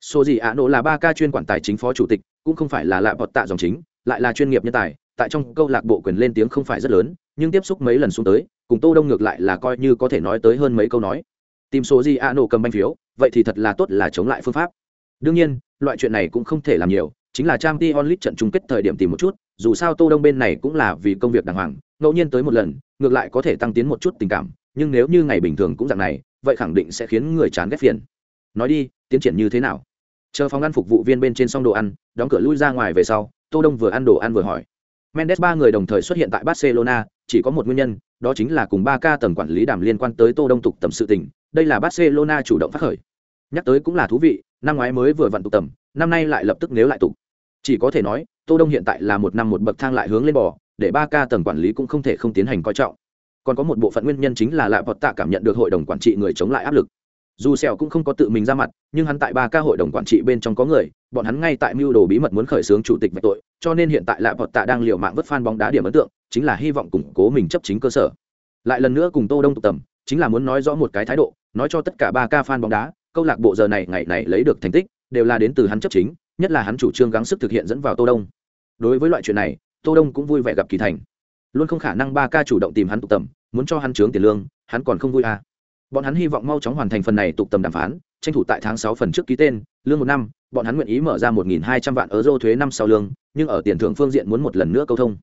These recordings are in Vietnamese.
số gì ạ nổ là ba ca chuyên quản tài chính phó chủ tịch, cũng không phải là lạ bọt tạ dòng chính, lại là chuyên nghiệp nhân tài, tại trong câu lạc bộ quyền lên tiếng không phải rất lớn, nhưng tiếp xúc mấy lần xuống tới, cùng tô đông ngược lại là coi như có thể nói tới hơn mấy câu nói. Tìm số gì ạ nổ cầm banh phiếu, vậy thì thật là tốt là chống lại phương pháp. Đương nhiên, loại chuyện này cũng không thể làm nhiều, chính là trang t onlit trận chung kết thời điểm tìm một chút, dù sao tô đông bên này cũng là vì công việc đàng hoàng, ngẫu nhiên tới một lần, ngược lại có thể tăng tiến một chút tình cảm, nhưng nếu như ngày bình thường cũng dạng này, vậy khẳng định sẽ khiến người chán ghét phiền. Nói đi, tiến triển như thế nào? Chờ phòng ăn phục vụ viên bên trên xong đồ ăn, đóng cửa lui ra ngoài về sau, tô đông vừa ăn đồ ăn vừa hỏi. Mendes ba người đồng thời xuất hiện tại barcelona, chỉ có một nguyên nhân, đó chính là cùng ba ca tầng quản lý đàm liên quan tới tô đông tục tầm sự tình, đây là barcelona chủ động phát khởi. Nhắc tới cũng là thú vị, năm ngoái mới vừa vặn tục tầm, năm nay lại lập tức nếu lại tục. Chỉ có thể nói, tô đông hiện tại là một năm một bậc thang lại hướng lên bò, để ba ca tầng quản lý cũng không thể không tiến hành coi trọng. Còn có một bộ phận nguyên nhân chính là lạ vọt tạ cảm nhận được hội đồng quản trị người chống lại áp lực dù sẹo cũng không có tự mình ra mặt, nhưng hắn tại ba ca hội đồng quản trị bên trong có người, bọn hắn ngay tại mưu đồ bí mật muốn khởi xướng chủ tịch vạch tội, cho nên hiện tại lạ vọt tạ đang liều mạng vứt phan bóng đá điểm ấn tượng, chính là hy vọng củng cố mình chấp chính cơ sở. Lại lần nữa cùng tô đông tụ tầm, chính là muốn nói rõ một cái thái độ, nói cho tất cả ba ca fan bóng đá, câu lạc bộ giờ này ngày này lấy được thành tích, đều là đến từ hắn chấp chính, nhất là hắn chủ trương gắng sức thực hiện dẫn vào tô đông. Đối với loại chuyện này, tô đông cũng vui vẻ gặp kỳ thành. Luôn không khả năng ba ca chủ động tìm hắn tụ tầm, muốn cho hắn trướng tiền lương, hắn còn không vui à bọn hắn hy vọng mau chóng hoàn thành phần này tụ tầm đàm phán, tranh thủ tại tháng sáu phần trước ký tên, lương một năm, bọn hắn nguyện ý mở ra một nghìn hai trăm vạn euro thuế năm sau lương, nhưng ở tiền thưởng phương diện muốn một lần nữa câu thông.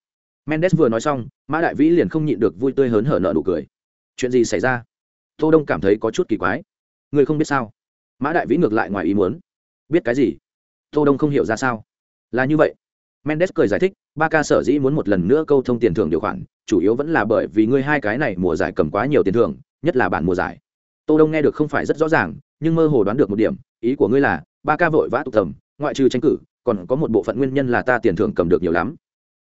Mendes vừa nói xong, mã đại vĩ liền không nhịn được vui tươi hớn hở nợ nụ cười. Chuyện gì xảy ra? Tô đông cảm thấy có chút kỳ quái. Người không biết sao? Mã đại vĩ ngược lại ngoài ý muốn. Biết cái gì? Tô đông không hiểu ra sao. Là như vậy. Mendes cười giải thích, ba ca sở dĩ muốn một lần nữa câu thông tiền thưởng điều khoản, chủ yếu vẫn là bởi vì ngươi hai cái này mùa giải cầm quá nhiều tiền thưởng nhất là bản mùa giải. Tô đông nghe được không phải rất rõ ràng, nhưng mơ hồ đoán được một điểm, ý của ngươi là, ba ca vội vã tụ tầm ngoại trừ tranh cử, còn có một bộ phận nguyên nhân là ta tiền thưởng cầm được nhiều lắm.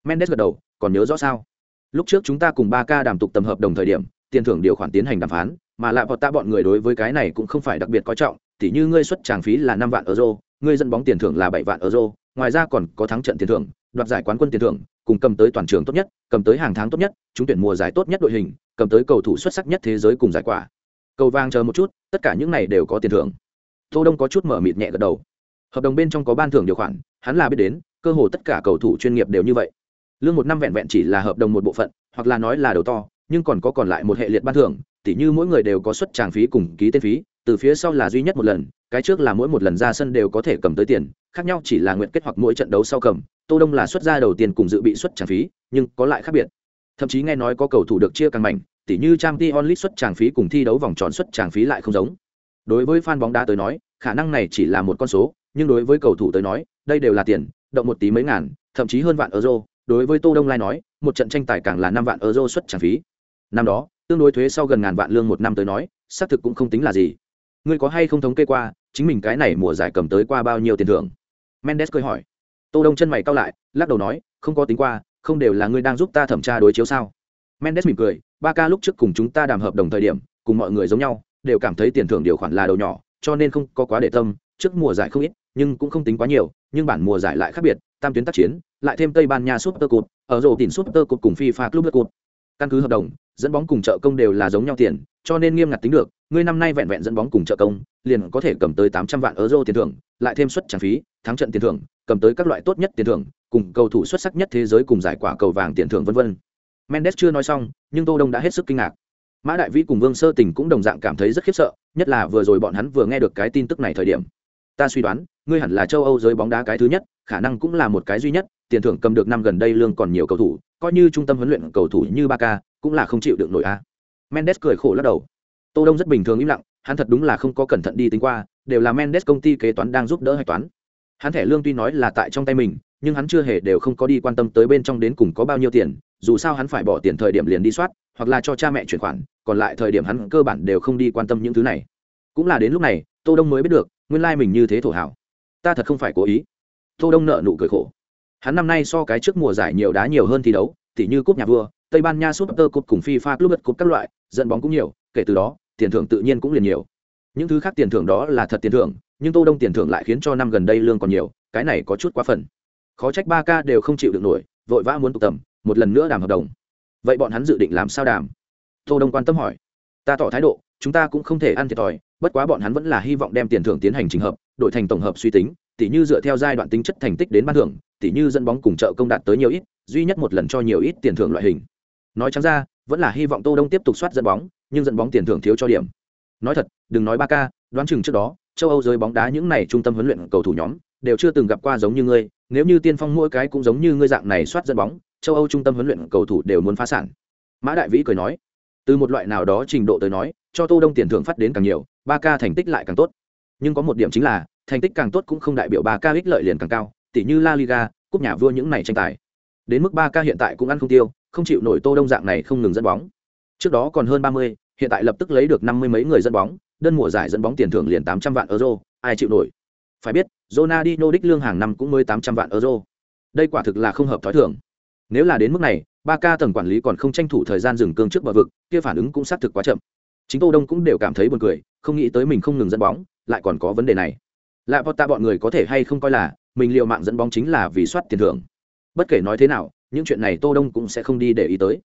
Mendes gật đầu, còn nhớ rõ sao? Lúc trước chúng ta cùng ba ca đàm tục tầm hợp đồng thời điểm, tiền thưởng điều khoản tiến hành đàm phán, mà lại bọn ta bọn người đối với cái này cũng không phải đặc biệt coi trọng, tỉ như ngươi xuất tràng phí là năm vạn euro, ngươi dẫn bóng tiền thưởng là bảy vạn euro, ngoài ra còn có thắng trận tiền thưởng, đoạt giải quán quân tiền thưởng cùng cầm tới toàn trường tốt nhất, cầm tới hàng tháng tốt nhất chúng tuyển mùa giải tốt nhất đội hình, cầm tới cầu thủ xuất sắc nhất thế giới cùng giải quả. Cầu vang chờ một chút, tất cả những này đều có tiền thưởng. Tô đông có chút mở mịt nhẹ gật đầu. Hợp đồng bên trong có ban thưởng điều khoản, hắn là biết đến, cơ hồ tất cả cầu thủ chuyên nghiệp đều như vậy. Lương một năm vẹn vẹn chỉ là hợp đồng một bộ phận, hoặc là nói là đầu to, nhưng còn có còn lại một hệ liệt ban thưởng, tỉ như mỗi người đều có suất tràng phí cùng ký tên phí, từ phía sau là duy nhất một lần, cái trước là mỗi một lần ra sân đều có thể cầm tới tiền khác nhau chỉ là nguyện kết hoặc mỗi trận đấu sau cầm, tô đông là xuất ra đầu tiên cùng dự bị xuất tràng phí, nhưng có lại khác biệt. Thậm chí nghe nói có cầu thủ được chia càng mảnh, tỉ như trang t onlit xuất tràng phí cùng thi đấu vòng tròn xuất tràng phí lại không giống. Đối với fan bóng đá tới nói, khả năng này chỉ là một con số, nhưng đối với cầu thủ tới nói, đây đều là tiền, động một tí mấy ngàn, thậm chí hơn vạn euro. Đối với tô đông lai nói, một trận tranh tài càng là năm vạn euro xuất tràng phí. Năm đó, tương đối thuế sau gần ngàn vạn lương một năm tới nói, xác thực cũng không tính là gì. Ngươi có hay không thống kê qua, chính mình cái này mùa giải cầm tới qua bao nhiêu tiền thưởng? Mendes cười hỏi. Tô đông chân mày cau lại, lắc đầu nói, không có tính qua, không đều là ngươi đang giúp ta thẩm tra đối chiếu sao? Mendes mỉm cười, ba ca lúc trước cùng chúng ta đàm hợp đồng thời điểm, cùng mọi người giống nhau, đều cảm thấy tiền thưởng điều khoản là đầu nhỏ, cho nên không có quá để tâm, trước mùa giải không ít, nhưng cũng không tính quá nhiều, nhưng bản mùa giải lại khác biệt, tam tuyến tác chiến, lại thêm tây ban nha super cup ở rổ tiền super cup cùng fifa club cup. Căn cứ hợp đồng dẫn bóng cùng trợ công đều là giống nhau tiền, cho nên nghiêm ngặt tính được, ngươi năm nay vẹn vẹn dẫn bóng cùng trợ công, liền có thể cầm tới tám trăm vạn euro tiền thưởng, lại thêm suất trang phí, thắng trận tiền thưởng, cầm tới các loại tốt nhất tiền thưởng, cùng cầu thủ xuất sắc nhất thế giới cùng giải quả cầu vàng tiền thưởng vân vân. Mendes chưa nói xong, nhưng tô đông đã hết sức kinh ngạc. Mã đại vĩ cùng vương sơ tình cũng đồng dạng cảm thấy rất khiếp sợ, nhất là vừa rồi bọn hắn vừa nghe được cái tin tức này thời điểm. Ta suy đoán, ngươi hẳn là châu âu giới bóng đá cái thứ nhất khả năng cũng là một cái duy nhất, tiền thưởng cầm được năm gần đây lương còn nhiều cầu thủ, coi như trung tâm huấn luyện cầu thủ như ba cũng là không chịu được nổi a. Mendes cười khổ lắc đầu. Tô đông rất bình thường im lặng, hắn thật đúng là không có cẩn thận đi tính qua, đều là mendes công ty kế toán đang giúp đỡ hạch toán. Hắn thẻ lương tuy nói là tại trong tay mình, nhưng hắn chưa hề đều không có đi quan tâm tới bên trong đến cùng có bao nhiêu tiền, dù sao hắn phải bỏ tiền thời điểm liền đi soát, hoặc là cho cha mẹ chuyển khoản, còn lại thời điểm hắn cơ bản đều không đi quan tâm những thứ này. Cũng là đến lúc này, tô đông mới biết được, nguyên lai mình như thế thổ hảo. Ta thật không phải cố ý tô đông nợ nụ cười khổ. Hắn năm nay so cái trước mùa giải nhiều đá nhiều hơn thi đấu, tỉ như cúp nhà vua, tây ban nha super cup cùng fifa club cup các loại, dẫn bóng cũng nhiều, kể từ đó, tiền thưởng tự nhiên cũng liền nhiều. Những thứ khác tiền thưởng đó là thật tiền thưởng, nhưng tô đông tiền thưởng lại khiến cho năm gần đây lương còn nhiều, cái này có chút quá phần. Khó trách ba ca đều không chịu được nổi, vội vã muốn tụ tầm một lần nữa đàm hợp đồng. Vậy bọn hắn dự định làm sao đàm? Tô đông quan tâm hỏi. Ta tỏ thái độ, chúng ta cũng không thể ăn thiệt thòi, bất quá bọn hắn vẫn là hy vọng đem tiền thưởng tiến hành trình hợp đội thành tổng hợp suy tính tỉ như dựa theo giai đoạn tính chất thành tích đến ban thưởng, tỉ như dẫn bóng cùng trợ công đạt tới nhiều ít, duy nhất một lần cho nhiều ít tiền thưởng loại hình. Nói chẳng ra, vẫn là hy vọng tô đông tiếp tục soát dẫn bóng, nhưng dẫn bóng tiền thưởng thiếu cho điểm. Nói thật, đừng nói ba ca, đoán chừng trước đó, châu âu giới bóng đá những này trung tâm huấn luyện cầu thủ nhóm, đều chưa từng gặp qua giống như ngươi, nếu như tiên phong mỗi cái cũng giống như ngươi dạng này soát dẫn bóng, châu âu trung tâm huấn luyện cầu thủ đều muốn phá sản. Mã đại vĩ cười nói, từ một loại nào đó trình độ tới nói, cho tô đông tiền thưởng phát đến càng nhiều, ba ca thành tích lại càng tốt. Nhưng có một điểm chính là thành tích càng tốt cũng không đại biểu ba ca ích lợi liền càng cao tỷ như la liga, cúp nhà vua những này tranh tài. Đến mức ba ca hiện tại cũng ăn không tiêu, không chịu nổi tô đông dạng này không ngừng dẫn bóng. Trước đó còn hơn ba mươi, hiện tại lập tức lấy được năm mươi mấy người dẫn bóng, đơn mùa giải dẫn bóng tiền thưởng liền tám trăm vạn euro, ai chịu nổi? Phải biết, Ronaldinho đích lương hàng năm cũng mới tám trăm vạn euro. Đây quả thực là không hợp thói thường. Nếu là đến mức này, ba ca tầng quản lý còn không tranh thủ thời gian dừng cương trước bờ vực, kia phản ứng cũng xác thực quá chậm. Chính tô đông cũng đều cảm thấy buồn cười, không nghĩ tới mình không ngừng dẫn bóng, lại còn có vấn đề này lại bọn ta bọn người có thể hay không coi là mình liều mạng dẫn bóng chính là vì soát tiền thưởng. Bất kể nói thế nào, những chuyện này tô đông cũng sẽ không đi để ý tới.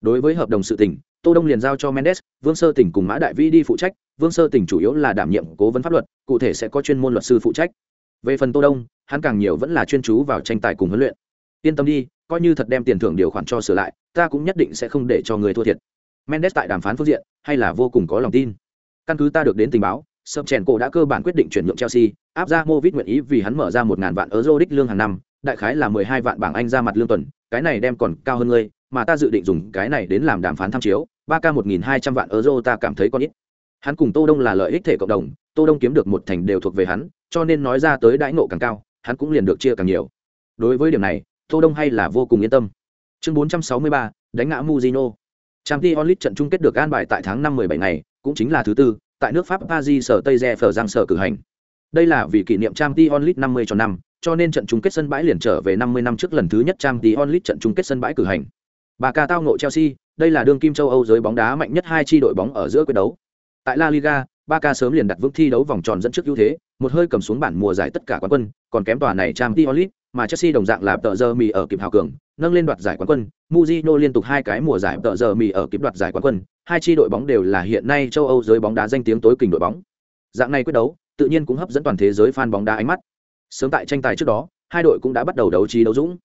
Đối với hợp đồng sự tình, tô đông liền giao cho mendes, vương sơ tỉnh cùng mã đại vĩ đi phụ trách, vương sơ tỉnh chủ yếu là đảm nhiệm cố vấn pháp luật, cụ thể sẽ có chuyên môn luật sư phụ trách. Về phần tô đông, hắn càng nhiều vẫn là chuyên chú vào tranh tài cùng huấn luyện. Yên tâm đi, coi như thật đem tiền thưởng điều khoản cho sửa lại, ta cũng nhất định sẽ không để cho người thua thiệt. Mendes tại đàm phán phương diện, hay là vô cùng có lòng tin. Căn cứ ta được đến tình báo sập chèn cổ đã cơ bản quyết định chuyển nhượng chelsea áp ra movit nguyện ý vì hắn mở ra một ngàn vạn euro đích lương hàng năm đại khái là mười hai vạn bảng anh ra mặt lương tuần cái này đem còn cao hơn ngươi mà ta dự định dùng cái này đến làm đàm phán tham chiếu ba k một nghìn hai trăm vạn euro ta cảm thấy còn ít. Hắn cùng tô đông là lợi ích thể cộng đồng tô đông kiếm được một thành đều thuộc về hắn cho nên nói ra tới đãi nộ càng cao hắn cũng liền được chia càng nhiều. Đối với điểm này tô đông hay là vô cùng yên tâm. Chương 463, đánh ngã muzino trang t onlit trận chung kết được an bài tại tháng năm 17 ngày cũng chính là thứ tư tại nước pháp paris sở tây re phở giang sở cử hành đây là vì kỷ niệm Champions League 50 cho năm, cho nên trận chung kết sân bãi liền trở về 50 năm trước lần thứ nhất Champions League trận chung kết sân bãi cử hành bà ca tao ngộ chelsea, đây là đương kim châu âu giới bóng đá mạnh nhất hai chi đội bóng ở giữa quyết đấu tại la liga Barca sớm liền đặt vững thi đấu vòng tròn dẫn trước ưu thế, một hơi cầm xuống bản mùa giải tất cả quán quân, còn kém tòa này Champions League mà Chelsea đồng dạng là tợ giờ mì ở kịp hào cường, nâng lên đoạt giải quán quân, Mourinho liên tục hai cái mùa giải tợ giờ mì ở kịp đoạt giải quán quân, hai chi đội bóng đều là hiện nay châu Âu giới bóng đá danh tiếng tối kình đội bóng. Dạng này quyết đấu, tự nhiên cũng hấp dẫn toàn thế giới fan bóng đá ánh mắt. Sớm tại tranh tài trước đó, hai đội cũng đã bắt đầu đấu trí đấu dũng.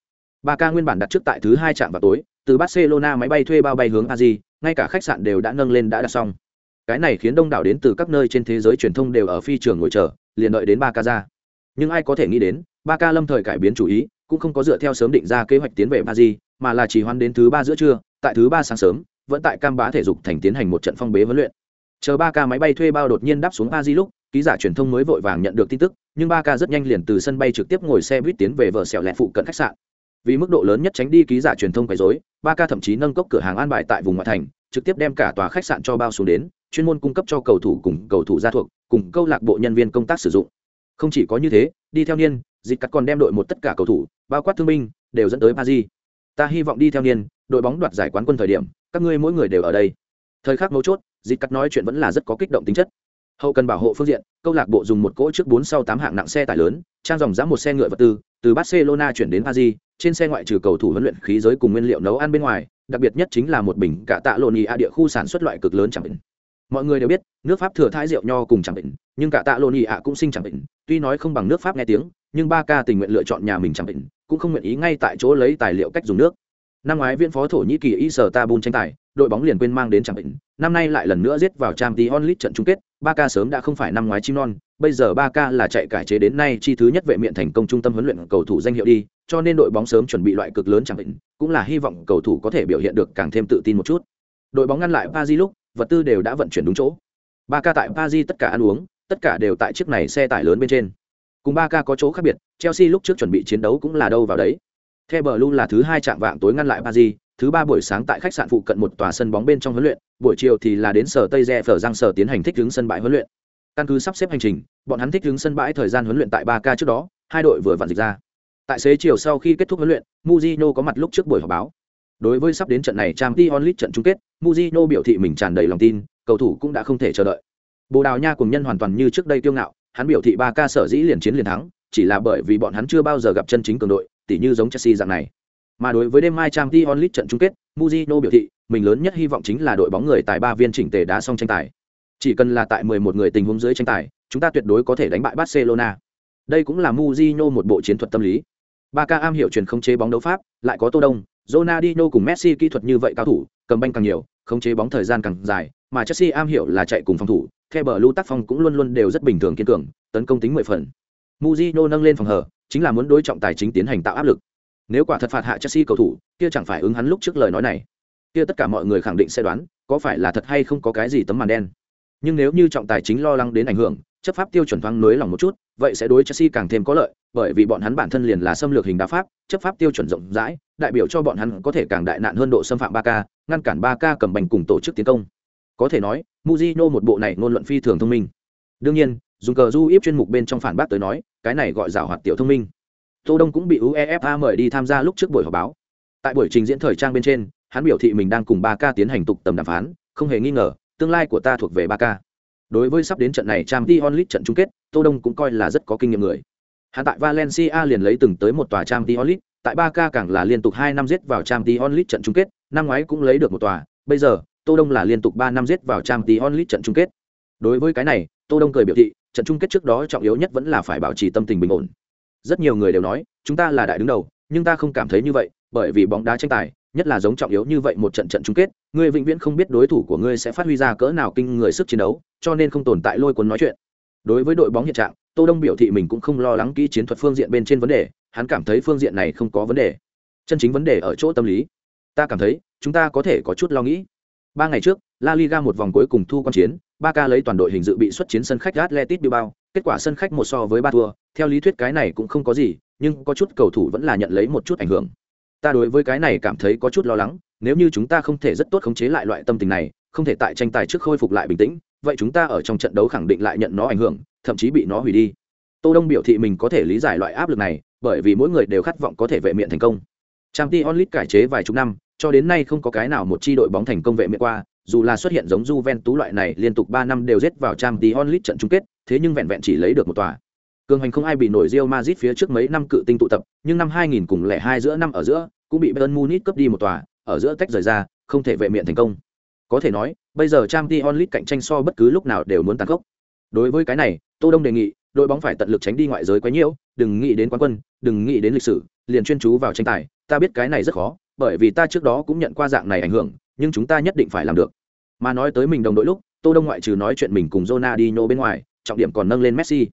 Barca nguyên bản đặt trước tại thứ hai trạm vào tối, từ Barcelona máy bay thuê bao bay hướng Aji, ngay cả khách sạn đều đã nâng lên đã đặt xong. Cái này khiến đông đảo đến từ các nơi trên thế giới truyền thông đều ở phi trường ngồi chờ, liền đợi đến Barca ra. Nhưng ai có thể nghĩ đến, ba ca lâm thời cải biến chủ ý cũng không có dựa theo sớm định ra kế hoạch tiến về ba di mà là chỉ hoan đến thứ ba giữa trưa tại thứ ba sáng sớm vẫn tại cam bá thể dục thành tiến hành một trận phong bế huấn luyện. Chờ ba ca máy bay thuê bao đột nhiên đáp xuống ba di lúc ký giả truyền thông mới vội vàng nhận được tin tức nhưng ba ca rất nhanh liền từ sân bay trực tiếp ngồi xe buýt tiến về vợ xẻo lẹ phụ cận khách sạn. Vì mức độ lớn nhất tránh đi ký giả truyền thông quấy dối, ba ca thậm chí nâng cốc cửa hàng an bài tại vùng ngoại thành trực tiếp đem cả tòa khách sạn cho bao xuống đến chuyên môn cung cấp cho cầu thủ cùng cầu thủ gia thuộc cùng câu lạc bộ nhân viên công tác sử dụng không chỉ có như thế, đi theo niên, dịch cắt còn đem đội một tất cả cầu thủ, bao quát thương binh, đều dẫn tới paris. Ta hy vọng đi theo niên, đội bóng đoạt giải quán quân thời điểm, các ngươi mỗi người đều ở đây. Thời khắc mấu chốt, dịch cắt nói chuyện vẫn là rất có kích động tính chất. Hậu cần bảo hộ phương diện, câu lạc bộ dùng một cỗ trước bốn sau tám hạng nặng xe tải lớn, trang dòng giá một xe ngựa vật tư, từ barcelona chuyển đến paris, trên xe ngoại trừ cầu thủ huấn luyện khí giới cùng nguyên liệu nấu ăn bên ngoài, đặc biệt nhất chính là một bình cả tạ lộn ý a địa khu sản xuất loại cực lớn chẳng định mọi người đều biết nước pháp thừa thái rượu nho cùng chẳng bệnh, nhưng cả tạ lộn nhị ạ cũng sinh chẳng bệnh. tuy nói không bằng nước pháp nghe tiếng nhưng ba ca tình nguyện lựa chọn nhà mình chẳng bệnh, cũng không nguyện ý ngay tại chỗ lấy tài liệu cách dùng nước năm ngoái viên phó thổ nhĩ kỳ y sở ta bun tranh tài đội bóng liền quên mang đến chẳng bệnh. năm nay lại lần nữa giết vào trang tí onlit trận chung kết ba ca sớm đã không phải năm ngoái chim non bây giờ ba ca là chạy cải chế đến nay chi thứ nhất vệ miện thành công trung tâm huấn luyện cầu thủ danh hiệu đi cho nên đội bóng sớm chuẩn bị loại cực lớn chẳng định cũng là hy vọng cầu thủ có thể biểu hiện được càng thêm tự tin một chút đội bóng ngăn lại ba di lúc vật tư đều đã vận chuyển đúng chỗ. Ba ca tại Paris tất cả ăn uống, tất cả đều tại chiếc này xe tải lớn bên trên. Cùng ba ca có chỗ khác biệt, chelsea lúc trước chuẩn bị chiến đấu cũng là đâu vào đấy. The bờ lu là thứ hai chạm vạng tối ngăn lại paris, thứ ba buổi sáng tại khách sạn phụ cận một tòa sân bóng bên trong huấn luyện, buổi chiều thì là đến sở tây re phở giang sở tiến hành thích ứng sân bãi huấn luyện. Căn cứ sắp xếp hành trình, bọn hắn thích ứng sân bãi thời gian huấn luyện tại ba ca trước đó, hai đội vừa vặn dịch ra. Tại xế chiều sau khi kết thúc huấn luyện muzino có mặt lúc trước buổi họp báo đối với sắp đến trận này trang t trận chung kết Mujino biểu thị mình tràn đầy lòng tin cầu thủ cũng đã không thể chờ đợi bồ đào nha cùng nhân hoàn toàn như trước đây kiêu ngạo hắn biểu thị ba ca sở dĩ liền chiến liền thắng chỉ là bởi vì bọn hắn chưa bao giờ gặp chân chính cường đội tỉ như giống chelsea dạng này mà đối với đêm mai trang t trận chung kết Mujino biểu thị mình lớn nhất hy vọng chính là đội bóng người tại ba viên chỉnh tề đá xong tranh tài Chỉ cần là tại 11 người tình huống dưới tranh tài, chúng ta tuyệt đối có thể đánh bại Barcelona. Đây cũng là Mourinho một bộ chiến thuật tâm lý. Barca am hiểu truyền không chế bóng đấu pháp, lại có Tô Đông, Ronaldinho cùng Messi kỹ thuật như vậy cao thủ, cầm banh càng nhiều, khống chế bóng thời gian càng dài, mà Chelsea am hiểu là chạy cùng phòng thủ, theo bờ lưu tác phong cũng luôn luôn đều rất bình thường kiên cường, tấn công tính mười phần. Mujino nâng lên phòng hở, chính là muốn đối trọng tài chính tiến hành tạo áp lực. Nếu quả thật phạt hạ Chelsea cầu thủ, kia chẳng phải ứng hắn lúc trước lời nói này. Kia tất cả mọi người khẳng định sẽ đoán, có phải là thật hay không có cái gì tấm màn đen. Nhưng nếu như trọng tài chính lo lắng đến ảnh hưởng, chấp pháp tiêu chuẩn thoáng nới lòng một chút, vậy sẽ đối Chelsea càng thêm có lợi, bởi vì bọn hắn bản thân liền là xâm lược hình đá pháp, chấp pháp tiêu chuẩn rộng rãi, đại biểu cho bọn hắn có thể càng đại nạn hơn độ xâm phạm ba k ngăn cản ba k cầm bành cùng tổ chức tiến công. Có thể nói, muzino một bộ này ngôn luận phi thường thông minh. Đương nhiên, dùng cờ du íp chuyên mục bên trong phản bác tới nói, cái này gọi rào hoạt tiểu thông minh. Tô Đông cũng bị UEFA mời đi tham gia lúc trước buổi họp báo. Tại buổi trình diễn thời trang bên trên, hắn biểu thị mình đang cùng ba k tiến hành tục tầm đàm phán, không hề nghi ngờ, tương lai của ta thuộc về ba k Đối với sắp đến trận này Champions League trận chung kết, Tô Đông cũng coi là rất có kinh nghiệm người. Hắn tại Valencia liền lấy từng tới một tòa Champions League, tại ba k càng là liên tục 2 năm giết vào Champions League trận chung kết, năm ngoái cũng lấy được một tòa, bây giờ, Tô Đông là liên tục 3 năm giết vào Champions League trận chung kết. Đối với cái này, Tô Đông cười biểu thị, trận chung kết trước đó trọng yếu nhất vẫn là phải bảo trì tâm tình bình ổn. Rất nhiều người đều nói, chúng ta là đại đứng đầu, nhưng ta không cảm thấy như vậy, bởi vì bóng đá tranh tài, nhất là giống trọng yếu như vậy một trận trận chung kết, ngươi vĩnh viễn không biết đối thủ của ngươi sẽ phát huy ra cỡ nào kinh người sức chiến đấu, cho nên không tồn tại lôi cuốn nói chuyện. Đối với đội bóng hiện trạng, Tô Đông biểu thị mình cũng không lo lắng kỹ chiến thuật phương diện bên trên vấn đề, hắn cảm thấy phương diện này không có vấn đề. Chân chính vấn đề ở chỗ tâm lý. Ta cảm thấy, chúng ta có thể có chút lo nghĩ. Ba ngày trước, La Liga một vòng cuối cùng thu quan chiến, Barca lấy toàn đội hình dự bị xuất chiến sân khách Atletico Bilbao, kết quả sân khách một so với ba thua, theo lý thuyết cái này cũng không có gì, nhưng có chút cầu thủ vẫn là nhận lấy một chút ảnh hưởng. Ta đối với cái này cảm thấy có chút lo lắng, nếu như chúng ta không thể rất tốt khống chế lại loại tâm tình này, không thể tại tranh tài trước khôi phục lại bình tĩnh, vậy chúng ta ở trong trận đấu khẳng định lại nhận nó ảnh hưởng, thậm chí bị nó hủy đi. Tô Đông biểu thị mình có thể lý giải loại áp lực này, bởi vì mỗi người đều khát vọng có thể vệ miệng thành công. Champions League cải chế vài chục năm, cho đến nay không có cái nào một chi đội bóng thành công vệ miệng qua, dù là xuất hiện giống Juventus loại này liên tục 3 năm đều giết vào Champions League trận chung kết, thế nhưng vẹn vẹn chỉ lấy được một tòa. Cường hành không ai bị nổi Real Madrid phía trước mấy năm cự tinh tụ tập, nhưng năm 2000 cùng lẻ hai giữa năm ở giữa, cũng bị Bayern Munich cướp đi một tòa, ở giữa tách rời ra, không thể vệ miệng thành công. Có thể nói, bây giờ Champions League cạnh tranh so bất cứ lúc nào đều muốn tăng khốc. Đối với cái này, Tô Đông đề nghị, đội bóng phải tận lực tránh đi ngoại giới quá nhiều, đừng nghĩ đến quán quân, đừng nghĩ đến lịch sử, liền chuyên chú vào tranh tài, ta biết cái này rất khó, bởi vì ta trước đó cũng nhận qua dạng này ảnh hưởng, nhưng chúng ta nhất định phải làm được. Mà nói tới mình đồng đội lúc, Tô Đông ngoại trừ nói chuyện mình cùng Ronaldinho bên ngoài, trọng điểm còn nâng lên Messi.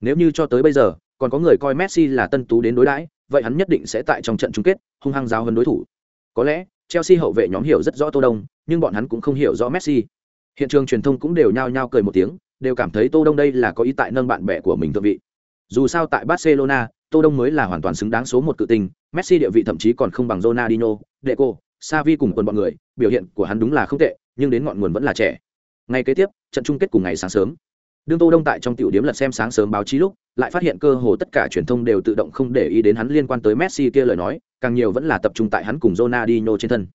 Nếu như cho tới bây giờ, còn có người coi Messi là tân tú đến đối đãi, vậy hắn nhất định sẽ tại trong trận chung kết hung hăng giáo hơn đối thủ. Có lẽ, Chelsea hậu vệ nhóm hiểu rất rõ Tô Đông, nhưng bọn hắn cũng không hiểu rõ Messi. Hiện trường truyền thông cũng đều nhao nhao cười một tiếng, đều cảm thấy Tô Đông đây là có ý tại nâng bạn bè của mình thượng vị. Dù sao tại Barcelona, Tô Đông mới là hoàn toàn xứng đáng số một cự tinh, Messi địa vị thậm chí còn không bằng Ronaldinho, Deco, Xavi cùng quần bọn người, biểu hiện của hắn đúng là không tệ, nhưng đến ngọn nguồn vẫn là trẻ. Ngay kế tiếp, trận chung kết cùng ngày sáng sớm. Đương Tô Đông tại trong tiểu điểm lật xem sáng sớm báo chí lúc, lại phát hiện cơ hồ tất cả truyền thông đều tự động không để ý đến hắn liên quan tới Messi kia lời nói, càng nhiều vẫn là tập trung tại hắn cùng Ronaldinho trên thân.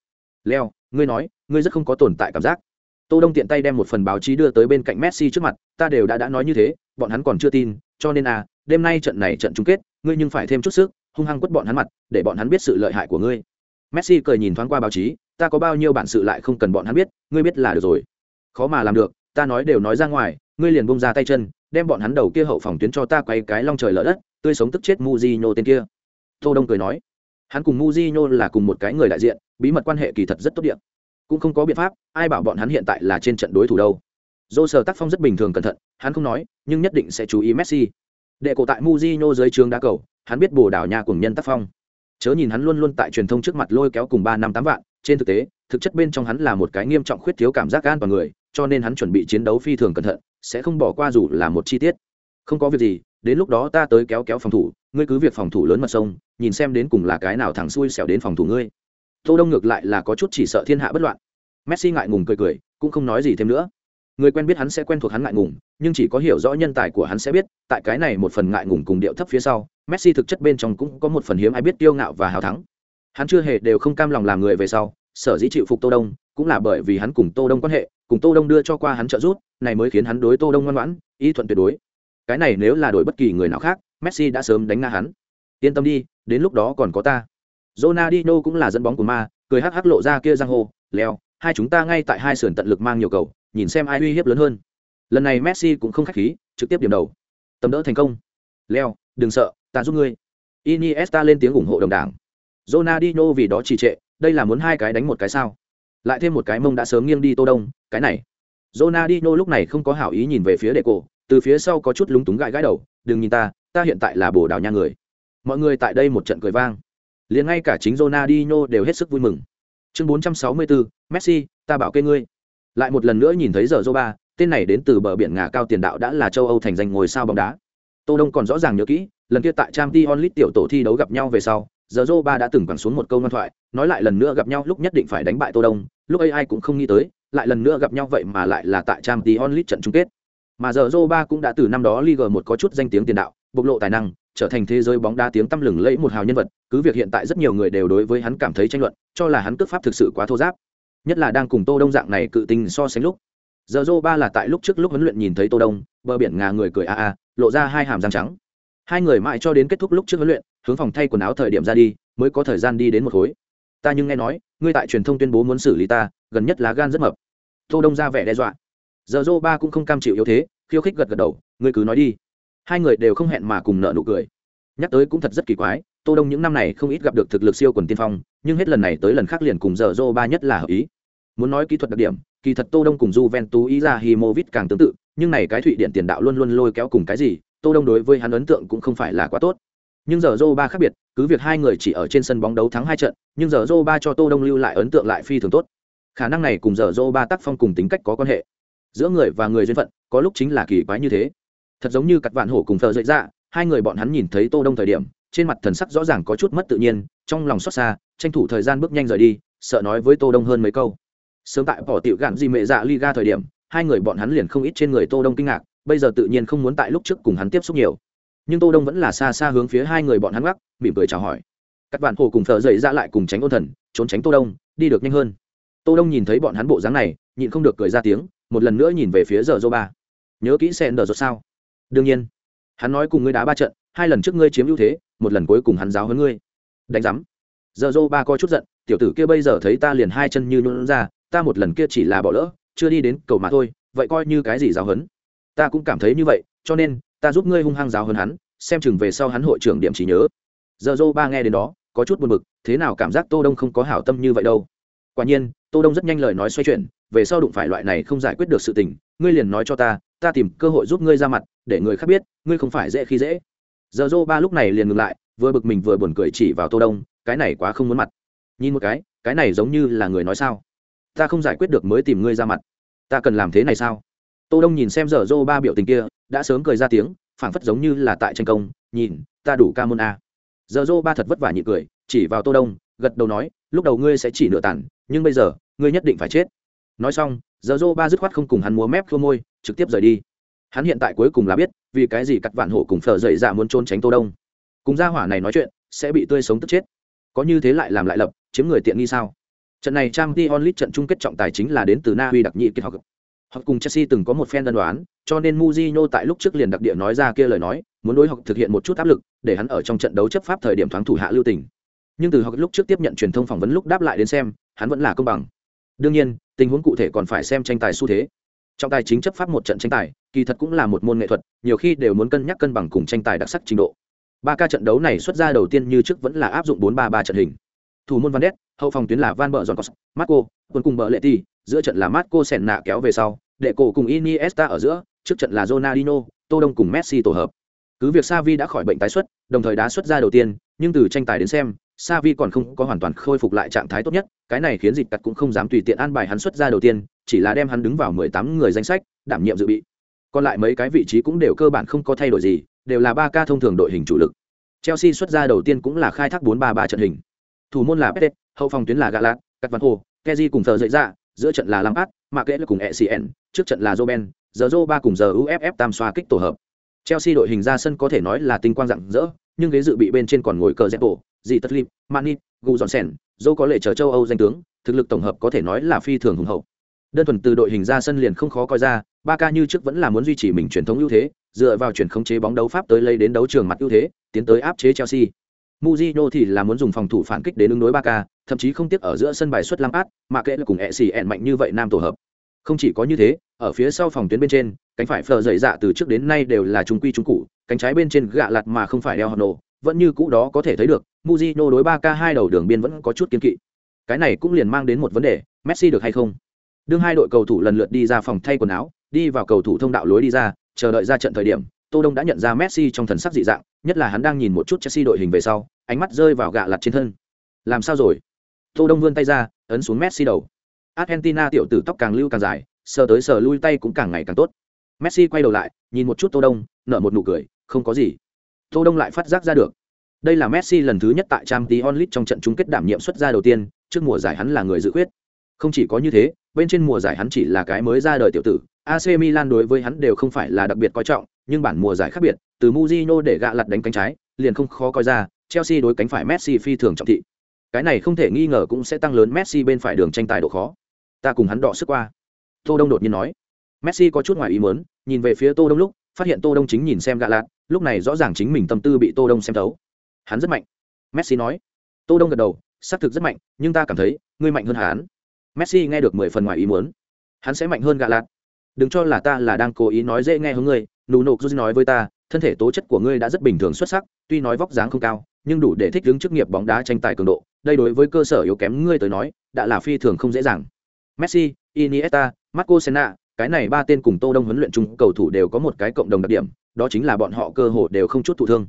Leo, ngươi nói, ngươi rất không có tồn tại cảm giác. Tô Đông tiện tay đem một phần báo chí đưa tới bên cạnh Messi trước mặt, ta đều đã đã nói như thế, bọn hắn còn chưa tin, cho nên à, đêm nay trận này trận chung kết, ngươi nhưng phải thêm chút sức, hung hăng quất bọn hắn mặt, để bọn hắn biết sự lợi hại của ngươi. Messi cười nhìn thoáng qua báo chí, ta có bao nhiêu bản sự lại không cần bọn hắn biết, ngươi biết là được rồi. Khó mà làm được, ta nói đều nói ra ngoài, ngươi liền bung ra tay chân, đem bọn hắn đầu kia hậu phòng tuyến cho ta quay cái long trời lở đất, tươi sống tức chết Mujinho tên kia. Tô Đông cười nói, hắn cùng Mujinho là cùng một cái người đại diện, bí mật quan hệ kỳ thật rất tốt đẹp. Cũng không có biện pháp, ai bảo bọn hắn hiện tại là trên trận đối thủ đâu. Dô sờ tác phong rất bình thường cẩn thận, hắn không nói, nhưng nhất định sẽ chú ý Messi. Đệ cổ tại Mujinho dưới trường đá cầu, hắn biết bồ đảo nhà cùng nhân tác phong. Chớ nhìn hắn luôn luôn tại truyền thông trước mặt lôi kéo cùng ba năm tám vạn, trên thực tế, thực chất bên trong hắn là một cái nghiêm trọng khuyết thiếu cảm giác an toàn người, cho nên hắn chuẩn bị chiến đấu phi thường cẩn thận, sẽ không bỏ qua dù là một chi tiết. Không có việc gì, đến lúc đó ta tới kéo kéo phòng thủ, ngươi cứ việc phòng thủ lớn mặt sông, nhìn xem đến cùng là cái nào thẳng xuôi xẻo đến phòng thủ ngươi. Tô Đông ngược lại là có chút chỉ sợ thiên hạ bất loạn. Messi ngại ngùng cười cười, cũng không nói gì thêm nữa người quen biết hắn sẽ quen thuộc hắn ngại ngùng nhưng chỉ có hiểu rõ nhân tài của hắn sẽ biết tại cái này một phần ngại ngùng cùng điệu thấp phía sau messi thực chất bên trong cũng có một phần hiếm ai biết kiêu ngạo và hào thắng hắn chưa hề đều không cam lòng làm người về sau sở dĩ chịu phục tô đông cũng là bởi vì hắn cùng tô đông quan hệ cùng tô đông đưa cho qua hắn trợ giúp này mới khiến hắn đối tô đông ngoan ngoãn ý thuận tuyệt đối. Cái này nếu là đổi bất kỳ người nào khác, messi đã sớm đánh ngã hắn. Yên tâm đi, đến lúc đó còn có ta. Ronaldinho cũng là dẫn bóng của ma, cười hắc hắc lộ ra kia giang hồ, leo, hai chúng ta ngay tại hai sườn tận lực mang nhiều cầu, nhìn xem ai uy hiếp lớn hơn. Lần này messi cũng không khách khí, trực tiếp điểm đầu. Tầm đỡ thành công. Leo, đừng sợ, ta giúp ngươi. Iniesta lên tiếng ủng hộ đồng đảng. Ronaldinho vì đó trì trệ, đây là muốn hai cái đánh một cái sao? Lại thêm một cái mông đã sớm nghiêng đi tô đông, cái này. Ronaldinho lúc này không có hảo ý nhìn về phía đệ cổ từ phía sau có chút lúng túng gãi gãi đầu đừng nhìn ta ta hiện tại là bồ đào nha người. Mọi người tại đây một trận cười vang. Liền ngay cả chính Ronaldinho đều hết sức vui mừng. Chương 464, Messi ta bảo kê ngươi. Lại một lần nữa nhìn thấy giờ Zoba tên này đến từ bờ biển ngà cao tiền đạo đã là châu Âu thành danh ngôi sao bóng đá. Tô đông còn rõ ràng nhớ kỹ lần kia tại Champions League tiểu tổ thi đấu gặp nhau về sau giờ Zoba đã từng quẳng xuống một câu ngoan thoại nói lại lần nữa gặp nhau lúc nhất định phải đánh bại tô đông lúc ấy ai cũng không nghĩ tới lại lần nữa gặp nhau vậy mà lại là tại trang tí onlit trận chung kết. Mà giờ Zoba cũng đã từ năm đó Liga một có chút danh tiếng tiền đạo, bộc lộ tài năng, trở thành thế giới bóng đá tiếng tăm lừng lẫy một hào nhân vật. Cứ việc hiện tại rất nhiều người đều đối với hắn cảm thấy tranh luận, cho là hắn cước pháp thực sự quá thô giáp. Nhất là đang cùng tô đông dạng này cự tình so sánh lúc. Giờ dô ba là tại lúc trước lúc huấn luyện nhìn thấy tô đông, bờ biển ngà người cười a a, lộ ra hai hàm răng trắng. Hai người mãi cho đến kết thúc lúc trước huấn luyện, hướng phòng thay quần áo thời điểm ra đi, mới có thời gian đi đến một khối ta nhưng nghe nói, ngươi tại truyền thông tuyên bố muốn xử lý ta, gần nhất lá gan rất mập. Tô đông ra vẻ đe dọa. Giờ dô ba cũng không cam chịu yếu thế, khiêu khích gật gật đầu, ngươi cứ nói đi. Hai người đều không hẹn mà cùng nợ nụ cười. Nhắc tới cũng thật rất kỳ quái, tô đông những năm này không ít gặp được thực lực siêu quần tiên phong, nhưng hết lần này tới lần khác liền cùng giờ dô ba nhất là hợp ý. Muốn nói kỹ thuật đặc điểm, kỳ thật tô đông cùng Juventus ý ra himovit càng tương tự, nhưng này cái thụy điện tiền đạo luôn luôn lôi kéo cùng cái gì, tô đông đối với hắn ấn tượng cũng không phải là quá tốt nhưng giờ dô ba khác biệt, cứ việc hai người chỉ ở trên sân bóng đấu thắng hai trận, nhưng giờ dô ba cho tô đông lưu lại ấn tượng lại phi thường tốt. Khả năng này cùng giờ dô ba tác phong cùng tính cách có quan hệ. Giữa người và người duyên phận, có lúc chính là kỳ quái như thế. Thật giống như cặt vạn hổ cùng Phở dậy ra hai người bọn hắn nhìn thấy tô đông thời điểm, trên mặt thần sắc rõ ràng có chút mất tự nhiên, trong lòng xót xa, tranh thủ thời gian bước nhanh rời đi, sợ nói với tô đông hơn mấy câu. Sớm tại bỏ tiểu gạn gì mẹ dạ liga thời điểm, hai người bọn hắn liền không ít trên người tô đông kinh ngạc, bây giờ tự nhiên không muốn tại lúc trước cùng hắn tiếp xúc nhiều nhưng tô đông vẫn là xa xa hướng phía hai người bọn hắn gác, mỉm cười chào hỏi. Các bạn hồ cùng thợ dậy ra lại cùng tránh ôn thần, trốn tránh tô đông, đi được nhanh hơn. Tô đông nhìn thấy bọn hắn bộ dáng này, nhịn không được cười ra tiếng, một lần nữa nhìn về phía giờ dô ba. Nhớ kỹ sen đờ rồi sao? Đương nhiên. Hắn nói cùng ngươi đá ba trận, hai lần trước ngươi chiếm ưu thế, một lần cuối cùng hắn giáo hơn ngươi. Đánh giám. Giờ dô ba coi chút giận, tiểu tử kia bây giờ thấy ta liền hai chân như nhún ra, ta một lần kia chỉ là bỏ lỡ, chưa đi đến cầu mà thôi, vậy coi như cái gì giáo hấn ta cũng cảm thấy như vậy, cho nên, ta giúp ngươi hung hăng giáo hơn hắn xem chừng về sau hắn hội trưởng điểm chỉ nhớ. Giờ dô ba nghe đến đó, có chút buồn bực, thế nào cảm giác tô đông không có hảo tâm như vậy đâu? Quả nhiên, tô đông rất nhanh lời nói xoay chuyển, về sau đụng phải loại này không giải quyết được sự tình, ngươi liền nói cho ta ta tìm cơ hội giúp ngươi ra mặt, để người khác biết, ngươi không phải dễ khi dễ. Giờ dô ba lúc này liền ngừng lại, vừa bực mình vừa buồn cười chỉ vào tô đông, cái này quá không muốn mặt. Nhìn một cái cái này giống như là người nói sao? Ta không giải quyết được mới tìm ngươi ra mặt. Ta cần làm thế này sao? Tô đông nhìn xem giờ dô ba biểu tình kia, đã sớm cười ra tiếng phảng phất giống như là tại tranh công, nhìn, ta đủ ca môn a. Giờ dô ba thật vất vả nhị cười, chỉ vào tô đông, gật đầu nói, lúc đầu ngươi sẽ chỉ nửa tàn nhưng bây giờ, ngươi nhất định phải chết. Nói xong, giờ dô ba dứt khoát không cùng hắn múa mép khô môi, trực tiếp rời đi. Hắn hiện tại cuối cùng là biết, vì cái gì cắt vạn hổ cùng phở dậy dạ muốn trốn tránh tô đông. Cùng gia hỏa này nói chuyện, sẽ bị tươi sống tức chết. Có như thế lại làm lại lập, chiếm người tiện nghi sao? Trận này trang t onlit trận chung kết trọng tài chính là đến từ na uy đặc nhị kiệt học họ cùng chelsea từng có một phen đơn đoán cho nên muzino tại lúc trước liền đặc địa nói ra kia lời nói muốn đối học thực hiện một chút áp lực để hắn ở trong trận đấu chấp pháp thời điểm thoáng thủ hạ lưu tình. Nhưng từ học lúc trước tiếp nhận truyền thông phỏng vấn lúc đáp lại đến xem hắn vẫn là công bằng. Đương nhiên tình huống cụ thể còn phải xem tranh tài xu thế. Trong tài chính chấp pháp một trận tranh tài kỳ thật cũng là một môn nghệ thuật nhiều khi đều muốn cân nhắc cân bằng cùng tranh tài đặc sắc trình độ. Ba ca trận đấu này xuất ra đầu tiên như trước vẫn là áp dụng bốn ba ba trận hình. Thủ môn van Ness, hậu phòng tuyến là van bờ giòn cos marco quân cùng bờ lệ ti giữa trận là marco sèn nạ kéo về sau đệ cổ cùng iniesta ở giữa trước trận là ronaldinho tô đông cùng messi tổ hợp cứ việc savi đã khỏi bệnh tái xuất đồng thời đã xuất ra đầu tiên nhưng từ tranh tài đến xem Savi còn không có hoàn toàn khôi phục lại trạng thái tốt nhất, cái này khiến dịch cắt cũng không dám tùy tiện an bài hắn xuất ra đầu tiên, chỉ là đem hắn đứng vào 18 người danh sách, đảm nhiệm dự bị. Còn lại mấy cái vị trí cũng đều cơ bản không có thay đổi gì, đều là 3 ca thông thường đội hình chủ lực. Chelsea xuất ra đầu tiên cũng là khai thác 4-3-3 trận hình. Thủ môn là Pete, hậu phòng tuyến là Galat, Cắt Văn Hồ, Kezi cùng thờ dậy ra, giữa trận là Lampard, mà kệ là cùng ECN, trước trận là Roben, giờ ba cùng giờ UFF tam xoa kích tổ hợp. Chelsea đội hình ra sân có thể nói là tinh quang rạng rỡ, nhưng ghế dự bị bên trên còn ngồi cờ Zepo, dị tất lip Mani, gu Johnson, sen dâu có lệ chờ châu âu danh tướng thực lực tổng hợp có thể nói là phi thường hùng hậu đơn thuần từ đội hình ra sân liền không khó coi ra ba ca như trước vẫn là muốn duy trì mình truyền thống ưu thế dựa vào chuyển khống chế bóng đấu pháp tới lấy đến đấu trường mặt ưu thế tiến tới áp chế chelsea Mujino thì là muốn dùng phòng thủ phản kích đến ứng đối Barca, thậm chí không tiếc ở giữa sân bài xuất Lampard, mà kệ là cùng Essien mạnh như vậy nam tổ hợp. Không chỉ có như thế, ở phía sau phòng tuyến bên trên cánh phải phờ dậy dạ từ trước đến nay đều là trung quy trung cụ cánh trái bên trên gạ lạt mà không phải đeo hòn nổ vẫn như cũ đó có thể thấy được Mujino đối Barca hai đầu đường biên vẫn có chút kiên kỵ cái này cũng liền mang đến một vấn đề messi được hay không đương hai đội cầu thủ lần lượt đi ra phòng thay quần áo đi vào cầu thủ thông đạo lối đi ra chờ đợi ra trận thời điểm tô đông đã nhận ra messi trong thần sắc dị dạng, nhất là hắn đang nhìn một chút chelsea đội hình về sau, ánh mắt rơi vào gạ lặt trên thân. Làm sao rồi? Tô đông vươn tay ra, ấn xuống messi đầu. Argentina tiểu tử tóc càng lưu càng dài, sờ tới sờ lui tay cũng càng ngày càng tốt. Messi quay đầu lại, nhìn một chút tô đông, nở một nụ cười, không có gì. Tô đông lại phát giác ra được. Đây là messi lần thứ nhất tại Champions League trong trận chung kết đảm nhiệm xuất ra đầu tiên, trước mùa giải hắn là người dự quyết không chỉ có như thế, bên trên mùa giải hắn chỉ là cái mới ra đời tiểu tử. AC Milan đối với hắn đều không phải là đặc biệt coi trọng nhưng bản mùa giải khác biệt, từ Mujino để gạ lật đánh cánh trái, liền không khó coi ra, Chelsea đối cánh phải Messi phi thường trọng thị. Cái này không thể nghi ngờ cũng sẽ tăng lớn Messi bên phải đường tranh tài độ khó. Ta cùng hắn đọ sức qua. Tô đông đột nhiên nói. Messi có chút ngoài ý muốn, nhìn về phía tô đông lúc, phát hiện tô đông chính nhìn xem gạ lạt, lúc này rõ ràng chính mình tâm tư bị tô đông xem thấu. Hắn rất mạnh. Messi nói. Tô đông gật đầu, xác thực rất mạnh, nhưng ta cảm thấy, ngươi mạnh hơn hắn. Messi nghe được mười phần ngoài ý muốn. Hắn sẽ mạnh hơn gạ lạt. Đừng cho là ta là đang cố ý nói dễ nghe hướng ngươi nụ nộp rút nói với ta, thân thể tố chất của ngươi đã rất bình thường xuất sắc, tuy nói vóc dáng không cao, nhưng đủ để thích ứng chức nghiệp bóng đá tranh tài cường độ. Đây đối với cơ sở yếu kém ngươi tới nói, đã là phi thường không dễ dàng. Messi, iniesta, marco senna, cái này ba tên cùng tô đông huấn luyện chung cầu thủ đều có một cái cộng đồng đặc điểm, đó chính là bọn họ cơ hồ đều không chút thụ thương.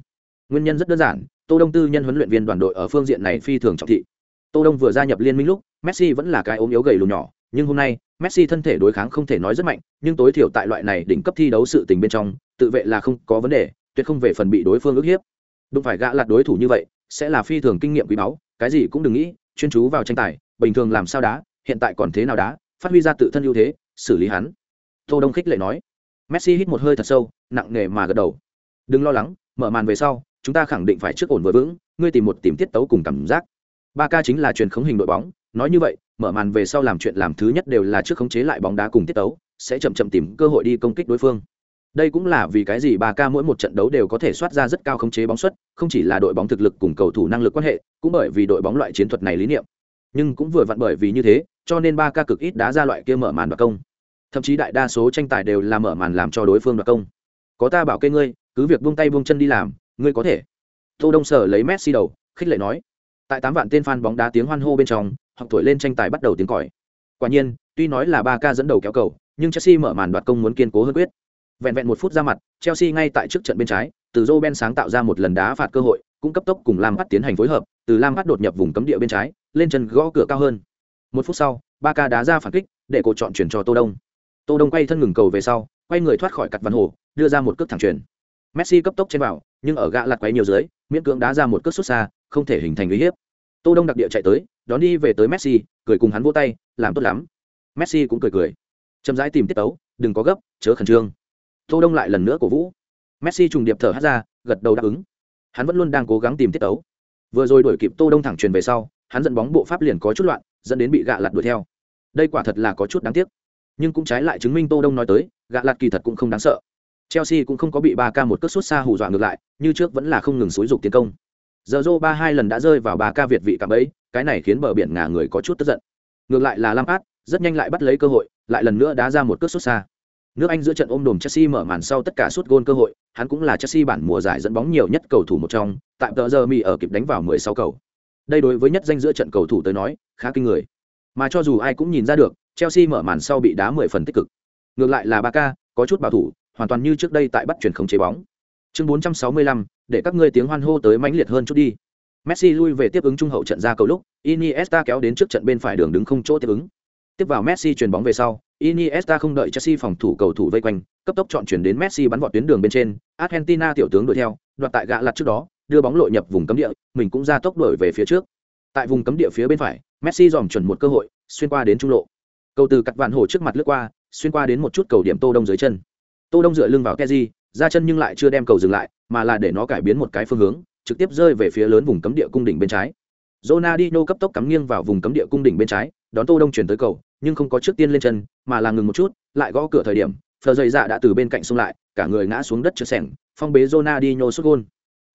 Nguyên nhân rất đơn giản, tô đông tư nhân huấn luyện viên đoàn đội ở phương diện này phi thường trọng thị. Tô đông vừa gia nhập liên minh lúc, messi vẫn là cái ốm yếu gầy lùn nhỏ, nhưng hôm nay messi thân thể đối kháng không thể nói rất mạnh, nhưng tối thiểu tại loại này đỉnh cấp thi đấu sự tình bên trong, tự vệ là không có vấn đề, tuyệt không về phần bị đối phương ức hiếp. Đúng phải gã lạt đối thủ như vậy, sẽ là phi thường kinh nghiệm quý báu, cái gì cũng đừng nghĩ, chuyên chú vào tranh tài, bình thường làm sao đá, hiện tại còn thế nào đá, phát huy ra tự thân ưu thế, xử lý hắn. Tô đông khích lệ nói. Messi hít một hơi thật sâu, nặng nề mà gật đầu. Đừng lo lắng, mở màn về sau, chúng ta khẳng định phải trước ổn vừa vững, ngươi tìm một tìm tiết tấu cùng cảm giác. Ba ca chính là truyền khống hình đội bóng nói như vậy, mở màn về sau làm chuyện làm thứ nhất đều là trước khống chế lại bóng đá cùng tiết tấu, sẽ chậm chậm tìm cơ hội đi công kích đối phương. Đây cũng là vì cái gì ba ca mỗi một trận đấu đều có thể soát ra rất cao khống chế bóng xuất không chỉ là đội bóng thực lực cùng cầu thủ năng lực quan hệ, cũng bởi vì đội bóng loại chiến thuật này lý niệm. Nhưng cũng vừa vặn bởi vì như thế, cho nên ba ca cực ít đá ra loại kia mở màn đoạt công. Thậm chí đại đa số tranh tài đều là mở màn làm cho đối phương đoạt công. Có ta bảo kê ngươi, cứ việc buông tay buông chân đi làm, ngươi có thể. Tô đông sở lấy messi đầu, khích lệ nói. Tại tám vạn tên fan bóng đá tiếng hoan hô bên trong học tuổi lên tranh tài bắt đầu tiếng còi. Quả nhiên, tuy nói là ba ca dẫn đầu kéo cầu, nhưng chelsea mở màn đoạt công muốn kiên cố hơn quyết. Vẹn vẹn một phút ra mặt, chelsea ngay tại trước trận bên trái, từ joe sáng tạo ra một lần đá phạt cơ hội, cũng cấp tốc cùng lam bắt tiến hành phối hợp, từ lam bắt đột nhập vùng cấm địa bên trái, lên chân gõ cửa cao hơn. Một phút sau, ba ca đá ra phản kích, để cô chọn chuyển cho tô đông. Tô đông quay thân ngừng cầu về sau, quay người thoát khỏi cặt văn hồ, đưa ra một cước thẳng chuyển messi cấp tốc trên vào, nhưng ở gã lật quấy nhiều dưới, miễn cưỡng đá ra một cước xuất xa, không thể hình thành uy hiếp tô đông đặc địa chạy tới, đón đi về tới messi, cười cùng hắn vỗ tay, làm tốt lắm. Messi cũng cười cười. Chậm rãi tìm tiết tấu, đừng có gấp, chớ khẩn trương. Tô đông lại lần nữa cổ vũ. Messi trùng điệp thở hắt ra, gật đầu đáp ứng. Hắn vẫn luôn đang cố gắng tìm tiết tấu. Vừa rồi đuổi kịp tô đông thẳng truyền về sau, hắn dẫn bóng bộ pháp liền có chút loạn, dẫn đến bị gạ lật đuổi theo. Đây quả thật là có chút đáng tiếc. Nhưng cũng trái lại chứng minh tô đông nói tới, gạ lật kỳ thật cũng không đáng sợ. Chelsea cũng không có bị ba k một cước sút xa hù dọa ngược lại, như trước vẫn là không ngừng xúi dục tiến công giờ Zoro ba hai lần đã rơi vào ba ca việt vị cạm ấy cái này khiến bờ biển ngà người có chút tức giận. Ngược lại là Lampard, rất nhanh lại bắt lấy cơ hội, lại lần nữa đá ra một cước sút xa. Nước anh giữa trận ôm đồm chelsea mở màn sau tất cả sút gôn cơ hội, hắn cũng là chelsea bản mùa giải dẫn bóng nhiều nhất cầu thủ một trong, tại tờ giờ mi ở kịp đánh vào 16 cầu. Đây đối với nhất danh giữa trận cầu thủ tới nói, khá kinh người. Mà cho dù ai cũng nhìn ra được, chelsea mở màn sau bị đá 10 phần tích cực. Ngược lại là Barca, có chút bảo thủ, hoàn toàn như trước đây tại bắt chuyển không chế bóng chương 465, để các ngươi tiếng hoan hô tới mãnh liệt hơn chút đi. Messi lui về tiếp ứng trung hậu trận ra cầu lúc iniesta kéo đến trước trận bên phải đường đứng không chỗ tiếp ứng. Tiếp vào messi chuyền bóng về sau iniesta không đợi chelsea phòng thủ cầu thủ vây quanh cấp tốc chọn chuyển đến messi bắn vọt tuyến đường bên trên argentina tiểu tướng đuổi theo đoạt tại gạ lặt trước đó đưa bóng lội nhập vùng cấm địa mình cũng ra tốc đuổi về phía trước. Tại vùng cấm địa phía bên phải messi dòm chuẩn một cơ hội xuyên qua đến trung lộ. Cầu từ cắt vạn hồ trước mặt lướt qua xuyên qua đến một chút cầu điểm tô đông dưới chân. Tô đông dựa lưng vào keji ra chân nhưng lại chưa đem cầu dừng lại, mà là để nó cải biến một cái phương hướng, trực tiếp rơi về phía lớn vùng cấm địa cung đỉnh bên trái Ronaldinho cấp tốc cắm nghiêng vào vùng cấm địa cung đỉnh bên trái, đón tô đông chuyển tới cầu, nhưng không có trước tiên lên chân, mà là ngừng một chút, lại gõ cửa thời điểm, phờ dày dạ đã từ bên cạnh xông lại, cả người ngã xuống đất chưa sẻng, phong bế Ronaldinho sút gôn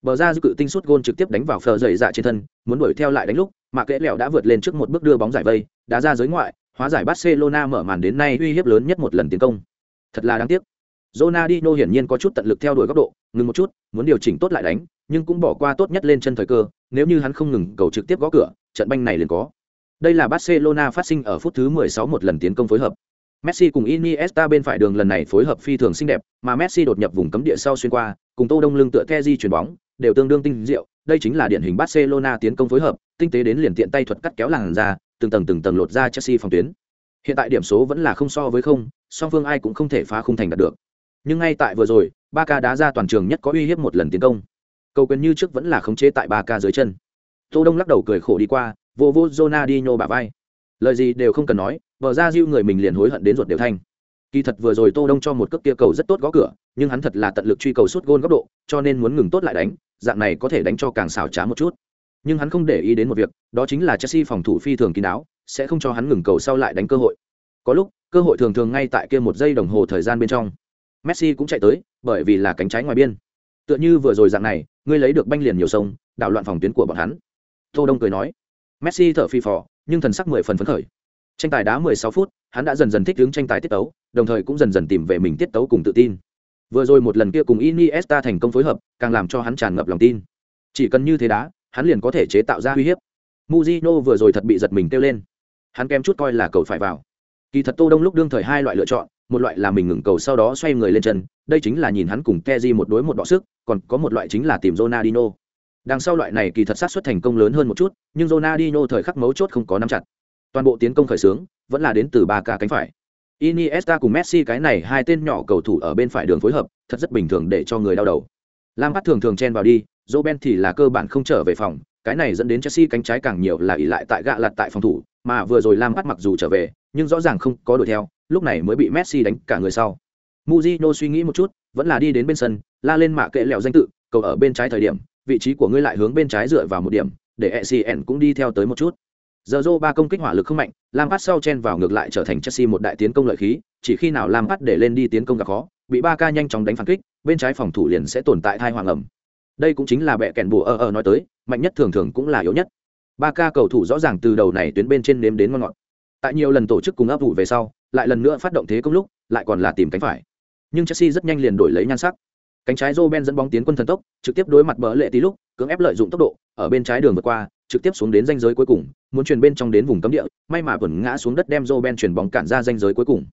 bờ ra dư cự tinh sút gôn trực tiếp đánh vào phờ dày dạ trên thân, muốn đuổi theo lại đánh lúc, mà kẽ lẹo đã vượt lên trước một bước đưa bóng giải vây, đá ra giới ngoại, hóa giải Barcelona mở màn đến nay uy hiếp lớn nhất một lần tiến công. Thật là đáng tiếc. Ronaldinho hiển nhiên có chút tận lực theo đuổi góc độ, ngừng một chút, muốn điều chỉnh tốt lại đánh, nhưng cũng bỏ qua tốt nhất lên chân thời cơ, nếu như hắn không ngừng cầu trực tiếp gõ cửa, trận banh này liền có. Đây là Barcelona phát sinh ở phút thứ 16 một lần tiến công phối hợp. Messi cùng Iniesta bên phải đường lần này phối hợp phi thường xinh đẹp, mà Messi đột nhập vùng cấm địa sau xuyên qua, cùng Tô Đông lưng tựa Kessié chuyển bóng, đều tương đương tinh diệu, đây chính là điển hình Barcelona tiến công phối hợp, tinh tế đến liền tiện tay thuật cắt kéo làn ra, từng tầng từng tầng lột ra Chelsea phòng tuyến. Hiện tại điểm số vẫn là không so với không, song phương ai cũng không thể phá khung thành đạt được. Nhưng ngay tại vừa rồi, Barca đá ra toàn trường nhất có uy hiếp một lần tiến công. Cầu quyền như trước vẫn là khống chế tại Barca dưới chân. Tô Đông lắc đầu cười khổ đi qua, vô vô Ronaldinho bả vai. Lời gì đều không cần nói, vợ ra diêu người mình liền hối hận đến ruột đều thanh. Kỳ thật vừa rồi Tô Đông cho một cước kia cầu rất tốt gõ cửa, nhưng hắn thật là tận lực truy cầu suốt gôn góc độ, cho nên muốn ngừng tốt lại đánh, dạng này có thể đánh cho càng xảo trá một chút. Nhưng hắn không để ý đến một việc, đó chính là Chelsea phòng thủ phi thường kín đáo, sẽ không cho hắn ngừng cầu sau lại đánh cơ hội. Có lúc, cơ hội thường thường ngay tại kia một giây đồng hồ thời gian bên trong. Messi cũng chạy tới, bởi vì là cánh trái ngoài biên. Tựa như vừa rồi dạng này, ngươi lấy được banh liền nhiều sông, đảo loạn phòng tuyến của bọn hắn. Tô Đông cười nói. Messi thở phì phò, nhưng thần sắc mười phần phấn khởi. Tranh tài đá 16 phút, hắn đã dần dần thích ứng tranh tài tiết tấu, đồng thời cũng dần dần tìm về mình tiết tấu cùng tự tin. Vừa rồi một lần kia cùng Iniesta thành công phối hợp, càng làm cho hắn tràn ngập lòng tin. Chỉ cần như thế đá, hắn liền có thể chế tạo ra uy hiếp. Mujino vừa rồi thật bị giật mình kêu lên. Hắn kém chút coi là cầu phải vào. Kỳ thật Tô Đông lúc đương thời hai loại lựa chọn, một loại là mình ngừng cầu sau đó xoay người lên chân, đây chính là nhìn hắn cùng keji một đối một đọ sức, còn có một loại chính là tìm Ronaldinho. Đằng sau loại này kỳ thật sát xuất thành công lớn hơn một chút, nhưng Ronaldinho thời khắc mấu chốt không có nắm chặt. Toàn bộ tiến công khởi xướng vẫn là đến từ ba ca cánh phải. Iniesta cùng Messi cái này hai tên nhỏ cầu thủ ở bên phải đường phối hợp, thật rất bình thường để cho người đau đầu. lam bắt thường thường chen vào đi, Roben thì là cơ bản không trở về phòng, cái này dẫn đến Chelsea cánh trái càng nhiều là ỉ lại tại gạ lật tại phòng thủ, mà vừa rồi lam bắt mặc dù trở về, nhưng rõ ràng không có đuổi theo, lúc này mới bị Messi đánh cả người sau. Mujino suy nghĩ một chút, vẫn là đi đến bên sân, la lên mạ kệ lẹo danh tự, cầu ở bên trái thời điểm, vị trí của ngươi lại hướng bên trái dựa vào một điểm, để ECN cũng đi theo tới một chút. Giờ ba công kích hỏa lực không mạnh, Lampard sau chen vào ngược lại trở thành Chelsea một đại tiến công lợi khí, chỉ khi nào Lampard để lên đi tiến công gặp khó, bị ba ca nhanh chóng đánh phản kích, bên trái phòng thủ liền sẽ tồn tại thai hoàng ẩm. Đây cũng chính là bẻ kèn bùa ở ở nói tới, mạnh nhất thường thường cũng là yếu nhất. Ba ca cầu thủ rõ ràng từ đầu này tuyến bên trên nếm đến ngon ngọt. Tại nhiều lần tổ chức cùng áp vụ về sau, lại lần nữa phát động thế công lúc, lại còn là tìm cánh phải. Nhưng Chelsea rất nhanh liền đổi lấy nhan sắc. Cánh trái Roben dẫn bóng tiến quân thần tốc, trực tiếp đối mặt bờ lệ tí lúc, cưỡng ép lợi dụng tốc độ, ở bên trái đường vượt qua, trực tiếp xuống đến ranh giới cuối cùng, muốn truyền bên trong đến vùng cấm địa, may mà vẫn ngã xuống đất đem Roben chuyển bóng cản ra ranh giới cuối cùng.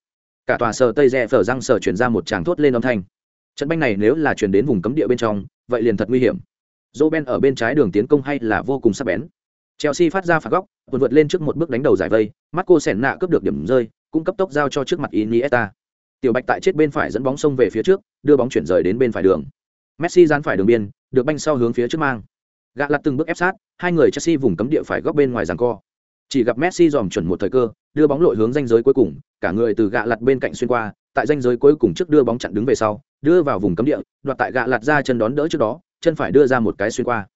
Cả tòa sở Tây Rẽ phở răng sở chuyển ra một tràng thốt lên âm thanh. Trận banh này nếu là truyền đến vùng cấm địa bên trong, vậy liền thật nguy hiểm. Roben ở bên trái đường tiến công hay là vô cùng sắc bén. Chelsea phát ra phạt góc, vượt vượt lên trước một bước đánh đầu giải vây, Marco Senna cướp được điểm rơi, cũng cấp tốc giao cho trước mặt Iniesta. Tiểu Bạch tại chết bên phải dẫn bóng sông về phía trước, đưa bóng chuyển rời đến bên phải đường. Messi dán phải đường biên, được banh sau hướng phía trước mang. Gạ lật từng bước ép sát, hai người Chelsea vùng cấm địa phải góc bên ngoài giằng co. Chỉ gặp Messi dòm chuẩn một thời cơ, đưa bóng lội hướng ranh giới cuối cùng, cả người từ gạ lật bên cạnh xuyên qua, tại ranh giới cuối cùng trước đưa bóng chặn đứng về sau, đưa vào vùng cấm địa, đoạt tại gạ lật ra chân đón đỡ trước đó, chân phải đưa ra một cái xuyên qua.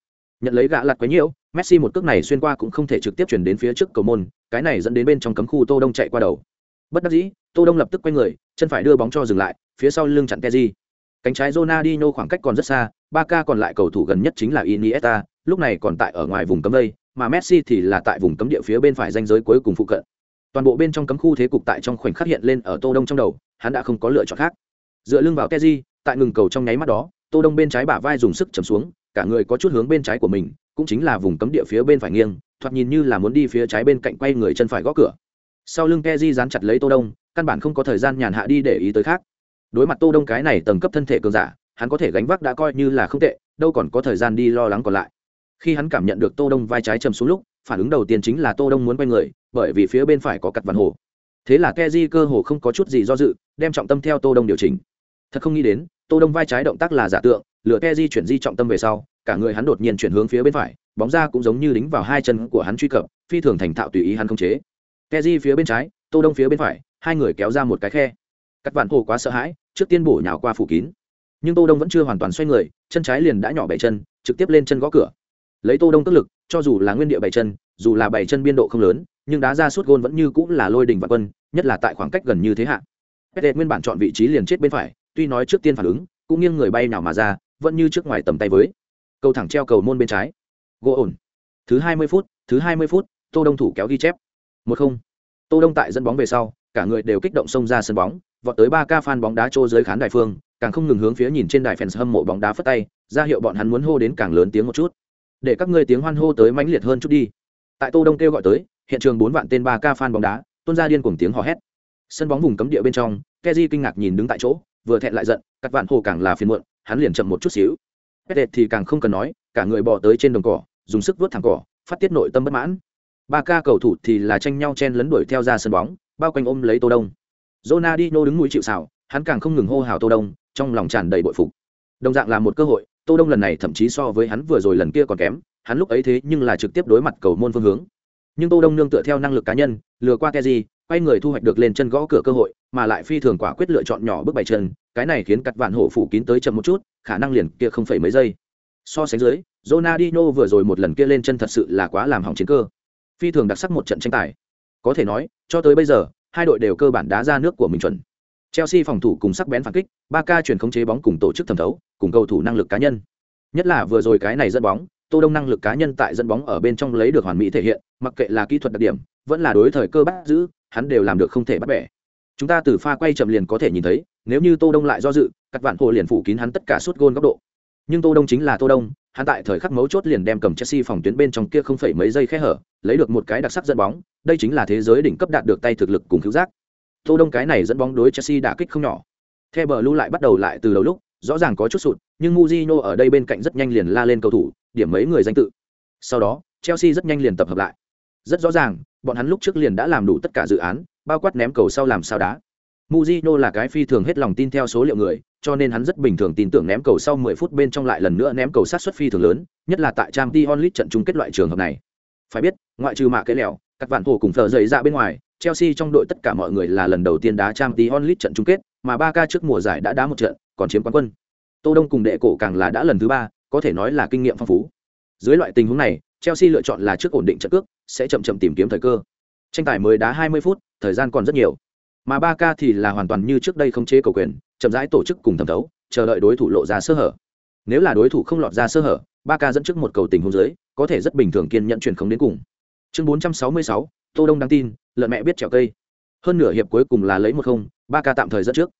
Nhận lấy gạ lật quá nhiều, Messi một cước này xuyên qua cũng không thể trực tiếp chuyển đến phía trước cầu môn, cái này dẫn đến bên trong cấm khu Tô Đông chạy qua đầu. Bất đắc dĩ, Tô Đông lập tức quay người, chân phải đưa bóng cho dừng lại, phía sau lưng chặn keji. Cánh trái Ronaldinho khoảng cách còn rất xa, ba ca còn lại cầu thủ gần nhất chính là Iniesta, lúc này còn tại ở ngoài vùng cấm đây, mà Messi thì là tại vùng cấm địa phía bên phải ranh giới cuối cùng phụ cận. Toàn bộ bên trong cấm khu thế cục tại trong khoảnh khắc hiện lên ở Tô Đông trong đầu, hắn đã không có lựa chọn khác. Dựa lưng vào keji, tại ngừng cầu trong nháy mắt đó, Tô Đông bên trái bả vai dùng sức chầm xuống, cả người có chút hướng bên trái của mình, cũng chính là vùng cấm địa phía bên phải nghiêng, thoạt nhìn như là muốn đi phía trái bên cạnh quay người chân phải gõ cửa. Sau lưng keji dán chặt lấy Tô Đông, căn bản không có thời gian nhàn hạ đi để ý tới khác. Đối mặt tô đông cái này tầng cấp thân thể cường giả hắn có thể gánh vác đã coi như là không tệ đâu còn có thời gian đi lo lắng còn lại. Khi hắn cảm nhận được tô đông vai trái chầm xuống lúc phản ứng đầu tiên chính là tô đông muốn quay người bởi vì phía bên phải có cặt văn hồ. Thế là keji cơ hồ không có chút gì do dự đem trọng tâm theo tô đông điều chỉnh. Thật không nghĩ đến tô đông vai trái động tác là giả tượng lựa keji chuyển di trọng tâm về sau cả người hắn đột nhiên chuyển hướng phía bên phải bóng ra cũng giống như đính vào hai chân của hắn truy cập phi thường thành thạo tùy ý hắn không chế keji phía bên trái, tô đông phía bên phải, hai người kéo ra một cái khe. Cắt vạn hồ quá sợ hãi, trước tiên bổ nhào qua phủ kín. Nhưng tô đông vẫn chưa hoàn toàn xoay người, chân trái liền đã nhỏ bảy chân, trực tiếp lên chân gõ cửa. Lấy tô đông tức lực, cho dù là nguyên địa bảy chân, dù là bảy chân biên độ không lớn, nhưng đá ra suốt gôn vẫn như cũng là lôi đỉnh và quân, nhất là tại khoảng cách gần như thế hạ. Pet nguyên bản chọn vị trí liền chết bên phải, tuy nói trước tiên phản ứng, cũng nghiêng người bay nào mà ra, vẫn như trước ngoài tầm tay với. Cầu thẳng treo cầu môn bên trái. Gỗ ổn. Thứ hai mươi phút, thứ hai mươi phút, tô đông thủ kéo ghi chép một không Tô Đông tại dẫn bóng về sau, cả người đều kích động xông ra sân bóng, vọt tới ba ca fan bóng đá trô dưới khán đài phương, càng không ngừng hướng phía nhìn trên đài fans hâm mộ bóng đá phất tay, ra hiệu bọn hắn muốn hô đến càng lớn tiếng một chút. Để các ngươi tiếng hoan hô tới mãnh liệt hơn chút đi. Tại Tô Đông kêu gọi tới, hiện trường bốn vạn tên ba ca fan bóng đá, tuôn ra điên cuồng tiếng hò hét. Sân bóng vùng cấm địa bên trong, keji kinh ngạc nhìn đứng tại chỗ, vừa thẹn lại giận, các vạn hồ càng là phiền muộn, hắn liền chậm một chút xíu. Pet thì càng không cần nói, cả người bò tới trên đồng cỏ, dùng sức vuốt thẳng cỏ, phát tiết nội tâm bất mãn. Ba ca cầu thủ thì là tranh nhau chen lấn đuổi theo ra sân bóng, bao quanh ôm lấy Tô Đông. Ronaldinho đứng mũi chịu sào, hắn càng không ngừng hô hào Tô Đông, trong lòng tràn đầy bội phục. Đồng dạng là một cơ hội, Tô Đông lần này thậm chí so với hắn vừa rồi lần kia còn kém, hắn lúc ấy thế nhưng là trực tiếp đối mặt cầu môn phương hướng. Nhưng Tô Đông nương tựa theo năng lực cá nhân, lừa qua keji quay người thu hoạch được lên chân gõ cửa cơ hội, mà lại phi thường quả quyết lựa chọn nhỏ bước bảy chân, cái này khiến cắt vạn hổ phủ kín tới chậm một chút, khả năng liền kia không phải mấy giây. So sánh dưới, Ronaldinho vừa rồi một lần kia lên chân thật sự là quá làm hỏng chiến cơ. Phi thường đặc sắc một trận tranh tài. Có thể nói, cho tới bây giờ, hai đội đều cơ bản đá ra nước của mình chuẩn. Chelsea phòng thủ cùng sắc bén phản kích, Barca chuyển khống chế bóng cùng tổ chức thẩm thấu, cùng cầu thủ năng lực cá nhân. Nhất là vừa rồi cái này dẫn bóng, Tô Đông năng lực cá nhân tại dẫn bóng ở bên trong lấy được hoàn mỹ thể hiện, mặc kệ là kỹ thuật đặc điểm, vẫn là đối thời cơ bắt giữ, hắn đều làm được không thể bắt bẻ. Chúng ta từ pha quay chậm liền có thể nhìn thấy, nếu như Tô Đông lại do dự, các vạn hồ liền phủ kín hắn tất cả suốt gôn góc độ. Nhưng Tô Đông chính là Tô Đông, hắn tại thời khắc mấu chốt liền đem cầm Chelsea phòng tuyến bên trong kia không phải mấy giây khe hở, lấy được một cái đặc sắc dẫn bóng, đây chính là thế giới đỉnh cấp đạt được tay thực lực cùng cứu giác. Tô Đông cái này dẫn bóng đối Chelsea đã kích không nhỏ. The Blue lại bắt đầu lại từ đầu lúc, rõ ràng có chút sụt, nhưng Mujino ở đây bên cạnh rất nhanh liền la lên cầu thủ, điểm mấy người danh tự. Sau đó, Chelsea rất nhanh liền tập hợp lại. Rất rõ ràng, bọn hắn lúc trước liền đã làm đủ tất cả dự án, bao quát ném cầu sau làm sao đá. Mujino là cái phi thường hết lòng tin theo số liệu người, cho nên hắn rất bình thường tin tưởng ném cầu sau 10 phút bên trong lại lần nữa ném cầu sát xuất phi thường lớn, nhất là tại Champions League trận chung kết loại trường hợp này. Phải biết, ngoại trừ mạ cái lẻo, các vạn thủ cùng phở dậy ra bên ngoài, Chelsea trong đội tất cả mọi người là lần đầu tiên đá Champions League trận chung kết, mà Barca trước mùa giải đã đá một trận, còn chiếm quán quân. Tô Đông cùng đệ cổ càng là đã lần thứ ba, có thể nói là kinh nghiệm phong phú. Dưới loại tình huống này, Chelsea lựa chọn là trước ổn định trận cước, sẽ chậm chậm tìm kiếm thời cơ. Tranh tài mới đá 20 phút, thời gian còn rất nhiều. Mà ba ca thì là hoàn toàn như trước đây không chế cầu quyền, chậm rãi tổ chức cùng thẩm thấu, chờ đợi đối thủ lộ ra sơ hở. Nếu là đối thủ không lọt ra sơ hở, ba ca dẫn trước một cầu tình hôn dưới, có thể rất bình thường kiên nhận truyền không đến cùng. Chương 466, Tô Đông đăng tin, lợn mẹ biết trèo cây. Hơn nửa hiệp cuối cùng là lấy một không, ba ca tạm thời dẫn trước.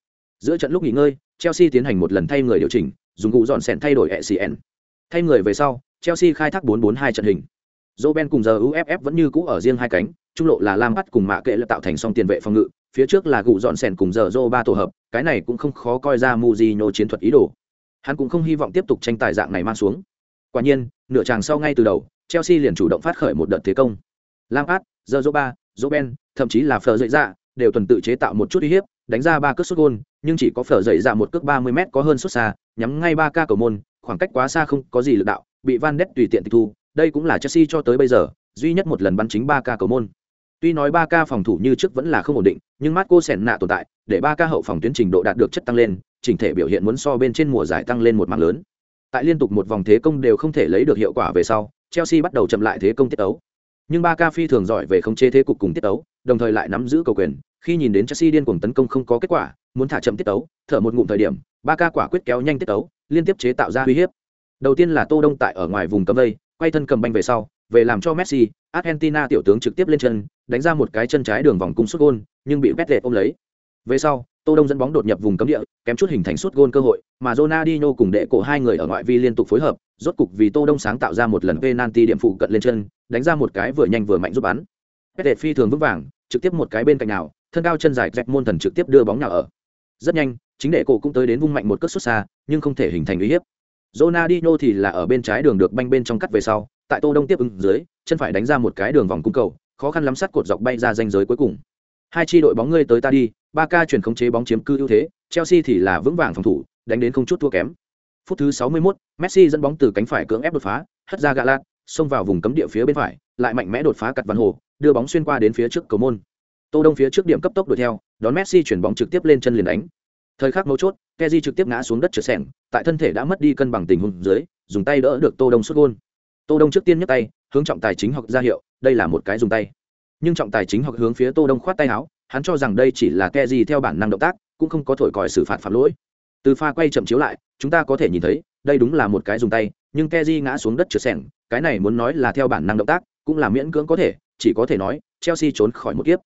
Giữa trận lúc nghỉ ngơi, Chelsea tiến hành một lần thay người điều chỉnh, dùng cụ dọn sẹn thay đổi ECN. Thay người về sau, Chelsea khai thác 4-4-2 trận hình. Joe Ben cùng giờ UFF vẫn như cũ ở riêng hai cánh, trung lộ là Lam Bắt cùng Mạ Kệ lập tạo thành song tiền vệ phòng ngự, phía trước là gụ dọn sèn cùng giờ dô ba tổ hợp, cái này cũng không khó coi ra Mujino chiến thuật ý đồ. Hắn cũng không hy vọng tiếp tục tranh tài dạng này mang xuống. Quả nhiên, nửa chàng sau ngay từ đầu, Chelsea liền chủ động phát khởi một đợt thế công. Lampard, giờ dô ba, Roben, thậm chí là phờ dậy ra, đều tuần tự chế tạo một chút uy hiếp, đánh ra ba cước sút gôn, nhưng chỉ có Phở dậy ra một cước 30m có hơn sút xa, nhắm ngay ba ca cầu môn, khoảng cách quá xa không có gì lực đạo, bị Van Ness tùy tiện tịch thu, đây cũng là Chelsea cho tới bây giờ duy nhất một lần bắn chính ba ca cầu môn. Tuy nói 3K phòng thủ như trước vẫn là không ổn định, nhưng Marco Senna tồn tại, để 3K hậu phòng tuyến trình độ đạt được chất tăng lên, chỉnh thể biểu hiện muốn so bên trên mùa giải tăng lên một mạng lớn. Tại liên tục một vòng thế công đều không thể lấy được hiệu quả về sau, Chelsea bắt đầu chậm lại thế công tiết tấu. Nhưng 3K phi thường giỏi về khống chế thế cục cùng tiết tấu, đồng thời lại nắm giữ cầu quyền, khi nhìn đến Chelsea điên cuồng tấn công không có kết quả, muốn thả chậm tiết tấu, thở một ngụm thời điểm, Barca quả quyết kéo nhanh tiết tấu, liên tiếp chế tạo ra uy hiếp. Đầu tiên là Tô Đông tại ở ngoài vùng cấm vây, quay thân cầm banh về sau, về làm cho Messi, Argentina tiểu tướng trực tiếp lên chân, đánh ra một cái chân trái đường vòng cung sút gôn, nhưng bị Pete ôm lấy. Về sau, Tô Đông dẫn bóng đột nhập vùng cấm địa, kém chút hình thành sút gôn cơ hội, mà Ronaldinho cùng đệ cổ hai người ở ngoại vi liên tục phối hợp, rốt cục vì Tô Đông sáng tạo ra một lần penalty điểm phụ cận lên chân, đánh ra một cái vừa nhanh vừa mạnh giúp bắn. Pete phi thường vững vàng, trực tiếp một cái bên cạnh nào, thân cao chân dài dẹp môn thần trực tiếp đưa bóng nào ở. Rất nhanh, chính đệ cổ cũng tới đến vung mạnh một cước xuất xa, nhưng không thể hình thành uy hiếp. Ronaldinho thì là ở bên trái đường được banh bên trong cắt về sau, tại Tô Đông tiếp ứng dưới, chân phải đánh ra một cái đường vòng cung cầu, khó khăn lắm sát cột dọc bay ra ranh giới cuối cùng. Hai chi đội bóng ngươi tới ta đi, ba ca chuyển khống chế bóng chiếm cư ưu thế, Chelsea thì là vững vàng phòng thủ, đánh đến không chút thua kém. Phút thứ 61, Messi dẫn bóng từ cánh phải cưỡng ép đột phá, hất ra gạ lạt, xông vào vùng cấm địa phía bên phải, lại mạnh mẽ đột phá cặt văn hồ, đưa bóng xuyên qua đến phía trước cầu môn. Tô Đông phía trước điểm cấp tốc đuổi theo, đón Messi chuyển bóng trực tiếp lên chân liền đánh. Thời khắc mấu chốt, Kessié trực tiếp ngã xuống đất trượt sẻng, tại thân thể đã mất đi cân bằng tình huống dưới, dùng tay đỡ được Tô Đông xuất gôn Tô Đông trước tiên nhấc tay, hướng trọng tài chính học ra hiệu, đây là một cái dùng tay. Nhưng trọng tài chính học hướng phía Tô Đông khoát tay áo, hắn cho rằng đây chỉ là Kessié theo bản năng động tác, cũng không có thổi còi xử phạt phạm lỗi. Từ pha quay chậm chiếu lại, chúng ta có thể nhìn thấy, đây đúng là một cái dùng tay, nhưng Kessié ngã xuống đất trượt sẻng, cái này muốn nói là theo bản năng động tác, cũng là miễn cưỡng có thể, chỉ có thể nói, Chelsea trốn khỏi một kiếp.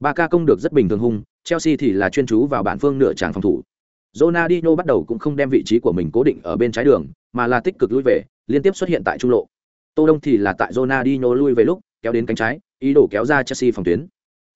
Barca công được rất bình thường hung, Chelsea thì là chuyên chú vào bản phương nửa tràng phòng thủ. Ronaldinho bắt đầu cũng không đem vị trí của mình cố định ở bên trái đường, mà là tích cực lui về, liên tiếp xuất hiện tại trung lộ. Tô Đông thì là tại Ronaldinho lui về lúc, kéo đến cánh trái, ý đồ kéo ra Chelsea phòng tuyến.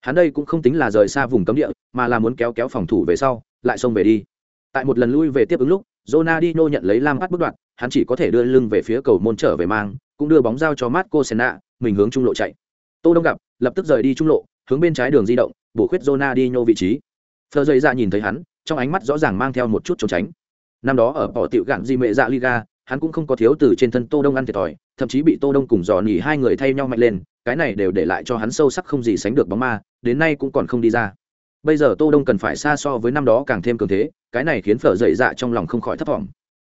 Hắn đây cũng không tính là rời xa vùng cấm địa, mà là muốn kéo kéo phòng thủ về sau, lại xông về đi. Tại một lần lui về tiếp ứng lúc, Ronaldinho nhận lấy lam bắt bước đoạn, hắn chỉ có thể đưa lưng về phía cầu môn trở về mang, cũng đưa bóng giao cho Marco Senna, mình hướng trung lộ chạy. Tô Đông gặp, lập tức rời đi trung lộ, hướng bên trái đường di động, bổ khuyết Ronaldinho vị trí. Phờ dày ra dạ nhìn thấy hắn, trong ánh mắt rõ ràng mang theo một chút trốn tránh. Năm đó ở bỏ tiểu gạn di mệ dạ Liga, hắn cũng không có thiếu từ trên thân Tô Đông ăn thiệt thòi, thậm chí bị Tô Đông cùng dò nỉ hai người thay nhau mạnh lên, cái này đều để lại cho hắn sâu sắc không gì sánh được bóng ma, đến nay cũng còn không đi ra. Bây giờ Tô Đông cần phải xa so với năm đó càng thêm cường thế, cái này khiến phở dậy dạ trong lòng không khỏi thất vọng.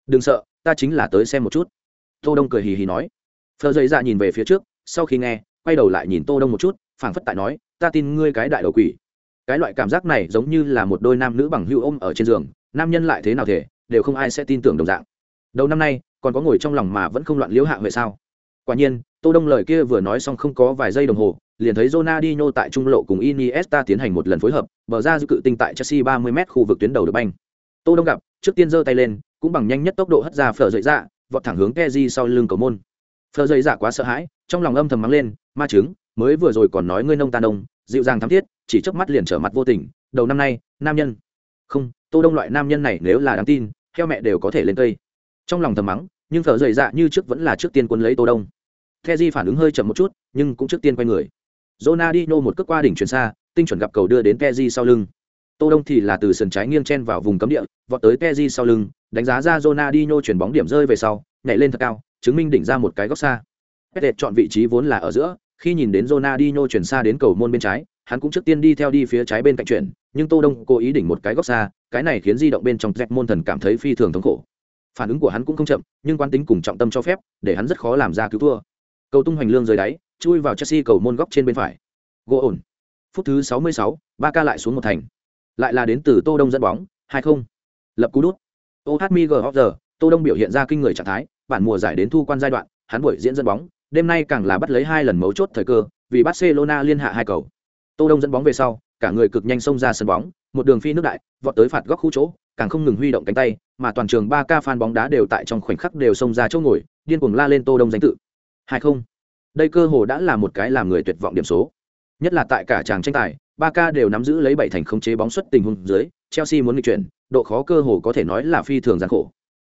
Đừng sợ, ta chính là tới xem một chút. Tô Đông cười hì hì nói. Phở dậy dạ nhìn về phía trước, sau khi nghe, quay đầu lại nhìn Tô Đông một chút, phảng phất tại nói, ta tin ngươi cái đại đầu quỷ. Cái loại cảm giác này giống như là một đôi nam nữ bằng hữu ôm ở trên giường, nam nhân lại thế nào thể, đều không ai sẽ tin tưởng đồng dạng. Đầu năm nay, còn có ngồi trong lòng mà vẫn không loạn liễu hạ huệ sao? Quả nhiên, Tô Đông lời kia vừa nói xong không có vài giây đồng hồ, liền thấy Ronaldinho tại trung lộ cùng Iniesta tiến hành một lần phối hợp, bờ ra dự cự tinh tại Chelsea 30m khu vực tuyến đầu được banh. Tô Đông gặp, trước tiên giơ tay lên, cũng bằng nhanh nhất tốc độ hất ra phở dậy dạ, vọt thẳng hướng Kezi sau lưng cầu môn. Phở dậy dạ quá sợ hãi, trong lòng âm thầm mắng lên, ma chứng, mới vừa rồi còn nói ngươi nông ta nông, dịu dàng thắm thiết, chỉ chớp mắt liền trở mặt vô tình, đầu năm nay, nam nhân. Không, Tô Đông loại nam nhân này nếu là đáng tin, theo mẹ đều có thể lên cây. Trong lòng thầm mắng, nhưng phở dày dạ như trước vẫn là trước tiên quân lấy Tô Đông. Kezi phản ứng hơi chậm một chút, nhưng cũng trước tiên quay người. Ronaldinho một cước qua đỉnh chuyển xa, tinh chuẩn gặp cầu đưa đến Pezzi sau lưng. Tô Đông thì là từ sườn trái nghiêng chen vào vùng cấm địa, vọt tới Pezzi sau lưng, đánh giá ra Ronaldinho chuyển bóng điểm rơi về sau, nhảy lên thật cao, chứng minh đỉnh ra một cái góc xa. Pet chọn vị trí vốn là ở giữa, khi nhìn đến Ronaldinho chuyển xa đến cầu môn bên trái, hắn cũng trước tiên đi theo đi phía trái bên cạnh chuyển, nhưng Tô Đông cố ý đỉnh một cái góc xa, cái này khiến di động bên trong Jack môn thần cảm thấy phi thường thống khổ. Phản ứng của hắn cũng không chậm, nhưng quan tính cùng trọng tâm cho phép, để hắn rất khó làm ra cứu thua. Cầu tung hoành lương rời đáy, chui vào Chelsea cầu môn góc trên bên phải. Gỗ ổn. Phút thứ 66, ba ca lại xuống một thành. Lại là đến từ Tô Đông dẫn bóng, 2-0. Lập cú đút. OHMG Tô Đông biểu hiện ra kinh người trạng thái, bản mùa giải đến thu quan giai đoạn, hắn buổi diễn dẫn bóng, đêm nay càng là bắt lấy hai lần mấu chốt thời cơ, vì Barcelona liên hạ hai cầu. Tô Đông dẫn bóng về sau, cả người cực nhanh xông ra sân bóng, một đường phi nước đại, vọt tới phạt góc khu chỗ, càng không ngừng huy động cánh tay, mà toàn trường 3K fan bóng đá đều tại trong khoảnh khắc đều xông ra chỗ ngồi, điên cuồng la lên Tô Đông danh tự. 2-0 đây cơ hồ đã là một cái làm người tuyệt vọng điểm số. Nhất là tại cả tràng tranh tài ba ca đều nắm giữ lấy bảy thành khống chế bóng xuất tình huống dưới chelsea muốn nghịch chuyển độ khó cơ hồ có thể nói là phi thường gian khổ.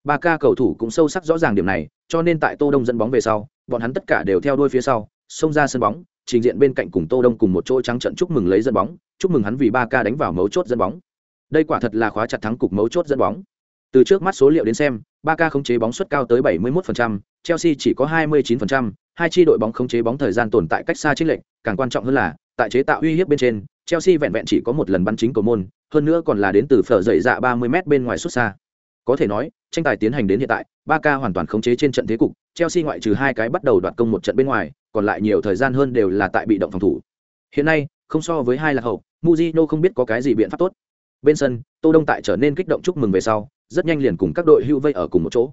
Ba ca cầu thủ cũng sâu sắc rõ ràng điểm này cho nên tại tô đông dẫn bóng về sau bọn hắn tất cả đều theo đuôi phía sau xông ra sân bóng trình diện bên cạnh cùng tô đông cùng một chỗ trắng trận chúc mừng lấy dẫn bóng chúc mừng hắn vì ba ca đánh vào mấu chốt dẫn bóng đây quả thật là khóa chặt thắng cục mấu chốt dẫn bóng từ trước mắt số liệu đến xem ba khống chế bóng suất cao tới 71%, chelsea chỉ có 29%, hai chi đội bóng khống chế bóng thời gian tồn tại cách xa chênh lệch, càng quan trọng hơn là, tại chế tạo uy hiếp bên trên, Chelsea vẹn vẹn chỉ có một lần bắn chính cầu môn, hơn nữa còn là đến từ phở dậy dạ 30m bên ngoài xuất xa. Có thể nói, tranh tài tiến hành đến hiện tại, Barca hoàn toàn khống chế trên trận thế cục, Chelsea ngoại trừ hai cái bắt đầu đoạt công một trận bên ngoài, còn lại nhiều thời gian hơn đều là tại bị động phòng thủ. Hiện nay, không so với hai là hậu, Mujino không biết có cái gì biện pháp tốt. Bên sân, Tô Đông tại trở nên kích động chúc mừng về sau, rất nhanh liền cùng các đội hưu vây ở cùng một chỗ.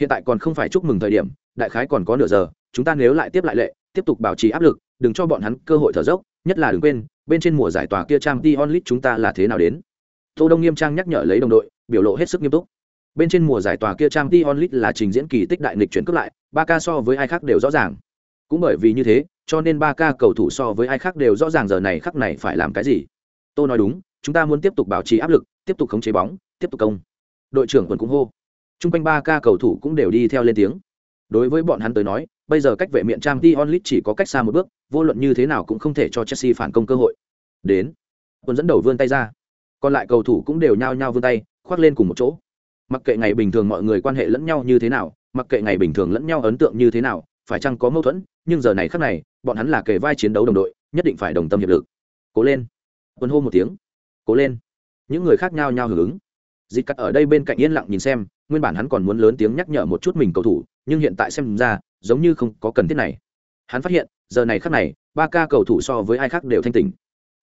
Hiện tại còn không phải chúc mừng thời điểm, đại khái còn có nửa giờ, chúng ta nếu lại tiếp lại lệ, tiếp tục bảo trì áp lực, đừng cho bọn hắn cơ hội thở dốc, nhất là đừng quên, bên trên mùa giải tòa kia trang Champions onlit chúng ta là thế nào đến. Tô Đông nghiêm trang nhắc nhở lấy đồng đội, biểu lộ hết sức nghiêm túc. Bên trên mùa giải tòa kia trang Champions onlit là trình diễn kỳ tích đại nghịch chuyển cướp lại, ba ca so với ai khác đều rõ ràng. Cũng bởi vì như thế, cho nên ba ca cầu thủ so với ai khác đều rõ ràng giờ này khắc này phải làm cái gì. Tô nói đúng, chúng ta muốn tiếp tục bảo trì áp lực, tiếp tục khống chế bóng, tiếp tục công. Đội trưởng quần cũng hô. Trung quanh ba ca cầu thủ cũng đều đi theo lên tiếng. Đối với bọn hắn tới nói, bây giờ cách vệ miệng trang t onlit chỉ có cách xa một bước vô luận như thế nào cũng không thể cho chelsea phản công cơ hội. Đến. Quân dẫn đầu vươn tay ra. Còn lại cầu thủ cũng đều nhao nhao vươn tay khoác lên cùng một chỗ. Mặc kệ ngày bình thường mọi người quan hệ lẫn nhau như thế nào mặc kệ ngày bình thường lẫn nhau ấn tượng như thế nào phải chăng có mâu thuẫn nhưng giờ này khác này bọn hắn là kề vai chiến đấu đồng đội nhất định phải đồng tâm hiệp lực. Cố lên. Quân hô một tiếng cố lên. Những người khác nhau nhau hưởng ứng. Dịch cắt ở đây bên cạnh yên lặng nhìn xem, nguyên bản hắn còn muốn lớn tiếng nhắc nhở một chút mình cầu thủ, nhưng hiện tại xem ra, giống như không có cần thiết này. Hắn phát hiện, giờ này khác này, ba ca cầu thủ so với ai khác đều thanh tỉnh.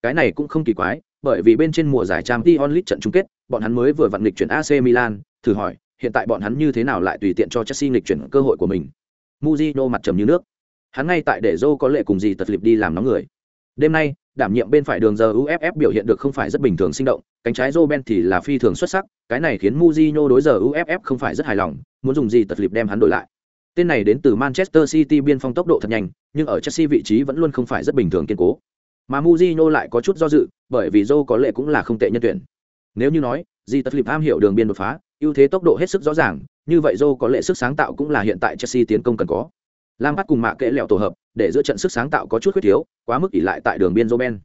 Cái này cũng không kỳ quái, bởi vì bên trên mùa giải trang t onlit trận chung kết, bọn hắn mới vừa vặn lịch chuyển ac milan, thử hỏi, hiện tại bọn hắn như thế nào lại tùy tiện cho chelsea lịch chuyển cơ hội của mình? Muzino mặt trầm như nước. Hắn ngay tại để Dô có lệ cùng gì tật lịp đi làm nóng người. Đêm nay đảm nhiệm bên phải đường giờ uff biểu hiện được không phải rất bình thường sinh động, cánh trái Roben thì là phi thường xuất sắc, cái này khiến Mujinho đối giờ uff không phải rất hài lòng, muốn dùng gì tật lịp đem hắn đổi lại. Tên này đến từ manchester city biên phong tốc độ thật nhanh, nhưng ở chelsea vị trí vẫn luôn không phải rất bình thường kiên cố. Mà Mujinho lại có chút do dự, bởi vì joe có lẽ cũng là không tệ nhân tuyển. Nếu như nói, gì tật lịp am hiểu đường biên đột phá, ưu thế tốc độ hết sức rõ ràng, như vậy joe có lẽ sức sáng tạo cũng là hiện tại chelsea tiến công cần có lam bắt cùng mạ kệ lẹo tổ hợp để giữa trận sức sáng tạo có chút khuyết thiếu quá mức ỉ lại tại đường biên joe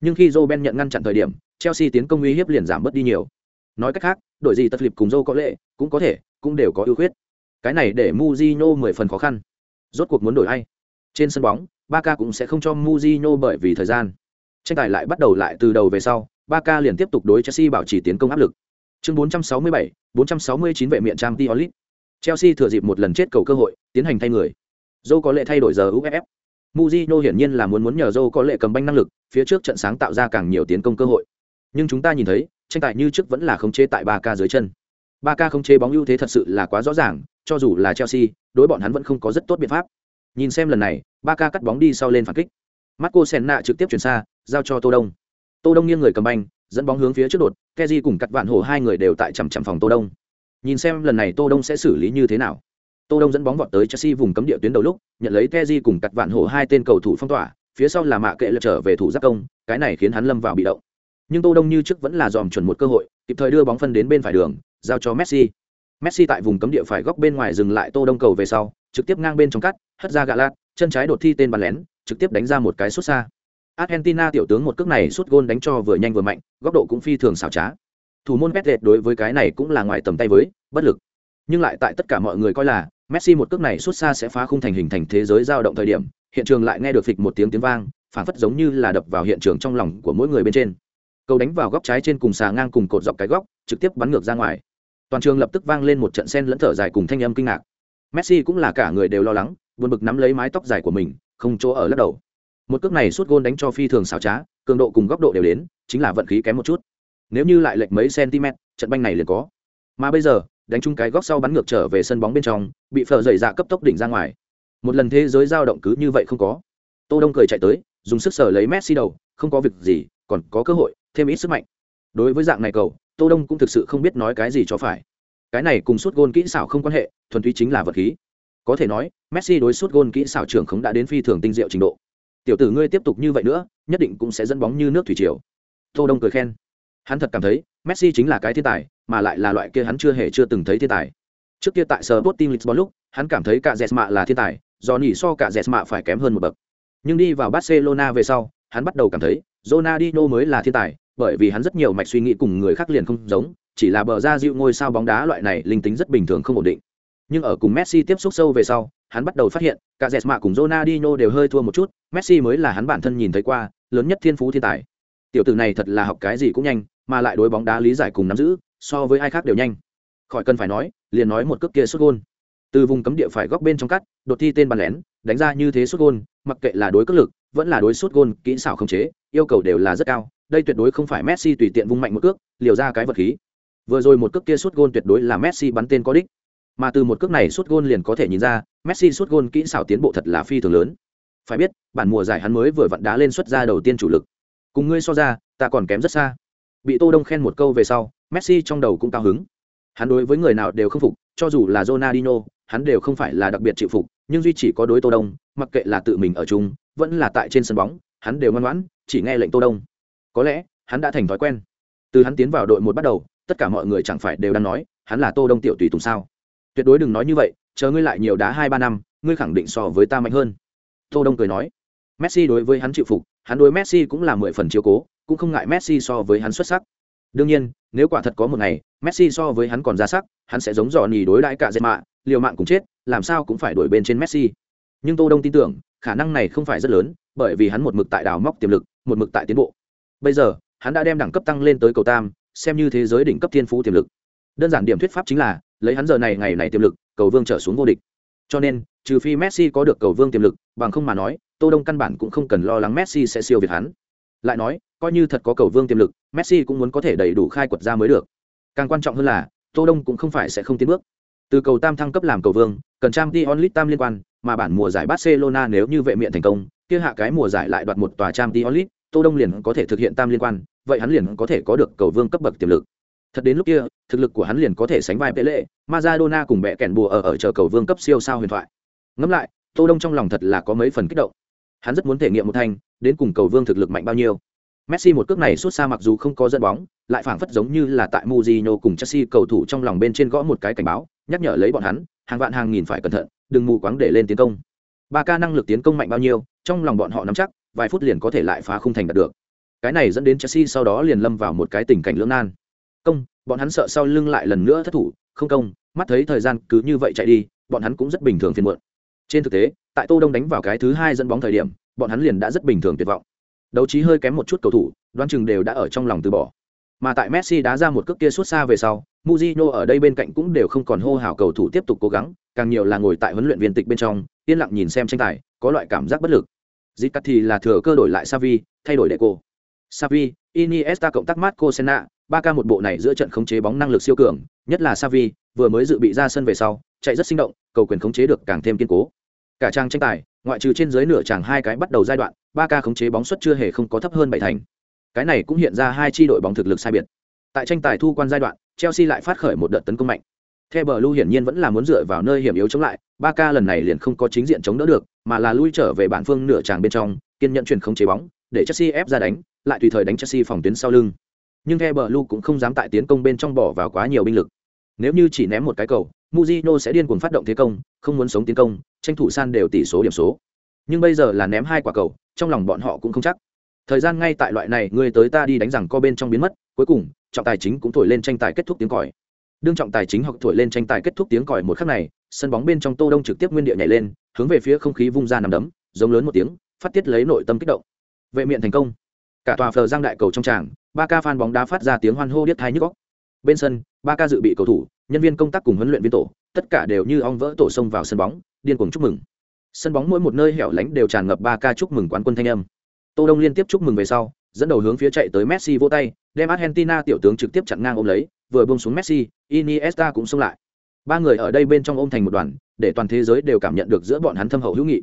nhưng khi joe nhận ngăn chặn thời điểm chelsea tiến công uy hiếp liền giảm bớt đi nhiều. Nói cách khác đội gì tật lập cùng joe có lệ cũng có thể cũng đều có ưu khuyết. Cái này để Mujino mười phần khó khăn. Rốt cuộc muốn đổi ai? Trên sân bóng Barca cũng sẽ không cho Mujinho bởi vì thời gian. Tranh tài lại bắt đầu lại từ đầu về sau Barca liền tiếp tục đối Chelsea bảo trì tiến công áp lực. Chương 467, 469 vệ miệng trang Tiolit. Chelsea thừa dịp một lần chết cầu cơ hội tiến hành thay người. Joe có lệ thay đổi giờ UFF Mujino hiển nhiên là muốn muốn nhờ Joe có lệ cầm banh năng lực phía trước trận sáng tạo ra càng nhiều tiến công cơ hội nhưng chúng ta nhìn thấy tranh tài như trước vẫn là khống chế tại Barca dưới chân Barca khống chế bóng ưu thế thật sự là quá rõ ràng cho dù là Chelsea, đối bọn hắn vẫn không có rất tốt biện pháp. Nhìn xem lần này, Barca cắt bóng đi sau lên phản kích. Marco Senna trực tiếp chuyển xa, giao cho Tô Đông. Tô Đông nghiêng người cầm banh, dẫn bóng hướng phía trước đột, Kezi cùng cắt vạn hổ hai người đều tại chằm chằm phòng Tô Đông. Nhìn xem lần này Tô Đông sẽ xử lý như thế nào. Tô Đông dẫn bóng vọt tới Chelsea vùng cấm địa tuyến đầu lúc, nhận lấy Kezi cùng cắt vạn hổ hai tên cầu thủ phong tỏa, phía sau là mạ kệ lật trở về thủ giáp công, cái này khiến hắn lâm vào bị động. Nhưng Tô Đông như trước vẫn là dòm chuẩn một cơ hội, kịp thời đưa bóng phân đến bên phải đường, giao cho Messi. Messi tại vùng cấm địa phải góc bên ngoài dừng lại Tô Đông cầu về sau, trực tiếp ngang bên trong cắt, hất ra gạ lạt, chân trái đột thi tên bắn lén, trực tiếp đánh ra một cái sút xa. Argentina tiểu tướng một cước này sút gôn đánh cho vừa nhanh vừa mạnh, góc độ cũng phi thường xảo trá. Thủ môn Petret đối với cái này cũng là ngoài tầm tay với, bất lực. Nhưng lại tại tất cả mọi người coi là Messi một cước này xuất xa sẽ phá khung thành hình thành thế giới dao động thời điểm, hiện trường lại nghe được phịch một tiếng tiếng vang, phản phất giống như là đập vào hiện trường trong lòng của mỗi người bên trên. Cầu đánh vào góc trái trên cùng xà ngang cùng cột dọc cái góc, trực tiếp bắn ngược ra ngoài. Toàn trường lập tức vang lên một trận sen lẫn thở dài cùng thanh âm kinh ngạc. Messi cũng là cả người đều lo lắng buồn bực nắm lấy mái tóc dài của mình không chỗ ở lắc đầu. Một cước này suốt gôn đánh cho phi thường xảo trá cường độ cùng góc độ đều đến chính là vận khí kém một chút. Nếu như lại lệch mấy cm trận banh này liền có. Mà bây giờ đánh chung cái góc sau bắn ngược trở về sân bóng bên trong, bị phở dày dạ cấp tốc đỉnh ra ngoài. Một lần thế giới dao động cứ như vậy không có. Tô đông cười chạy tới, dùng sức sở lấy messi đầu, không có việc gì, còn có cơ hội, thêm ít sức mạnh. Đối với dạng này cầu, tô đông cũng thực sự không biết nói cái gì cho phải. Cái này cùng suốt gôn kỹ xảo không quan hệ, thuần túy chính là vật khí. Có thể nói, messi đối suốt gôn kỹ xảo trưởng không đã đến phi thường tinh diệu trình độ. Tiểu tử ngươi tiếp tục như vậy nữa, nhất định cũng sẽ dẫn bóng như nước thủy triều. Tô đông cười khen hắn thật cảm thấy messi chính là cái thiên tài mà lại là loại kia hắn chưa hề chưa từng thấy thiên tài trước kia tại Sporting Lisbon lúc hắn cảm thấy cả Jesma là thiên tài do nhỉ so cả Jesma phải kém hơn một bậc nhưng đi vào Barcelona về sau hắn bắt đầu cảm thấy Ronaldinho mới là thiên tài bởi vì hắn rất nhiều mạch suy nghĩ cùng người khác liền không giống, chỉ là bờ ra dịu ngôi sao bóng đá loại này linh tính rất bình thường không ổn định. Nhưng ở cùng Messi tiếp xúc sâu về sau, hắn bắt đầu phát hiện, cả Jesma cùng Ronaldinho đều hơi thua một chút, Messi mới là hắn bản thân nhìn thấy qua, lớn nhất thiên phú thiên tài. Tiểu tử này thật là học cái gì cũng nhanh, mà lại đối bóng đá lý giải cùng nắm giữ, so với ai khác đều nhanh. Khỏi cần phải nói, liền nói một cước kia xuất gôn. Từ vùng cấm địa phải góc bên trong cắt, đột thi tên bàn lén, đánh ra như thế xuất gôn, mặc kệ là đối cước lực, vẫn là đối xuất gôn, kỹ xảo không chế, yêu cầu đều là rất cao, đây tuyệt đối không phải Messi tùy tiện vung mạnh một cước, liều ra cái vật khí. Vừa rồi một cước kia xuất gôn tuyệt đối là Messi bắn tên có đích. Mà từ một cước này xuất gôn liền có thể nhìn ra, Messi xuất gôn kỹ xảo tiến bộ thật là phi thường lớn. Phải biết, bản mùa giải hắn mới vừa vặn đá lên xuất ra đầu tiên chủ lực. Cùng ngươi so ra, ta còn kém rất xa. Bị Tô Đông khen một câu về sau, Messi trong đầu cũng cao hứng. Hắn đối với người nào đều không phục, cho dù là Ronaldinho, hắn đều không phải là đặc biệt chịu phục, nhưng duy chỉ có đối Tô Đông, mặc kệ là tự mình ở chung, vẫn là tại trên sân bóng, hắn đều ngoan ngoãn, chỉ nghe lệnh Tô Đông. Có lẽ hắn đã thành thói quen. Từ hắn tiến vào đội một bắt đầu tất cả mọi người chẳng phải đều đang nói hắn là tô đông tiểu tùy tùng sao? Tuyệt đối đừng nói như vậy chờ ngươi lại nhiều đá hai ba năm ngươi khẳng định so với ta mạnh hơn. Tô đông cười nói. Messi đối với hắn chịu phục hắn đối messi cũng là mười phần chiếu cố cũng không ngại messi so với hắn xuất sắc. Đương nhiên nếu quả thật có một ngày messi so với hắn còn ra sắc hắn sẽ giống Johnny đối đãi cả Zema, liều mạng cũng chết làm sao cũng phải đuổi bên trên messi. Nhưng tô đông tin tưởng khả năng này không phải rất lớn bởi vì hắn một mực tại đào móc tiềm lực một mực tại tiến bộ. Bây giờ hắn đã đem đẳng cấp tăng lên tới cầu tam xem như thế giới đỉnh cấp thiên phú tiềm lực. Đơn giản điểm thuyết pháp chính là lấy hắn giờ này ngày này tiềm lực cầu vương trở xuống vô địch. Cho nên trừ phi messi có được cầu vương tiềm lực bằng không mà nói tô đông căn bản cũng không cần lo lắng messi sẽ siêu việt hắn lại nói coi như thật có cầu vương tiềm lực messi cũng muốn có thể đầy đủ khai quật ra mới được càng quan trọng hơn là tô đông cũng không phải sẽ không tiến bước từ cầu tam thăng cấp làm cầu vương cần trang t onlit tam liên quan mà bản mùa giải barcelona nếu như vệ miệng thành công kia hạ cái mùa giải lại đoạt một tòa trang t onlit Tô Đông liền có thể thực hiện tam liên quan, vậy hắn liền có thể có được cầu vương cấp bậc tiềm lực. Thật đến lúc kia, thực lực của hắn liền có thể sánh vai Pele, Maradona cùng bẻ kèn bùa ở ở chờ cầu vương cấp siêu sao huyền thoại. Ngẫm lại, Tô Đông trong lòng thật là có mấy phần kích động. Hắn rất muốn thể nghiệm một thanh, đến cùng cầu vương thực lực mạnh bao nhiêu. Messi một cước này suốt xa mặc dù không có dẫn bóng, lại phảng phất giống như là tại Mourinho cùng Chelsea cầu thủ trong lòng bên trên gõ một cái cảnh báo, nhắc nhở lấy bọn hắn, hàng vạn hàng nghìn phải cẩn thận, đừng mù quáng để lên tiến công. Ba ca năng lực tiến công mạnh bao nhiêu, trong lòng bọn họ nắm chắc, vài phút liền có thể lại phá khung thành đạt được. Cái này dẫn đến Chelsea sau đó liền lâm vào một cái tình cảnh lưỡng nan. Công, bọn hắn sợ sau lưng lại lần nữa thất thủ, không công, mắt thấy thời gian cứ như vậy chạy đi, bọn hắn cũng rất bình thường phiền muộn. Trên thực tế, tại Tô Đông đánh vào cái thứ hai dẫn bóng thời điểm, bọn hắn liền đã rất bình thường tuyệt vọng. Đấu trí hơi kém một chút cầu thủ, đoán chừng đều đã ở trong lòng từ bỏ. Mà tại Messi đá ra một cước kia suốt xa về sau, Mujino ở đây bên cạnh cũng đều không còn hô hào cầu thủ tiếp tục cố gắng, càng nhiều là ngồi tại huấn luyện viên tịch bên trong, yên lặng nhìn xem tranh tài, có loại cảm giác bất lực. Zicat thì là thừa cơ đổi lại Savi, thay đổi Deco. Savi, Iniesta cộng tác Marco Senna, ba ca một bộ này giữa trận khống chế bóng năng lực siêu cường, nhất là Savi, vừa mới dự bị ra sân về sau, chạy rất sinh động, cầu quyền khống chế được càng thêm kiên cố. Cả trang tranh tài, ngoại trừ trên dưới nửa chàng hai cái bắt đầu giai đoạn, ba ca khống chế bóng suất chưa hề không có thấp hơn bảy thành. Cái này cũng hiện ra hai chi đội bóng thực lực sai biệt. Tại tranh tài thu quan giai đoạn, Chelsea lại phát khởi một đợt tấn công mạnh. theo bờ lưu hiển nhiên vẫn là muốn dựa vào nơi hiểm yếu chống lại, ba ca lần này liền không có chính diện chống đỡ được, mà là lui trở về bản phương nửa tràng bên trong, kiên nhẫn chuyển không chế bóng, để Chelsea ép ra đánh, lại tùy thời đánh Chelsea phòng tuyến sau lưng. Nhưng theo bờ lưu cũng không dám tại tiến công bên trong bỏ vào quá nhiều binh lực. Nếu như chỉ ném một cái cầu, Mujino sẽ điên cuồng phát động thế công, không muốn sống tiến công, tranh thủ san đều tỷ số điểm số. Nhưng bây giờ là ném hai quả cầu, trong lòng bọn họ cũng không chắc. Thời gian ngay tại loại này, người tới ta đi đánh rằng co bên trong biến mất, cuối cùng, trọng tài chính cũng thổi lên tranh tài kết thúc tiếng còi đương trọng tài chính hoặc thổi lên tranh tài kết thúc tiếng còi một khắc này sân bóng bên trong tô đông trực tiếp nguyên địa nhảy lên hướng về phía không khí vung ra nằm đấm giống lớn một tiếng phát tiết lấy nội tâm kích động vệ miệng thành công cả tòa phờ giang đại cầu trong tràng ba ca fan bóng đá phát ra tiếng hoan hô điếc tai nhức góc bên sân ba ca dự bị cầu thủ nhân viên công tác cùng huấn luyện viên tổ, tất cả đều như ong vỡ tổ sông vào sân bóng, điên cuồng chúc mừng. Sân bóng mỗi một nơi hẻo lánh đều tràn ngập ba ca chúc mừng quán quân thanh âm. Tô đông liên tiếp chúc mừng về sau, dẫn đầu hướng phía chạy tới messi vỗ tay, đem argentina tiểu tướng trực tiếp chặn ngang ôm lấy, vừa buông xuống messi, iniesta cũng xông lại. Ba người ở đây bên trong ôm thành một đoàn, để toàn thế giới đều cảm nhận được giữa bọn hắn thâm hậu hữu nghị.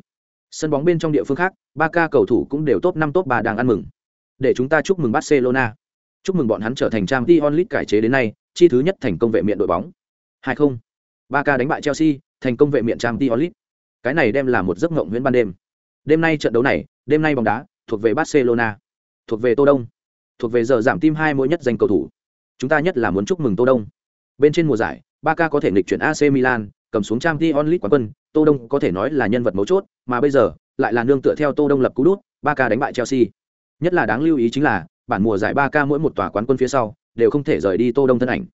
Sân bóng bên trong địa phương khác, ba ca cầu thủ cũng đều top năm, top ba đang ăn mừng. Để chúng ta chúc mừng barcelona. Chúc mừng bọn hắn trở thành trang t onlit cải chế đến nay chi thứ nhất thành công vệ miện đội bóng. Hai không. Barca đánh bại chelsea, thành công vệ miện Champions League. cái này đem là một giấc mộng nguyễn ban đêm. Đêm nay trận đấu này, đêm nay bóng đá, thuộc về barcelona, thuộc về tô đông, thuộc về giờ giảm tim hai mỗi nhất danh cầu thủ. Chúng ta nhất là muốn chúc mừng tô đông. Bên trên mùa giải Barca có thể nghịch chuyển ac milan, cầm xuống Champions League quán quân. Tô đông có thể nói là nhân vật mấu chốt, mà bây giờ lại là nương tựa theo tô đông lập cú đút Barca đánh bại chelsea. Nhất là đáng lưu ý chính là, bản mùa giải Barca mỗi một tòa quán quân phía sau đều không thể rời đi tô đông thân ảnh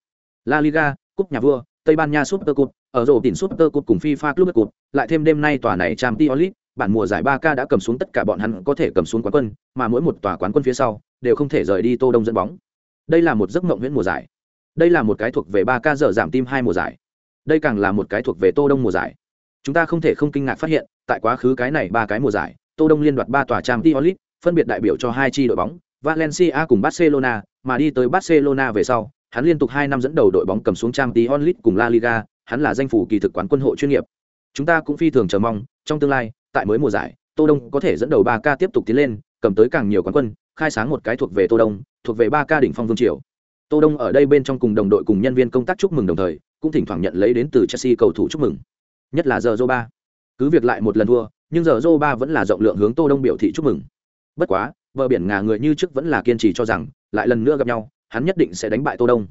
la liga cúp nhà vua tây ban nha super cup ở rổ tỉnh super cup cùng fifa club cup lại thêm đêm nay tòa này trang League bản mùa giải ba k đã cầm xuống tất cả bọn hắn có thể cầm xuống quán quân, mà mỗi một tòa quán quân phía sau đều không thể rời đi Tô Đông dẫn bóng. Đây là một giấc mộng huyễn mùa giải. Đây là một cái thuộc về ba k giờ giảm tim hai mùa giải. Đây càng là một cái thuộc về Tô Đông mùa giải. Chúng ta không thể không kinh ngạc phát hiện, tại quá khứ cái này ba cái mùa giải, Tô Đông liên đoạt ba tòa Champions League, phân biệt đại biểu cho hai chi đội bóng, Valencia cùng Barcelona, mà đi tới Barcelona về sau, hắn liên tục hai năm dẫn đầu đội bóng cầm xuống Champions League cùng La Liga, hắn là danh phủ kỳ thực quán quân hộ chuyên nghiệp. Chúng ta cũng phi thường chờ mong, trong tương lai, tại mới mùa giải, Tô Đông có thể dẫn đầu 3K tiếp tục tiến lên, cầm tới càng nhiều quán quân, khai sáng một cái thuộc về Tô Đông, thuộc về 3K đỉnh phong vương triều. Tô Đông ở đây bên trong cùng đồng đội cùng nhân viên công tác chúc mừng đồng thời, cũng thỉnh thoảng nhận lấy đến từ Chelsea cầu thủ chúc mừng. Nhất là giờ Zoba. Cứ việc lại một lần thua, nhưng giờ Zoba vẫn là rộng lượng hướng Tô Đông biểu thị chúc mừng. Bất quá, bờ biển ngà người như trước vẫn là kiên trì cho rằng, lại lần nữa gặp nhau, hắn nhất định sẽ đánh bại Tô Đông.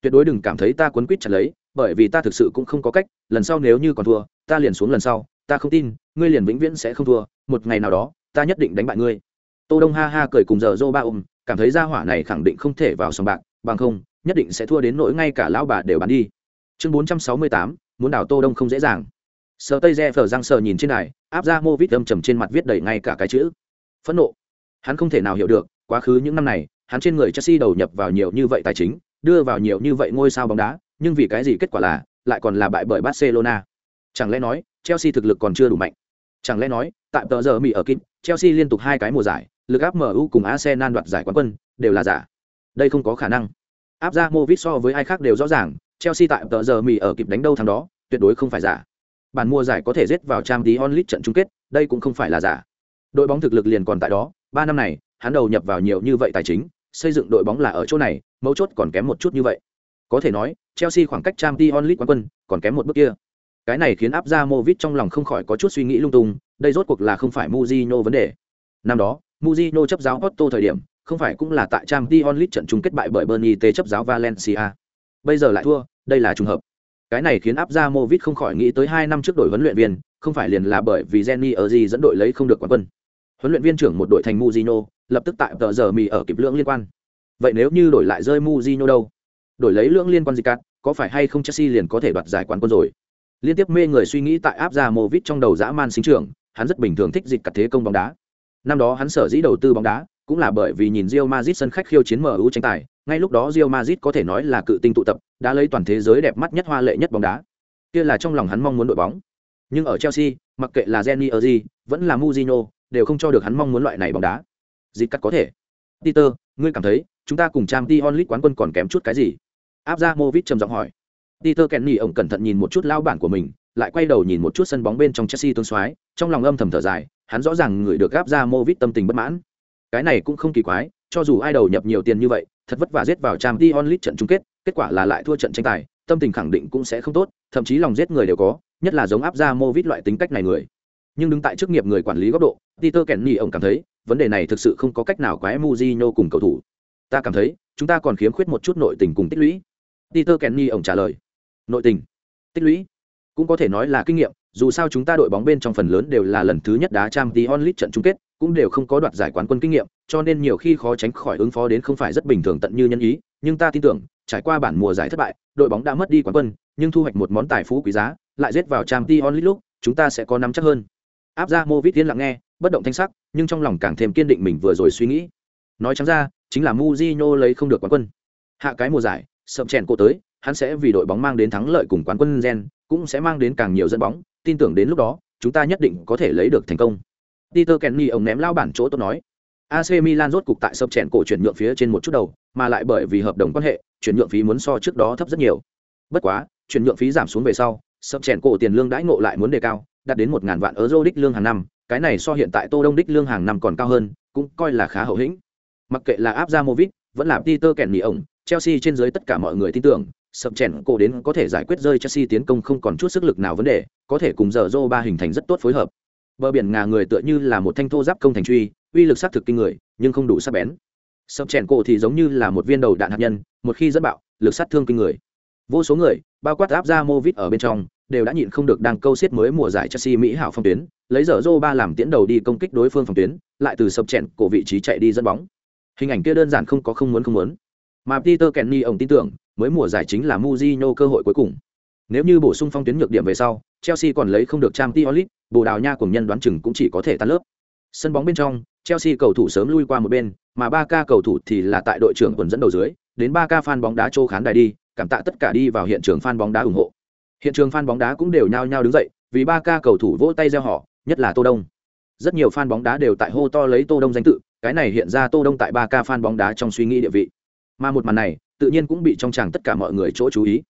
Tuyệt đối đừng cảm thấy ta quấn quýt chặt lấy, bởi vì ta thực sự cũng không có cách, lần sau nếu như còn thua, ta liền xuống lần sau, ta không tin ngươi liền vĩnh viễn sẽ không thua một ngày nào đó ta nhất định đánh bại ngươi. Tô đông ha ha cười cùng giờ dô ba ôm cảm thấy gia hỏa này khẳng định không thể vào sòng bạc bằng không nhất định sẽ thua đến nỗi ngay cả lão bà đều bán đi. Chương 468, muốn đảo tô đông không dễ dàng. Sờ tây re phở răng sờ nhìn trên này áp ra mô vít âm trầm trên mặt viết đầy ngay cả cái chữ. Phẫn nộ hắn không thể nào hiểu được quá khứ những năm này hắn trên người chelsea đầu nhập vào nhiều như vậy tài chính đưa vào nhiều như vậy ngôi sao bóng đá nhưng vì cái gì kết quả là lại còn là bại bởi barcelona chẳng lẽ nói Chelsea thực lực còn chưa đủ mạnh. Chẳng lẽ nói, tại tờ giờ Mỹ ở kín, Chelsea liên tục hai cái mùa giải, lực áp MU cùng Arsenal đoạt giải quán quân, đều là giả. Đây không có khả năng. Áp ra Movit so với ai khác đều rõ ràng, Chelsea tại tờ giờ Mỹ ở kịp đánh đâu thằng đó, tuyệt đối không phải giả. Bản mùa giải có thể rết vào Champions League trận chung kết, đây cũng không phải là giả. Đội bóng thực lực liền còn tại đó, ba năm này, hắn đầu nhập vào nhiều như vậy tài chính, xây dựng đội bóng là ở chỗ này, mấu chốt còn kém một chút như vậy. Có thể nói, Chelsea khoảng cách Champions League quán quân còn kém một bước kia. Cái này khiến áp ra Movit trong lòng không khỏi có chút suy nghĩ lung tung, đây rốt cuộc là không phải Mujino vấn đề. Năm đó, Mujino chấp giáo Otto thời điểm, không phải cũng là tại Champions League trận chung kết bại bởi Bernie T chấp giáo Valencia. Bây giờ lại thua, đây là trùng hợp. Cái này khiến áp ra Movit không khỏi nghĩ tới hai năm trước đội huấn luyện viên, không phải liền là bởi vì Jenny ở gì dẫn đội lấy không được quán quân. Huấn luyện viên trưởng một đội thành Mujino, lập tức tại tờ giờ mì ở kịp lượng liên quan. Vậy nếu như đổi lại rơi Mujino đâu? Đổi lấy lượng liên quan gì cả, có phải hay không Chelsea liền có thể đoạt giải quán quân rồi? Liên tiếp mê người suy nghĩ tại áp ra Movit trong đầu dã man sinh trưởng, hắn rất bình thường thích dịch cắt thế công bóng đá. Năm đó hắn sở dĩ đầu tư bóng đá, cũng là bởi vì nhìn Real Madrid sân khách khiêu chiến MU tranh tài, ngay lúc đó Real Madrid có thể nói là cự tinh tụ tập, đã lấy toàn thế giới đẹp mắt nhất hoa lệ nhất bóng đá. Kia là trong lòng hắn mong muốn đội bóng. Nhưng ở Chelsea, mặc kệ là Jenny Erzi, vẫn là Mourinho, đều không cho được hắn mong muốn loại này bóng đá. Dịch cắt có thể. Peter, ngươi cảm thấy, chúng ta cùng Champions League quán quân còn kém chút cái gì? Abramovich trầm giọng hỏi. Peter Kenny ổng cẩn thận nhìn một chút lao bản của mình, lại quay đầu nhìn một chút sân bóng bên trong Chelsea tương soái, trong lòng âm thầm thở dài, hắn rõ ràng người được Abramovich tâm tình bất mãn. Cái này cũng không kỳ quái, cho dù ai đầu nhập nhiều tiền như vậy, thật vất vả giết vào Champions League trận chung kết, kết quả là lại thua trận tranh tài, tâm tình khẳng định cũng sẽ không tốt, thậm chí lòng giết người đều có, nhất là giống Abramovich loại tính cách này người. Nhưng đứng tại chức nghiệp người quản lý góc độ, Peter Kenny ông cảm thấy, vấn đề này thực sự không có cách nào quái Mourinho cùng cầu thủ. Ta cảm thấy, chúng ta còn khiếm khuyết một chút nội tình cùng tích lũy. Peter Kenny ông trả lời nội tình tích lũy cũng có thể nói là kinh nghiệm dù sao chúng ta đội bóng bên trong phần lớn đều là lần thứ nhất đá trang tí onlit trận chung kết cũng đều không có đoạt giải quán quân kinh nghiệm cho nên nhiều khi khó tránh khỏi ứng phó đến không phải rất bình thường tận như nhân ý nhưng ta tin tưởng trải qua bản mùa giải thất bại đội bóng đã mất đi quán quân nhưng thu hoạch một món tài phú quý giá lại rết vào trang tí onlit lúc chúng ta sẽ có nắm chắc hơn áp ra mô vít yên lặng nghe bất động thanh sắc nhưng trong lòng càng thêm kiên định mình vừa rồi suy nghĩ nói chẳng ra chính là Mujinho lấy không được quán quân hạ cái mùa giải sậm chèn cô tới hắn sẽ vì đội bóng mang đến thắng lợi cùng quán quân gen, cũng sẽ mang đến càng nhiều dẫn bóng, tin tưởng đến lúc đó, chúng ta nhất định có thể lấy được thành công. Peter Kenny ông ném lao bản chỗ tôi nói. AC Milan rốt cục tại sập chèn cổ chuyển nhượng phía trên một chút đầu, mà lại bởi vì hợp đồng quan hệ, chuyển nhượng phí muốn so trước đó thấp rất nhiều. Bất quá, chuyển nhượng phí giảm xuống về sau, sập chèn cổ tiền lương đãi ngộ lại muốn đề cao, đạt đến 1000 vạn euro đích lương hàng năm, cái này so hiện tại Tô Đông đích lương hàng năm còn cao hơn, cũng coi là khá hậu hĩnh. Mặc kệ là Abramovich, vẫn là Peter Kenny ông, Chelsea trên dưới tất cả mọi người tin tưởng, sập chèn cổ đến có thể giải quyết rơi Chelsea tiến công không còn chút sức lực nào vấn đề, có thể cùng giờ ba hình thành rất tốt phối hợp. Bờ biển ngà người tựa như là một thanh thô giáp công thành truy, uy lực sát thực kinh người, nhưng không đủ sắc bén. Sập chèn cổ thì giống như là một viên đầu đạn hạt nhân, một khi dẫn bạo, lực sát thương kinh người. Vô số người, bao quát áp ra Movit ở bên trong, đều đã nhịn không được đang câu xiết mới mùa giải Chelsea Mỹ hảo phong tuyến, lấy giờ ba làm tiễn đầu đi công kích đối phương phòng tuyến, lại từ sập chèn cổ vị trí chạy đi dẫn bóng. Hình ảnh kia đơn giản không có không muốn không muốn. Mà Peter Kenny ông tin tưởng, mới mùa giải chính là muzino cơ hội cuối cùng. Nếu như bổ sung phong tuyến nhược điểm về sau, Chelsea còn lấy không được Champions League, Bồ Đào Nha cùng nhân đoán chừng cũng chỉ có thể tan lớp. Sân bóng bên trong, Chelsea cầu thủ sớm lui qua một bên, mà ba ca cầu thủ thì là tại đội trưởng quần dẫn đầu dưới, đến ba ca fan bóng đá châu khán đài đi, cảm tạ tất cả đi vào hiện trường fan bóng đá ủng hộ. Hiện trường fan bóng đá cũng đều nhao nhao đứng dậy, vì ba ca cầu thủ vỗ tay reo hò, nhất là Tô Đông. Rất nhiều fan bóng đá đều tại hô to lấy Tô Đông danh tự, cái này hiện ra Tô Đông tại ba ca fan bóng đá trong suy nghĩ địa vị. Mà một màn này, tự nhiên cũng bị trong chàng tất cả mọi người chỗ chú ý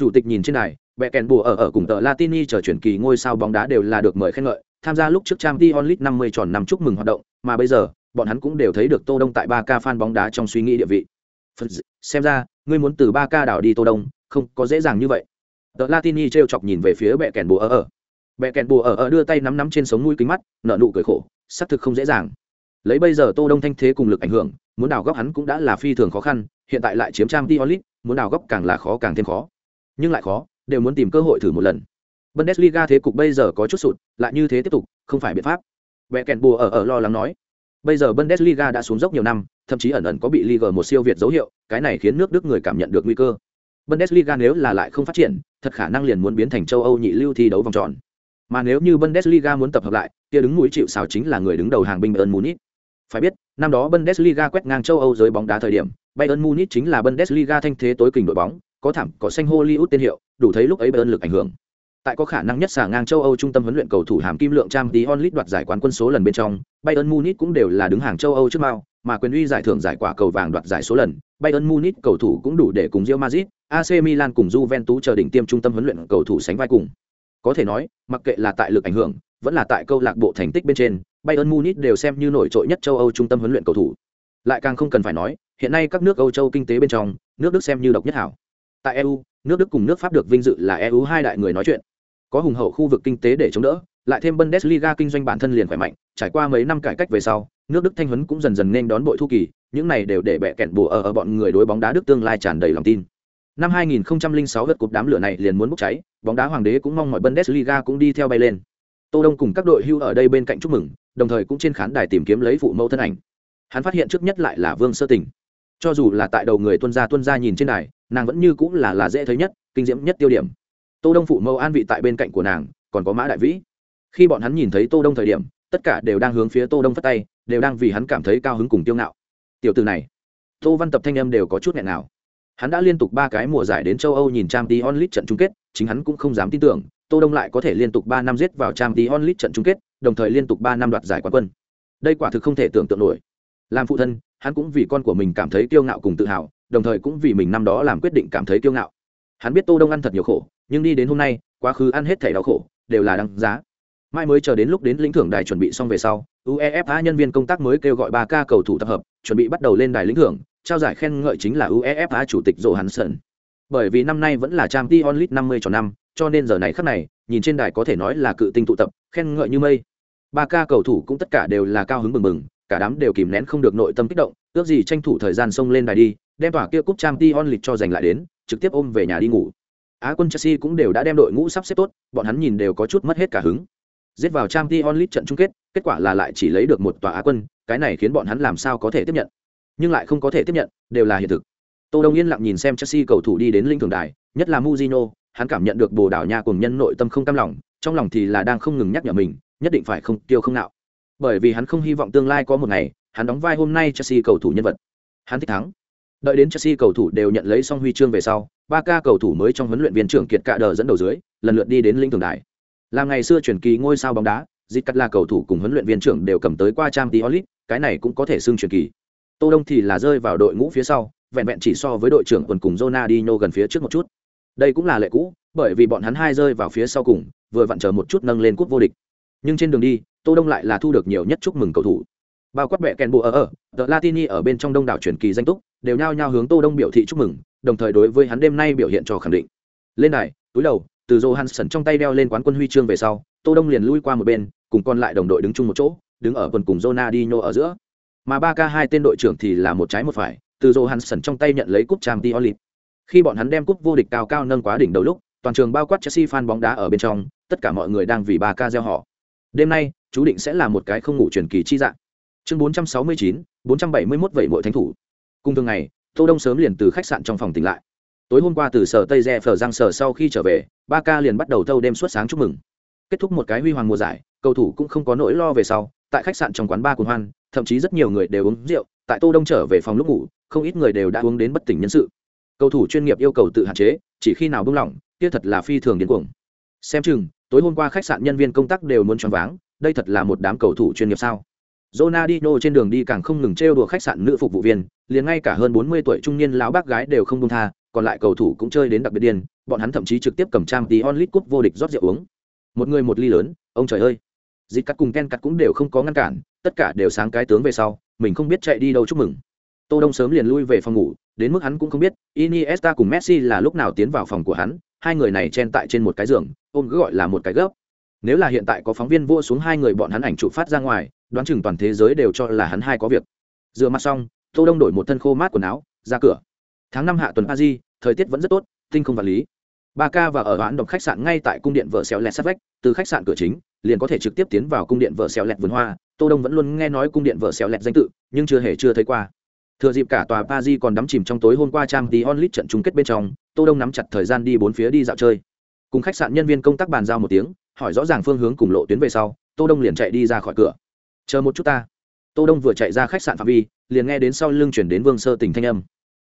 chủ tịch nhìn trên này bẹ kèn bùa ở ở cùng tờ latini chờ chuyển kỳ ngôi sao bóng đá đều là được mời khen ngợi tham gia lúc trước trang Dion League 50 tròn năm chúc mừng hoạt động mà bây giờ bọn hắn cũng đều thấy được tô đông tại ba ca fan bóng đá trong suy nghĩ địa vị xem ra ngươi muốn từ ba k đảo đi tô đông không có dễ dàng như vậy tờ latini trêu chọc nhìn về phía bẹ kèn bùa ở ở bẹ kèn bùa ở ở đưa tay nắm nắm trên sống mũi kính mắt nở nụ cười khổ xác thực không dễ dàng lấy bây giờ tô đông thanh thế cùng lực ảnh hưởng muốn đào góc hắn cũng đã là phi thường khó khăn hiện tại lại chiếm trang Diolit, muốn đào góc càng là khó càng thêm khó. Nhưng lại khó, đều muốn tìm cơ hội thử một lần. Bundesliga thế cục bây giờ có chút sụt, lại như thế tiếp tục, không phải biện pháp. Bẻ kèn bùa ở ở lo lắng nói. Bây giờ Bundesliga đã xuống dốc nhiều năm, thậm chí ẩn ẩn có bị Liga một siêu việt dấu hiệu, cái này khiến nước Đức người cảm nhận được nguy cơ. Bundesliga nếu là lại không phát triển, thật khả năng liền muốn biến thành châu Âu nhị lưu thi đấu vòng tròn. Mà nếu như Bundesliga muốn tập hợp lại, kia đứng mũi chịu sào chính là người đứng đầu hàng binh Bayern Munich. Phải biết, năm đó Bundesliga quét ngang châu Âu giới bóng đá thời điểm, Bayern Munich chính là Bundesliga thanh thế tối kình đội bóng, có thảm có xanh Hollywood tên hiệu, đủ thấy lúc ấy Bayern lực ảnh hưởng. Tại có khả năng nhất xả ngang châu Âu trung tâm huấn luyện cầu thủ hàm kim lượng trang tí onlit đoạt giải quán quân số lần bên trong, Bayern Munich cũng đều là đứng hàng châu Âu trước mao, mà quyền uy giải thưởng giải quả cầu vàng đoạt giải số lần, Bayern Munich cầu thủ cũng đủ để cùng Real Madrid, AC Milan cùng Juventus chờ đỉnh tiêm trung tâm huấn luyện cầu thủ sánh vai cùng. Có thể nói, mặc kệ là tại lực ảnh hưởng, vẫn là tại câu lạc bộ thành tích bên trên, bayern munich đều xem như nổi trội nhất châu âu trung tâm huấn luyện cầu thủ. Lại càng không cần phải nói hiện nay các nước âu châu kinh tế bên trong nước đức xem như độc nhất hảo. Tại eu nước đức cùng nước pháp được vinh dự là eu hai đại người nói chuyện. Có hùng hậu khu vực kinh tế để chống đỡ lại thêm bundesliga kinh doanh bản thân liền khỏe mạnh trải qua mấy năm cải cách về sau nước đức thanh huấn cũng dần dần nên đón bội thu kỳ những này đều để bẻ kẹn bùa ở, ở bọn người đối bóng đá đức tương lai tràn đầy lòng tin. Năm 2006 lượt cục đám lửa này liền muốn bốc cháy bóng đá hoàng đế cũng mong mọi bundesliga cũng đi theo bay lên. Tô đông cùng các đội hưu ở đây bên cạnh chúc mừng đồng thời cũng trên khán đài tìm kiếm lấy phụ mẫu thân ảnh. Hắn phát hiện trước nhất lại là vương sơ tình. Cho dù là tại đầu người tuân gia tuân gia nhìn trên đài nàng vẫn như cũng là là dễ thấy nhất kinh diễm nhất tiêu điểm. Tô đông phụ mẫu an vị tại bên cạnh của nàng còn có mã đại vĩ khi bọn hắn nhìn thấy tô đông thời điểm, tất cả đều đang hướng phía tô đông phất tay, đều đang vì hắn cảm thấy cao hứng cùng tiêu ngạo. Tiểu từ này, tô văn tập thanh âm đều có chút nghẹn nào. Hắn đã liên tục ba cái mùa giải đến châu âu nhìn trang tí onlit trận chung kết, chính hắn cũng không dám tin tưởng, tô đông lại có thể liên tục ba năm giết vào trang tí onlit trận chung kết, đồng thời liên tục ba năm đoạt giải quán quân. Đây quả thực không thể tưởng tượng nổi. Làm phụ thân, hắn cũng vì con của mình cảm thấy kiêu ngạo cùng tự hào, đồng thời cũng vì mình năm đó làm quyết định cảm thấy kiêu ngạo. Hắn biết tô đông ăn thật nhiều khổ, nhưng đi đến hôm nay, quá khứ ăn hết thảy đau khổ, đều là đăng giá mai mới chờ đến lúc đến lĩnh thưởng đài chuẩn bị xong về sau, uefa nhân viên công tác mới kêu gọi ba ca cầu thủ tập hợp, chuẩn bị bắt đầu lên đài lĩnh thưởng, trao giải khen ngợi chính là uefa chủ tịch johansson. Bởi vì năm nay vẫn là trang t onlit năm mươi cho năm, cho nên giờ này khắc này, nhìn trên đài có thể nói là cự tinh tụ tập, khen ngợi như mây. ba ca cầu thủ cũng tất cả đều là cao hứng mừng mừng cả đám đều kìm nén không được nội tâm kích động, ước gì tranh thủ thời gian xông lên đài đi, đem tỏa kia cúp trang t onlit cho giành lại đến, trực tiếp ôm về nhà đi ngủ. Á quân chelsea cũng đều đã đem đội ngũ sắp xếp tốt, bọn hắn nhìn đều có chút mất hết cả hứng giết vào trang t onlit trận chung kết kết quả là lại chỉ lấy được một tòa á quân, cái này khiến bọn hắn làm sao có thể tiếp nhận? Nhưng lại không có thể tiếp nhận, đều là hiện thực. Tô đông yên lặng nhìn xem chelsea cầu thủ đi đến linh thường đài, nhất là muzino hắn cảm nhận được bồ đảo nha cùng nhân nội tâm không cam lòng, trong lòng thì là đang không ngừng nhắc nhở mình, nhất định phải không tiêu không nạo. Bởi vì hắn không hy vọng tương lai có một ngày, hắn đóng vai hôm nay chelsea cầu thủ nhân vật. Hắn thích thắng. Đợi đến chelsea cầu thủ đều nhận lấy xong huy chương về sau ba ca cầu thủ mới trong huấn luyện viên trưởng kiệt cạ đờ dẫn đầu dưới, lần lượt đi đến linh thường đài làm ngày xưa truyền kỳ ngôi sao bóng đá dịp cắt là cầu thủ cùng huấn luyện viên trưởng đều cầm tới qua trang tí olit cái này cũng có thể xưng truyền kỳ. Tô đông thì là rơi vào đội ngũ phía sau, vẹn vẹn chỉ so với đội trưởng quần cùng Ronaldinho gần phía trước một chút. Đây cũng là lệ cũ, bởi vì bọn hắn hai rơi vào phía sau cùng, vừa vặn chờ một chút nâng lên cúp vô địch. Nhưng trên đường đi, tô đông lại là thu được nhiều nhất chúc mừng cầu thủ. Bao quát bẹ kèn bộ ở ở the latini ở bên trong đông đảo truyền kỳ danh túc, đều nhao nhao hướng tô đông biểu thị chúc mừng, đồng thời đối với hắn đêm nay biểu hiện cho khẳng định. Lên đài, túi đầu từ Johansson trong tay đeo lên quán quân huy chương về sau, Tô Đông liền lui qua một bên, cùng còn lại đồng đội đứng chung một chỗ, đứng ở quần cùng Ronaldinho ở giữa. Mà ba k hai tên đội trưởng thì là một trái một phải, từ Johansson trong tay nhận lấy cúp Champions League. Khi bọn hắn đem cúp vô địch cao cao nâng quá đỉnh đầu lúc, toàn trường bao quát Chelsea fan bóng đá ở bên trong, tất cả mọi người đang vì ba k gieo họ. Đêm nay, chú định sẽ là một cái không ngủ truyền kỳ chi dạng. Chương 469, 471 vậy mỗi thánh thủ. Cùng thường ngày, Tô Đông sớm liền từ khách sạn trong phòng tỉnh lại tối hôm qua từ sở tây re phở giang sở sau khi trở về ba ca liền bắt đầu thâu đêm suốt sáng chúc mừng. Kết thúc một cái huy hoàng mùa giải cầu thủ cũng không có nỗi lo về sau tại khách sạn trong quán ba cùng hoan thậm chí rất nhiều người đều uống rượu tại tô đông trở về phòng lúc ngủ không ít người đều đã uống đến bất tỉnh nhân sự. Cầu thủ chuyên nghiệp yêu cầu tự hạn chế chỉ khi nào buông lỏng kia thật là phi thường điên cuồng. Xem chừng tối hôm qua khách sạn nhân viên công tác đều muốn choáng váng đây thật là một đám cầu thủ chuyên nghiệp sao? Ronaldinho trên đường đi càng không ngừng trêu đùa khách sạn nữ phục vụ viên, liền ngay cả hơn 40 tuổi trung niên lão bác gái đều không buông tha, còn lại cầu thủ cũng chơi đến đặc biệt điên, bọn hắn thậm chí trực tiếp cầm trang tí onlit cup vô địch rót rượu uống. Một người một ly lớn, ông trời ơi. Dịch cắt cùng Ken cắt cũng đều không có ngăn cản, tất cả đều sáng cái tướng về sau, mình không biết chạy đi đâu chúc mừng. Tô Đông sớm liền lui về phòng ngủ, đến mức hắn cũng không biết, Iniesta cùng Messi là lúc nào tiến vào phòng của hắn, hai người này chen tại trên một cái giường, ôm cứ gọi là một cái gấp. Nếu là hiện tại có phóng viên vua xuống hai người bọn hắn ảnh chụp phát ra ngoài, đoán chừng toàn thế giới đều cho là hắn hai có việc. Rửa mặt xong, Tô Đông đổi một thân khô mát quần áo, ra cửa. Tháng năm hạ tuần Paris, thời tiết vẫn rất tốt, tinh không vật lý. Ba ca và ở hoãn đọc khách sạn ngay tại cung điện vợ xéo lẹt sát vách, từ khách sạn cửa chính, liền có thể trực tiếp tiến vào cung điện vợ xéo lẹt vườn hoa. Tô đông vẫn luôn nghe nói cung điện vợ xéo lẹt danh tự, nhưng chưa hề chưa thấy qua. Thừa dịp cả tòa paris còn đắm chìm trong tối hôm qua trang tí onlit trận chung kết bên trong, tô đông nắm chặt thời gian đi bốn phía đi dạo chơi. Cùng khách sạn nhân viên công tác bàn giao một tiếng, hỏi rõ ràng phương hướng cùng lộ tuyến về sau, tô đông liền chạy đi ra khỏi cửa. Chờ một chút ta. Tô đông vừa chạy ra khách sạn phạm vi, liền nghe đến sau lưng chuyển đến vương sơ tình thanh âm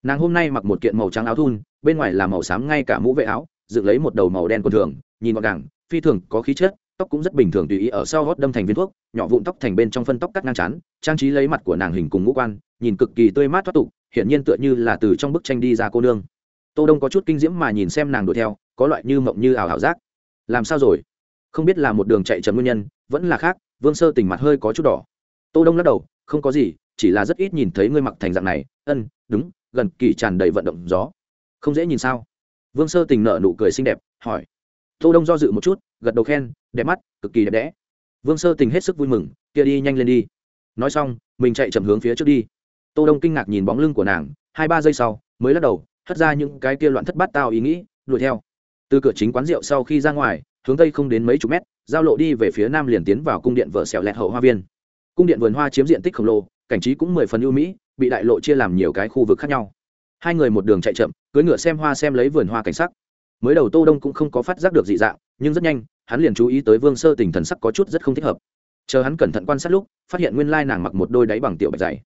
nàng hôm nay mặc một kiện màu trắng áo thun, bên ngoài là màu xám ngay cả mũ vệ áo, dựng lấy một đầu màu đen quần thường, nhìn gọn gàng, phi thường có khí chất, tóc cũng rất bình thường tùy ý ở sau gót đâm thành viên thuốc, nhỏ vụn tóc thành bên trong phân tóc cắt ngang chán, trang trí lấy mặt của nàng hình cùng ngũ quan, nhìn cực kỳ tươi mát thoát tục hiện nhiên tựa như là từ trong bức tranh đi ra cô nương. Tô đông có chút kinh diễm mà nhìn xem nàng đuổi theo, có loại như mộng như ảo ảo giác. Làm sao rồi? Không biết là một đường chạy chậm nguyên nhân, vẫn là khác, vương sơ tình mặt hơi có chút đỏ. Tô đông lắc đầu, không có gì, chỉ là rất ít nhìn thấy ngươi mặc thành dạng này. Ân đúng, gần kỳ tràn đầy vận động gió. Không dễ nhìn sao? Vương sơ tình nở nụ cười xinh đẹp, hỏi. Tô đông do dự một chút, gật đầu khen, đẹp mắt, cực kỳ đẹp đẽ. Vương sơ tình hết sức vui mừng, kia đi, nhanh lên đi. Nói xong, mình chạy chậm hướng phía trước đi. Tô đông kinh ngạc nhìn bóng lưng của nàng, hai ba giây sau, mới lắc đầu, hất ra những cái kia loạn thất bát tao ý nghĩ, đuổi theo. Từ cửa chính quán rượu sau khi ra ngoài, hướng tây không đến mấy chục mét, giao lộ đi về phía nam liền tiến vào cung điện vợ xẻo lẹt hậu hoa viên. Cung điện vườn hoa chiếm diện tích khổng lồ, cảnh trí cũng mười phần ưu mỹ bị đại lộ chia làm nhiều cái khu vực khác nhau. Hai người một đường chạy chậm, cưỡi ngựa xem hoa xem lấy vườn hoa cảnh sắc. Mới đầu tô đông cũng không có phát giác được dị dạng, nhưng rất nhanh, hắn liền chú ý tới vương sơ tình thần sắc có chút rất không thích hợp. Chờ hắn cẩn thận quan sát lúc, phát hiện nguyên lai nàng mặc một đôi đáy bằng tiểu bạch dày.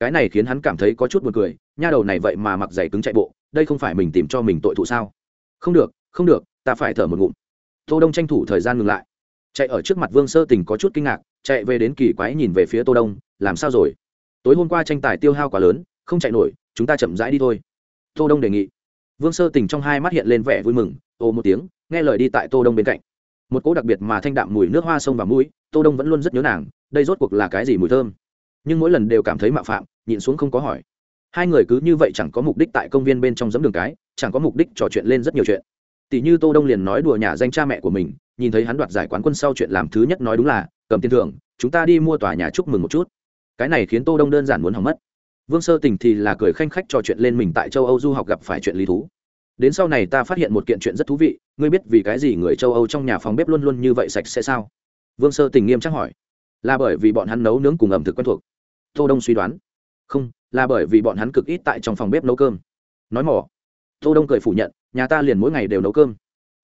Cái này khiến hắn cảm thấy có chút buồn cười, nha đầu này vậy mà mặc giày cứng chạy bộ, đây không phải mình tìm cho mình tội thụ sao? Không được không được, ta phải thở một ngụm. Tô đông tranh thủ thời gian ngừng lại. Chạy ở trước mặt vương sơ tình có chút kinh ngạc, chạy về đến kỳ quái nhìn về phía tô đông, làm sao rồi? Tối hôm qua tranh tài tiêu hao quá lớn, không chạy nổi, chúng ta chậm rãi đi thôi. Tô đông đề nghị. Vương sơ tình trong hai mắt hiện lên vẻ vui mừng, ô một tiếng, nghe lời đi tại tô đông bên cạnh. Một cỗ đặc biệt mà thanh đạm mùi nước hoa sông và mũi, tô đông vẫn luôn rất nhớ nàng, đây rốt cuộc là cái gì mùi thơm. Nhưng mỗi lần đều cảm thấy mạo phạm, nhịn xuống không có hỏi. Hai người cứ như vậy chẳng có mục đích tại công viên bên trong giấm đường cái, chẳng có mục đích trò chuyện lên rất nhiều chuyện. Tỷ như tô đông liền nói đùa nhà danh cha mẹ của mình, nhìn thấy hắn đoạt giải quán quân sau chuyện làm thứ nhất nói đúng là, cầm tiền thưởng, chúng ta đi mua tòa nhà chúc mừng một chút cái này khiến tô đông đơn giản muốn hỏng mất. Vương sơ tình thì là cười khanh khách trò chuyện lên mình tại châu âu du học gặp phải chuyện lý thú. Đến sau này ta phát hiện một kiện chuyện rất thú vị, ngươi biết vì cái gì người châu âu trong nhà phòng bếp luôn luôn như vậy sạch sẽ sao? Vương sơ tình nghiêm trang hỏi. Là bởi vì bọn hắn nấu nướng cùng ẩm thực quen thuộc. Tô đông suy đoán. Không, là bởi vì bọn hắn cực ít tại trong phòng bếp nấu cơm. Nói mỏ. Tô đông cười phủ nhận, nhà ta liền mỗi ngày đều nấu cơm.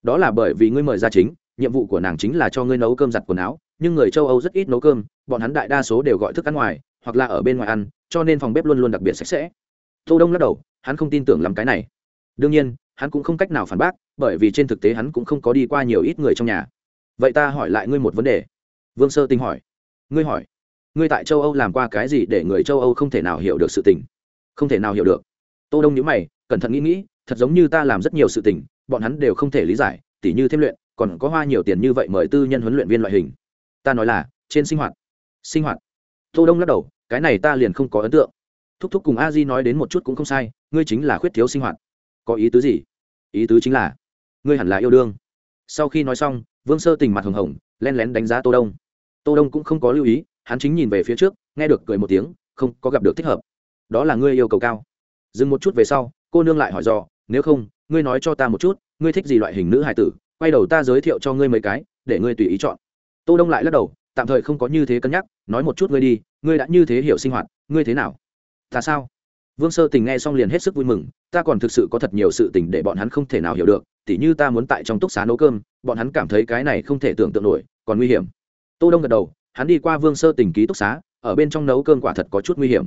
Đó là bởi vì ngươi mời ra chính, nhiệm vụ của nàng chính là cho ngươi nấu cơm giặt quần áo, nhưng người châu âu rất ít nấu cơm, bọn hắn đại đa số đều gọi thức ăn ngoài hoặc là ở bên ngoài ăn, cho nên phòng bếp luôn luôn đặc biệt sạch sẽ. Tô đông lắc đầu, hắn không tin tưởng lắm cái này. Đương nhiên, hắn cũng không cách nào phản bác, bởi vì trên thực tế hắn cũng không có đi qua nhiều ít người trong nhà. Vậy ta hỏi lại ngươi một vấn đề. Vương sơ tinh hỏi. Ngươi hỏi, ngươi tại châu âu làm qua cái gì để người châu âu không thể nào hiểu được sự tình? Không thể nào hiểu được. Tô đông nhíu mày, cẩn thận nghĩ nghĩ, thật giống như ta làm rất nhiều sự tình, bọn hắn đều không thể lý giải, tỉ như thêm luyện, còn có hoa nhiều tiền như vậy mời tư nhân huấn luyện viên loại hình. Ta nói là, trên sinh hoạt. Sinh hoạt tô đông lắc đầu, cái này ta liền không có ấn tượng. Thúc thúc cùng a di nói đến một chút cũng không sai, ngươi chính là khuyết thiếu sinh hoạt. Có ý tứ gì? Ý tứ chính là, ngươi hẳn là yêu đương. Sau khi nói xong, vương sơ tình mặt hồng hồng, len lén đánh giá tô đông. Tô đông cũng không có lưu ý, hắn chính nhìn về phía trước, nghe được cười một tiếng, không có gặp được thích hợp. Đó là ngươi yêu cầu cao. Dừng một chút về sau, cô nương lại hỏi dò, nếu không, ngươi nói cho ta một chút, ngươi thích gì loại hình nữ hải tử, quay đầu ta giới thiệu cho ngươi mấy cái, để ngươi tùy ý chọn. Tô đông lại lắc đầu tạm thời không có như thế cân nhắc, nói một chút ngươi đi, ngươi đã như thế hiểu sinh hoạt, ngươi thế nào? Ta sao? Vương sơ tình nghe xong liền hết sức vui mừng, ta còn thực sự có thật nhiều sự tình để bọn hắn không thể nào hiểu được, tỉ như ta muốn tại trong túc xá nấu cơm, bọn hắn cảm thấy cái này không thể tưởng tượng nổi, còn nguy hiểm. Tô đông gật đầu, hắn đi qua vương sơ tình ký túc xá, ở bên trong nấu cơm quả thật có chút nguy hiểm.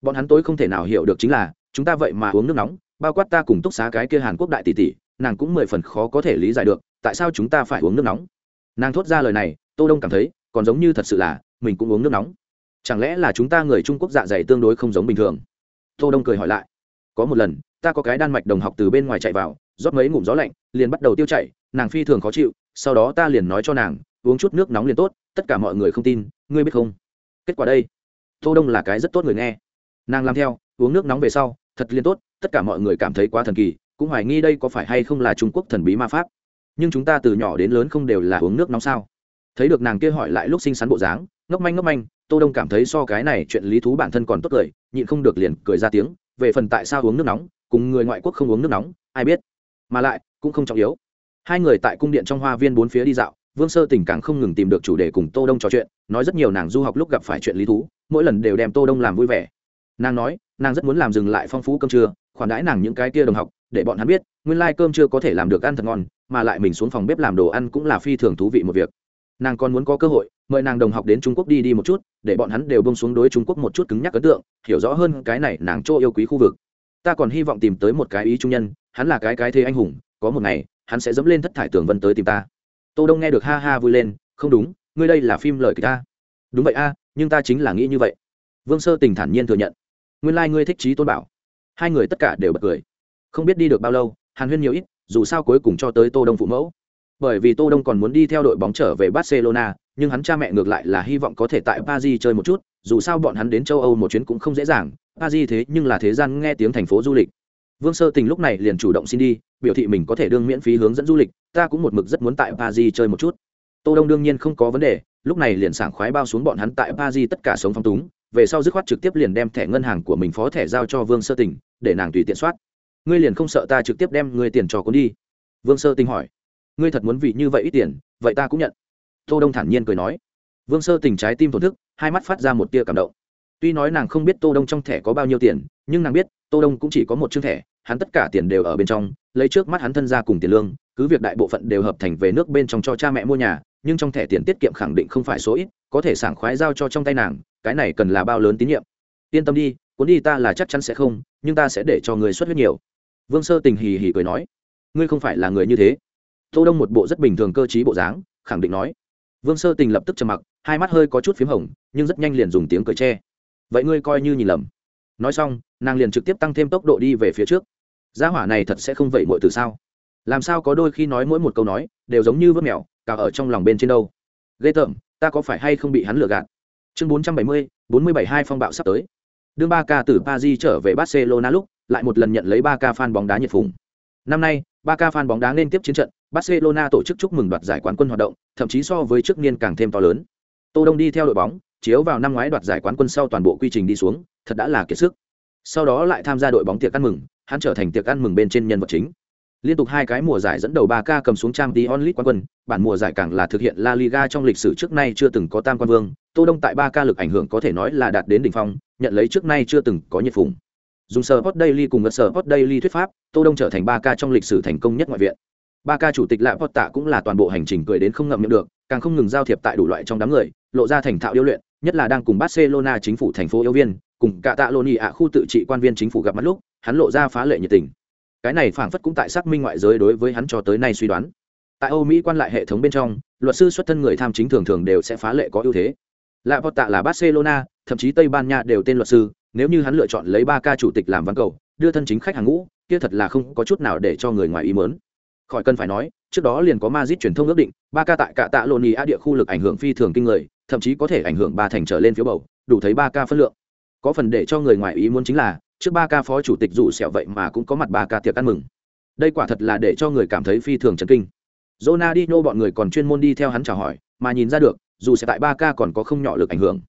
Bọn hắn tối không thể nào hiểu được chính là, chúng ta vậy mà uống nước nóng, bao quát ta cùng túc xá cái kia hàn quốc đại tỷ tỷ, nàng cũng mười phần khó có thể lý giải được, tại sao chúng ta phải uống nước nóng? Nàng thốt ra lời này, tô đông cảm thấy còn giống như thật sự là, mình cũng uống nước nóng. Chẳng lẽ là chúng ta người trung quốc dạ dày tương đối không giống bình thường? Tô đông cười hỏi lại. Có một lần, ta có cái đan mạch đồng học từ bên ngoài chạy vào, rót mấy ngụm gió lạnh, liền bắt đầu tiêu chảy, nàng phi thường khó chịu, sau đó ta liền nói cho nàng, uống chút nước nóng liền tốt, tất cả mọi người không tin, ngươi biết không? Kết quả đây, tô đông là cái rất tốt người nghe. Nàng làm theo, uống nước nóng về sau, thật liền tốt, tất cả mọi người cảm thấy quá thần kỳ, cũng hoài nghi đây có phải hay không là trung quốc thần bí ma pháp. Nhưng chúng ta từ nhỏ đến lớn không đều là uống nước nóng sao? Thấy được nàng kia hỏi lại lúc sinh sắn bộ dáng, ngốc manh ngốc manh, tô đông cảm thấy so cái này chuyện lý thú bản thân còn tốt cười, nhịn không được liền cười ra tiếng, về phần tại sao uống nước nóng, cùng người ngoại quốc không uống nước nóng, ai biết. Mà lại, cũng không trọng yếu. Hai người tại cung điện trong hoa viên bốn phía đi dạo, vương sơ tình càng không ngừng tìm được chủ đề cùng tô đông trò chuyện, nói rất nhiều nàng du học lúc gặp phải chuyện lý thú, mỗi lần đều đem tô đông làm vui vẻ. Nàng nói, nàng rất muốn làm dừng lại phong phú cơm trưa, khoản đãi nàng những cái kia đồng học, để bọn hắn biết, nguyên lai cơm trưa có thể làm được ăn thật ngon, mà lại mình xuống phòng bếp làm đồ ăn cũng là phi thường thú vị một việc nàng còn muốn có cơ hội, mời nàng đồng học đến trung quốc đi đi một chút, để bọn hắn đều bông xuống đối trung quốc một chút cứng nhắc ấn tượng, hiểu rõ hơn cái này nàng chỗ yêu quý khu vực. Ta còn hy vọng tìm tới một cái ý trung nhân, hắn là cái cái thế anh hùng, có một ngày, hắn sẽ dẫm lên thất thải tường vân tới tìm ta. Tô đông nghe được ha ha vui lên, không đúng, ngươi đây là phim lời kịch ta. Đúng vậy a, nhưng ta chính là nghĩ như vậy. Vương sơ tình thản nhiên thừa nhận. Nguyên lai ngươi thích trí tôn bảo. Hai người tất cả đều bật cười. Không biết đi được bao lâu, hàn huyên nhiều ít, dù sao cuối cùng cho tới tô đông phụ mẫu bởi vì tô đông còn muốn đi theo đội bóng trở về barcelona, nhưng hắn cha mẹ ngược lại là hy vọng có thể tại paris chơi một chút, dù sao bọn hắn đến châu âu một chuyến cũng không dễ dàng, paris thế nhưng là thế gian nghe tiếng thành phố du lịch. Vương sơ tình lúc này liền chủ động xin đi, biểu thị mình có thể đương miễn phí hướng dẫn du lịch, ta cũng một mực rất muốn tại paris chơi một chút. Tô đông đương nhiên không có vấn đề, lúc này liền sảng khoái bao xuống bọn hắn tại paris tất cả sống phong túng, về sau dứt khoát trực tiếp liền đem thẻ ngân hàng của mình phó thẻ giao cho vương sơ tình, để nàng tùy tiện soát. Ngươi liền không sợ ta trực tiếp đem ngươi tiền cho cuốn đi? Vương sơ tình hỏi ngươi thật muốn vì như vậy ít tiền, vậy ta cũng nhận. Tô đông thản nhiên cười nói. Vương sơ tình trái tim thổn thức, hai mắt phát ra một tia cảm động. Tuy nói nàng không biết tô đông trong thẻ có bao nhiêu tiền, nhưng nàng biết, tô đông cũng chỉ có một chương thẻ, hắn tất cả tiền đều ở bên trong, lấy trước mắt hắn thân ra cùng tiền lương, cứ việc đại bộ phận đều hợp thành về nước bên trong cho cha mẹ mua nhà, nhưng trong thẻ tiền tiết kiệm khẳng định không phải số ít, có thể sảng khoái giao cho trong tay nàng, cái này cần là bao lớn tín nhiệm. Yên tâm đi, cuốn đi ta là chắc chắn sẽ không, nhưng ta sẽ để cho người xuất huyết nhiều. Vương sơ tình hì hì cười nói. Ngươi không phải là người như thế tô đông một bộ rất bình thường cơ t bộ dáng, khẳng định nói. Vương sơ tình lập tức trầm mặc, hai mắt hơi có chút p h í m hồng, nhưng rất nhanh liền dùng tiếng cười tre vậy ngươi coi như nhìn lầm. Nói xong, nàng liền trực tiếp tăng thêm tốc độ đi về phía trước. Gia hỏa này thật sẽ không vậy mọi từ sao? Làm sao có đôi khi nói mỗi một câu nói, đều giống như vớt mèo, cả ở trong lòng bên trên đâu? Ghê tởm, ta có phải hay không bị hắn lừa gạt? Chương bốn trăm bảy mươi, bốn mươi bảy hai phong bạo sắp tới. Đương ba ca từ paris trở về barcelona lúc, lại một lần nhận lấy ba ca fan bóng đá nhiệt phùng. Năm nay, ba ca fan bóng đá nên tiếp chiến trận barcelona tổ chức chúc mừng đoạt giải quán quân hoạt động, thậm chí so với trước niên càng thêm to lớn. Tô đông đi theo đội bóng, chiếu vào năm ngoái đoạt giải quán quân sau toàn bộ quy trình đi xuống, thật đã là kiệt sức. Sau đó lại tham gia đội bóng tiệc ăn mừng, hắn trở thành tiệc ăn mừng bên trên nhân vật chính. Liên tục hai cái mùa giải dẫn đầu Barca cầm xuống trang tí onlit quán quân, bản mùa giải càng là thực hiện la liga trong lịch sử trước nay chưa từng có tam quan vương, tô đông tại Barca lực ảnh hưởng có thể nói là đạt đến đỉnh phong, nhận lấy trước nay chưa từng có nhiệt phùng. Dùng Sport hot daily cùng Sport hot daily thuyết pháp, tô đông trở thành Barca trong lịch sử thành công nhất ngoại viện ba ca chủ tịch lạ vọt tạ cũng là toàn bộ hành trình cười đến không ngậm miệng được, càng không ngừng giao thiệp tại đủ loại trong đám người, lộ ra thành thạo điêu luyện, nhất là đang cùng barcelona chính phủ thành phố yêu viên, cùng cả tạ lô nhị ạ khu tự trị quan viên chính phủ gặp mặt lúc, hắn lộ ra phá lệ nhiệt tình. Cái này phảng phất cũng tại xác minh ngoại giới đối với hắn cho tới nay suy đoán. Tại âu mỹ quan lại hệ thống bên trong, luật sư xuất thân người tham chính thường thường đều sẽ phá lệ có ưu thế. Lạ vọt tạ là barcelona, thậm chí tây ban nha đều tên luật sư, nếu như hắn lựa chọn lấy ba ca chủ tịch làm văn cầu, đưa thân chính khách hàng ngũ, kia thật là không có chút nào để cho người ngoài ý mớn khỏi cần phải nói, trước đó liền có Madrid truyền thông ước định ba ca tại cả tạ lộn ý a địa khu lực ảnh hưởng phi thường kinh người, thậm chí có thể ảnh hưởng ba thành trở lên phiếu bầu, đủ thấy ba ca phân lượng. Có phần để cho người ngoài ý muốn chính là, trước ba ca phó chủ tịch dù sẹo vậy mà cũng có mặt ba ca tiệc ăn mừng. Đây quả thật là để cho người cảm thấy phi thường chấn kinh. Ronaldinho bọn người còn chuyên môn đi theo hắn chào hỏi, mà nhìn ra được, dù sẽ tại ba ca còn có không nhỏ lực ảnh hưởng.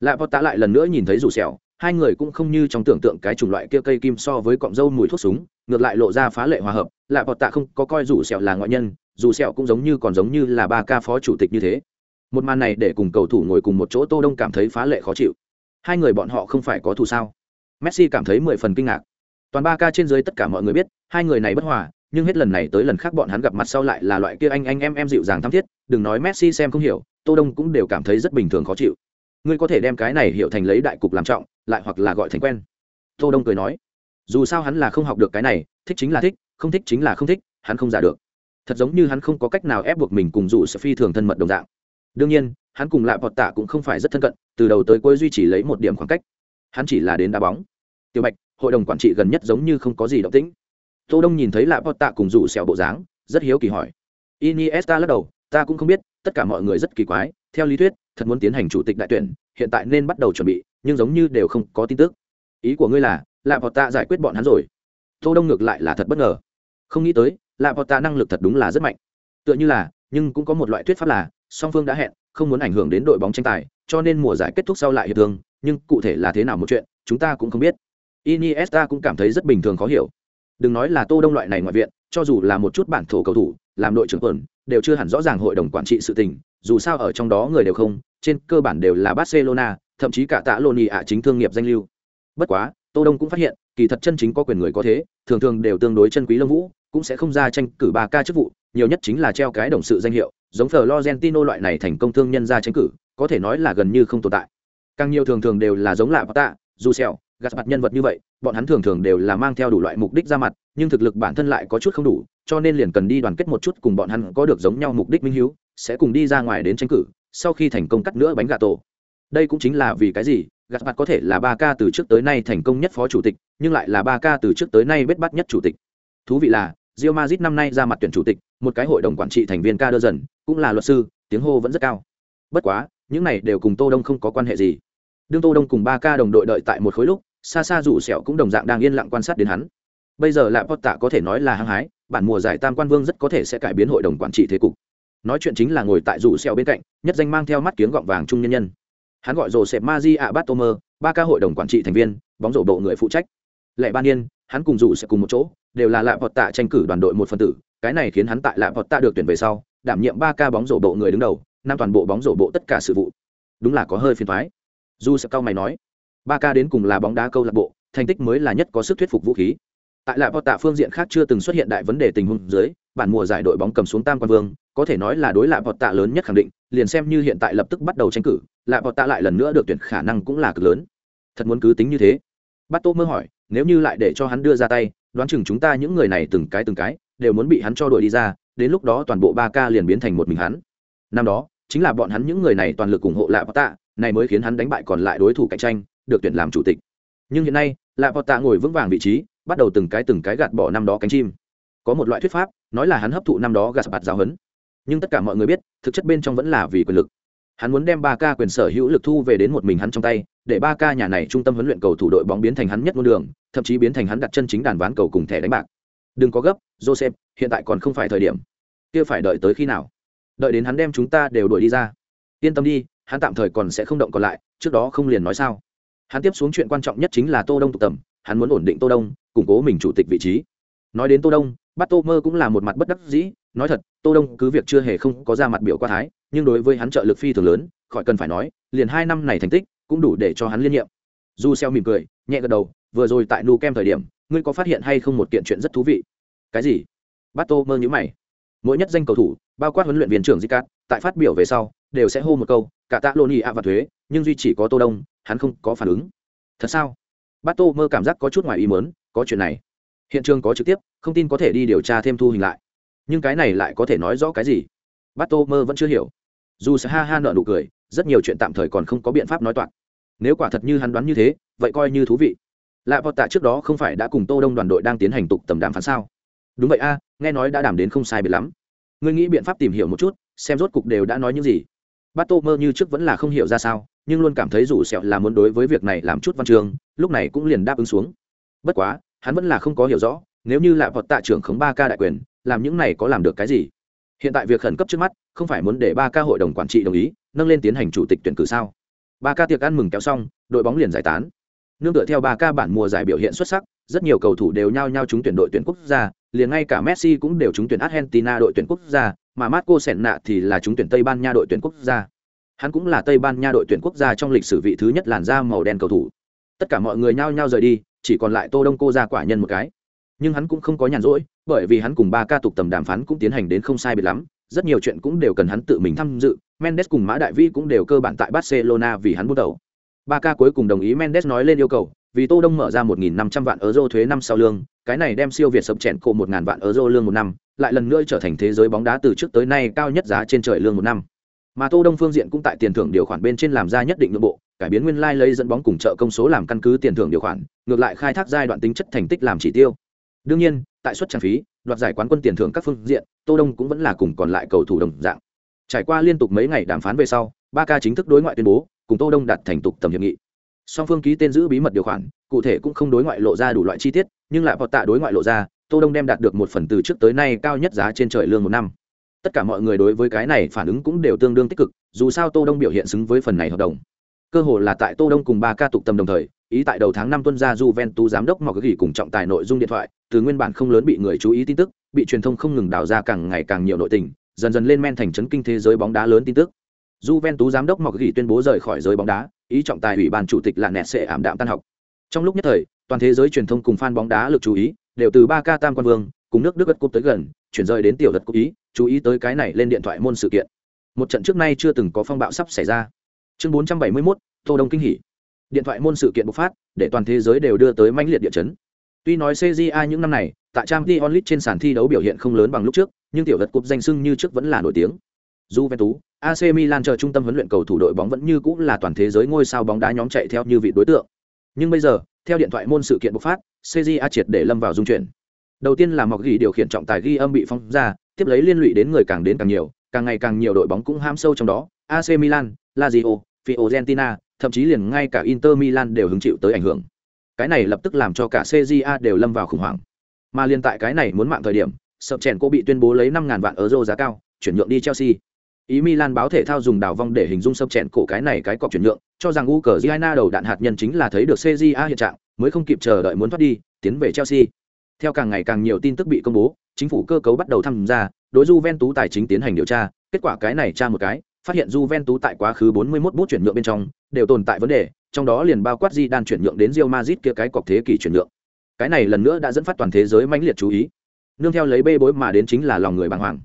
Lại vọt tạ lại lần nữa nhìn thấy dù sẹo hai người cũng không như trong tưởng tượng cái chủng loại kia cây kim so với cọng dâu mùi thuốc súng ngược lại lộ ra phá lệ hòa hợp lại bọt tạ không có coi dù sẹo là ngoại nhân, dù sẹo cũng giống như còn giống như là ba ca phó chủ tịch như thế. Một màn này để cùng cầu thủ ngồi cùng một chỗ tô đông cảm thấy phá lệ khó chịu. Hai người bọn họ không phải có thù sao? Messi cảm thấy mười phần kinh ngạc. Toàn ba ca trên dưới tất cả mọi người biết, hai người này bất hòa, nhưng hết lần này tới lần khác bọn hắn gặp mặt sau lại là loại kia anh anh em em dịu dàng thắm thiết, đừng nói messi xem không hiểu, tô đông cũng đều cảm thấy rất bình thường khó chịu. Ngươi có thể đem cái này hiểu thành lấy đại cục làm trọng, lại hoặc là gọi thành quen. Tô đông cười nói dù sao hắn là không học được cái này, thích chính là thích, không thích chính là không thích, hắn không giả được. Thật giống như hắn không có cách nào ép buộc mình cùng dù sẽ phi thường thân mật đồng dạng. Đương nhiên, hắn cùng lại bọt tạ cũng không phải rất thân cận, từ đầu tới cuối duy trì lấy một điểm khoảng cách. Hắn chỉ là đến đá bóng. Tiểu bạch, hội đồng quản trị gần nhất giống như không có gì động tĩnh. Tô đông nhìn thấy lại bọt tạ cùng rủ sẹo bộ dáng, rất hiếu kỳ hỏi. Iniesta lắc đầu, ta cũng không biết, tất cả mọi người rất kỳ quái, theo lý thuyết, thật muốn tiến hành chủ tịch đại tuyển, hiện tại nên bắt đầu chuẩn bị, nhưng giống như đều không có tin tức. Ý của ngươi là lạ vọt tạ giải quyết bọn hắn rồi. Tô đông ngược lại là thật bất ngờ. Không nghĩ tới lạ vọt tạ năng lực thật đúng là rất mạnh. Tựa như là, nhưng cũng có một loại thuyết pháp là, song phương đã hẹn, không muốn ảnh hưởng đến đội bóng tranh tài, cho nên mùa giải kết thúc sau lại hiệp thương, nhưng cụ thể là thế nào một chuyện, chúng ta cũng không biết. Iniesta cũng cảm thấy rất bình thường khó hiểu. Đừng nói là tô đông loại này ngoại viện, cho dù là một chút bản thổ cầu thủ, làm đội trưởng tuần đều chưa hẳn rõ ràng hội đồng quản trị sự tình, dù sao ở trong đó người đều không, trên cơ bản đều là barcelona, thậm chí cả tạ loni ạ chính thương nghiệp danh lưu. Bất quá tô đông cũng phát hiện, kỳ thật chân chính có quyền người có thế, thường thường đều tương đối chân quý lông vũ, cũng sẽ không ra tranh cử ba ca chức vụ, nhiều nhất chính là treo cái đồng sự danh hiệu, giống Florentino loại này thành công thương nhân ra tranh cử, có thể nói là gần như không tồn tại. Càng nhiều thường thường đều là giống lạ tạ, dù xèo gạt mặt nhân vật như vậy, bọn hắn thường thường đều là mang theo đủ loại mục đích ra mặt, nhưng thực lực bản thân lại có chút không đủ, cho nên liền cần đi đoàn kết một chút cùng bọn hắn có được giống nhau mục đích minh hiếu, sẽ cùng đi ra ngoài đến tranh cử, sau khi thành công cắt nữa bánh gà tổ. Đây cũng chính là vì cái gì gạt mặt có thể là ba ca từ trước tới nay thành công nhất phó chủ tịch nhưng lại là ba ca từ trước tới nay bết bắt nhất chủ tịch. Thú vị là rio mazit năm nay ra mặt tuyển chủ tịch, một cái hội đồng quản trị thành viên ca đơ dần cũng là luật sư tiếng hô vẫn rất cao. Bất quá những này đều cùng tô đông không có quan hệ gì. Đương tô đông cùng ba ca đồng đội đợi tại một khối lúc xa xa rủ sẹo cũng đồng dạng đang yên lặng quan sát đến hắn. Bây giờ lại pot tạ có thể nói là hăng hái bản mùa giải tam quan vương rất có thể sẽ cải biến hội đồng quản trị thế cục. Nói chuyện chính là ngồi tại rủ sẹo bên cạnh nhất danh mang theo mắt kiếng gọng vàng trung nhân nhân hắn gọi rồ sẹp ma di ạ bát tô mơ ba ca hội đồng quản trị thành viên, bóng rổ bộ người phụ trách. Lệ ban niên hắn cùng rủ sẽ cùng một chỗ, đều là lạ vọt tạ tranh cử đoàn đội một phần tử, cái này khiến hắn tại lạ vọt tạ được tuyển về sau, đảm nhiệm ba ca bóng rổ bộ người đứng đầu, năm toàn bộ bóng rổ bộ tất cả sự vụ. Đúng là có hơi phiền thoái dù sẽ cao mày nói, ba ca đến cùng là bóng đá câu lạc bộ, thành tích mới là nhất có sức thuyết phục vũ khí. Tại lạ vọt tạ phương diện khác chưa từng xuất hiện đại vấn đề tình huống dưới, bản mùa giải đội bóng cầm xuống tam quan vương có thể nói là đối lạ vọt tạ lớn nhất khẳng định, liền xem như hiện tại lập tức bắt đầu tranh cử, lạ vọt tạ lại lần nữa được tuyển khả năng cũng là cực lớn. Thật muốn cứ tính như thế. Bắt tô mơ hỏi, nếu như lại để cho hắn đưa ra tay, đoán chừng chúng ta những người này từng cái từng cái, đều muốn bị hắn cho đuổi đi ra, đến lúc đó toàn bộ ba ca liền biến thành một mình hắn. Năm đó, chính là bọn hắn những người này toàn lực ủng hộ lạ tạ, này mới khiến hắn đánh bại còn lại đối thủ cạnh tranh, được tuyển làm chủ tịch. Nhưng hiện nay, lạ tạ ngồi vững vàng vị trí, bắt đầu từng cái từng cái gạt bỏ năm đó cánh chim. Có một loại thuyết pháp, nói là hắn hấp thụ năm đó gạt bạt giáo hấn nhưng tất cả mọi người biết, thực chất bên trong vẫn là vì quyền lực. Hắn muốn đem ba ca quyền sở hữu lực thu về đến một mình hắn trong tay, để ba ca nhà này trung tâm huấn luyện cầu thủ đội bóng biến thành hắn nhất ngôn đường, thậm chí biến thành hắn đặt chân chính đàn ván cầu cùng thẻ đánh bạc. Đừng có gấp, joseph, hiện tại còn không phải thời điểm. Kia phải đợi tới khi nào? Đợi đến hắn đem chúng ta đều đuổi đi ra. Yên tâm đi, hắn tạm thời còn sẽ không động còn lại, trước đó không liền nói sao. Hắn tiếp xuống chuyện quan trọng nhất chính là tô đông tụ tầm, hắn muốn ổn định tô đông, củng cố mình chủ tịch vị trí. Nói đến tô đông bắt tô mơ cũng là một mặt bất đắc dĩ nói thật tô đông cứ việc chưa hề không có ra mặt biểu qua thái nhưng đối với hắn trợ lực phi thường lớn khỏi cần phải nói liền hai năm này thành tích cũng đủ để cho hắn liên nhiệm. Du xeo mỉm cười nhẹ gật đầu vừa rồi tại nu kem thời điểm ngươi có phát hiện hay không một kiện chuyện rất thú vị? Cái gì? Bát tô mơ nhíu mày. Mỗi nhất danh cầu thủ bao quát huấn luyện viên trưởng Zicat, tại phát biểu về sau đều sẽ hô một câu cả tạ lô nhị ạ và thuế nhưng duy chỉ có tô đông hắn không có phản ứng. Thật sao? Bát tô mơ cảm giác có chút ngoài ý muốn có chuyện này. Hiện trường có trực tiếp không tin có thể đi điều tra thêm thu hình lại nhưng cái này lại có thể nói rõ cái gì? Bát tô mơ vẫn chưa hiểu. Dù sẽ ha ha nợ nụ cười, rất nhiều chuyện tạm thời còn không có biện pháp nói toạc. Nếu quả thật như hắn đoán như thế, vậy coi như thú vị. Lạ vọt tạ trước đó không phải đã cùng tô đông đoàn đội đang tiến hành tục tầm đàm phán sao? Đúng vậy a, nghe nói đã đàm đến không sai biệt lắm. Ngươi nghĩ biện pháp tìm hiểu một chút, xem rốt cục đều đã nói những gì. Bát tô mơ như trước vẫn là không hiểu ra sao, nhưng luôn cảm thấy rủ sẹo là muốn đối với việc này làm chút văn trường. lúc này cũng liền đáp ứng xuống. Bất quá, hắn vẫn là không có hiểu rõ, nếu như lạ vọt tạ trưởng khống ba ca đại quyền làm những này có làm được cái gì? Hiện tại việc khẩn cấp trước mắt, không phải muốn để ba ca hội đồng quản trị đồng ý, nâng lên tiến hành chủ tịch tuyển cử sao? Ba ca tiệc ăn mừng kéo xong, đội bóng liền giải tán. Nương tựa theo ba ca bản mùa giải biểu hiện xuất sắc, rất nhiều cầu thủ đều nhao nhao trúng tuyển đội tuyển quốc gia, liền ngay cả messi cũng đều trúng tuyển argentina đội tuyển quốc gia, mà marco senna thì là trúng tuyển tây ban nha đội tuyển quốc gia. Hắn cũng là tây ban nha đội tuyển quốc gia trong lịch sử vị thứ nhất làn da màu đen cầu thủ. Tất cả mọi người nhao nhao rời đi, chỉ còn lại tô đông cô ra quả nhân một cái. Nhưng hắn cũng không có nhàn rỗi bởi vì hắn cùng ba ca tục tầm đàm phán cũng tiến hành đến không sai biệt lắm, rất nhiều chuyện cũng đều cần hắn tự mình tham dự, mendes cùng mã đại vi cũng đều cơ bản tại barcelona vì hắn bắt đầu. Ba ca cuối cùng đồng ý mendes nói lên yêu cầu, vì tô đông mở ra 1.500 vạn euro thuế năm sau lương, cái này đem siêu việt sập chèn cổ 1.000 vạn euro lương một năm, lại lần nữa trở thành thế giới bóng đá từ trước tới nay cao nhất giá trên trời lương một năm. Mà tô đông phương diện cũng tại tiền thưởng điều khoản bên trên làm ra nhất định nội bộ, cải biến nguyên lai like lấy dẫn bóng cùng trợ công số làm căn cứ tiền thưởng điều khoản, ngược lại khai thác giai đoạn tính chất thành tích làm chỉ tiêu. Đương nhiên tại suất trang phí, đoạt giải quán quân tiền thưởng các phương diện, tô đông cũng vẫn là cùng còn lại cầu thủ đồng dạng. Trải qua liên tục mấy ngày đàm phán về sau, ba ca chính thức đối ngoại tuyên bố, cùng tô đông đạt thành tục tầm hiệp nghị. Song phương ký tên giữ bí mật điều khoản, cụ thể cũng không đối ngoại lộ ra đủ loại chi tiết, nhưng lại vọt tạ đối ngoại lộ ra, tô đông đem đạt được một phần từ trước tới nay cao nhất giá trên trời lương một năm. Tất cả mọi người đối với cái này phản ứng cũng đều tương đương tích cực, dù sao tô đông biểu hiện xứng với phần này hợp đồng cơ hội là tại tô đông cùng ba ca tụ tầm đồng thời ý tại đầu tháng năm tuân ra Juventus giám đốc Mọc gỉ cùng trọng tài nội dung điện thoại, từ nguyên bản không lớn bị người chú ý tin tức, bị truyền thông không ngừng đào ra càng ngày càng nhiều nội tình, dần dần lên men thành chấn kinh thế giới bóng đá lớn tin tức. Juventus giám đốc Mọc gỉ tuyên bố rời khỏi giới bóng đá, ý trọng tài ủy ban chủ tịch là nẹt sẽ ảm đạm tan học. Trong lúc nhất thời, toàn thế giới truyền thông cùng fan bóng đá lực chú ý, đều từ ba ca tam quan vương, cùng nước Đức gật cúp tới gần, chuyển rời đến tiểu đất cúp ý, chú ý tới cái này lên điện thoại môn sự kiện. Một trận trước nay chưa từng có phong bạo sắp xảy ra. Chương 471, Tô Đông kinh hỉ điện thoại môn sự kiện bộc phát để toàn thế giới đều đưa tới manh liệt địa chấn tuy nói cja những năm này tại trang t onlit trên sàn thi đấu biểu hiện không lớn bằng lúc trước nhưng tiểu vật cúp danh sưng như trước vẫn là nổi tiếng Juventus, AC Milan chờ trung tâm huấn luyện cầu thủ đội bóng vẫn như cũ là toàn thế giới ngôi sao bóng đá nhóm chạy theo như vị đối tượng. Nhưng bây giờ, theo điện thoại môn sự kiện bộc phát, CJA triệt để lâm vào dung chuyển. Đầu tiên là Mọc ghi điều khiển trọng tài ghi âm bị phong ra, tiếp lấy liên lụy đến người càng đến càng nhiều, càng ngày càng nhiều đội bóng cũng ham sâu trong đó, AC Milan, Lazio, Fiorentina, thậm chí liền ngay cả Inter Milan đều hứng chịu tới ảnh hưởng. Cái này lập tức làm cho cả CJA đều lâm vào khủng hoảng. Mà liên tại cái này muốn mạng thời điểm, sập chèn cô bị tuyên bố lấy 5000 vạn euro giá cao, chuyển nhượng đi Chelsea. Ý Milan báo thể thao dùng đào vong để hình dung sập chèn cổ cái này cái cọc chuyển nhượng, cho rằng Ukraine đầu đạn hạt nhân chính là thấy được CJA hiện trạng, mới không kịp chờ đợi muốn thoát đi, tiến về Chelsea. Theo càng ngày càng nhiều tin tức bị công bố, chính phủ cơ cấu bắt đầu tham gia, đối Juventus tài chính tiến hành điều tra, kết quả cái này tra một cái, phát hiện Juventus tại quá khứ 41 bút chuyển nhượng bên trong đều tồn tại vấn đề, trong đó liền bao quát Zidane chuyển nhượng đến Real Madrid kia cái cọc thế kỷ chuyển nhượng. Cái này lần nữa đã dẫn phát toàn thế giới mãnh liệt chú ý. Nương theo lấy bê bối mà đến chính là lòng người bàng hoàng.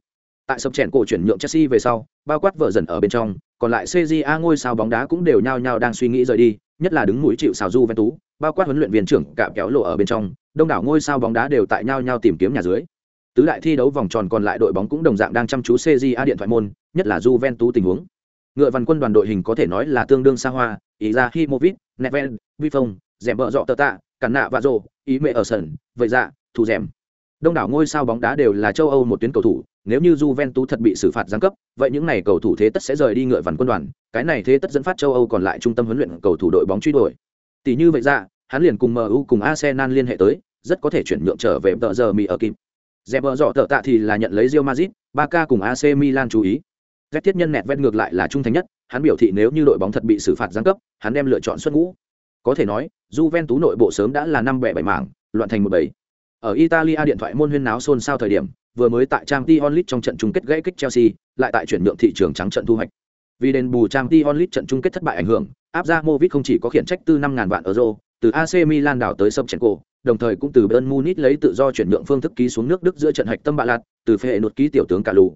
Tại sập chèn cổ chuyển nhượng Chelsea về sau, bao quát vợ dần ở bên trong, còn lại CJA ngôi sao bóng đá cũng đều nhao nhao đang suy nghĩ rời đi, nhất là đứng mũi chịu sào Juventus, bao quát huấn luyện viên trưởng cả kéo lộ ở bên trong, đông đảo ngôi sao bóng đá đều tại nhao nhao tìm kiếm nhà dưới. Tứ đại thi đấu vòng tròn còn lại đội bóng cũng đồng dạng đang chăm chú CJA điện thoại môn, nhất là Juventus tình huống ngựa văn quân đoàn đội hình có thể nói là tương đương xa hoa ý ra neven vifong dẻm bợ dọ tờ tạ cản nạ và rồ ý mẹ ở sân vậy dạ thủ dẻm đông đảo ngôi sao bóng đá đều là châu âu một tuyến cầu thủ nếu như Juventus thật bị xử phạt giáng cấp, vậy những này cầu thủ thế tất sẽ rời đi ngựa vằn quân đoàn, cái này thế tất dẫn phát châu Âu còn lại trung tâm huấn luyện cầu thủ đội bóng truy đuổi. Tỷ như vậy ra, dạ, hắn liền cùng MU cùng Arsenal liên hệ tới, rất có thể chuyển nhượng trở về tờ giờ Mỹ ở kịp. Zeber dọ tợ tạ thì là nhận lấy Real Madrid, Barca cùng AC Milan chú ý. rét thiết nhân nẹt vét ngược lại là trung thành nhất, hắn biểu thị nếu như đội bóng thật bị xử phạt giáng cấp, hắn đem lựa chọn xuất ngũ. Có thể nói, Juventus nội bộ sớm đã là năm bẻ bảy mảng, loạn thành một bầy. Ở Italia điện thoại môn huyên náo xôn xao thời điểm, vừa mới tại Champions League trong trận chung kết gãy kích Chelsea, lại tại chuyển nhượng thị trường trắng trận thu hoạch. Vì đền bù Champions League trận chung kết thất bại ảnh hưởng, áp ra Movit không chỉ có khiển trách tư 5000 vạn euro, từ AC Milan đảo tới Sobchenko, đồng thời cũng từ Bayern Munich lấy tự do chuyển nhượng phương thức ký xuống nước Đức giữa trận hạch tâm bạ lạt, từ phê nột ký tiểu tướng cả lù.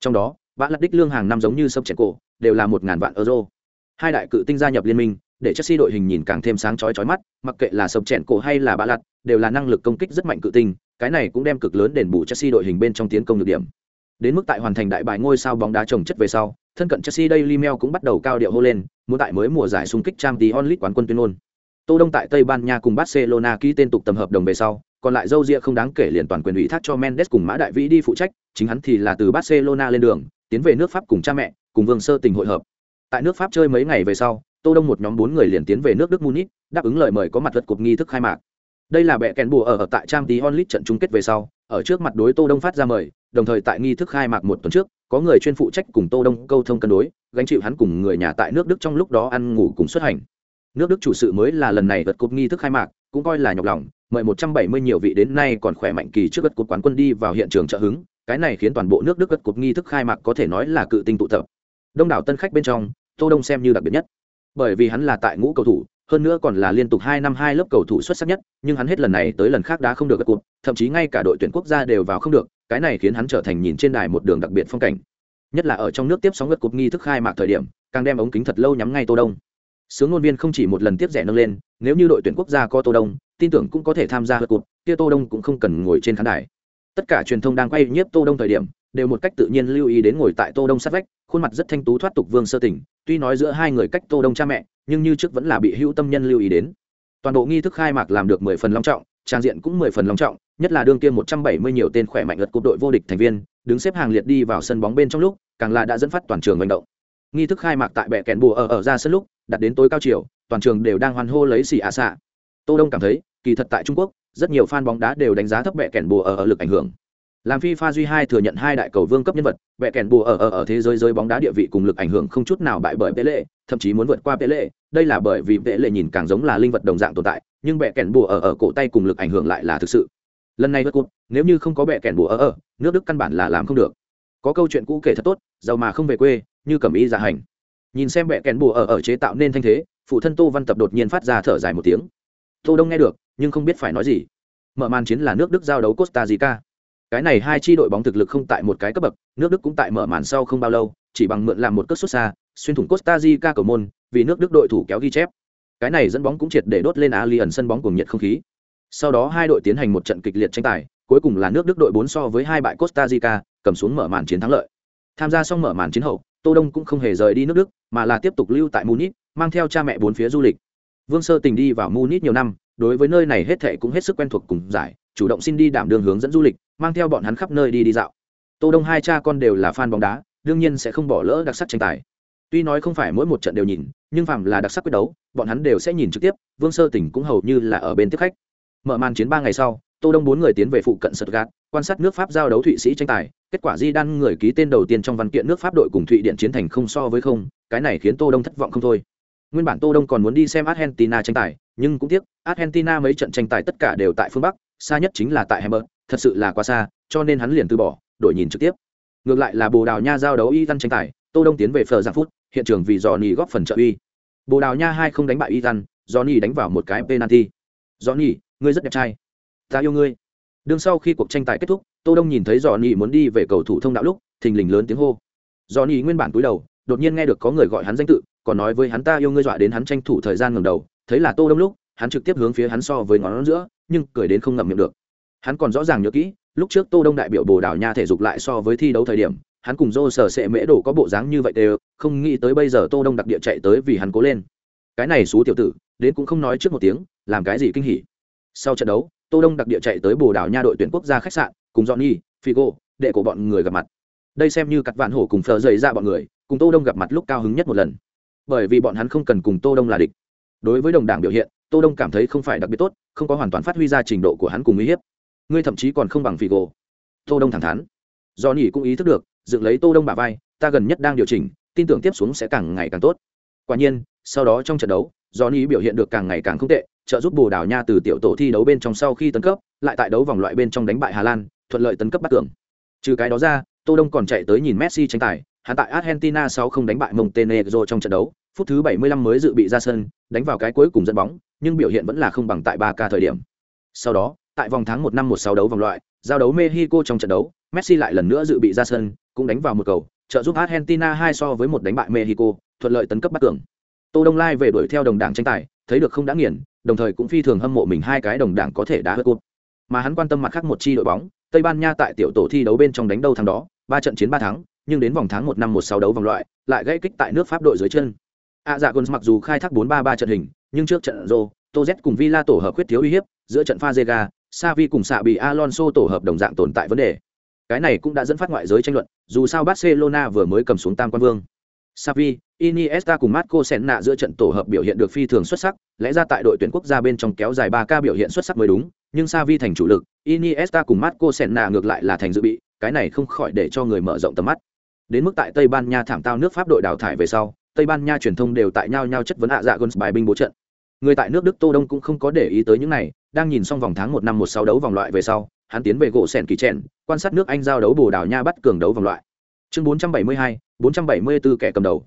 Trong đó, bạ lạt đích lương hàng năm giống như sâm chèn cổ đều là 1000 vạn euro. Hai đại cự tinh gia nhập liên minh, để Chelsea đội hình nhìn càng thêm sáng chói chói mắt, mặc kệ là sâm chèn cổ hay là bạ lạt, đều là năng lực công kích rất mạnh cự tinh, cái này cũng đem cực lớn đền bù Chelsea đội hình bên trong tiến công được điểm. Đến mức tại hoàn thành đại bài ngôi sao bóng đá trồng chất về sau, thân cận Chelsea Daily Mail cũng bắt đầu cao điệu hô lên, muốn tại mới mùa giải xung kích Champions League quán quân tuyên ngôn. Tô Đông tại Tây Ban Nha cùng Barcelona ký tên tục tầm hợp đồng về sau, còn lại dâu ria không đáng kể liền toàn quyền ủy thác cho Mendes cùng Mã Đại Vĩ đi phụ trách, chính hắn thì là từ Barcelona lên đường, tiến về nước Pháp cùng cha mẹ, cùng Vương Sơ Tình hội hợp. Tại nước Pháp chơi mấy ngày về sau, Tô Đông một nhóm bốn người liền tiến về nước Đức Munich, đáp ứng lời mời có mặt vật cuộc nghi thức khai mạc. Đây là bẻ kèn bùa ở, ở tại Champions League trận chung kết về sau, ở trước mặt đối Tô Đông phát ra mời, đồng thời tại nghi thức khai mạc một tuần trước, có người chuyên phụ trách cùng Tô Đông câu thông cân đối, gánh chịu hắn cùng người nhà tại nước Đức trong lúc đó ăn ngủ cùng xuất hành nước đức chủ sự mới là lần này vật cúp nghi thức khai mạc, cũng coi là nhọc lòng, mời một trăm bảy mươi nhiều vị đến nay còn khỏe mạnh kỳ trước vật cúp quán quân đi vào hiện trường trợ hứng, cái này khiến toàn bộ nước đức vật cúp nghi thức khai mạc có thể nói là cự tinh tụ tập. Đông đảo tân khách bên trong, tô đông xem như đặc biệt nhất. Bởi vì hắn là tại ngũ cầu thủ, hơn nữa còn là liên tục hai năm hai lớp cầu thủ xuất sắc nhất, nhưng hắn hết lần này tới lần khác đã không được vật cúp thậm chí ngay cả đội tuyển quốc gia đều vào không được, cái này khiến hắn trở thành nhìn trên đài một đường đặc biệt phong cảnh. Nhất là ở trong nước tiếp sóng vật cúp nghi thức khai mạc thời điểm, càng đem ống kính thật lâu nhắm ngay tô đông sướng ngôn viên không chỉ một lần tiếp rẻ nâng lên, nếu như đội tuyển quốc gia có tô đông, tin tưởng cũng có thể tham gia hợp cuộc kia tô đông cũng không cần ngồi trên khán đài. Tất cả truyền thông đang quay nhiếp tô đông thời điểm, đều một cách tự nhiên lưu ý đến ngồi tại tô đông sát vách, khuôn mặt rất thanh tú thoát tục vương sơ tỉnh tuy nói giữa hai người cách tô đông cha mẹ, nhưng như trước vẫn là bị hữu tâm nhân lưu ý đến. Toàn bộ nghi thức khai mạc làm được mười phần long trọng, trang diện cũng mười phần long trọng, nhất là đương kia một trăm bảy mươi nhiều tên khỏe mạnh lật cục đội vô địch thành viên, đứng xếp hàng liệt đi vào sân bóng bên trong lúc, càng là đã dẫn phát toàn trường manh động nghi thức khai mạc tại bệ kèn bùa ở ở ra sân lúc đặt đến tối cao chiều toàn trường đều đang hoan hô lấy xì ạ xạ tô đông cảm thấy kỳ thật tại trung quốc rất nhiều fan bóng đá đều đánh giá thấp bệ kèn bùa ở ở lực ảnh hưởng làm Pha duy hai thừa nhận hai đại cầu vương cấp nhân vật, bệ kèn bùa ở ở ở thế giới giới bóng đá địa vị cùng lực ảnh hưởng không chút nào bại bởi Pele, thậm chí muốn vượt qua Pele, đây là bởi vì Pele nhìn càng giống là linh vật đồng dạng tồn tại, nhưng bệ kèn bùa ở ở cổ tay cùng lực ảnh hưởng lại là thực sự. Lần này vượt cột, nếu như không có bệ kèn bùa ở ở, nước Đức căn bản là làm không được. Có câu chuyện cũ kể thật tốt, giàu mà không về quê, như cẩm y dạ hành. Nhìn xem bẹ kèn bùa ở ở chế tạo nên thanh thế, phụ thân tô văn tập đột nhiên phát ra thở dài một tiếng. Tô đông nghe được, nhưng không biết phải nói gì. Mở màn chiến là nước đức giao đấu costa rica. Cái này hai chi đội bóng thực lực không tại một cái cấp bậc, nước đức cũng tại mở màn sau không bao lâu, chỉ bằng mượn làm một cất xuất xa, xuyên thủng costa rica cầu môn, vì nước đức đội thủ kéo ghi chép. Cái này dẫn bóng cũng triệt để đốt lên alien sân bóng cùng nhiệt không khí. Sau đó hai đội tiến hành một trận kịch liệt tranh tài, cuối cùng là nước đức đội bốn so với hai bại costa rica, cầm xuống mở màn chiến thắng lợi. Tham gia xong mở màn chiến hậu tô đông cũng không hề rời đi nước đức, mà là tiếp tục lưu tại munich, mang theo cha mẹ bốn phía du lịch. Vương sơ tình đi vào munich nhiều năm, đối với nơi này hết thệ cũng hết sức quen thuộc cùng giải, chủ động xin đi đảm đường hướng dẫn du lịch, mang theo bọn hắn khắp nơi đi đi dạo. Tô đông hai cha con đều là fan bóng đá, đương nhiên sẽ không bỏ lỡ đặc sắc tranh tài. Tuy nói không phải mỗi một trận đều nhìn, nhưng phạm là đặc sắc quyết đấu, bọn hắn đều sẽ nhìn trực tiếp, vương sơ tỉnh cũng hầu như là ở bên tiếp khách. Mở màn chiến ba ngày sau tô đông bốn người tiến về phụ cận sật gạt quan sát nước pháp giao đấu thụy sĩ tranh tài, kết quả di đan người ký tên đầu tiên trong văn kiện nước pháp đội cùng thụy điện chiến thành không so với không, cái này khiến tô đông thất vọng không thôi. Nguyên bản tô đông còn muốn đi xem argentina tranh tài, nhưng cũng tiếc, argentina mấy trận tranh tài tất cả đều tại phương bắc, xa nhất chính là tại hamburg, thật sự là quá xa, cho nên hắn liền từ bỏ, đổi nhìn trực tiếp. Ngược lại là bồ đào nha giao đấu y tân tranh tài, tô đông tiến về phờ giang phút, hiện trường vì johnny góp phần trợ uy. Bồ đào nha hai không đánh bại y tân johnny đánh vào một cái penalty. Johnny, ngươi rất đẹp trai ta yêu ngươi. Đương sau khi cuộc tranh tài kết thúc, tô đông nhìn thấy johnny muốn đi về cầu thủ thông đạo lúc, thình lình lớn tiếng hô. Johnny nguyên bản cúi đầu, đột nhiên nghe được có người gọi hắn danh tự, còn nói với hắn ta yêu ngươi dọa đến hắn tranh thủ thời gian ngẩng đầu. Thấy là tô đông lúc, hắn trực tiếp hướng phía hắn so với ngón giữa, nhưng cười đến không ngậm miệng được. Hắn còn rõ ràng nhớ kỹ, lúc trước tô đông đại biểu bồ đào nha thể dục lại so với thi đấu thời điểm, hắn cùng dô sở sệ mễ đổ có bộ dáng như vậy đều, không nghĩ tới bây giờ tô đông đặc địa chạy tới vì hắn cố lên. Cái này xú tiểu tử, đến cũng không nói trước một tiếng, làm cái gì kinh hỉ. Sau trận đấu tô đông đặc địa chạy tới bồ đào nha đội tuyển quốc gia khách sạn, cùng johnny, figo, đệ của bọn người gặp mặt. Đây xem như cắt vạn hổ cùng phờ dày ra bọn người, cùng tô đông gặp mặt lúc cao hứng nhất một lần. Bởi vì bọn hắn không cần cùng tô đông là địch. Đối với đồng đảng biểu hiện, tô đông cảm thấy không phải đặc biệt tốt, không có hoàn toàn phát huy ra trình độ của hắn cùng uy hiếp. Ngươi thậm chí còn không bằng figo. Tô đông thẳng thắn. Do nhỉ cũng ý thức được, dựng lấy tô đông bả vai, ta gần nhất đang điều chỉnh, tin tưởng tiếp xuống sẽ càng ngày càng tốt. Quả nhiên, sau đó trong trận đấu do nhỉ biểu hiện được càng ngày càng không tệ trợ giúp bồ đào nha từ tiểu tổ thi đấu bên trong sau khi tấn cấp, lại tại đấu vòng loại bên trong đánh bại hà lan, thuận lợi tấn cấp bắt cường. trừ cái đó ra, tô đông còn chạy tới nhìn messi tranh tài, hắn tại argentina sau không đánh bại montenegro trong trận đấu, phút thứ 75 mới dự bị ra sân, đánh vào cái cuối cùng dẫn bóng, nhưng biểu hiện vẫn là không bằng tại ba ca thời điểm sau đó, tại vòng tháng 1 năm một sáu đấu vòng loại, giao đấu mexico trong trận đấu, messi lại lần nữa dự bị ra sân, cũng đánh vào một cầu, trợ giúp argentina hai so với một đánh bại mexico, thuận lợi tấn cấp bắt cường tô đông lai về đuổi theo đồng đảng tranh tài thấy được không đã nghiền đồng thời cũng phi thường hâm mộ mình hai cái đồng đảng có thể đá hớt cúp mà hắn quan tâm mặt khác một chi đội bóng tây ban nha tại tiểu tổ thi đấu bên trong đánh đâu thắng đó ba trận chiến ba thắng nhưng đến vòng tháng một năm một sáu đấu vòng loại lại gãy kích tại nước pháp đội dưới chân. A dạ gôn mặc dù khai thác bốn ba ba trận hình nhưng trước trận rô tô z cùng villa tổ hợp quyết thiếu uy hiếp giữa trận pha zega savi cùng xạ bị alonso tổ hợp đồng dạng tồn tại vấn đề. Cái này cũng đã dẫn phát ngoại giới tranh luận dù sao barcelona vừa mới cầm xuống tam quan vương. Savi, Iniesta cùng Marco Senna giữa trận tổ hợp biểu hiện được phi thường xuất sắc, lẽ ra tại đội tuyển quốc gia bên trong kéo dài 3 ca biểu hiện xuất sắc mới đúng, nhưng Xavi thành chủ lực, Iniesta cùng Marco Senna ngược lại là thành dự bị, cái này không khỏi để cho người mở rộng tầm mắt. Đến mức tại Tây Ban Nha thảm tao nước Pháp đội đào thải về sau, Tây Ban Nha truyền thông đều tại nhau nhau chất vấn ạ dạ Guns bài binh bố trận. Người tại nước Đức Tô Đông cũng không có để ý tới những này, đang nhìn xong vòng tháng 1 năm 16 đấu vòng loại về sau, hắn tiến về gỗ sèn kỳ chèn, quan sát nước Anh giao đấu Bồ Đào Nha bắt cường đấu vòng loại. Chương 472, 474 kẻ cầm đầu.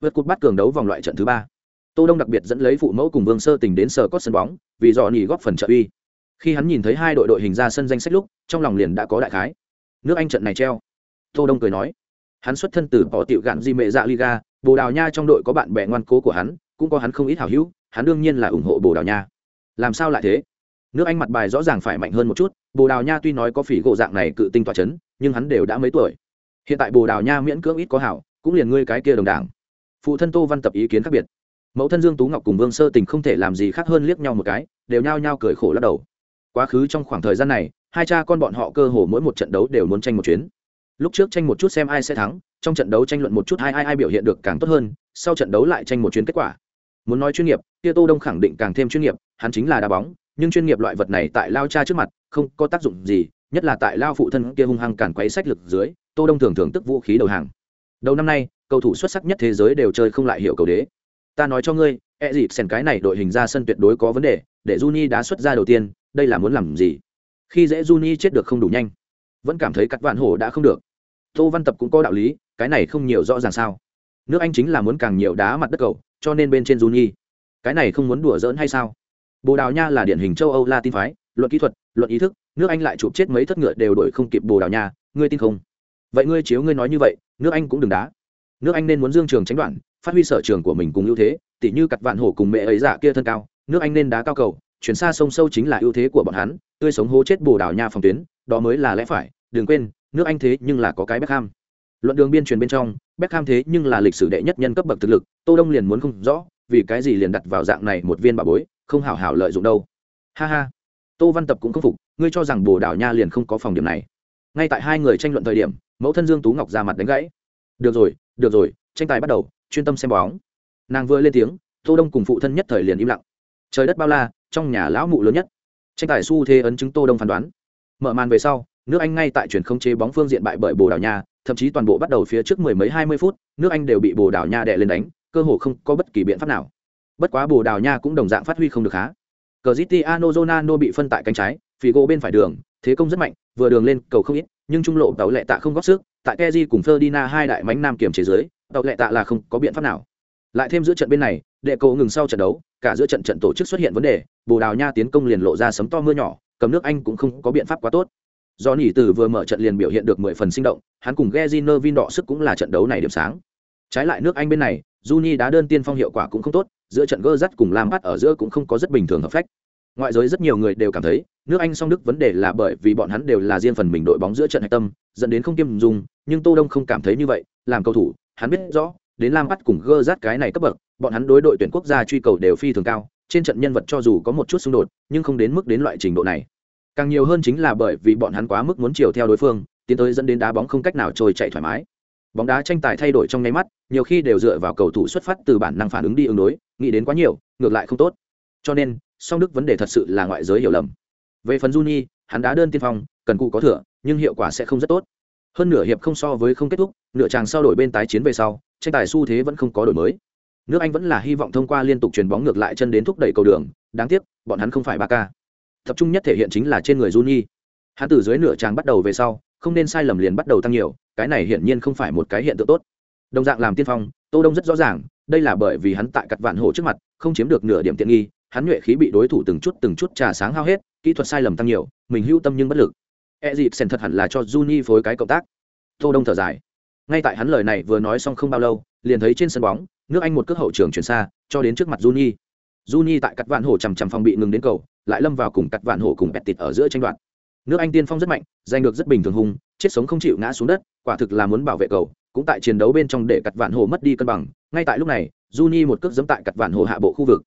Vượt cột bắt cường đấu vòng loại trận thứ ba. Tô Đông đặc biệt dẫn lấy phụ mẫu cùng Vương Sơ Tình đến sở cốt sân bóng, vì dò nhì góp phần trợ uy. Khi hắn nhìn thấy hai đội đội hình ra sân danh sách lúc, trong lòng liền đã có đại khái. Nước Anh trận này treo. Tô Đông cười nói, hắn xuất thân từ bỏ tiểu gạn di mệ dạ Liga, Bồ Đào Nha trong đội có bạn bè ngoan cố của hắn, cũng có hắn không ít hảo hữu, hắn đương nhiên là ủng hộ Bồ Đào Nha. Làm sao lại thế? Nước Anh mặt bài rõ ràng phải mạnh hơn một chút, Bồ Đào Nha tuy nói có phỉ gỗ dạng này cự tinh tọa chấn, nhưng hắn đều đã mấy tuổi. Hiện tại Bồ Đào Nha miễn cưỡng ít có hảo, cũng liền ngươi cái kia đồng đảng. Phụ thân Tô Văn tập ý kiến khác biệt. Mẫu thân Dương Tú Ngọc cùng Vương Sơ Tình không thể làm gì khác hơn liếc nhau một cái, đều nhao nhao cười khổ lắc đầu. Quá khứ trong khoảng thời gian này, hai cha con bọn họ cơ hồ mỗi một trận đấu đều muốn tranh một chuyến. Lúc trước tranh một chút xem ai sẽ thắng, trong trận đấu tranh luận một chút hai ai ai biểu hiện được càng tốt hơn, sau trận đấu lại tranh một chuyến kết quả. Muốn nói chuyên nghiệp, kia Tô Đông khẳng định càng thêm chuyên nghiệp, hắn chính là đá bóng, nhưng chuyên nghiệp loại vật này tại lao cha trước mặt, không có tác dụng gì, nhất là tại lao phụ thân kia hung hăng cản quấy sách lực dưới, Tô Đông thường thường tức vũ khí đầu hàng. Đầu năm nay, cầu thủ xuất sắc nhất thế giới đều chơi không lại hiểu cầu đế. Ta nói cho ngươi, e dịp sèn cái này đội hình ra sân tuyệt đối có vấn đề, để Juni đá xuất ra đầu tiên, đây là muốn làm gì? Khi dễ Juni chết được không đủ nhanh, vẫn cảm thấy cắt vạn hổ đã không được. Tô Văn Tập cũng có đạo lý, cái này không nhiều rõ ràng sao? Nước Anh chính là muốn càng nhiều đá mặt đất cầu, cho nên bên trên Juni. Cái này không muốn đùa giỡn hay sao? Bồ Đào Nha là điển hình châu Âu Latin phái, luận kỹ thuật, luận ý thức, nước Anh lại chụp chết mấy thất ngựa đều đổi không kịp Bồ Đào Nha, ngươi tin không? Vậy ngươi chiếu ngươi nói như vậy, nước Anh cũng đừng đá. Nước Anh nên muốn dương trường tránh đoạn, phát huy sở trường của mình cùng ưu thế, tỉ như cặt vạn hổ cùng mẹ ấy giả kia thân cao, nước Anh nên đá cao cầu, chuyển xa sông sâu chính là ưu thế của bọn hắn, tươi sống hố chết Bồ Đào Nha phòng tuyến, đó mới là lẽ phải, đừng quên, nước Anh thế nhưng là có cái Beckham. Luận đường biên truyền bên trong, Beckham thế nhưng là lịch sử đệ nhất nhân cấp bậc thực lực, Tô Đông liền muốn không rõ, vì cái gì liền đặt vào dạng này một viên bà bối, không hảo hảo lợi dụng đâu. Ha ha. Tô văn tập cũng không phục ngươi cho rằng bồ đào nha liền không có phòng điểm này. Ngay tại hai người tranh luận thời điểm mẫu thân dương tú ngọc ra mặt đánh gãy. Được rồi được rồi, tranh tài bắt đầu, chuyên tâm xem bóng. Nàng vừa lên tiếng, tô đông cùng phụ thân nhất thời liền im lặng. Trời đất bao la, trong nhà lão mụ lớn nhất. Tranh tài xu thế ấn chứng tô đông phán đoán. Mở màn về sau, nước anh ngay tại chuyển không chế bóng phương diện bại bởi bồ đào nha, thậm chí toàn bộ bắt đầu phía trước mười mấy hai mươi phút, nước anh đều bị bồ đào nha đè lên đánh, cơ hồ không có bất kỳ biện pháp nào. Bất quá bồ đào nha cũng đồng dạng phát huy không được khá. Cristiano Ronaldo bị phân tại cánh trái Figo bên phải đường, thế công rất mạnh, vừa đường lên cầu không ít, nhưng trung lộ tàu lệ tạ không góp sức tại Kezi cùng Ferdinand hai đại mánh nam kiểm chế dưới, tàu lệ tạ là không có biện pháp nào. Lại thêm giữa trận bên này, đệ cổ ngừng sau trận đấu, cả giữa trận trận tổ chức xuất hiện vấn đề, bồ đào nha tiến công liền lộ ra sấm to mưa nhỏ, cầm nước anh cũng không có biện pháp quá tốt. Do nỉ từ vừa mở trận liền biểu hiện được mười phần sinh động, hắn cùng Geziner Vin đọ sức cũng là trận đấu này điểm sáng. Trái lại nước anh bên này, Juni đá đơn tiên phong hiệu quả cũng không tốt, giữa trận gơ dắt cùng làm bắt ở giữa cũng không có rất bình thường hợp phách ngoại giới rất nhiều người đều cảm thấy, nước anh song đức vấn đề là bởi vì bọn hắn đều là riêng phần mình đội bóng giữa trận hạch tâm, dẫn đến không kiêm dùng, nhưng tô đông không cảm thấy như vậy, làm cầu thủ, hắn biết rõ, đến lam bắt cùng gơ rát cái này cấp bậc, bọn hắn đối đội tuyển quốc gia truy cầu đều phi thường cao, trên trận nhân vật cho dù có một chút xung đột, nhưng không đến mức đến loại trình độ này. Càng nhiều hơn chính là bởi vì bọn hắn quá mức muốn chiều theo đối phương, tiến tới dẫn đến đá bóng không cách nào trôi chạy thoải mái. Bóng đá tranh tài thay đổi trong nháy mắt, nhiều khi đều dựa vào cầu thủ xuất phát từ bản năng phản ứng đi ứng đối, nghĩ đến quá nhiều, ngược lại không tốt. Cho nên song đức vấn đề thật sự là ngoại giới hiểu lầm. Về phần Juni, hắn đã đơn tiên phong cần cụ có thừa nhưng hiệu quả sẽ không rất tốt. Hơn nửa hiệp không so với không kết thúc nửa chàng sau đổi bên tái chiến về sau tranh tài xu thế vẫn không có đổi mới. Nước anh vẫn là hy vọng thông qua liên tục chuyền bóng ngược lại chân đến thúc đẩy cầu đường đáng tiếc bọn hắn không phải ba ca tập trung nhất thể hiện chính là trên người Juni. hắn từ dưới nửa chàng bắt đầu về sau không nên sai lầm liền bắt đầu tăng nhiều cái này hiển nhiên không phải một cái hiện tượng tốt. Đồng dạng làm tiên phong tô đông rất rõ ràng đây là bởi vì hắn tại cặt vạn hổ trước mặt không chiếm được nửa điểm tiện nghi hắn nhuệ khí bị đối thủ từng chút từng chút trà sáng hao hết kỹ thuật sai lầm tăng nhiều mình hưu tâm nhưng bất lực. E dịp sen thật hẳn là cho Juni phối cái cộng tác. Tô đông thở dài. Ngay tại hắn lời này vừa nói xong không bao lâu liền thấy trên sân bóng nước anh một cước hậu trường chuyển xa cho đến trước mặt Juni. Juni tại cắt vạn hổ chằm chằm phòng bị ngừng đến cầu lại lâm vào cùng cắt vạn hổ cùng bẹt tịt ở giữa tranh đoạt. Nước anh tiên phong rất mạnh giành được rất bình thường hung, chết sống không chịu ngã xuống đất quả thực là muốn bảo vệ cầu cũng tại chiến đấu bên trong để cắt vạn hổ mất đi cân bằng. Ngay tại lúc này Juni một cước dẫm tại cắt vạn hổ hạ bộ khu vực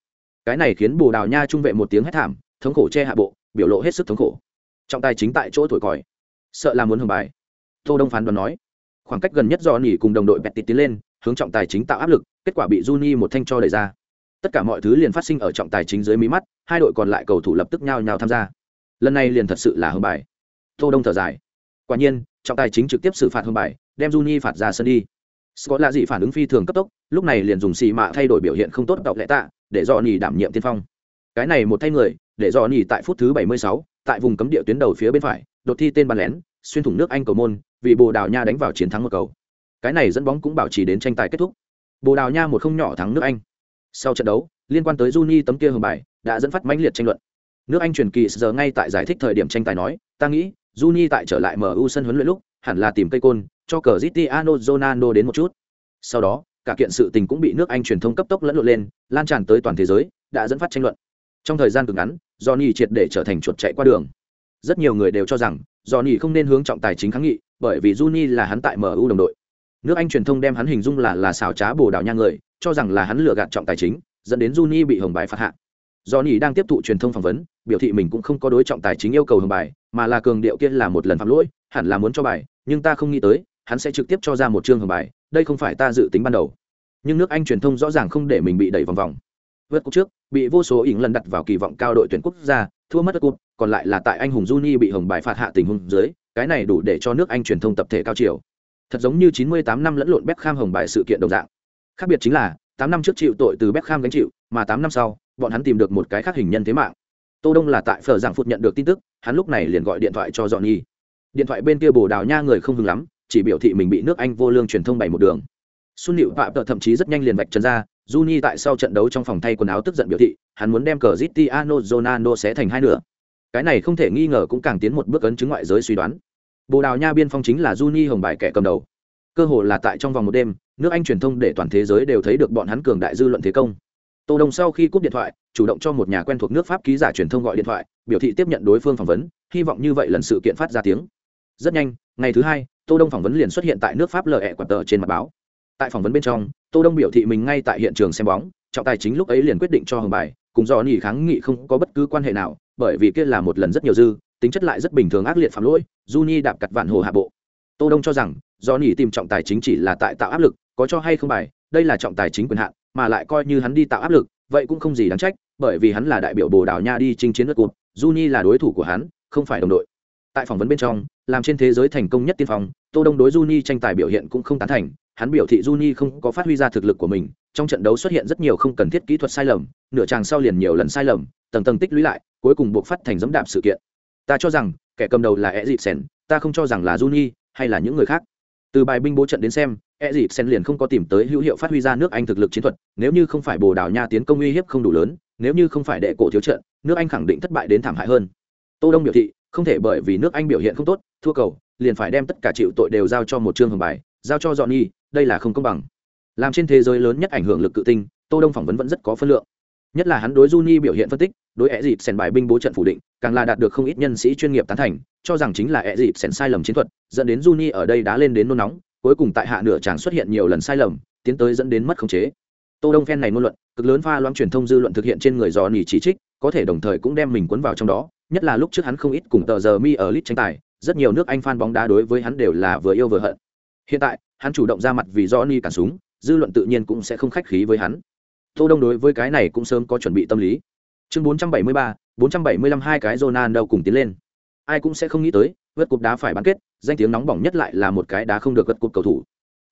cái này khiến bồ đào nha trung vệ một tiếng hét thảm, thống khổ che hạ bộ, biểu lộ hết sức thống khổ. Trọng tài chính tại chỗ thổi còi. Sợ là muốn hưởng bài. Tô đông phán đoán nói. Khoảng cách gần nhất do nỉ cùng đồng đội bẹt tịt tiến lên, hướng trọng tài chính tạo áp lực, kết quả bị Juni một thanh cho đẩy ra. Tất cả mọi thứ liền phát sinh ở trọng tài chính dưới mí mắt, hai đội còn lại cầu thủ lập tức nhao nhao tham gia. Lần này liền thật sự là hưởng bài. Tô đông thở dài. Quả nhiên, trọng tài chính trực tiếp xử phạt hưởng bài, đem Juni phạt ra sân đi. Scott là gì phản ứng phi thường cấp tốc, lúc này liền dùng xì mạ thay đổi biểu hiện không tốt đọc lẽ tạ để dò nỉ đảm nhiệm tiên phong. Cái này một thay người để dò nỉ tại phút thứ 76, tại vùng cấm địa tuyến đầu phía bên phải đột thi tên bàn lén xuyên thủng nước anh cầu môn vì bồ đào nha đánh vào chiến thắng một cầu. Cái này dẫn bóng cũng bảo trì đến tranh tài kết thúc. Bồ đào nha một không nhỏ thắng nước anh. Sau trận đấu liên quan tới Juni tấm kia hưởng bài đã dẫn phát mãnh liệt tranh luận. Nước anh truyền kỳ giờ ngay tại giải thích thời điểm tranh tài nói ta nghĩ Juni tại trở lại MU sân huấn luyện lúc hẳn là tìm cây côn cho Cristiano Ronaldo đến một chút. Sau đó cả kiện sự tình cũng bị nước anh truyền thông cấp tốc lẫn lộn lên, lan tràn tới toàn thế giới, đã dẫn phát tranh luận. Trong thời gian cực ngắn, johnny triệt để trở thành chuột chạy qua đường. Rất nhiều người đều cho rằng, johnny không nên hướng trọng tài chính kháng nghị, bởi vì juni là hắn tại mu đồng đội. Nước anh truyền thông đem hắn hình dung là là xảo trá bồ đào nha người, cho rằng là hắn lừa gạt trọng tài chính, dẫn đến juni bị hồng bài phạt hạ. Johnny đang tiếp thụ truyền thông phỏng vấn, biểu thị mình cũng không có đối trọng tài chính yêu cầu hồng bài, mà là cường điệu kia là một lần phạm lỗi, hẳn là muốn cho bài, nhưng ta không nghĩ tới, hắn sẽ trực tiếp cho ra một chương hồng bài đây không phải ta dự tính ban đầu. Nhưng nước anh truyền thông rõ ràng không để mình bị đẩy vòng vòng. Vượt cúp trước, bị vô số ỉng lần đặt vào kỳ vọng cao đội tuyển quốc gia, thua mất cúp, còn lại là tại anh hùng Juni bị hồng bài phạt hạ tình huống dưới, cái này đủ để cho nước anh truyền thông tập thể cao chiều. Thật giống như 98 năm lẫn lộn Beckham hồng bài sự kiện đồng dạng. Khác biệt chính là 8 năm trước chịu tội từ Beckham gánh chịu, mà 8 năm sau, bọn hắn tìm được một cái khác hình nhân thế mạng. Tô đông là tại phở giảng phụt nhận được tin tức, hắn lúc này liền gọi điện thoại cho dọn nhi điện thoại bên kia bồ đào nha người không hứng lắm chỉ biểu thị mình bị nước anh vô lương truyền thông bày một đường. Xuân hiệu phạm tợ thậm chí rất nhanh liền vạch trần ra Juni tại sau trận đấu trong phòng thay quần áo tức giận biểu thị, hắn muốn đem cờ Cristiano Ronaldo xé thành hai nửa. Cái này không thể nghi ngờ cũng càng tiến một bước ấn chứng ngoại giới suy đoán. Bồ đào nha biên phong chính là Juni hồng bài kẻ cầm đầu. Cơ hồ là tại trong vòng một đêm, nước anh truyền thông để toàn thế giới đều thấy được bọn hắn cường đại dư luận thế công. Tô đông sau khi cúp điện thoại, chủ động cho một nhà quen thuộc nước pháp ký giả truyền thông gọi điện thoại, biểu thị tiếp nhận đối phương phỏng vấn, hy vọng như vậy lần sự kiện phát ra tiếng. Rất nhanh ngày thứ hai, tô đông phỏng vấn liền xuất hiện tại nước pháp lờ ẹ quạt tờ trên mặt báo. Tại phỏng vấn bên trong, tô đông biểu thị mình ngay tại hiện trường xem bóng, trọng tài chính lúc ấy liền quyết định cho hồng bài, cùng do nỉ kháng nghị không có bất cứ quan hệ nào, bởi vì kia là một lần rất nhiều dư, tính chất lại rất bình thường ác liệt phạm lỗi, Juni đạp cặt vạn hồ hạ bộ. Tô đông cho rằng do nỉ tìm trọng tài chính chỉ là tại tạo áp lực, có cho hay không bài, đây là trọng tài chính quyền hạn, mà lại coi như hắn đi tạo áp lực, vậy cũng không gì đáng trách, bởi vì hắn là đại biểu bồ đào nha đi chinh chiến đất cụt juni là đối thủ của hắn, không phải đồng đội tại phỏng vấn bên trong, làm trên thế giới thành công nhất tiên phong, tô đông đối juni tranh tài biểu hiện cũng không tán thành, hắn biểu thị juni không có phát huy ra thực lực của mình, trong trận đấu xuất hiện rất nhiều không cần thiết kỹ thuật sai lầm, nửa tràng sau liền nhiều lần sai lầm, tầng tầng tích lũy lại, cuối cùng buộc phát thành dẫm đạp sự kiện. Ta cho rằng, kẻ cầm đầu là e dịp sen ta không cho rằng là juni, hay là những người khác. Từ bài binh bố trận đến xem e dịp sen liền không có tìm tới hữu hiệu phát huy ra nước anh thực lực chiến thuật, nếu như không phải bồ đào nha tiến công uy hiếp không đủ lớn, nếu như không phải đệ cổ thiếu trận, nước anh khẳng định thất bại đến thảm hại hơn. Tô đông biểu thị không thể bởi vì nước anh biểu hiện không tốt, thua cầu, liền phải đem tất cả chịu tội đều giao cho một chương hồng bài, giao cho dọn nhi đây là không công bằng. Làm trên thế giới lớn nhất ảnh hưởng lực cự tinh, tô đông phỏng vấn vẫn rất có phân lượng. Nhất là hắn đối Juni biểu hiện phân tích, đối ẹ dịp sèn bài binh bố trận phủ định, càng là đạt được không ít nhân sĩ chuyên nghiệp tán thành, cho rằng chính là ẹ dịp sèn sai lầm chiến thuật, dẫn đến Juni ở đây đã lên đến nôn nóng, cuối cùng tại hạ nửa chàng xuất hiện nhiều lần sai lầm, tiến tới dẫn đến mất khống chế. Tô đông phen này ngôn luận, cực lớn pha loãng truyền thông dư luận thực hiện trên người dò nỉ chỉ trích, có thể đồng thời cũng đem mình cuốn vào trong đó nhất là lúc trước hắn không ít cùng tờ giờ mi ở lit tranh tài rất nhiều nước anh fan bóng đá đối với hắn đều là vừa yêu vừa hận. Hiện tại hắn chủ động ra mặt vì do ni cản súng dư luận tự nhiên cũng sẽ không khách khí với hắn. Tô đông đối với cái này cũng sớm có chuẩn bị tâm lý. Chương 473, 475 hai cái Ronaldo cùng tiến lên. Ai cũng sẽ không nghĩ tới vượt cục đá phải bán kết danh tiếng nóng bỏng nhất lại là một cái đá không được gật cục cầu thủ.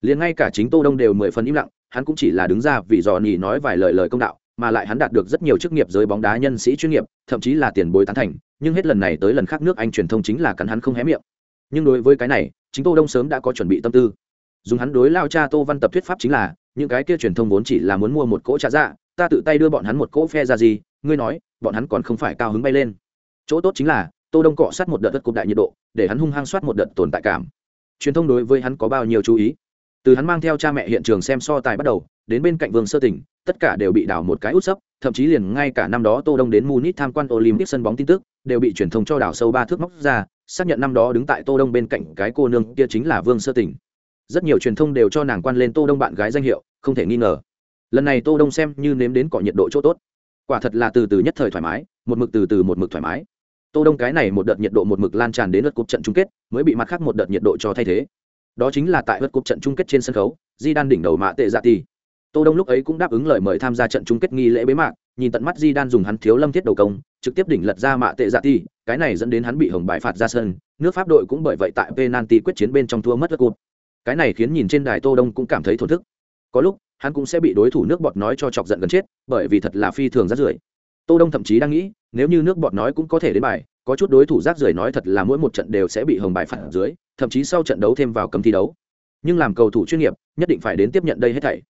Liền ngay cả chính tô đông đều mười phần im lặng hắn cũng chỉ là đứng ra vì dò nỉ nói vài lời lời công đạo mà lại hắn đạt được rất nhiều chức nghiệp giới bóng đá nhân sĩ chuyên nghiệp, thậm chí là tiền bối tán thành, nhưng hết lần này tới lần khác nước anh truyền thông chính là cắn hắn không hé miệng. Nhưng đối với cái này, chính tô đông sớm đã có chuẩn bị tâm tư. Dùng hắn đối lao cha tô văn tập thuyết pháp chính là, những cái kia truyền thông vốn chỉ là muốn mua một cỗ trà dạ ta tự tay đưa bọn hắn một cỗ phe ra gì, ngươi nói, bọn hắn còn không phải cao hứng bay lên. Chỗ tốt chính là, tô đông cọ sát một đợt đất cục đại nhiệt độ, để hắn hung hăng soát một đợt tồn tại cảm. Truyền thông đối với hắn có bao nhiêu chú ý? Từ hắn mang theo cha mẹ hiện trường xem so tài bắt đầu, đến bên cạnh vương sơ tỉnh tất cả đều bị đảo một cái út sấp, thậm chí liền ngay cả năm đó tô đông đến munich tham quan olympic sân bóng tin tức, đều bị truyền thông cho đảo sâu ba thước móc ra, xác nhận năm đó đứng tại tô đông bên cạnh cái cô nương kia chính là vương sơ tỉnh rất nhiều truyền thông đều cho nàng quan lên tô đông bạn gái danh hiệu, không thể nghi ngờ. Lần này tô đông xem như nếm đến cọ nhiệt độ chỗ tốt. Quả thật là từ từ nhất thời thoải mái, một mực từ từ một mực thoải mái. Tô đông cái này một đợt nhiệt độ một mực lan tràn đến lượt cúp trận chung kết, mới bị mặt khác một đợt nhiệt độ cho thay thế. Đó chính là tại lượt cúp trận chung kết trên sân khấu di đan đỉnh đầu mạ tệ dạ ti tô đông lúc ấy cũng đáp ứng lời mời tham gia trận chung kết nghi lễ bế mạc, nhìn tận mắt di đan dùng hắn thiếu lâm thiết đầu công, trực tiếp đỉnh lật ra mạ tệ dạ ti cái này dẫn đến hắn bị hồng bài phạt ra sân, nước pháp đội cũng bởi vậy tại penalty quyết chiến bên trong thua mất cuộc. cái này khiến nhìn trên đài tô đông cũng cảm thấy thổn thức. Có lúc, hắn cũng sẽ bị đối thủ nước bọt nói cho chọc giận gần chết, bởi vì thật là phi thường rất rưởi. Tô đông thậm chí đang nghĩ, nếu như nước bọt nói cũng có thể đến bài, có chút đối thủ rác rưởi nói thật là mỗi một trận đều sẽ bị hồng bài phạt dưới, thậm chí sau trận đấu thêm vào cấm thi đấu. Nhưng làm cầu thủ chuyên nghiệp, nhất định phải đến tiếp nhận đây hết thảy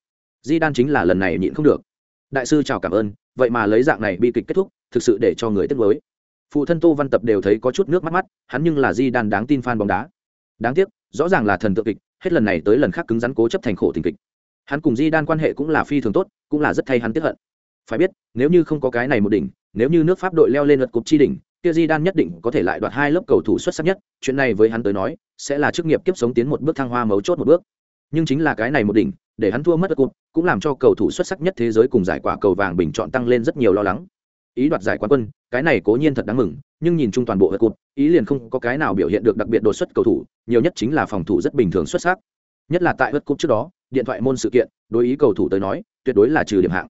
di đan chính là lần này nhịn không được. Đại sư chào cảm ơn, vậy mà lấy dạng này bi kịch kết thúc, thực sự để cho người tiếc nuối. Phụ thân tô văn tập đều thấy có chút nước mắt mắt, hắn nhưng là di đan đáng tin fan bóng đá. Đáng tiếc, rõ ràng là thần tượng kịch, hết lần này tới lần khác cứng rắn cố chấp thành khổ tình kịch. Hắn cùng di đan quan hệ cũng là phi thường tốt, cũng là rất thay hắn tiếp hận. Phải biết, nếu như không có cái này một đỉnh, nếu như nước pháp đội leo lên lượt cục chi đỉnh, kia di đan nhất định có thể lại đoạt hai lớp cầu thủ xuất sắc nhất, chuyện này với hắn tới nói, sẽ là chức nghiệp kiếp sống tiến một bước thăng hoa mấu chốt một bước. Nhưng chính là cái này một đỉnh để hắn thua mất lượt cũng làm cho cầu thủ xuất sắc nhất thế giới cùng giải quả cầu vàng bình chọn tăng lên rất nhiều lo lắng. Ý đoạt giải quán quân, cái này cố nhiên thật đáng mừng, nhưng nhìn chung toàn bộ lượt ý liền không có cái nào biểu hiện được đặc biệt đột xuất cầu thủ, nhiều nhất chính là phòng thủ rất bình thường xuất sắc. Nhất là tại lượt trước đó, điện thoại môn sự kiện, đối ý cầu thủ tới nói, tuyệt đối là trừ điểm hạng.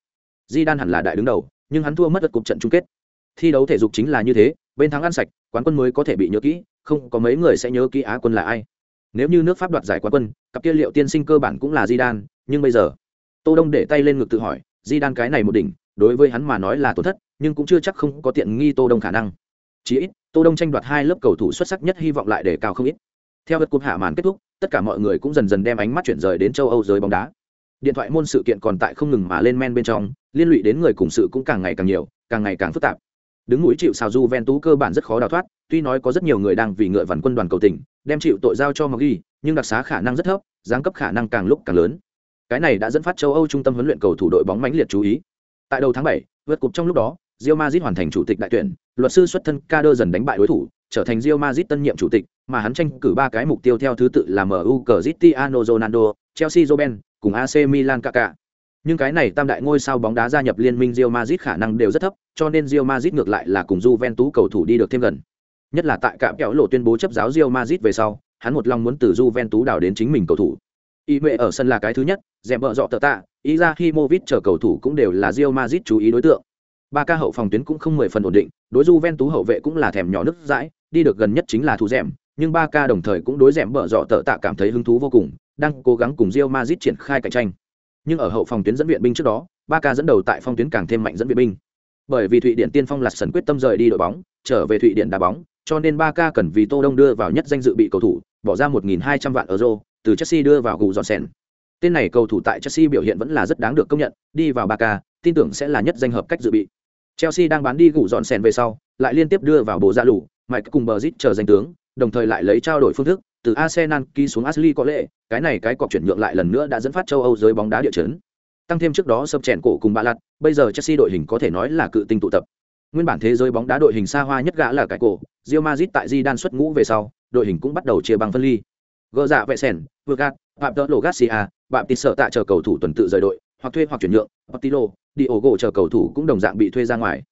Di đan hẳn là đại đứng đầu, nhưng hắn thua mất lượt trận chung kết. Thi đấu thể dục chính là như thế, bên thắng ăn sạch, quán quân mới có thể bị nhớ kỹ, không có mấy người sẽ nhớ kỹ á quân là ai. Nếu như nước pháp đoạt giải quán quân, cặp kia liệu tiên sinh cơ bản cũng là di đan nhưng bây giờ tô đông để tay lên ngực tự hỏi di đan cái này một đỉnh đối với hắn mà nói là tổn thất nhưng cũng chưa chắc không có tiện nghi tô đông khả năng. Chỉ ít tô đông tranh đoạt hai lớp cầu thủ xuất sắc nhất hy vọng lại để cao không ít. Theo vật cúp hạ màn kết thúc tất cả mọi người cũng dần dần đem ánh mắt chuyển rời đến châu âu giới bóng đá. Điện thoại môn sự kiện còn tại không ngừng mà lên men bên trong liên lụy đến người cùng sự cũng càng ngày càng nhiều càng ngày càng phức tạp. Đứng núi chịu xào du ven tú cơ bản rất khó đào thoát tuy nói có rất nhiều người đang vì ngựa vằn quân đoàn cầu tình đem chịu tội giao cho Maggi, nhưng đặc xá khả năng rất thấp giáng cấp khả năng càng lúc càng lớn cái này đã dẫn phát châu âu trung tâm huấn luyện cầu thủ đội bóng mãnh liệt chú ý tại đầu tháng bảy vượt cục trong lúc đó Real Madrid hoàn thành chủ tịch đại tuyển luật sư xuất thân Kader dần đánh bại đối thủ trở thành Real Madrid tân nhiệm chủ tịch mà hắn tranh cử ba cái mục tiêu theo thứ tự là MU Cristiano Ronaldo Chelsea Robben cùng AC Milan Kaká nhưng cái này tam đại ngôi sao bóng đá gia nhập liên minh Real Madrid khả năng đều rất thấp, cho nên Real Madrid ngược lại là cùng Juventus cầu thủ đi được thêm gần. Nhất là tại cạm kẹo lộ tuyên bố chấp giáo Real Madrid về sau, hắn một lòng muốn từ Juventus đào đến chính mình cầu thủ. Y Mệ ở sân là cái thứ nhất, dẻm bợ dọ tờ tạ, Izahimovic chờ cầu thủ cũng đều là Real Madrid chú ý đối tượng. Ba ca hậu phòng tuyến cũng không mười phần ổn định, đối Juventus hậu vệ cũng là thèm nhỏ nước dãi, đi được gần nhất chính là thủ dẻm, nhưng ba ca đồng thời cũng đối dẻm bợ dọ tờ tạ cảm thấy hứng thú vô cùng, đang cố gắng cùng Real Madrid triển khai cạnh tranh. Nhưng ở hậu phòng tuyến dẫn viện binh trước đó, ba ca dẫn đầu tại phong tuyến càng thêm mạnh dẫn viện binh. Bởi vì Thụy Điển tiên phong lạt sần quyết tâm rời đi đội bóng, trở về Thụy Điển đá bóng, cho nên ba ca cần vì Tô Đông đưa vào nhất danh dự bị cầu thủ, bỏ ra 1.200 vạn euro, từ Chelsea đưa vào gù dọn sèn. Tên này cầu thủ tại Chelsea biểu hiện vẫn là rất đáng được công nhận, đi vào Barca, tin tưởng sẽ là nhất danh hợp cách dự bị. Chelsea đang bán đi gù dọn sèn về sau, lại liên tiếp đưa vào bộ ra lũ, mike cùng bờ chờ danh tướng, đồng thời lại lấy trao đổi phương thức, từ Arsenal ký xuống Ashley có lệ, cái này cái cọc chuyển nhượng lại lần nữa đã dẫn phát châu Âu giới bóng đá địa chấn. Tăng thêm trước đó sập chèn cổ cùng bạ lặt, bây giờ Chelsea đội hình có thể nói là cự tinh tụ tập. Nguyên bản thế giới bóng đá đội hình xa hoa nhất gã là cái cổ, Real Madrid tại Zidane xuất ngũ về sau, đội hình cũng bắt đầu chia bằng phân ly. Gỡ dạ vệ sèn, vừa gạt, phạm tợ lộ Garcia, bạn tịt sợ tạ chờ cầu thủ tuần tự rời đội, hoặc thuê hoặc chuyển nhượng, Portillo, Diogo chờ cầu thủ cũng đồng dạng bị thuê ra ngoài.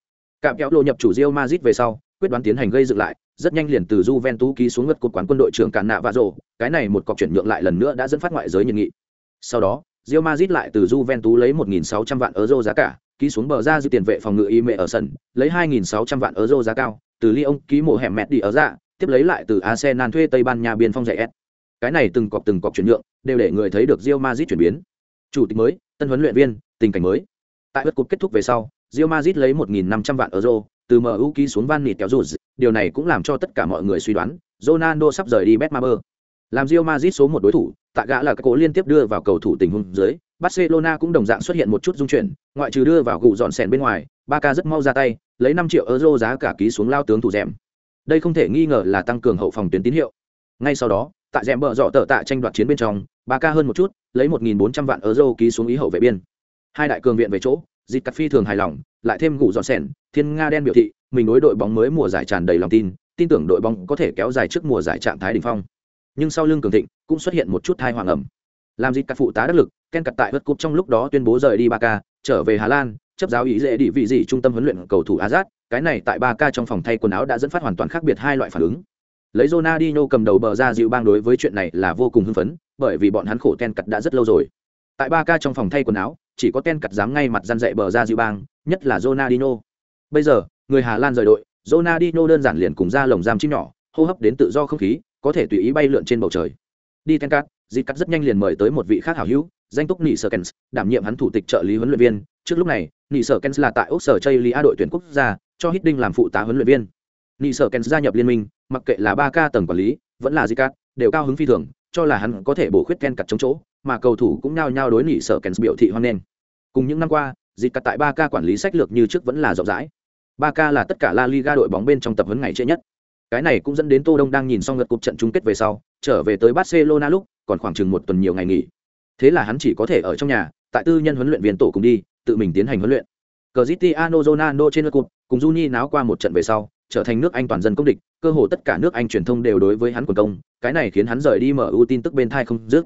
Cạm kéo lô nhập chủ Real Madrid về sau, quyết đoán tiến hành gây dựng lại, rất nhanh liền từ Juventus ký xuống ngất cột quán quân đội trưởng Cản Nạ và Rồ, cái này một cọc chuyển nhượng lại lần nữa đã dẫn phát ngoại giới nhiệt nghị. Sau đó, Real Madrid lại từ Juventus lấy 1.600 vạn euro giá cả, ký xuống bờ ra dư tiền vệ phòng ngự y mẹ ở sân, lấy 2.600 vạn euro giá cao, từ Lyon ký mộ hẻm mẹt đi ở dạ, tiếp lấy lại từ Arsenal thuê Tây Ban Nha biên phong rẻ S. Cái này từng cọc từng cọc chuyển nhượng, đều để người thấy được Real Madrid chuyển biến. Chủ tịch mới, tân huấn luyện viên, tình cảnh mới. Tại vượt cúp kết thúc về sau, Real Madrid lấy 1.500 vạn euro, từ MU ký xuống Van Nịt kéo rụt, điều này cũng làm cho tất cả mọi người suy đoán, Ronaldo sắp rời đi Betmaber. Làm Real Madrid số một đối thủ, tại gã là các cố liên tiếp đưa vào cầu thủ tình huống dưới, Barcelona cũng đồng dạng xuất hiện một chút dung chuyển, ngoại trừ đưa vào gù dọn sèn bên ngoài, Barca rất mau ra tay, lấy 5 triệu euro giá cả ký xuống lao tướng thủ dẻm. Đây không thể nghi ngờ là tăng cường hậu phòng tuyến tín hiệu. Ngay sau đó, tại rèm bờ dọ tở tạ tranh đoạt chiến bên trong, Barca hơn một chút, lấy 1400 vạn euro ký xuống ý hậu vệ biên. Hai đại cường viện về chỗ, dịp Cắt Phi thường hài lòng, lại thêm gù dọn sẻn Thiên Nga đen biểu thị, mình đối đội bóng mới mùa giải tràn đầy lòng tin, tin tưởng đội bóng có thể kéo dài trước mùa giải trạng thái đỉnh phong. Nhưng sau lưng cường thịnh, cũng xuất hiện một chút thai hoàng ẩm. Làm dịp cắt phụ tá đắc lực, Ken cặt tại vượt cúp trong lúc đó tuyên bố rời đi Barca, trở về Hà Lan, chấp giáo ý dễ đi vị gì trung tâm huấn luyện cầu thủ Azat, cái này tại Barca trong phòng thay quần áo đã dẫn phát hoàn toàn khác biệt hai loại phản ứng. Lấy Ronaldinho cầm đầu bờ ra dịu bang đối với chuyện này là vô cùng hưng phấn, bởi vì bọn hắn khổ Ken cặt đã rất lâu rồi. Tại Barca trong phòng thay quần áo, chỉ có Ken cặt dám ngay mặt gian dạy bờ ra dịu bang, nhất là Ronaldinho. Bây giờ, người Hà Lan rời đội, Ronaldinho đơn giản liền cùng ra lồng giam chim nhỏ, hô hấp đến tự do không khí, có thể tùy ý bay lượn trên bầu trời. Đi Tenkat, Dịch Cắt rất nhanh liền mời tới một vị khác hảo hữu, danh túc Nị Sở Kens, đảm nhiệm hắn thủ tịch trợ lý huấn luyện viên. Trước lúc này, Nị Sở Kens là tại Úc Sở Chaylia đội tuyển quốc gia, cho Hiddink làm phụ tá huấn luyện viên. Nị Sở Kens gia nhập liên minh, mặc kệ là 3K tầng quản lý, vẫn là zicat đều cao hứng phi thường, cho là hắn có thể bổ khuyết Ken cặt chống chỗ, mà cầu thủ cũng nhao nhao đối Nị Sở Kens biểu thị hoan nghênh. Cùng những năm qua, zicat tại 3K quản lý sách lược như trước vẫn là rộng rãi. 3K là tất cả La Liga đội bóng bên trong tập huấn ngày trễ nhất. Cái này cũng dẫn đến Tô Đông đang nhìn xong lượt cuộc trận chung kết về sau, trở về tới Barcelona lúc, còn khoảng chừng một tuần nhiều ngày nghỉ. Thế là hắn chỉ có thể ở trong nhà, tại tư nhân huấn luyện viên tổ cùng đi, tự mình tiến hành huấn luyện. Cristiano Ronaldo trên lượt cúp, cùng Juni náo qua một trận về sau, trở thành nước Anh toàn dân công địch, cơ hồ tất cả nước Anh truyền thông đều đối với hắn quần công, cái này khiến hắn rời đi mở ưu tin tức bên thai không dứt.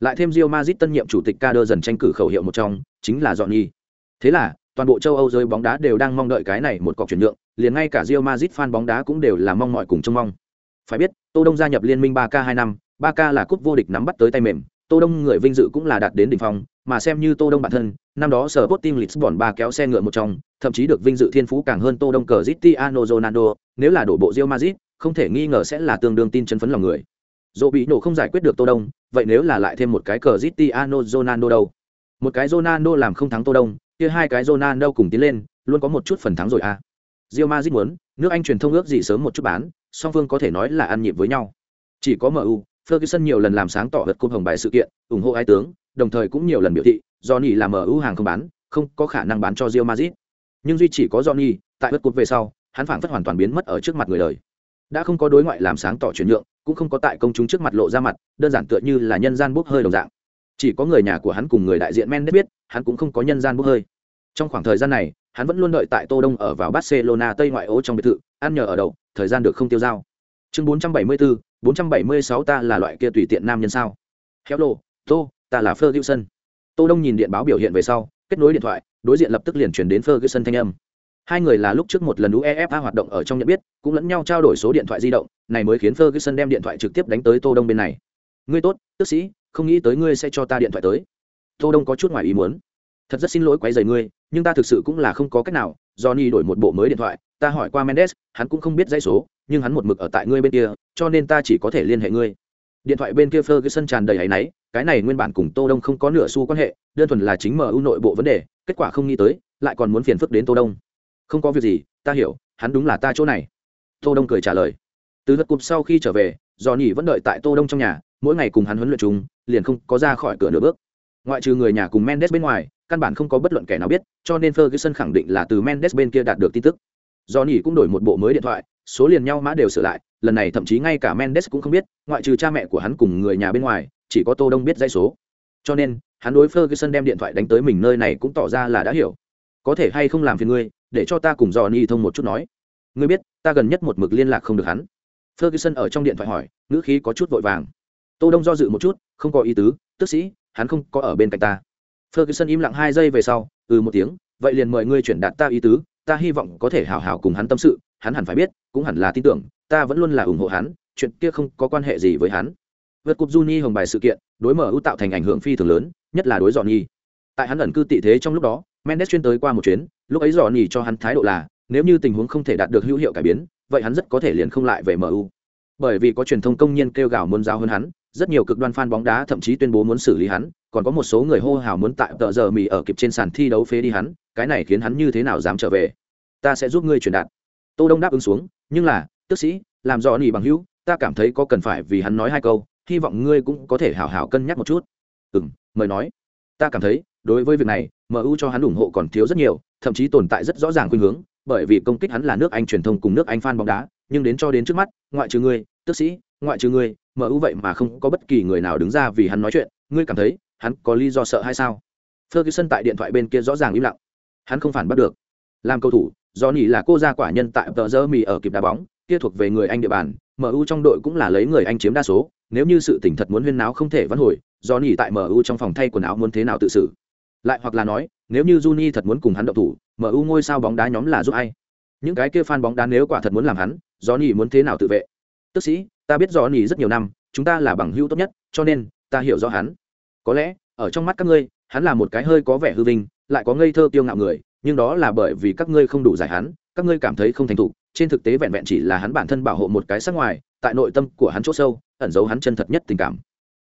Lại thêm Real Madrid tân nhiệm chủ tịch Kader dần tranh cử khẩu hiệu một trong, chính là Johnny. Thế là, toàn bộ châu Âu giới bóng đá đều đang mong đợi cái này một cọc chuyển nhượng, liền ngay cả Real Madrid fan bóng đá cũng đều là mong mọi cùng trông mong. Phải biết, Tô Đông gia nhập liên minh 3K 2 năm, 3K là cúp vô địch nắm bắt tới tay mềm, Tô Đông người vinh dự cũng là đạt đến đỉnh phong, mà xem như Tô Đông bản thân, năm đó sở Sporting Lisbon ba kéo xe ngựa một trong, thậm chí được vinh dự thiên phú càng hơn Tô Đông cờ Cristiano Ronaldo, nếu là đổ bộ Real Madrid, không thể nghi ngờ sẽ là tương đương tin chân phấn lòng người. Dù bị nổ không giải quyết được Tô Đông, vậy nếu là lại thêm một cái cờ Cristiano Ronaldo đâu? Một cái Ronaldo làm không thắng Tô Đông, kia hai cái Ronaldo cùng tiến lên, luôn có một chút phần thắng rồi à. Real Madrid muốn, nước Anh truyền thông ước gì sớm một chút bán, song phương có thể nói là ăn nhịp với nhau. Chỉ có MU, Ferguson nhiều lần làm sáng tỏ vật cúp hồng bài sự kiện, ủng hộ ái tướng, đồng thời cũng nhiều lần biểu thị, Johnny là MU hàng không bán, không có khả năng bán cho Real Madrid. Nhưng duy chỉ có Johnny, tại bất cúp về sau, hắn phảng phất hoàn toàn biến mất ở trước mặt người đời. Đã không có đối ngoại làm sáng tỏ chuyển nhượng, cũng không có tại công chúng trước mặt lộ ra mặt, đơn giản tựa như là nhân gian bốc hơi đồng dạng. Chỉ có người nhà của hắn cùng người đại diện Mendes biết, hắn cũng không có nhân gian bốc hơi. Trong khoảng thời gian này, hắn vẫn luôn đợi tại Tô Đông ở vào Barcelona Tây ngoại ô trong biệt thự, ăn nhờ ở đậu, thời gian được không tiêu dao. Chương 474, 476 ta là loại kia tùy tiện nam nhân sao? Hello, Tô, ta là Ferguson. Tô Đông nhìn điện báo biểu hiện về sau, kết nối điện thoại, đối diện lập tức liền chuyển đến Ferguson thanh âm. hai người là lúc trước một lần uefa hoạt động ở trong nhận biết cũng lẫn nhau trao đổi số điện thoại di động này mới khiến ferguson đem điện thoại trực tiếp đánh tới tô đông bên này. Ngươi tốt tức sĩ không nghĩ tới ngươi sẽ cho ta điện thoại tới. Tô đông có chút ngoài ý muốn. Thật rất xin lỗi quấy rầy ngươi nhưng ta thực sự cũng là không có cách nào johnny đổi một bộ mới điện thoại ta hỏi qua mendes hắn cũng không biết dãy số nhưng hắn một mực ở tại ngươi bên kia cho nên ta chỉ có thể liên hệ ngươi điện thoại bên kia ferguson tràn đầy áy náy, cái này nguyên bản cùng tô đông không có nửa xu quan hệ, đơn thuần là chính mu nội bộ vấn đề, kết quả không nghĩ tới, lại còn muốn phiền phức đến tô đông. Không có việc gì, ta hiểu, hắn đúng là ta chỗ này. Tô đông cười trả lời. Từ vật cụp sau khi trở về do nhỉ vẫn đợi tại tô đông trong nhà, mỗi ngày cùng hắn huấn luyện chung, liền không có ra khỏi cửa nửa bước. Ngoại trừ người nhà cùng mendes bên ngoài, căn bản không có bất luận kẻ nào biết, cho nên ferguson khẳng định là từ mendes bên kia đạt được tin tức. Do nhỉ cũng đổi một bộ mới điện thoại số liền nhau mã đều sửa lại, lần này thậm chí ngay cả mendes cũng không biết, ngoại trừ cha mẹ của hắn cùng người nhà bên ngoài, chỉ có tô đông biết dây số. Cho nên, hắn đối ferguson đem điện thoại đánh tới mình nơi này cũng tỏ ra là đã hiểu. Có thể hay không làm phiền ngươi, để cho ta cùng dò ni thông một chút nói. Ngươi biết, ta gần nhất một mực liên lạc không được hắn. Ferguson ở trong điện thoại hỏi, ngữ khí có chút vội vàng. Tô đông do dự một chút, không có ý tứ, tức sĩ, hắn không có ở bên cạnh ta. Ferguson im lặng hai giây về sau ừ một tiếng, vậy liền mời ngươi chuyển đạt ta ý tứ, ta hy vọng có thể hào hào cùng hắn tâm sự hắn hẳn phải biết, cũng hẳn là tin tưởng, ta vẫn luôn là ủng hộ hắn, chuyện kia không có quan hệ gì với hắn. Vượt cúp Juni hồng bài sự kiện, đối mở ưu tạo thành ảnh hưởng phi thường lớn, nhất là đối dọn nhi. Tại hắn ẩn cư tị thế trong lúc đó, mendes chuyên tới qua một chuyến, lúc ấy dọn nhi cho hắn thái độ là, nếu như tình huống không thể đạt được hữu hiệu cải biến, vậy hắn rất có thể liền không lại về mu bởi vì có truyền thông công nhân kêu gào muốn giao hơn hắn, rất nhiều cực đoan fan bóng đá thậm chí tuyên bố muốn xử lý hắn, còn có một số người hô hào muốn tại tợ giờ mì ở kịp trên sàn thi đấu phế đi hắn, cái này khiến hắn như thế nào dám trở về? Ta sẽ giúp ngươi truyền đạt tô đông đáp ứng xuống, nhưng là, tức sĩ, làm rõ nỉ bằng hữu, ta cảm thấy có cần phải vì hắn nói hai câu, hy vọng ngươi cũng có thể hảo hảo cân nhắc một chút. Ừ m mời nói. Ta cảm thấy, đối với việc này mu cho hắn ủng hộ còn thiếu rất nhiều, thậm chí tồn tại rất rõ ràng khuynh hướng, bởi vì công kích hắn là nước anh truyền thông cùng nước anh fan bóng đá, nhưng đến cho đến trước mắt, ngoại trừ ngươi, tức sĩ, ngoại trừ ngươi mu vậy mà không có bất kỳ người nào đứng ra vì hắn nói chuyện, ngươi cảm thấy, hắn có lý do sợ hay sao? Ferguson tại điện thoại bên kia rõ ràng im lặng. Hắn không phản bắt được. Làm cầu thủ do nhỉ là cô gia quả nhân tại tờ giờ mì ở kịp đá bóng, kia thuộc về người anh địa bàn mu trong đội cũng là lấy người anh chiếm đa số, nếu như sự tỉnh thật muốn huyên náo không thể vãn hồi, do nhỉ tại mu trong phòng thay quần áo muốn thế nào tự xử. Lại hoặc là nói, nếu như Juni thật muốn cùng hắn động thủ mu ngôi sao bóng đá nhóm là giúp ai? Những cái kia fan bóng đá nếu quả thật muốn làm hắn, do nhỉ muốn thế nào tự vệ? Tức sĩ, ta biết do nhỉ rất nhiều năm, chúng ta là bằng hữu tốt nhất, cho nên, ta hiểu rõ hắn. Có lẽ, ở trong mắt các ngươi, hắn là một cái hơi có vẻ hư vinh, lại có ngây thơ tiêu ngạo người nhưng đó là bởi vì các ngươi không đủ giải hắn, các ngươi cảm thấy không thành thục, trên thực tế vẹn vẹn chỉ là hắn bản thân bảo hộ một cái sắc ngoài, tại nội tâm của hắn chỗ sâu, ẩn giấu hắn chân thật nhất tình cảm.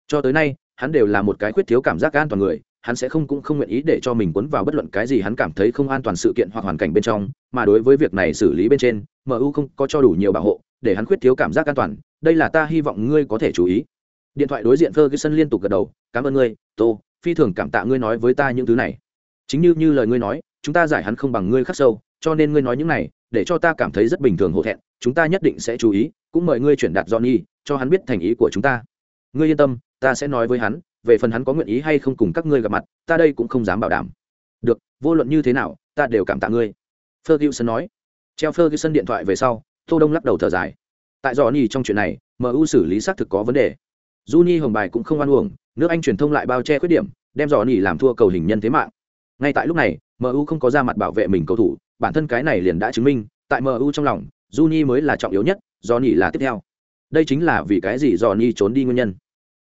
Cho tới nay, hắn đều là một cái khuyết thiếu cảm giác an toàn người, hắn sẽ không cũng không nguyện ý để cho mình cuốn vào bất luận cái gì hắn cảm thấy không an toàn sự kiện hoặc hoàn cảnh bên trong, mà đối với việc này xử lý bên trên mu không có cho đủ nhiều bảo hộ, để hắn khuyết thiếu cảm giác an toàn, đây là ta hy vọng ngươi có thể chú ý. Điện thoại đối diện ferguson liên tục gật đầu, cảm ơn ngươi, tô, phi thường cảm tạ ngươi nói với ta những thứ này. Chính như như lời ngươi nói chúng ta giải hắn không bằng ngươi khắc sâu, cho nên ngươi nói những này, để cho ta cảm thấy rất bình thường hổ thẹn, chúng ta nhất định sẽ chú ý, cũng mời ngươi chuyển đạt johnny, cho hắn biết thành ý của chúng ta. Ngươi yên tâm, ta sẽ nói với hắn, về phần hắn có nguyện ý hay không cùng các ngươi gặp mặt, ta đây cũng không dám bảo đảm. Được, vô luận như thế nào, ta đều cảm tạ ngươi. Ferguson nói. Treo ferguson điện thoại về sau, tô đông lắc đầu thở dài. Tại johnny trong chuyện này mu xử lý xác thực có vấn đề. Juni hồng bài cũng không oan uổng, nước anh truyền thông lại bao che khuyết điểm, đem johnny làm thua cầu hình nhân thế mạng ngay tại lúc này mu không có ra mặt bảo vệ mình cầu thủ, bản thân cái này liền đã chứng minh, tại mu trong lòng, Juni mới là trọng yếu nhất, johnny là tiếp theo. Đây chính là vì cái gì johnny trốn đi nguyên nhân.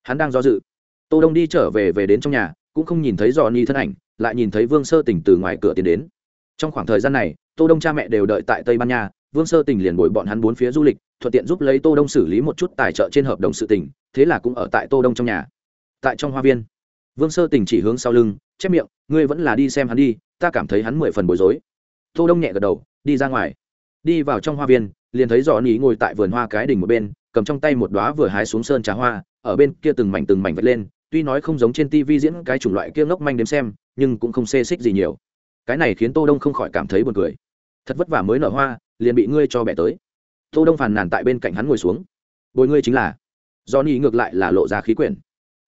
Hắn đang do dự. Tô đông đi trở về về đến trong nhà, cũng không nhìn thấy johnny thân ảnh, lại nhìn thấy vương sơ tỉnh từ ngoài cửa tiến đến. Trong khoảng thời gian này, tô đông cha mẹ đều đợi tại tây ban nha, vương sơ tỉnh liền bồi bọn hắn bốn phía du lịch, thuận tiện giúp lấy tô đông xử lý một chút tài trợ trên hợp đồng sự tình, thế là cũng ở tại tô đông trong nhà. Tại trong hoa viên, vương sơ Tỉnh chỉ hướng sau lưng chép miệng, ngươi vẫn là đi xem hắn đi, ta cảm thấy hắn mười phần bối rối. Tô đông nhẹ gật đầu, đi ra ngoài. Đi vào trong hoa viên, liền thấy dò nỉ ngồi tại vườn hoa cái đỉnh một bên, cầm trong tay một đóa vừa hái xuống sơn trà hoa, ở bên kia từng mảnh từng mảnh vạch lên, tuy nói không giống trên tivi diễn cái chủng loại kia ngốc manh đếm xem, nhưng cũng không xê xích gì nhiều. Cái này khiến tô đông không khỏi cảm thấy buồn cười. Thật vất vả mới nở hoa, liền bị ngươi cho bẻ tới. Tô đông phàn nàn tại bên cạnh hắn ngồi xuống. Bồi ngươi chính là. Do ni ngược lại là lộ ra khí quyển.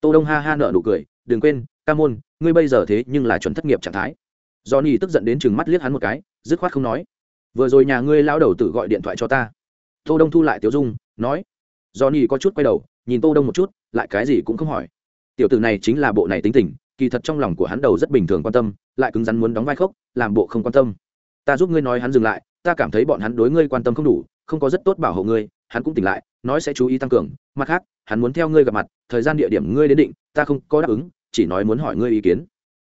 Tô đông ha ha nở nụ cười, đừng quên, ca môn ngươi bây giờ thế nhưng là chuẩn thất nghiệp trạng thái. Johnny tức giận đến chừng mắt liếc hắn một cái, dứt khoát không nói. Vừa rồi nhà ngươi lao đầu tự gọi điện thoại cho ta. Tô đông thu lại tiểu dung, nói. Johnny có chút quay đầu, nhìn tô đông một chút, lại cái gì cũng không hỏi. Tiểu tử này chính là bộ này tính tình, kỳ thật trong lòng của hắn đầu rất bình thường quan tâm, lại cứng rắn muốn đóng vai khốc, làm bộ không quan tâm. Ta giúp ngươi nói hắn dừng lại, ta cảm thấy bọn hắn đối ngươi quan tâm không đủ, không có rất tốt bảo hộ ngươi, hắn cũng tỉnh lại, nói sẽ chú ý tăng cường. Mặt khác, hắn muốn theo ngươi gặp mặt, thời gian địa điểm ngươi đến định, ta không có đáp ứng chỉ nói muốn hỏi ngươi ý kiến.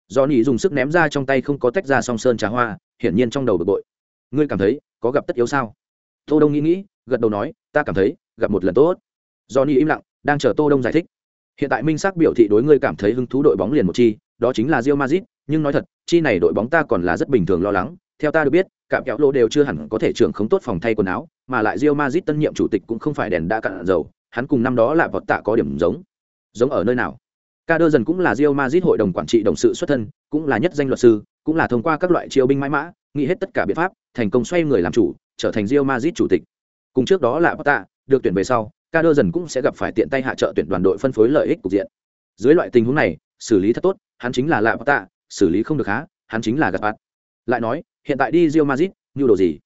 Do nỉ dùng sức ném ra trong tay không có tách ra song sơn trà hoa, hiển nhiên trong đầu bực bội. Ngươi cảm thấy có gặp tất yếu sao? Tô đông nghĩ nghĩ, gật đầu nói, ta cảm thấy gặp một lần tốt. Do nỉ im lặng, đang chờ tô đông giải thích. Hiện tại minh sắc biểu thị đối ngươi cảm thấy hứng thú đội bóng liền một chi, đó chính là Real Madrid, nhưng nói thật, chi này đội bóng ta còn là rất bình thường lo lắng. Theo ta được biết, cạm kéo lô đều chưa hẳn có thể trưởng khống tốt phòng thay quần áo, mà lại Real Madrid tân nhiệm chủ tịch cũng không phải đèn đã cạn dầu, hắn cùng năm đó là vọt tạ có điểm giống. Giống ở nơi nào? Ca đơ dần cũng là Real Madrid hội đồng quản trị đồng sự xuất thân, cũng là nhất danh luật sư, cũng là thông qua các loại chiêu binh mãi mã, nghĩ hết tất cả biện pháp, thành công xoay người làm chủ, trở thành Real Madrid chủ tịch. Cùng trước đó là Potta được tuyển về sau, ca đơ dần cũng sẽ gặp phải tiện tay hạ trợ tuyển đoàn đội phân phối lợi ích cục diện. Dưới loại tình huống này, xử lý thật tốt, hắn chính là lạ Potta xử lý không được há hắn chính là gạt bát lại nói, hiện tại đi Real Madrid như đồ gì?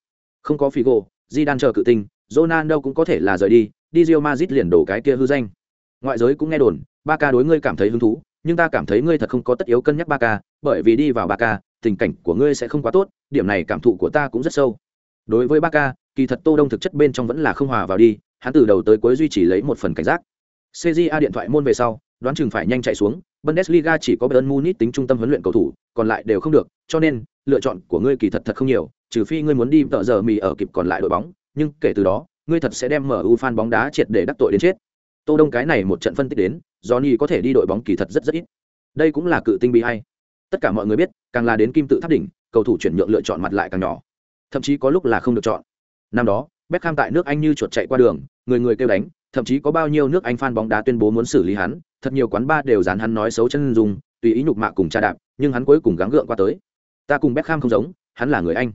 Không có Figo, Zidane chờ cự tinh, Ronaldo cũng có thể là rời đi đi Real Madrid liền đổ cái kia hư danh. Ngoại giới cũng nghe đồn ba ca đối ngươi cảm thấy hứng thú, nhưng ta cảm thấy ngươi thật không có tất yếu cân nhắc ba ca, bởi vì đi vào ba ca, tình cảnh của ngươi sẽ không quá tốt, điểm này cảm thụ của ta cũng rất sâu. Đối với ba ca, kỳ thật tô đông thực chất bên trong vẫn là không hòa vào đi, hắn từ đầu tới cuối duy trì lấy một phần cảnh giác. Cja điện thoại môn về sau, đoán chừng phải nhanh chạy xuống, bundesliga chỉ có bayern munich tính trung tâm huấn luyện cầu thủ, còn lại đều không được, cho nên, lựa chọn của ngươi kỳ thật thật không nhiều, trừ phi ngươi muốn đi tợ giờ mì ở kịp còn lại đội bóng, nhưng kể từ đó, ngươi thật sẽ đem mu fan bóng đá triệt để đắc tội đến chết. Tô đông cái này một trận phân tích đến johnny có thể đi đội bóng kỳ thật rất rất ít đây cũng là cự tinh bị hay tất cả mọi người biết càng là đến kim tự tháp đỉnh cầu thủ chuyển nhượng lựa chọn mặt lại càng nhỏ thậm chí có lúc là không được chọn năm đó Beckham tại nước Anh như chuột chạy qua đường, người người kêu đánh, thậm chí có bao nhiêu nước Anh fan bóng đá tuyên bố muốn xử lý hắn, thật nhiều quán bar đều dán hắn nói xấu chân dung, tùy ý nhục mạ cùng cha đạp, nhưng hắn cuối cùng gắng gượng qua tới. Ta cùng Beckham không giống, hắn là người Anh.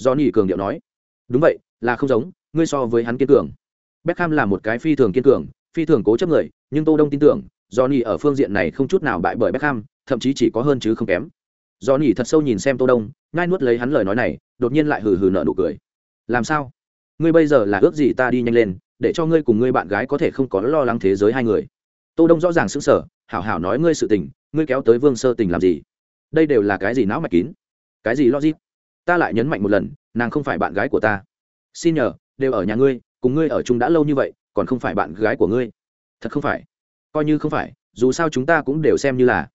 Johnny cường điệu nói. Đúng vậy, là không giống, ngươi so với hắn kiên cường. Beckham là một cái phi thường kiên cường, phi thường cố chấp người, nhưng Tô Đông tin tưởng, Johnny ở phương diện này không chút nào bại bởi Beckham, thậm chí chỉ có hơn chứ không kém. Johnny thật sâu nhìn xem Tô Đông, ngay nuốt lấy hắn lời nói này, đột nhiên lại hừ hừ nở nụ cười. Làm sao? ngươi bây giờ là ước gì ta đi nhanh lên để cho ngươi cùng ngươi bạn gái có thể không có lo lắng thế giới hai người tô đông rõ ràng sững sờ hảo hảo nói ngươi sự tình ngươi kéo tới vương sơ tình làm gì đây đều là cái gì não mạch kín cái gì logic ta lại nhấn mạnh một lần nàng không phải bạn gái của ta xin nhờ đều ở nhà ngươi cùng ngươi ở chung đã lâu như vậy còn không phải bạn gái của ngươi. Thật không phải. Coi như không phải, dù sao chúng ta cũng đều xem như là.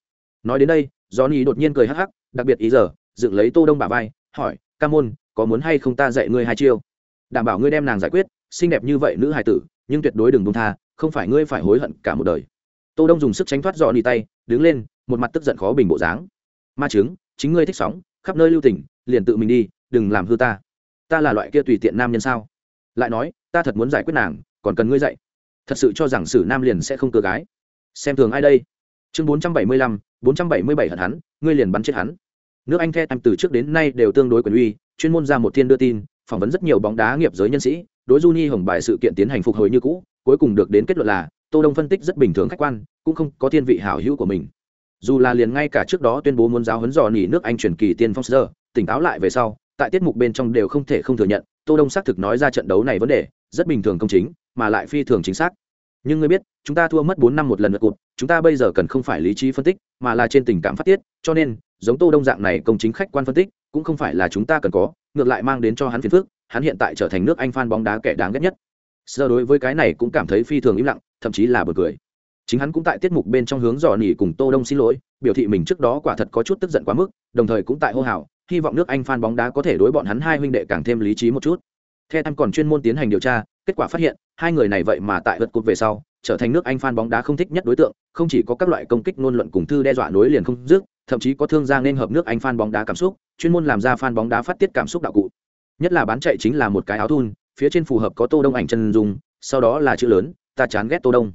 Nói đến đây, johnny đột nhiên cười hắc hắc, đặc biệt ý giờ, dựng lấy tô đông bà vai, hỏi, ca môn, có muốn hay không ta dạy ngươi hai chiêu? Đảm bảo ngươi đem nàng giải quyết, xinh đẹp như vậy nữ hài tử, nhưng tuyệt đối đừng buông tha, không phải ngươi phải hối hận cả một đời. Tô đông dùng sức tránh thoát johnny tay, đứng lên, một mặt tức giận khó bình bộ dáng. Ma chứng, chính ngươi thích sóng, khắp nơi lưu tình, liền tự mình đi, đừng làm hư ta. Ta là loại kia tùy tiện nam nhân sao? Lại nói, ta thật muốn giải quyết nàng còn cần ngươi dạy. Thật sự cho rằng sử nam liền sẽ không cơ gái. Xem thường ai đây? Chương bốn trăm bảy mươi lăm, bốn trăm bảy mươi bảy hận hắn, ngươi liền bắn chết hắn. Nước anh the anh từ trước đến nay đều tương đối quyền uy, chuyên môn ra một thiên đưa tin, phỏng vấn rất nhiều bóng đá nghiệp giới nhân sĩ, đối Juni hồng bài sự kiện tiến hành phục hồi như cũ, cuối cùng được đến kết luận là, tô đông phân tích rất bình thường khách quan, cũng không có thiên vị hảo hữu của mình. Dù là liền ngay cả trước đó tuyên bố muốn giáo huấn dò nỉ nước anh truyền kỳ tiên phong sơ tỉnh táo lại về sau, tại tiết mục bên trong đều không thể không thừa nhận, tô đông xác thực nói ra trận đấu này vấn đề, rất bình thường công chính mà lại phi thường chính xác. Nhưng ngươi biết, chúng ta thua mất bốn năm một lần lượt cụt, chúng ta bây giờ cần không phải lý trí phân tích, mà là trên tình cảm phát tiết, cho nên, giống tô đông dạng này công chính khách quan phân tích, cũng không phải là chúng ta cần có, ngược lại mang đến cho hắn phiền phức, hắn hiện tại trở thành nước anh fan bóng đá kẻ đáng ghét nhất. Sơ đối với cái này cũng cảm thấy phi thường im lặng, thậm chí là bật cười. Chính hắn cũng tại tiết mục bên trong hướng dò nỉ cùng tô đông xin lỗi, biểu thị mình trước đó quả thật có chút tức giận quá mức, đồng thời cũng tại hô hào, hy vọng nước anh fan bóng đá có thể đối bọn hắn hai huynh đệ càng thêm lý trí một chút. Theo anh còn chuyên môn tiến hành điều tra kết quả phát hiện, hai người này vậy mà tại vật cột về sau, trở thành nước anh fan bóng đá không thích nhất đối tượng, không chỉ có các loại công kích ngôn luận cùng thư đe dọa nối liền không dứt, thậm chí có thương gia nên hợp nước anh fan bóng đá cảm xúc, chuyên môn làm ra fan bóng đá phát tiết cảm xúc đạo cụ. Nhất là bán chạy chính là một cái áo thun, phía trên phù hợp có tô đông ảnh chân dung, sau đó là chữ lớn, ta chán ghét tô đông.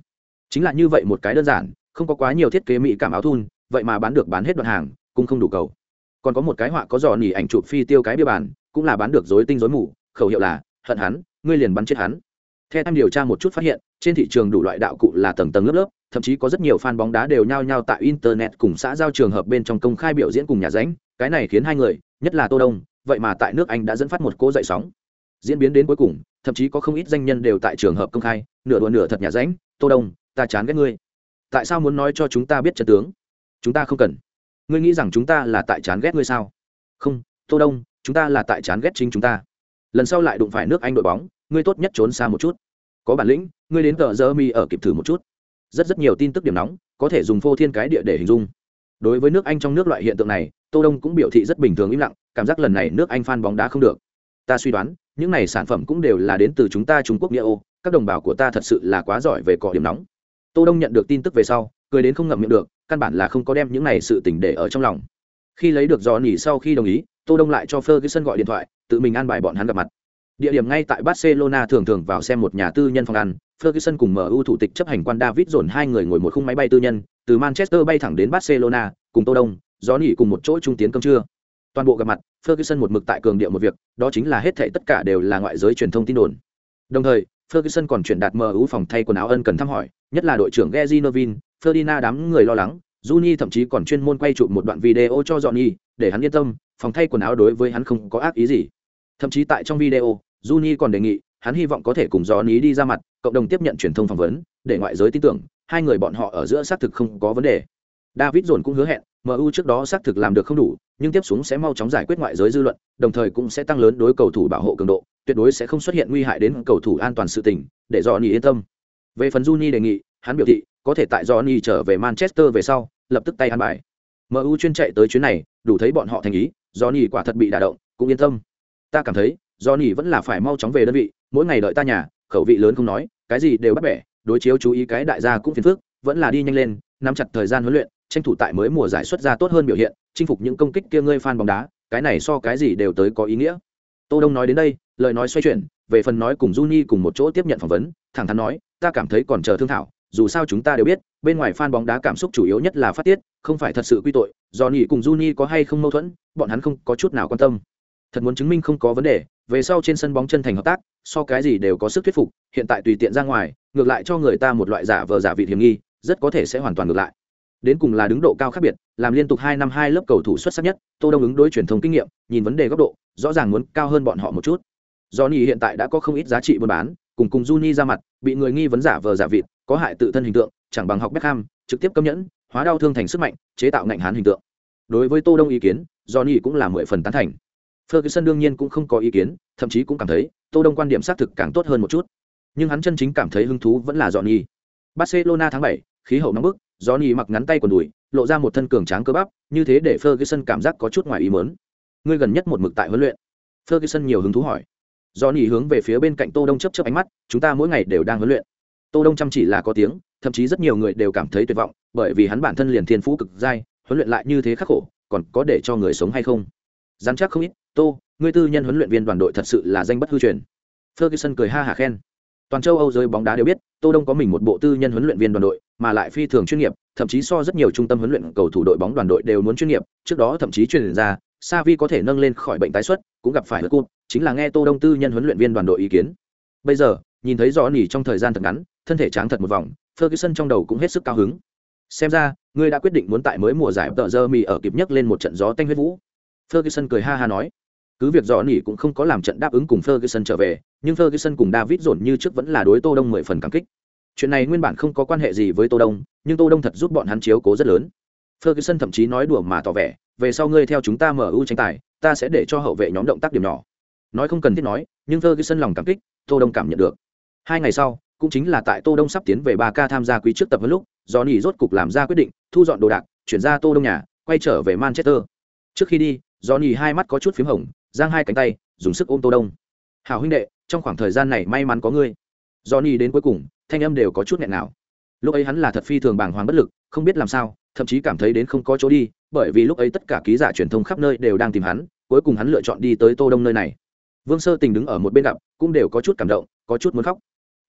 Chính là như vậy một cái đơn giản, không có quá nhiều thiết kế mỹ cảm áo thun, vậy mà bán được bán hết đoạn hàng, cũng không đủ cầu. Còn có một cái họa có giò nỉ ảnh chụp phi tiêu cái bia bàn, cũng là bán được rối tinh rối mù, khẩu hiệu là, hận hắn ngươi liền bắn chết hắn. Theo tham điều tra một chút phát hiện, trên thị trường đủ loại đạo cụ là tầng tầng lớp lớp, thậm chí có rất nhiều fan bóng đá đều nhao nhao tại internet cùng xã giao trường hợp bên trong công khai biểu diễn cùng nhà ránh, cái này khiến hai người, nhất là tô đông, vậy mà tại nước anh đã dẫn phát một cỗ dậy sóng. Diễn biến đến cuối cùng, thậm chí có không ít danh nhân đều tại trường hợp công khai, nửa đùa nửa thật nhà ránh, tô đông, ta chán ghét ngươi. Tại sao muốn nói cho chúng ta biết trận tướng? Chúng ta không cần. Ngươi nghĩ rằng chúng ta là tại chán ghét ngươi sao? Không, tô đông, chúng ta là tại chán ghét chính chúng ta lần sau lại đụng phải nước anh đội bóng ngươi tốt nhất trốn xa một chút có bản lĩnh ngươi đến tờ giờ mi ở kịp thử một chút rất rất nhiều tin tức điểm nóng có thể dùng phô thiên cái địa để hình dung đối với nước anh trong nước loại hiện tượng này tô đông cũng biểu thị rất bình thường im lặng cảm giác lần này nước anh phan bóng đá không được ta suy đoán những này sản phẩm cũng đều là đến từ chúng ta trung quốc nghĩa ô các đồng bào của ta thật sự là quá giỏi về cọ điểm nóng tô đông nhận được tin tức về sau cười đến không ngậm miệng được căn bản là không có đem những này sự tình để ở trong lòng khi lấy được dò nỉ sau khi đồng ý tô đông lại cho ferguson gọi điện thoại tự mình an bài bọn hắn gặp mặt. Địa điểm ngay tại barcelona thường thường vào xem một nhà tư nhân phòng ăn ferguson cùng mu thủ tịch chấp hành quan david dồn hai người ngồi một khung máy bay tư nhân từ manchester bay thẳng đến barcelona cùng tô đông Johnny cùng một chỗ trung tiến cơm trưa. Toàn bộ gặp mặt ferguson một mực tại cường điệu một việc đó chính là hết thảy tất cả đều là ngoại giới truyền thông tin đồn. Đồng thời ferguson còn chuyển đạt mu phòng thay quần áo ân cần thăm hỏi nhất là đội trưởng Gezinovin, Ferdinand đám người lo lắng, Juni thậm chí còn chuyên môn quay chụp một đoạn video cho Johnny, để hắn yên tâm, phòng thay quần áo đối với hắn không có ác ý gì. Thậm chí tại trong video, Juni còn đề nghị, hắn hy vọng có thể cùng Johnny đi ra mặt, cộng đồng tiếp nhận truyền thông phỏng vấn, để ngoại giới tin tưởng, hai người bọn họ ở giữa xác thực không có vấn đề. David dồn cũng hứa hẹn, MU trước đó xác thực làm được không đủ, nhưng tiếp xuống sẽ mau chóng giải quyết ngoại giới dư luận, đồng thời cũng sẽ tăng lớn đối cầu thủ bảo hộ cường độ, tuyệt đối sẽ không xuất hiện nguy hại đến cầu thủ an toàn sự tình, để Johnny yên tâm. Về phần Juni đề nghị, hắn biểu thị có thể tại Johnny trở về Manchester về sau, lập tức tay ăn bài. MU chuyên chạy tới chuyến này, đủ thấy bọn họ thành ý, do Johnny quả thật bị đả động, cũng yên tâm. Ta cảm thấy, do Johnny vẫn là phải mau chóng về đơn vị, mỗi ngày đợi ta nhà, khẩu vị lớn không nói, cái gì đều bắt bẻ, đối chiếu chú ý cái đại gia cũng phiền phức, vẫn là đi nhanh lên, nắm chặt thời gian huấn luyện, tranh thủ tại mới mùa giải xuất ra tốt hơn biểu hiện, chinh phục những công kích kia ngươi fan bóng đá, cái này so cái gì đều tới có ý nghĩa. Tô Đông nói đến đây, lời nói xoay chuyển, về phần nói cùng Juni cùng một chỗ tiếp nhận phỏng vấn, thẳng thắn nói, ta cảm thấy còn chờ thương thảo, dù sao chúng ta đều biết, bên ngoài fan bóng đá cảm xúc chủ yếu nhất là phát tiết, không phải thật sự quy tội, do nhị cùng Juni có hay không mâu thuẫn, bọn hắn không có chút nào quan tâm. Thật muốn chứng minh không có vấn đề, về sau trên sân bóng chân thành hợp tác, so cái gì đều có sức thuyết phục, hiện tại tùy tiện ra ngoài, ngược lại cho người ta một loại giả vờ giả vị hiểm nghi, rất có thể sẽ hoàn toàn ngược lại. Đến cùng là đứng độ cao khác biệt, làm liên tục hai năm hai lớp cầu thủ xuất sắc nhất, Tô Đông ứng đối truyền thông kinh nghiệm, nhìn vấn đề góc độ, rõ ràng muốn cao hơn bọn họ một chút. Johnny hiện tại đã có không ít giá trị buôn bán, cùng cùng Juni ra mặt, bị người nghi vấn giả vờ giả vịt, có hại tự thân hình tượng, chẳng bằng học Beckham, trực tiếp cấm nhẫn, hóa đau thương thành sức mạnh, chế tạo ngạnh hán hình tượng. Đối với Tô Đông ý kiến, Johnny cũng là mười phần tán thành. Ferguson đương nhiên cũng không có ý kiến, thậm chí cũng cảm thấy Tô Đông quan điểm xác thực càng tốt hơn một chút. Nhưng hắn chân chính cảm thấy hứng thú vẫn là Johnny. Barcelona tháng 7, khí hậu nóng bức, Johnny mặc ngắn tay quần đùi, lộ ra một thân cường tráng cơ bắp, như thế để Ferguson cảm giác có chút ngoài ý muốn. Ngươi gần nhất một mực tại huấn luyện. Ferguson nhiều hứng thú hỏi do Johnny hướng về phía bên cạnh Tô Đông chớp chấp ánh mắt, chúng ta mỗi ngày đều đang huấn luyện. Tô Đông chăm chỉ là có tiếng, thậm chí rất nhiều người đều cảm thấy tuyệt vọng, bởi vì hắn bản thân liền thiên phú cực giai, huấn luyện lại như thế khắc khổ, còn có để cho người sống hay không? dám chắc không ít, Tô, ngươi tư nhân huấn luyện viên đoàn đội thật sự là danh bất hư truyền. Ferguson cười ha hả khen. Toàn châu Âu giới bóng đá đều biết, Tô Đông có mình một bộ tư nhân huấn luyện viên đoàn đội, mà lại phi thường chuyên nghiệp, thậm chí so rất nhiều trung tâm huấn luyện cầu thủ đội bóng đoàn đội đều muốn chuyên nghiệp, trước đó thậm chí truyền ra, Savi có thể nâng lên khỏi bệnh tái xuất, cũng gặp phải hất cụt, chính là nghe Tô Đông tư nhân huấn luyện viên đoàn đội ý kiến. Bây giờ, nhìn thấy rõ nỉ trong thời gian thật ngắn, thân thể tráng thật một vòng, Ferguson trong đầu cũng hết sức cao hứng. Xem ra, ngươi đã quyết định muốn tại mới mùa giải tờ giờ mì ở kịp nhất lên một trận gió tanh huyết vũ. Ferguson cười ha ha nói, cứ việc rõ nỉ cũng không có làm trận đáp ứng cùng Ferguson trở về, nhưng Ferguson cùng David dồn như trước vẫn là đối Tô Đông mười phần cảm kích. Chuyện này nguyên bản không có quan hệ gì với Tô Đông, nhưng Tô Đông thật giúp bọn hắn chiếu cố rất lớn. Ferguson thậm chí nói đùa mà tỏ vẻ, về sau ngươi theo chúng ta mở ưu tranh tài, ta sẽ để cho hậu vệ nhóm động tác điểm nhỏ. Nói không cần thiết nói, nhưng Ferguson lòng cảm kích, Tô Đông cảm nhận được. Hai ngày sau, cũng chính là tại Tô Đông sắp tiến về ba ca tham gia quý trước tập huấn lúc, do nỉ rốt cục làm ra quyết định, thu dọn đồ đạc, chuyển ra Tô Đông nhà, quay trở về Manchester. Trước khi đi, do nỉ hai mắt có chút phím hồng, giang hai cánh tay, dùng sức ôm Tô Đông. "Hảo huynh đệ, trong khoảng thời gian này may mắn có ngươi." do nỉ đến cuối cùng, thanh âm đều có chút nghẹn nào. Lúc ấy hắn là thật phi thường bàng hoàng bất lực, không biết làm sao, thậm chí cảm thấy đến không có chỗ đi, bởi vì lúc ấy tất cả ký giả truyền thông khắp nơi đều đang tìm hắn, cuối cùng hắn lựa chọn đi tới Tô Đông nơi này. Vương Sơ Tình đứng ở một bên gặp, cũng đều có chút cảm động, có chút muốn khóc.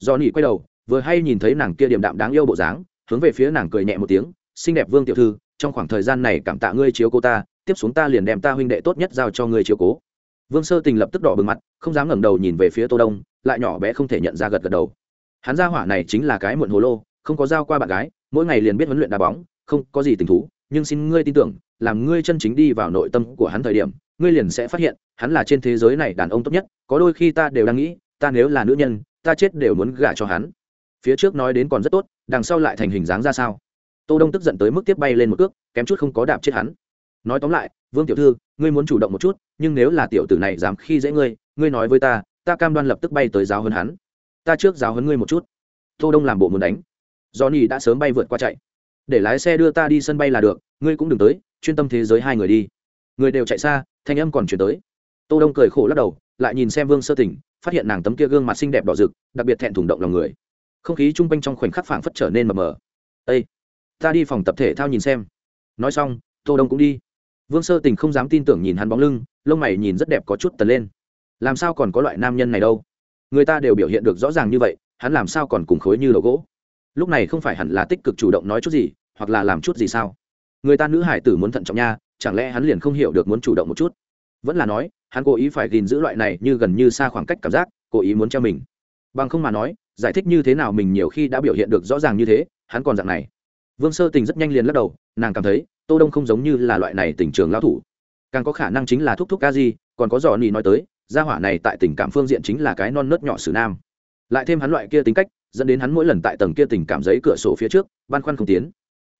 Johnny quay đầu, vừa hay nhìn thấy nàng kia điềm đạm đáng yêu bộ dáng, hướng về phía nàng cười nhẹ một tiếng, "Xinh đẹp Vương tiểu thư, trong khoảng thời gian này cảm tạ ngươi chiếu cố ta, tiếp xuống ta liền đem ta huynh đệ tốt nhất giao cho ngươi chiếu cố." Vương Sơ Tình lập tức đỏ bừng mặt, không dám ngẩng đầu nhìn về phía Tô Đông, lại nhỏ bé không thể nhận ra gật gật đầu. Hắn gia hỏa này chính là cái muộn hồ lô, không có giao qua bạn gái, mỗi ngày liền biết huấn luyện đá bóng, không có gì tình thú, nhưng xin ngươi tin tưởng, làm ngươi chân chính đi vào nội tâm của hắn thời điểm, ngươi liền sẽ phát hiện, hắn là trên thế giới này đàn ông tốt nhất, có đôi khi ta đều đang nghĩ, ta nếu là nữ nhân, ta chết đều muốn gả cho hắn. Phía trước nói đến còn rất tốt, đằng sau lại thành hình dáng ra sao? Tô Đông tức giận tới mức tiếp bay lên một cước, kém chút không có đạp chết hắn. nói tóm lại vương tiểu thư ngươi muốn chủ động một chút nhưng nếu là tiểu tử này dám khi dễ ngươi ngươi nói với ta ta cam đoan lập tức bay tới giáo hơn hắn ta trước giáo hơn ngươi một chút tô đông làm bộ muốn đánh johnny đã sớm bay vượt qua chạy để lái xe đưa ta đi sân bay là được, ngươi cũng đừng tới, chuyên tâm thế giới hai người đi. Người đều chạy xa, thanh âm còn chuyển tới. Tô đông cười khổ lắc đầu, lại nhìn xem vương sơ tỉnh, phát hiện nàng tấm kia gương mặt xinh đẹp đỏ rực, đặc biệt thẹn thùng động lòng người. Không khí chung quanh trong khoảnh khắc phảng phất trở nên mờ mờ. Ây ta đi phòng tập thể thao nhìn xem. Nói xong, tô đông cũng đi. Vương sơ tình không dám tin tưởng nhìn hắn bóng lưng, lông mày nhìn rất đẹp có chút tần lên. Làm sao còn có loại nam nhân này đâu? Người ta đều biểu hiện được rõ ràng như vậy, hắn làm sao còn cùng khối như đầu gỗ? Lúc này không phải hẳn là tích cực chủ động nói chút gì, hoặc là làm chút gì sao? Người ta nữ hải tử muốn thận trọng nha, chẳng lẽ hắn liền không hiểu được muốn chủ động một chút? Vẫn là nói, hắn cố ý phải gìn giữ loại này như gần như xa khoảng cách cảm giác, cố ý muốn cho mình. Bằng không mà nói, giải thích như thế nào mình nhiều khi đã biểu hiện được rõ ràng như thế, hắn còn dạng này. Vương sơ tình rất nhanh liền lắc đầu, nàng cảm thấy, tô đông không giống như là loại này tình trường lão thủ. Càng có khả năng chính là thúc thúc ca di, còn có dò nỉ nói tới, gia hỏa này tại tình cảm phương diện chính là cái non nớt nhỏ xử nam. Lại thêm hắn loại kia tính cách dẫn đến hắn mỗi lần tại tầng kia tình cảm giấy cửa sổ phía trước, băn khoăn không tiến.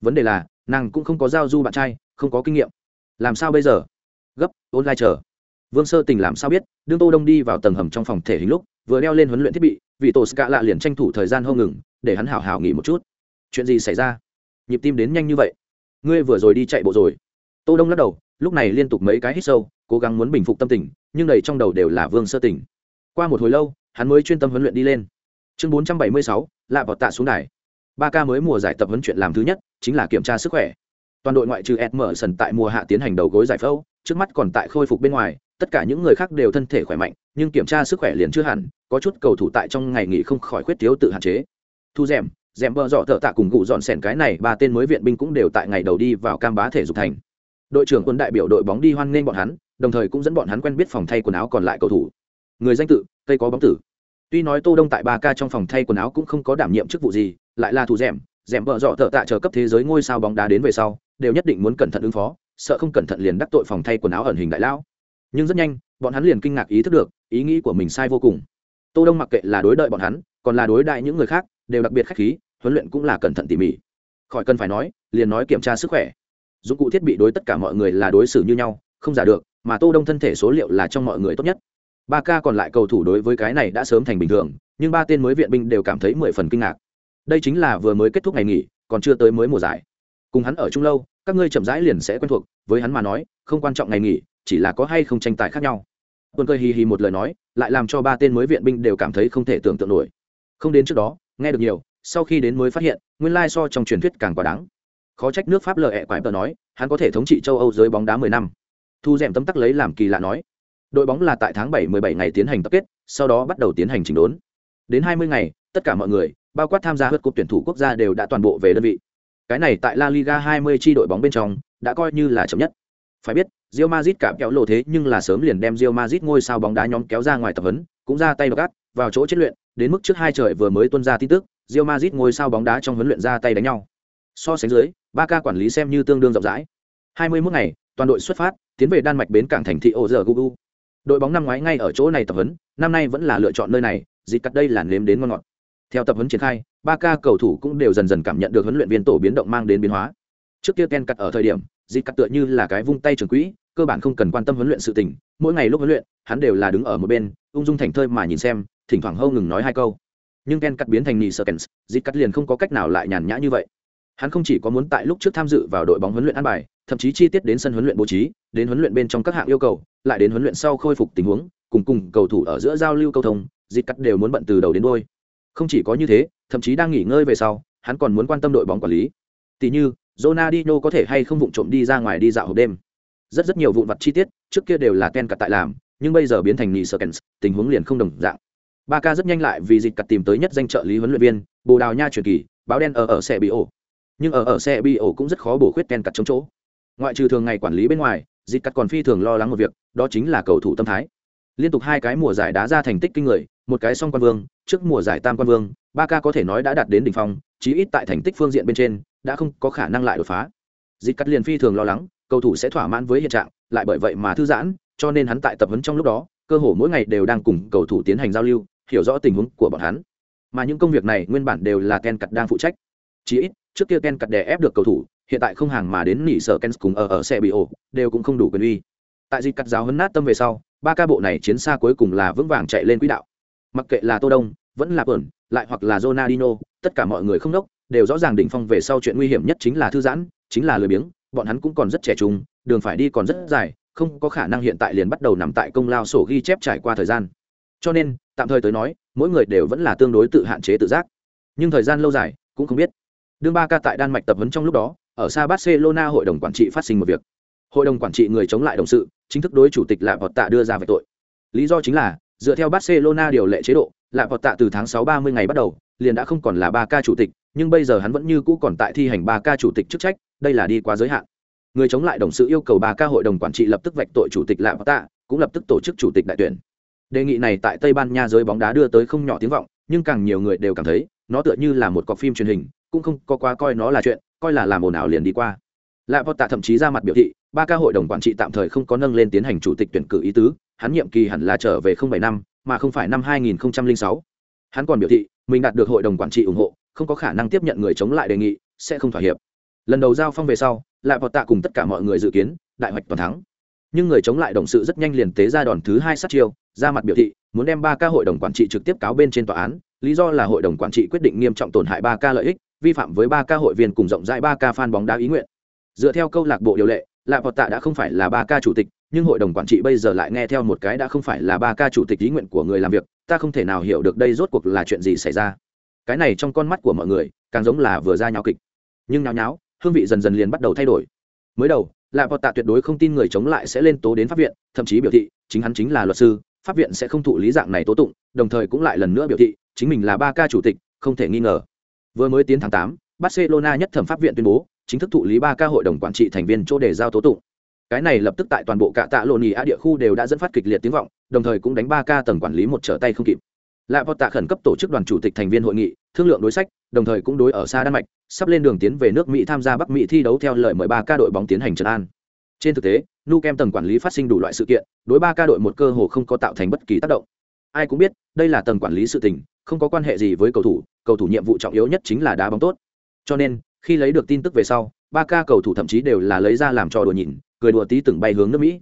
Vấn đề là, nàng cũng không có giao du bạn trai, không có kinh nghiệm. Làm sao bây giờ? Gấp ôn lai chờ. Vương sơ tình làm sao biết, đương tô đông đi vào tầng hầm trong phòng thể hình lúc, vừa đeo lên huấn luyện thiết bị, vị tổ ska lạ liền tranh thủ thời gian hô ngừng, để hắn hảo hảo nghỉ một chút. Chuyện gì xảy ra? Nhịp tim đến nhanh như vậy. Ngươi vừa rồi đi chạy bộ rồi. Tô đông lắc đầu, lúc này liên tục mấy cái hít sâu, cố gắng muốn bình phục tâm tình, nhưng đầy trong đầu đều là vương sơ tình. Qua một hồi lâu, hắn mới chuyên tâm huấn luyện đi lên chương 476, lạ vọt tạ xuống đài. Ba ca mới mùa giải tập huấn chuyện làm thứ nhất chính là kiểm tra sức khỏe. Toàn đội ngoại trừ ed mở sần tại mùa hạ tiến hành đầu gối giải phẫu trước mắt còn tại khôi phục bên ngoài tất cả những người khác đều thân thể khỏe mạnh nhưng kiểm tra sức khỏe liền chưa hẳn có chút cầu thủ tại trong ngày nghỉ không khỏi khuyết thiếu tự hạn chế. Thu rèm rèm bờ dọ thợ tạ cùng cụ dọn sẻn cái này ba tên mới viện binh cũng đều tại ngày đầu đi vào cam bá thể dục thành. Đội trưởng quân đại biểu đội bóng đi hoan nghênh bọn hắn đồng thời cũng dẫn bọn hắn quen biết phòng thay quần áo còn lại cầu thủ. Người danh tự cây có bóng tử tuy nói tô đông tại ba ca trong phòng thay quần áo cũng không có đảm nhiệm chức vụ gì, lại là thủ rèm rèm vợ dọ thợ tạ chờ cấp thế giới ngôi sao bóng đá đến về sau, đều nhất định muốn cẩn thận ứng phó, sợ không cẩn thận liền đắc tội phòng thay quần áo ẩn hình đại lão. Nhưng rất nhanh, bọn hắn liền kinh ngạc ý thức được, ý nghĩ của mình sai vô cùng. Tô đông mặc kệ là đối đợi bọn hắn, còn là đối đại những người khác, đều đặc biệt khách khí, huấn luyện cũng là cẩn thận tỉ mỉ. Khỏi cần phải nói, liền nói kiểm tra sức khỏe. Dụng cụ thiết bị đối tất cả mọi người là đối xử như nhau, không giả được, mà tô đông thân thể số liệu là trong mọi người tốt nhất ba ca còn lại cầu thủ đối với cái này đã sớm thành bình thường, nhưng ba tên mới viện binh đều cảm thấy mười phần kinh ngạc. Đây chính là vừa mới kết thúc ngày nghỉ, còn chưa tới mới mùa giải. Cùng hắn ở chung lâu, các ngươi chậm rãi liền sẽ quen thuộc, với hắn mà nói, không quan trọng ngày nghỉ, chỉ là có hay không tranh tài khác nhau. Tuần cười hì hì một lời nói, lại làm cho ba tên mới viện binh đều cảm thấy không thể tưởng tượng nổi. Không đến trước đó, nghe được nhiều, sau khi đến mới phát hiện, nguyên lai so trong truyền thuyết càng quá đáng. Khó trách nước pháp lợi ẹ quái tờ nói, hắn có thể thống trị châu âu dưới bóng đá mười năm. Thu d tấm tắc lấy làm kỳ lạ nói đội bóng là tại tháng bảy mười bảy ngày tiến hành tập kết sau đó bắt đầu tiến hành chỉnh đốn đến hai mươi ngày tất cả mọi người bao quát tham gia hớt cúp tuyển thủ quốc gia đều đã toàn bộ về đơn vị cái này tại la liga 20 chi đội bóng bên trong đã coi như là chậm nhất phải biết Real Madrid cảm kéo lộ thế nhưng là sớm liền đem Real Madrid ngôi sao bóng đá nhóm kéo ra ngoài tập huấn, cũng ra tay gắt, vào chỗ chiến luyện, đến mức trước hai trời vừa mới tuân ra tin tức, Real Madrid ngôi sao bóng đá trong huấn luyện ra tay đánh nhau. So sánh dưới, Barca quản lý xem như tương đương rộng rãi. 21 ngày, toàn đội xuất phát, tiến về Đan Mạch bến cảng thành thị Ozergugu. Đội bóng năm ngoái ngay ở chỗ này tập huấn, năm nay vẫn là lựa chọn nơi này, dịp cắt đây là nếm đến ngon ngọt. Theo tập huấn triển khai, ba ca cầu thủ cũng đều dần dần cảm nhận được huấn luyện viên tổ biến động mang đến biến hóa. Trước kia Ken cắt ở thời điểm, dịp cắt tựa như là cái vung tay trường quỹ, cơ bản không cần quan tâm huấn luyện sự tình, mỗi ngày lúc huấn luyện, hắn đều là đứng ở một bên, ung dung thành thơi mà nhìn xem, thỉnh thoảng hâu ngừng nói hai câu nhưng ken cắt biến thành nhị sơ kens dịp cắt liền không có cách nào lại nhàn nhã như vậy hắn không chỉ có muốn tại lúc trước tham dự vào đội bóng huấn luyện an bài thậm chí chi tiết đến sân huấn luyện bố trí đến huấn luyện bên trong các hạng yêu cầu lại đến huấn luyện sau khôi phục tình huống, cùng cùng cầu thủ ở giữa giao lưu cầu thông dịp cắt đều muốn bận từ đầu đến đôi không chỉ có như thế, thậm chí đang nghỉ ngơi về sau, hắn còn muốn quan tâm đội bóng quản lý. Tỷ như, Ronaldinho có thể hay không vụng trộm đi ra ngoài đi dạo hộp đêm. Rất rất nhiều vụn vặt chi tiết, trước kia đều là ken cắt tại làm, nhưng bây giờ biến thành nghỉ sơ kens tình huống liền không đồng dạng. Ba ca rất nhanh lại vì dịch cặt tìm tới nhất danh trợ lý huấn luyện viên, bồ đào nha truyền kỳ, báo đen ở ở xe bị ổ nhưng ở ở xe bị ổ cũng rất khó bổ khuyết ken cặt chống chỗ. Ngoại trừ thường ngày quản lý bên ngoài dịp cắt còn phi thường lo lắng một việc, đó chính là cầu thủ tâm thái. Liên tục hai cái mùa giải đá ra thành tích kinh người, một cái song quan vương, trước mùa giải tam quan vương ba ca có thể nói đã đạt đến đỉnh phong, chí ít tại thành tích phương diện bên trên, đã không có khả năng lại đột phá. Dịp cắt liền phi thường lo lắng, cầu thủ sẽ thỏa mãn với hiện trạng, lại bởi vậy mà thư giãn, cho nên hắn tại tập huấn trong lúc đó, cơ hồ mỗi ngày đều đang cùng cầu thủ tiến hành giao lưu, hiểu rõ tình huống của bọn hắn. Mà những công việc này nguyên bản đều là ken cặt đang phụ trách. Chí ít, trước kia ken cặt đè ép được cầu thủ hiện tại không hàng mà đến nỉ sở kens cùng ở ở xe bị ổ đều cũng không đủ quyền uy. Tại dịch cắt giáo hấn nát tâm về sau ba ca bộ này chiến xa cuối cùng là vững vàng chạy lên quỹ đạo. Mặc kệ là tô đông vẫn là bẩn lại hoặc là Ronaldinho, tất cả mọi người không đốc đều rõ ràng đỉnh phong về sau chuyện nguy hiểm nhất chính là thư giãn chính là lười biếng bọn hắn cũng còn rất trẻ trung đường phải đi còn rất dài không có khả năng hiện tại liền bắt đầu nằm tại công lao sổ ghi chép trải qua thời gian. Cho nên tạm thời tới nói mỗi người đều vẫn là tương đối tự hạn chế tự giác. Nhưng thời gian lâu dài cũng không biết. Đương ba ca tại đan mạch tập huấn trong lúc đó ở xa barcelona hội đồng quản trị phát sinh một việc. Hội đồng quản trị người chống lại đồng sự, chính thức đối chủ tịch lạp vọt tạ đưa ra về tội. Lý do chính là, dựa theo barcelona điều lệ chế độ, lạp vọt tạ từ tháng sáu ba mươi ngày bắt đầu, liền đã không còn là ba ca chủ tịch, nhưng bây giờ hắn vẫn như cũ còn tại thi hành ba ca chủ tịch chức trách, đây là đi quá giới hạn. Người chống lại đồng sự yêu cầu ba ca hội đồng quản trị lập tức vạch tội chủ tịch lạp vọt tạ, cũng lập tức tổ chức chủ tịch đại tuyển. Đề nghị này tại tây ban nha giới bóng đá đưa tới không nhỏ tiếng vọng, nhưng càng nhiều người đều cảm thấy, nó tựa như là một cọc phim truyền hình, cũng không có quá coi nó là chuyện coi là làm ồn ào liền đi qua. Lạ vọt tạ thậm chí ra mặt biểu thị, ba ca hội đồng quản trị tạm thời không có nâng lên tiến hành chủ tịch tuyển cử ý tứ, hắn nhiệm kỳ hẳn là trở về không bảy năm, mà không phải năm 2006. hắn còn biểu thị, mình đạt được hội đồng quản trị ủng hộ, không có khả năng tiếp nhận người chống lại đề nghị, sẽ không thỏa hiệp. Lần đầu giao phong về sau lại vọt tạ cùng tất cả mọi người dự kiến, đại hoạch toàn thắng. Nhưng người chống lại đồng sự rất nhanh liền tế ra đòn thứ hai sát chiêu, ra mặt biểu thị, muốn đem ba ca hội đồng quản trị trực tiếp cáo bên trên tòa án, lý do là hội đồng quản trị quyết định nghiêm trọng tổn hại ba ca lợi ích vi phạm với ba ca hội viên cùng rộng rãi ba ca fan bóng đá ý nguyện. Dựa theo câu lạc bộ điều lệ lạ vọt tạ đã không phải là ba ca chủ tịch, nhưng hội đồng quản trị bây giờ lại nghe theo một cái đã không phải là ba ca chủ tịch ý nguyện của người làm việc, ta không thể nào hiểu được đây rốt cuộc là chuyện gì xảy ra. Cái này trong con mắt của mọi người, càng giống là vừa ra nháo kịch. Nhưng nháo nháo, hương vị dần dần liền bắt đầu thay đổi. Mới đầu lạ vọt tạ tuyệt đối không tin người chống lại sẽ lên tố đến pháp viện, thậm chí biểu thị, chính hắn chính là luật sư, pháp viện sẽ không thụ lý dạng này tố tụng, đồng thời cũng lại lần nữa biểu thị, chính mình là ba ca chủ tịch, không thể nghi ngờ vừa mới tiến tháng tám, barcelona nhất thẩm pháp viện tuyên bố, chính thức thụ lý ba ca hội đồng quản trị thành viên chỗ để giao tố tụng. Cái này lập tức tại toàn bộ cả tạ lộn nhì á địa khu đều đã dẫn phát kịch liệt tiếng vọng, đồng thời cũng đánh ba ca tầng quản lý một trở tay không kịp. Lạ vọt tạ khẩn cấp tổ chức đoàn chủ tịch thành viên hội nghị, thương lượng đối sách, đồng thời cũng đối ở xa đan mạch, sắp lên đường tiến về nước mỹ tham gia bắc mỹ thi đấu theo lời mời ba ca đội bóng tiến hành trận an. Trên thực tế, nu kem tầng quản lý phát sinh đủ loại sự kiện, đối ba ca đội một cơ hồ không có tạo thành bất kỳ tác động. Ai cũng biết, đây là tầng quản lý sự tình không có quan hệ gì với cầu thủ cầu thủ nhiệm vụ trọng yếu nhất chính là đá bóng tốt. Cho nên, khi lấy được tin tức về sau ba ca cầu thủ thậm chí đều là lấy ra làm trò đùa nhìn, cười đùa tí từng bay hướng nước mỹ.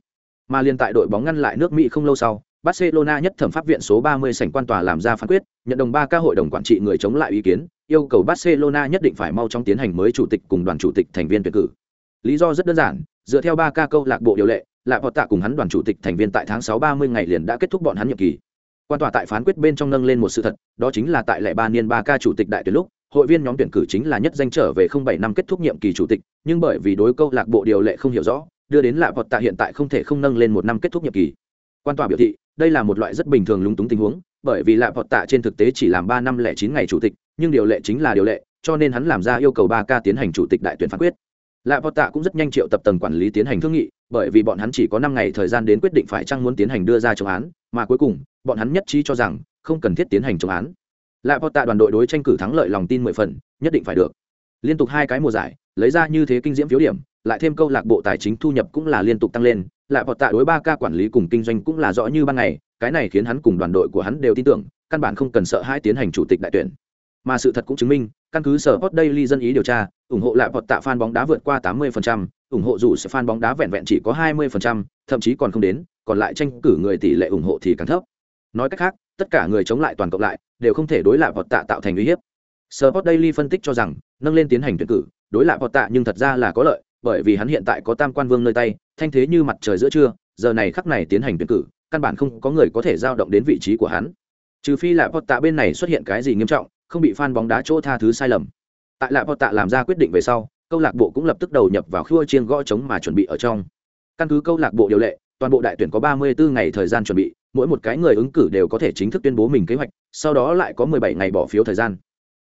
Mà liên tại đội bóng ngăn lại nước mỹ không lâu sau, barcelona nhất thẩm pháp viện số 30 sảnh quan tòa làm ra phán quyết, nhận đồng ba ca hội đồng quản trị người chống lại ý kiến, yêu cầu barcelona nhất định phải mau chóng tiến hành mới chủ tịch cùng đoàn chủ tịch thành viên tuyển cử. Lý do rất đơn giản, dựa theo ba ca câu lạc bộ điều lệ lại họ tạ cùng hắn đoàn chủ tịch thành viên tại tháng sáu ba mươi ngày liền đã kết thúc bọn hắn nhiệm kỳ quan tòa tại phán quyết bên trong nâng lên một sự thật, đó chính là tại lệ ba niên ba ca chủ tịch đại tuyển lúc, hội viên nhóm tuyển cử chính là nhất danh trở về không bảy năm kết thúc nhiệm kỳ chủ tịch, nhưng bởi vì đối câu lạc bộ điều lệ không hiểu rõ, đưa đến lạ vọt tạ hiện tại không thể không nâng lên một năm kết thúc nhiệm kỳ. Quan tòa biểu thị, đây là một loại rất bình thường lúng túng tình huống, bởi vì lạ vọt tạ trên thực tế chỉ làm ba năm lẻ chín ngày chủ tịch, nhưng điều lệ chính là điều lệ, cho nên hắn làm ra yêu cầu ba ca tiến hành chủ tịch đại tuyển phán quyết. Lạ vọt tạ cũng rất nhanh triệu tập tầng quản lý tiến hành thương nghị bởi vì bọn hắn chỉ có năm ngày thời gian đến quyết định phải chăng muốn tiến hành đưa ra chống án mà cuối cùng bọn hắn nhất trí cho rằng không cần thiết tiến hành chống án. Lạ vọt tạ đoàn đội đối tranh cử thắng lợi lòng tin mười phần nhất định phải được. Liên tục hai cái mùa giải lấy ra như thế kinh diễm phiếu điểm lại thêm câu lạc bộ tài chính thu nhập cũng là liên tục tăng lên lạ vọt tạ đối ba ca quản lý cùng kinh doanh cũng là rõ như ban ngày cái này khiến hắn cùng đoàn đội của hắn đều tin tưởng căn bản không cần sợ hãi tiến hành chủ tịch đại tuyển. Mà sự thật cũng chứng minh căn cứ sở hot daily dân ý điều tra ủng hộ lạ vọt tạ fan bóng đá vượt qua 80%, ủng hộ dù sẽ fan bóng đá vẹn vẹn chỉ có 20%, thậm chí còn không đến còn lại tranh cử người tỷ lệ ủng hộ thì càng thấp nói cách khác tất cả người chống lại toàn cộng lại đều không thể đối lại vọt tạ tạo thành uy hiếp Sport Daily phân tích cho rằng, nâng lên tiến hành tuyển cử, đối lại vọt Tạ nhưng thật ra là có lợi, bởi vì hắn hiện tại có Tam Quan Vương nơi tay, thanh thế như mặt trời giữa trưa, giờ này khắc này tiến hành tuyển cử, căn bản không có người có thể dao động đến vị trí của hắn. Trừ phi là vọt Tạ bên này xuất hiện cái gì nghiêm trọng, không bị fan bóng đá chỗ tha thứ sai lầm. Tại lại vọt Tạ làm ra quyết định về sau, câu lạc bộ cũng lập tức đầu nhập vào khua chiên gõ trống mà chuẩn bị ở trong. Căn cứ câu lạc bộ điều lệ, toàn bộ đại tuyển có 34 ngày thời gian chuẩn bị, mỗi một cái người ứng cử đều có thể chính thức tuyên bố mình kế hoạch, sau đó lại có 17 ngày bỏ phiếu thời gian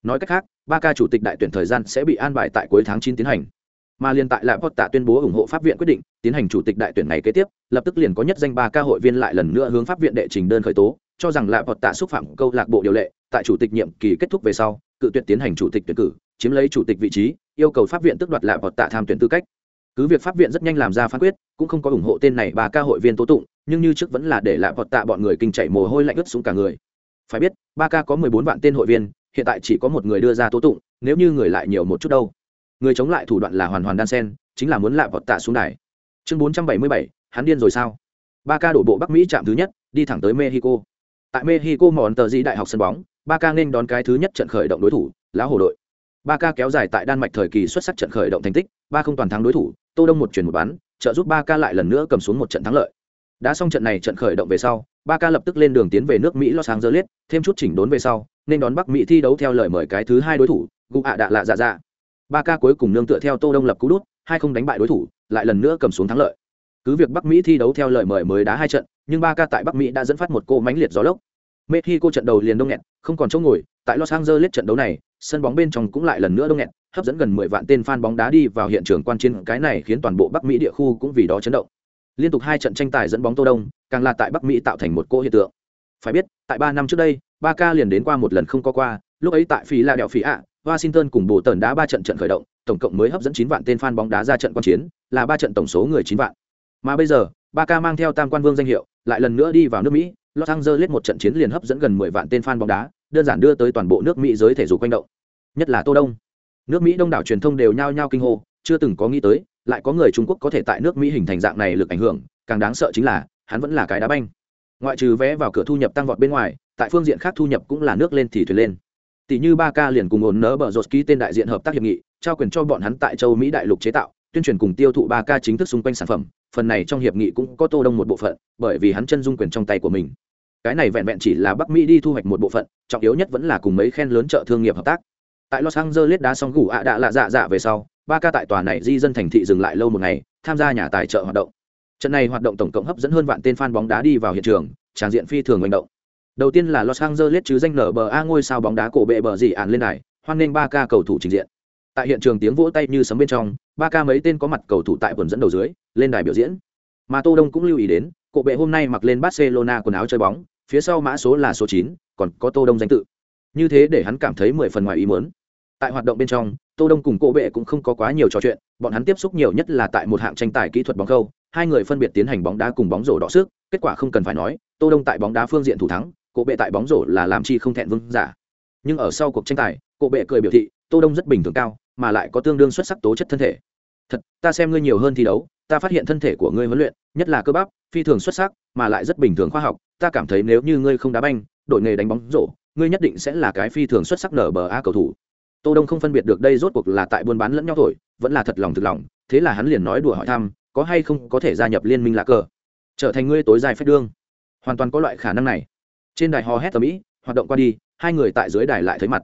nói cách khác ba ca chủ tịch đại tuyển thời gian sẽ bị an bài tại cuối tháng chín tiến hành mà liên tại lại tạ tuyên bố ủng hộ pháp viện quyết định tiến hành chủ tịch đại tuyển ngày kế tiếp lập tức liền có nhất danh ba ca hội viên lại lần nữa hướng pháp viện đệ trình đơn khởi tố cho rằng lại tạ xúc phạm câu lạc bộ điều lệ tại chủ tịch nhiệm kỳ kết thúc về sau cự tuyệt tiến hành chủ tịch tuyển cử chiếm lấy chủ tịch vị trí yêu cầu pháp viện tước đoạt lại tạ tham tuyển tư cách. Cứ việc pháp viện rất nhanh làm ra phán quyết cũng không có ủng hộ tên này bà ca hội viên tố tụng nhưng như trước vẫn là để lại tạ bọn người kinh chảy mồ hôi lạnh ướt xuống cả người. Phải biết ba ca có mười bốn vạn tên hội viên hiện tại chỉ có một người đưa ra tố tụng nếu như người lại nhiều một chút đâu. Người chống lại thủ đoạn là hoàn hoàn đan sen chính là muốn lạ vọt tạ xuống đài. Chương 477, hắn điên rồi sao? Ba ca đổ bộ bắc mỹ chạm thứ nhất đi thẳng tới mexico. Tại mexico mòn tờ di đại học sân bóng ba ca nên đón cái thứ nhất trận khởi động đối thủ lá hồ đội ba ca kéo dài tại đan mạch thời kỳ xuất sắc trận khởi động thành tích ba không toàn thắng đối thủ tô đông một chuyển một bán, trợ giúp ba ca lại lần nữa cầm xuống một trận thắng lợi. Đã xong trận này trận khởi động về sau ba ca lập tức lên đường tiến về nước mỹ los angeles thêm chút chỉnh đốn về sau nên đón bắc mỹ thi đấu theo lời mời cái thứ hai đối thủ gu ạ đạ lạ dạ dạ. Ba ca cuối cùng nương tựa theo tô đông lập cú đút hai không đánh bại đối thủ lại lần nữa cầm xuống thắng lợi. Cứ việc bắc mỹ thi đấu theo lời mời mới đá hai trận nhưng ba ca tại bắc mỹ đã dẫn phát một cô mánh liệt gió lốc. Mexico trận đầu liền đông nghẹt không còn chỗ ngồi tại los angeles trận đấu này sân bóng bên trong cũng lại lần nữa đông nghẹt, hấp dẫn gần mười vạn tên fan bóng đá đi vào hiện trường quan chiến, cái này khiến toàn bộ bắc mỹ địa khu cũng vì đó chấn động. Liên tục hai trận tranh tài dẫn bóng tô đông, càng là tại bắc mỹ tạo thành một cỗ hiện tượng. Phải biết, tại ba năm trước đây ba ca liền đến qua một lần không có qua, lúc ấy tại phí là đèo phí ạ washington cùng bộ tần đá ba trận trận khởi động, tổng cộng mới hấp dẫn chín vạn tên fan bóng đá ra trận quan chiến, là ba trận tổng số người chín vạn. Mà bây giờ ba ca mang theo tam quan vương danh hiệu, lại lần nữa đi vào nước mỹ, los angeles một trận chiến liền hấp dẫn gần mười vạn tên fan bóng đá đơn giản đưa tới toàn bộ nước mỹ giới thể dục quanh động. Nhất là tô đông. Nước mỹ đông đảo truyền thông đều nhao nhao kinh hô, chưa từng có nghĩ tới, lại có người trung quốc có thể tại nước mỹ hình thành dạng này lực ảnh hưởng, càng đáng sợ chính là, hắn vẫn là cái đá banh. Ngoại trừ vé vào cửa thu nhập tăng vọt bên ngoài, tại phương diện khác thu nhập cũng là nước lên thì thuyền lên. Tỷ như ba ca liền cùng ổn nỡ bờ rột ký tên đại diện hợp tác hiệp nghị, trao quyền cho bọn hắn tại châu mỹ đại lục chế tạo, tuyên truyền cùng tiêu thụ ba ca chính thức xung quanh sản phẩm. Phần này trong hiệp nghị cũng có tô đông một bộ phận, bởi vì hắn chân dung quyền trong tay của mình cái này vẹn vẹn chỉ là bắc mỹ đi thu hoạch một bộ phận, trọng yếu nhất vẫn là cùng mấy khen lớn chợ thương nghiệp hợp tác. Tại los angeles đá xong gủ ạ đã lạ dạ dạ về sau, ba ca tại tòa này di dân thành thị dừng lại lâu một ngày, tham gia nhà tài trợ hoạt động. Trận này hoạt động tổng cộng hấp dẫn hơn vạn tên fan bóng đá đi vào hiện trường, tràng diện phi thường manh động. Đầu tiên là los angeles chứ danh nở bờ a ngôi sao bóng đá cổ bệ bờ dị ạn lên này hoan nghênh ba ca cầu thủ trình diện. Tại hiện trường tiếng vỗ tay như sấm bên trong, ba ca mấy tên có mặt cầu thủ tại vườn dẫn đầu dưới, lên đài biểu diễn. Mà tô đông cũng lưu ý đến, cổ bệ hôm nay mặc lên barcelona quần áo chơi bóng phía sau mã số là số chín, còn có tô đông danh tự. Như thế để hắn cảm thấy mười phần ngoài ý muốn. Tại hoạt động bên trong, tô đông cùng cổ bệ cũng không có quá nhiều trò chuyện, bọn hắn tiếp xúc nhiều nhất là tại một hạng tranh tài kỹ thuật bóng câu, hai người phân biệt tiến hành bóng đá cùng bóng rổ đỏ sức, kết quả không cần phải nói, tô đông tại bóng đá phương diện thủ thắng, cổ bệ tại bóng rổ là làm chi không thẹn vương giả. Nhưng ở sau cuộc tranh tài, cổ bệ cười biểu thị, tô đông rất bình thường cao, mà lại có tương đương xuất sắc tố chất thân thể. Thật, ta xem ngươi nhiều hơn thi đấu, ta phát hiện thân thể của ngươi huấn luyện, nhất là cơ bắp, phi thường xuất sắc, mà lại rất bình thường khoa học ta cảm thấy nếu như ngươi không đá banh đội nghề đánh bóng rổ ngươi nhất định sẽ là cái phi thường xuất sắc nở bờ a cầu thủ. Tô đông không phân biệt được đây rốt cuộc là tại buôn bán lẫn nhau thổi vẫn là thật lòng thực lòng thế là hắn liền nói đùa hỏi thăm có hay không có thể gia nhập liên minh lá cờ? Trở thành ngươi tối dài phép đương. Hoàn toàn có loại khả năng này. Trên đài hò hét ở Mỹ, hoạt động qua đi hai người tại dưới đài lại thấy mặt.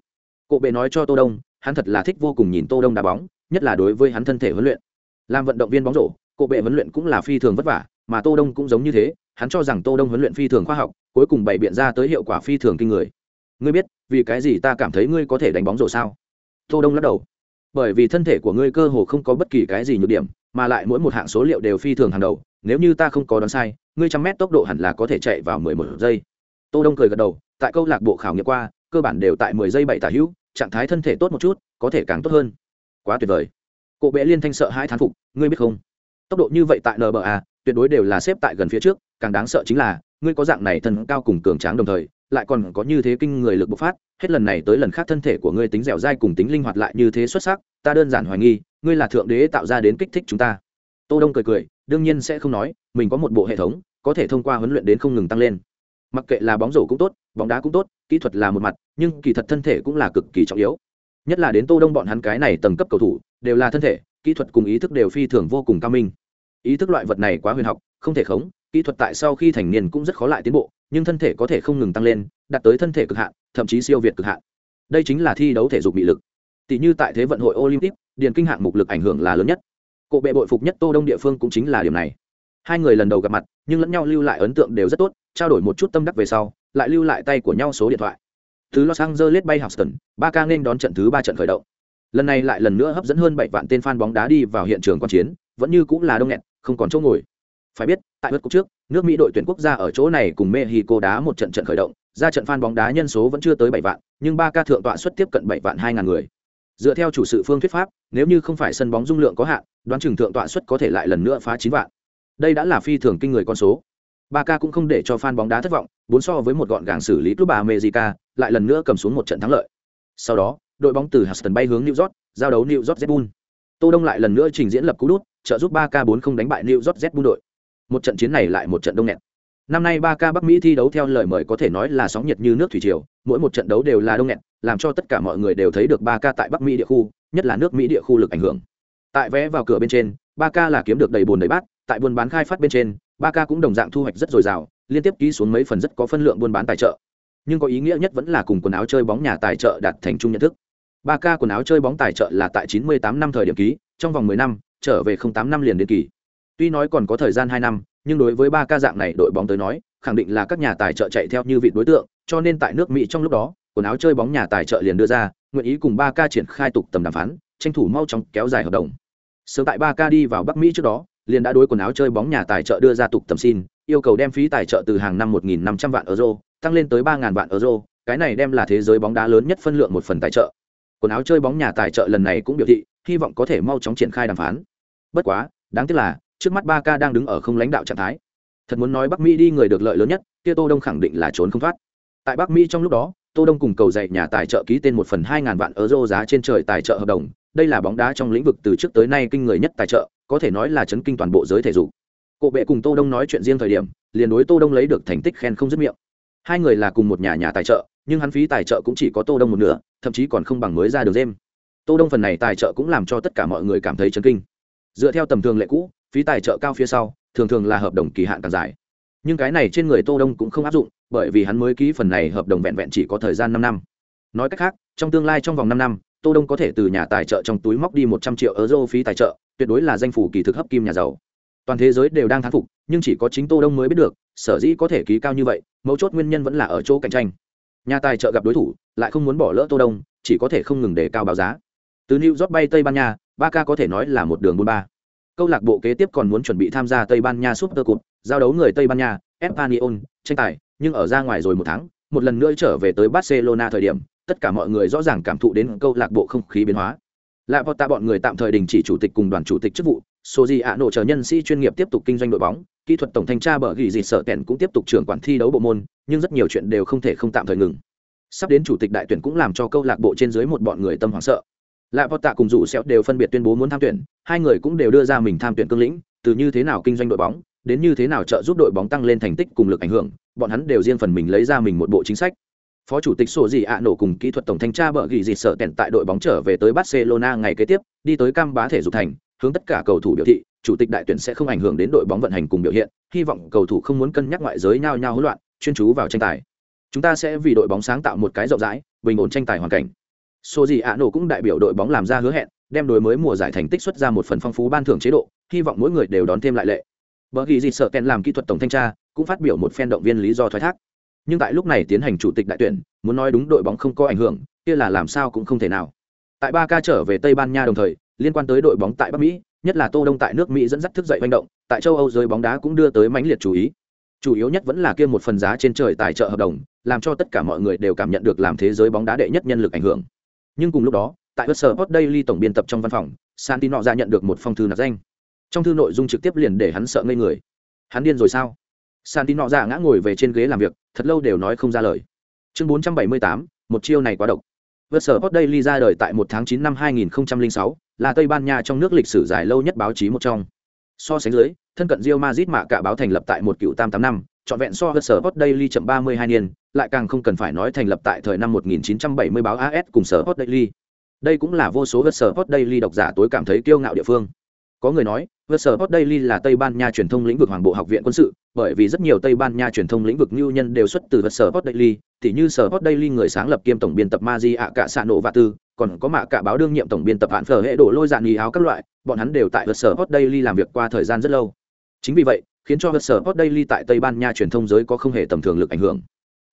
Cộ bệ nói cho tô đông hắn thật là thích vô cùng nhìn tô đông đá bóng nhất là đối với hắn thân thể huấn luyện. Làm vận động viên bóng rổ cộ bệ huấn luyện cũng là phi thường vất vả mà tô đông cũng giống như thế hắn cho rằng tô đông huấn luyện phi thường khoa học, cuối cùng bày biện ra tới hiệu quả phi thường kinh người. Ngươi biết, vì cái gì ta cảm thấy ngươi có thể đánh bóng rổ sao? Tô đông lắc đầu. Bởi vì thân thể của ngươi cơ hồ không có bất kỳ cái gì nhược điểm, mà lại mỗi một hạng số liệu đều phi thường hàng đầu, nếu như ta không có đoán sai, ngươi trăm mét tốc độ hẳn là có thể chạy vào mười một giây. Tô đông cười gật đầu, tại câu lạc bộ khảo nghiệm qua, cơ bản đều tại mười giây bảy tả hữu, trạng thái thân thể tốt một chút, có thể càng tốt hơn. Quá tuyệt vời. Cộ bệ liên thanh sợ hai thán phục, ngươi biết không? Tốc độ như vậy tại nba tuyệt đối đều là xếp tại gần phía trước, càng đáng sợ chính là, ngươi có dạng này thân cao cùng cường tráng đồng thời, lại còn có như thế kinh người lực bộc phát, hết lần này tới lần khác thân thể của ngươi tính dẻo dai cùng tính linh hoạt lại như thế xuất sắc, ta đơn giản hoài nghi, ngươi là thượng đế tạo ra đến kích thích chúng ta. Tô đông cười cười, đương nhiên sẽ không nói, mình có một bộ hệ thống, có thể thông qua huấn luyện đến không ngừng tăng lên. Mặc kệ là bóng rổ cũng tốt, bóng đá cũng tốt, kỹ thuật là một mặt, nhưng kỳ thật thân thể cũng là cực kỳ trọng yếu. Nhất là đến tô đông bọn hắn cái này tầng cấp cầu thủ, đều là thân thể, kỹ thuật cùng ý thức đều phi thường vô cùng cao minh ý thức loại vật này quá huyền học, không thể khống, kỹ thuật tại sau khi thành niên cũng rất khó lại tiến bộ, nhưng thân thể có thể không ngừng tăng lên, đạt tới thân thể cực hạn, thậm chí siêu việt cực hạn. Đây chính là thi đấu thể dục bị lực. Tỷ như tại thế vận hội olympic, điền kinh hạng mục lực ảnh hưởng là lớn nhất. Cộ bệ bội phục nhất tô đông địa phương cũng chính là điểm này. Hai người lần đầu gặp mặt, nhưng lẫn nhau lưu lại ấn tượng đều rất tốt, trao đổi một chút tâm đắc về sau, lại lưu lại tay của nhau số điện thoại. Thứ los angeles bay houston, ba ca nên đón trận thứ ba trận khởi động. Lần này lại lần nữa hấp dẫn hơn bảy vạn tên fan bóng đá đi vào hiện trường quan chiến, vẫn như cũng là đông nghẹt không còn chỗ ngồi. Phải biết tại bất cục trước nước mỹ đội tuyển quốc gia ở chỗ này cùng mexico đá một trận trận khởi động ra trận fan bóng đá nhân số vẫn chưa tới bảy vạn nhưng ba ca thượng tọa xuất tiếp cận bảy vạn hai ngàn người. Dựa theo chủ sự phương thuyết pháp nếu như không phải sân bóng dung lượng có hạn đoán chừng thượng tọa xuất có thể lại lần nữa phá chín vạn. Đây đã là phi thường kinh người con số. Ba ca cũng không để cho fan bóng đá thất vọng bốn so với một gọn gàng xử lý club america lại lần nữa cầm xuống một trận thắng lợi. Sau đó đội bóng từ Houston bay hướng New York, giao đấu New York Red Bull. tô đông lại lần nữa trình diễn lập cú đút trợ giúp ba k bốn không đánh bại new york z buôn đội. Một trận chiến này lại một trận đông nghẹt. Năm nay ba k bắc mỹ thi đấu theo lời mời có thể nói là sóng nhiệt như nước thủy triều, mỗi một trận đấu đều là đông nghẹt, làm cho tất cả mọi người đều thấy được ba k tại bắc mỹ địa khu, nhất là nước mỹ địa khu lực ảnh hưởng. Tại vé vào cửa bên trên, ba k là kiếm được đầy buồn đầy bát, tại buôn bán khai phát bên trên, ba k cũng đồng dạng thu hoạch rất dồi dào, liên tiếp ký xuống mấy phần rất có phân lượng buôn bán tài trợ. Nhưng có ý nghĩa nhất vẫn là cùng quần áo chơi bóng nhà tài trợ đạt thành chung nhận thức. ba k quần áo chơi bóng tài trợ là tại 98 năm thời điểm ký, trong vòng 10 năm trở về 08 năm liền đến kỳ. Tuy nói còn có thời gian hai năm, nhưng đối với ba ca dạng này đội bóng tới nói, khẳng định là các nhà tài trợ chạy theo như vị đối tượng, cho nên tại nước mỹ trong lúc đó, quần áo chơi bóng nhà tài trợ liền đưa ra, nguyện ý cùng ba ca triển khai tục tầm đàm phán, tranh thủ mau chóng kéo dài hợp đồng. Sớm tại ba ca đi vào bắc mỹ trước đó, liền đã đối quần áo chơi bóng nhà tài trợ đưa ra tục tầm xin, yêu cầu đem phí tài trợ từ hàng năm 1.500 vạn euro, tăng lên tới 3.000 vạn euro, cái này đem là thế giới bóng đá lớn nhất phân lượng một phần tài trợ. Quần áo chơi bóng nhà tài trợ lần này cũng biểu thị, hy vọng có thể mau chóng triển khai đàm phán bất quá, đáng tiếc là, trước mắt ba ca đang đứng ở không lãnh đạo trạng thái. Thật muốn nói bắc mỹ đi người được lợi lớn nhất, kia tô đông khẳng định là trốn không thoát. Tại bắc mỹ trong lúc đó, tô đông cùng cầu dạy nhà tài trợ ký tên một phần hai ngàn vạn euro giá trên trời tài trợ hợp đồng. Đây là bóng đá trong lĩnh vực từ trước tới nay kinh người nhất tài trợ, có thể nói là chấn kinh toàn bộ giới thể dục. Cộ bệ cùng tô đông nói chuyện riêng thời điểm, liền đối tô đông lấy được thành tích khen không dứt miệng. Hai người là cùng một nhà nhà tài trợ, nhưng hắn phí tài trợ cũng chỉ có tô đông một nửa, thậm chí còn không bằng mới ra được dêm tô đông phần này tài trợ cũng làm cho tất cả mọi người cảm thấy chấn kinh dựa theo tầm thường lệ cũ, phí tài trợ cao phía sau, thường thường là hợp đồng kỳ hạn càng dài. Nhưng cái này trên người tô đông cũng không áp dụng, bởi vì hắn mới ký phần này hợp đồng vẹn vẹn chỉ có thời gian năm năm. Nói cách khác, trong tương lai trong vòng năm năm, tô đông có thể từ nhà tài trợ trong túi móc đi một trăm triệu euro phí tài trợ, tuyệt đối là danh phủ kỳ thực hấp kim nhà giàu. Toàn thế giới đều đang thán phục, nhưng chỉ có chính tô đông mới biết được, sở dĩ có thể ký cao như vậy, mấu chốt nguyên nhân vẫn là ở chỗ cạnh tranh. Nhà tài trợ gặp đối thủ, lại không muốn bỏ lỡ tô đông, chỉ có thể không ngừng đề cao báo giá. Từ new york bay tây ban nha ba ca có thể nói là một đường buôn ba. Câu lạc bộ kế tiếp còn muốn chuẩn bị tham gia tây ban nha super cup, giao đấu người tây ban nha, espanyol, tranh tài, nhưng ở ra ngoài rồi một tháng, một lần nữa trở về tới barcelona thời điểm, tất cả mọi người rõ ràng cảm thụ đến câu lạc bộ không khí biến hóa. Lại vọt tạ bọn người tạm thời đình chỉ chủ tịch cùng đoàn chủ tịch chức vụ số gì ạ nổ chờ nhân sĩ chuyên nghiệp tiếp tục kinh doanh đội bóng, kỹ thuật tổng thanh tra bởi ghi gì sợ kèn cũng tiếp tục trưởng quản thi đấu bộ môn, nhưng rất nhiều chuyện đều không thể không tạm thời ngừng. Sắp đến chủ tịch đại tuyển cũng làm cho câu lạc bộ trên dưới một bọn người tâm hoảng sợ lại vọt tạ cùng rủ xẹo đều phân biệt tuyên bố muốn tham tuyển, hai người cũng đều đưa ra mình tham tuyển cương lĩnh, từ như thế nào kinh doanh đội bóng, đến như thế nào trợ giúp đội bóng tăng lên thành tích cùng lực ảnh hưởng, bọn hắn đều riêng phần mình lấy ra mình một bộ chính sách. Phó chủ tịch sổ gì ạ nổ cùng kỹ thuật tổng thanh tra bợ gỉ gì sợ tẹn tại đội bóng trở về tới barcelona ngày kế tiếp, đi tới cam bá thể dục thành, hướng tất cả cầu thủ biểu thị, chủ tịch đại tuyển sẽ không ảnh hưởng đến đội bóng vận hành cùng biểu hiện, hy vọng cầu thủ không muốn cân nhắc ngoại giới nhao nhao hỗn loạn, chuyên chú vào tranh tài. Chúng ta sẽ vì đội bóng sáng tạo một cái rộng rãi, bình ổn tranh tài hoàn cảnh số gì ạ nổ cũng đại biểu đội bóng làm ra hứa hẹn, đem đổi mới mùa giải thành tích xuất ra một phần phong phú ban thưởng chế độ, hy vọng mỗi người đều đón thêm lại lệ. Bởi ghi gì sợ kèn làm kỹ thuật tổng thanh tra, cũng phát biểu một phen động viên lý do thoái thác. Nhưng tại lúc này tiến hành chủ tịch đại tuyển, muốn nói đúng đội bóng không có ảnh hưởng, kia là làm sao cũng không thể nào. Tại ba ca trở về tây ban nha đồng thời, liên quan tới đội bóng tại bắc mỹ, nhất là tô đông tại nước mỹ dẫn dắt thức dậy manh động, tại châu âu giới bóng đá cũng đưa tới mãnh liệt chú ý. Chủ yếu nhất vẫn là kia một phần giá trên trời tài trợ hợp đồng, làm cho tất cả mọi người đều cảm nhận được làm thế giới bóng đá đệ nhất nhân lực ảnh hưởng nhưng cùng lúc đó tại West post Daily tổng biên tập trong văn phòng Santino ra nhận được một phong thư nạp danh. Trong thư nội dung trực tiếp liền để hắn sợ ngây người. Hắn điên rồi sao? Santino ra ngã ngồi về trên ghế làm việc thật lâu đều nói không ra lời. Chương 478, một chiêu này quá độc. West Post Daily ra đời tại một tháng 9 năm 2006, là Tây Ban Nha trong nước lịch sử dài lâu nhất báo chí một trong. So sánh dưới, thân cận Real Madrid mạ cả báo thành lập tại một cựu tam tám năm, trọn vẹn so với sở Hot Daily chậm 32 niên, lại càng không cần phải nói thành lập tại thời năm 1970 báo AS cùng sở Hot Daily. Đây cũng là vô số với sở Hot Daily độc giả tối cảm thấy kiêu ngạo địa phương. Có người nói, với sở Hot Daily là Tây Ban Nha truyền thông lĩnh vực Hoàng bộ học viện quân sự, bởi vì rất nhiều Tây Ban Nha truyền thông lĩnh vực nhu nhân đều xuất từ với sở Hot Daily, tỉ như sở Hot Daily người sáng lập kiêm tổng biên tập Maji ạ cả nổ và tư, còn có mạ cả báo đương nhiệm tổng biên tập hạn phở hệ đổ lôi dạn nhì áo các loại, bọn hắn đều tại với sở Hot Daily làm việc qua thời gian rất lâu. Chính vì vậy, khiến cho sở Sport Daily tại Tây Ban Nha truyền thông giới có không hề tầm thường lực ảnh hưởng.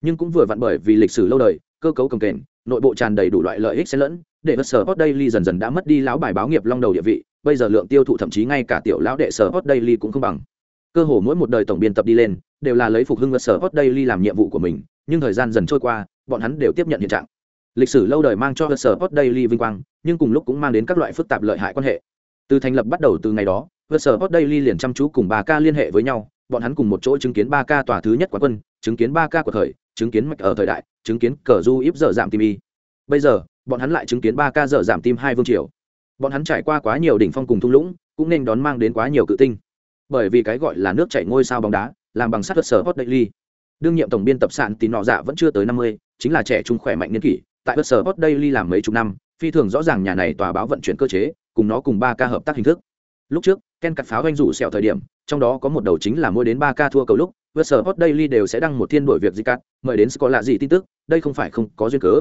Nhưng cũng vừa vặn bởi vì lịch sử lâu đời, cơ cấu cầm kềnh, nội bộ tràn đầy đủ loại lợi ích xen lẫn, để sở Sport Daily dần dần đã mất đi lão bài báo nghiệp long đầu địa vị, bây giờ lượng tiêu thụ thậm chí ngay cả tiểu lão đệ sở Hot Daily cũng không bằng. Cơ hồ mỗi một đời tổng biên tập đi lên, đều là lấy phục hưng sở Sport Daily làm nhiệm vụ của mình, nhưng thời gian dần trôi qua, bọn hắn đều tiếp nhận hiện trạng. Lịch sử lâu đời mang cho sở Sport Daily vinh quang, nhưng cùng lúc cũng mang đến các loại phức tạp lợi hại quan hệ. Từ thành lập bắt đầu từ ngày đó, vượt sở hot daily liền chăm chú cùng ba ca liên hệ với nhau, bọn hắn cùng một chỗ chứng kiến ba ca tòa thứ nhất quán quân, chứng kiến ba ca của thời, chứng kiến mạch ở thời đại, chứng kiến cờ du íp dở giảm tim y. Bây giờ, bọn hắn lại chứng kiến ba ca dở giảm tim hai vương triều. Bọn hắn trải qua quá nhiều đỉnh phong cùng thung lũng, cũng nên đón mang đến quá nhiều cự tinh. Bởi vì cái gọi là nước chảy ngôi sao bóng đá, làm bằng sắt sở hot daily. Đương nhiệm tổng biên tập sạn tín nọ dạ vẫn chưa tới năm mươi, chính là trẻ trung khỏe mạnh niên kỷ, tại vượt sở hot daily làm mấy chục năm, phi thường rõ ràng nhà này tòa báo vận chuyển cơ chế, cùng nó cùng ba ca hợp tác hình thức. Lúc trước ken cặt pháo anh rủ sẹo thời điểm, trong đó có một đầu chính là mỗi đến ba ca thua cầu lúc Vượt sở hot daily đều sẽ đăng một thiên đổi việc gì cắt mời đến có lạ gì tin tức, đây không phải không có duyên cớ.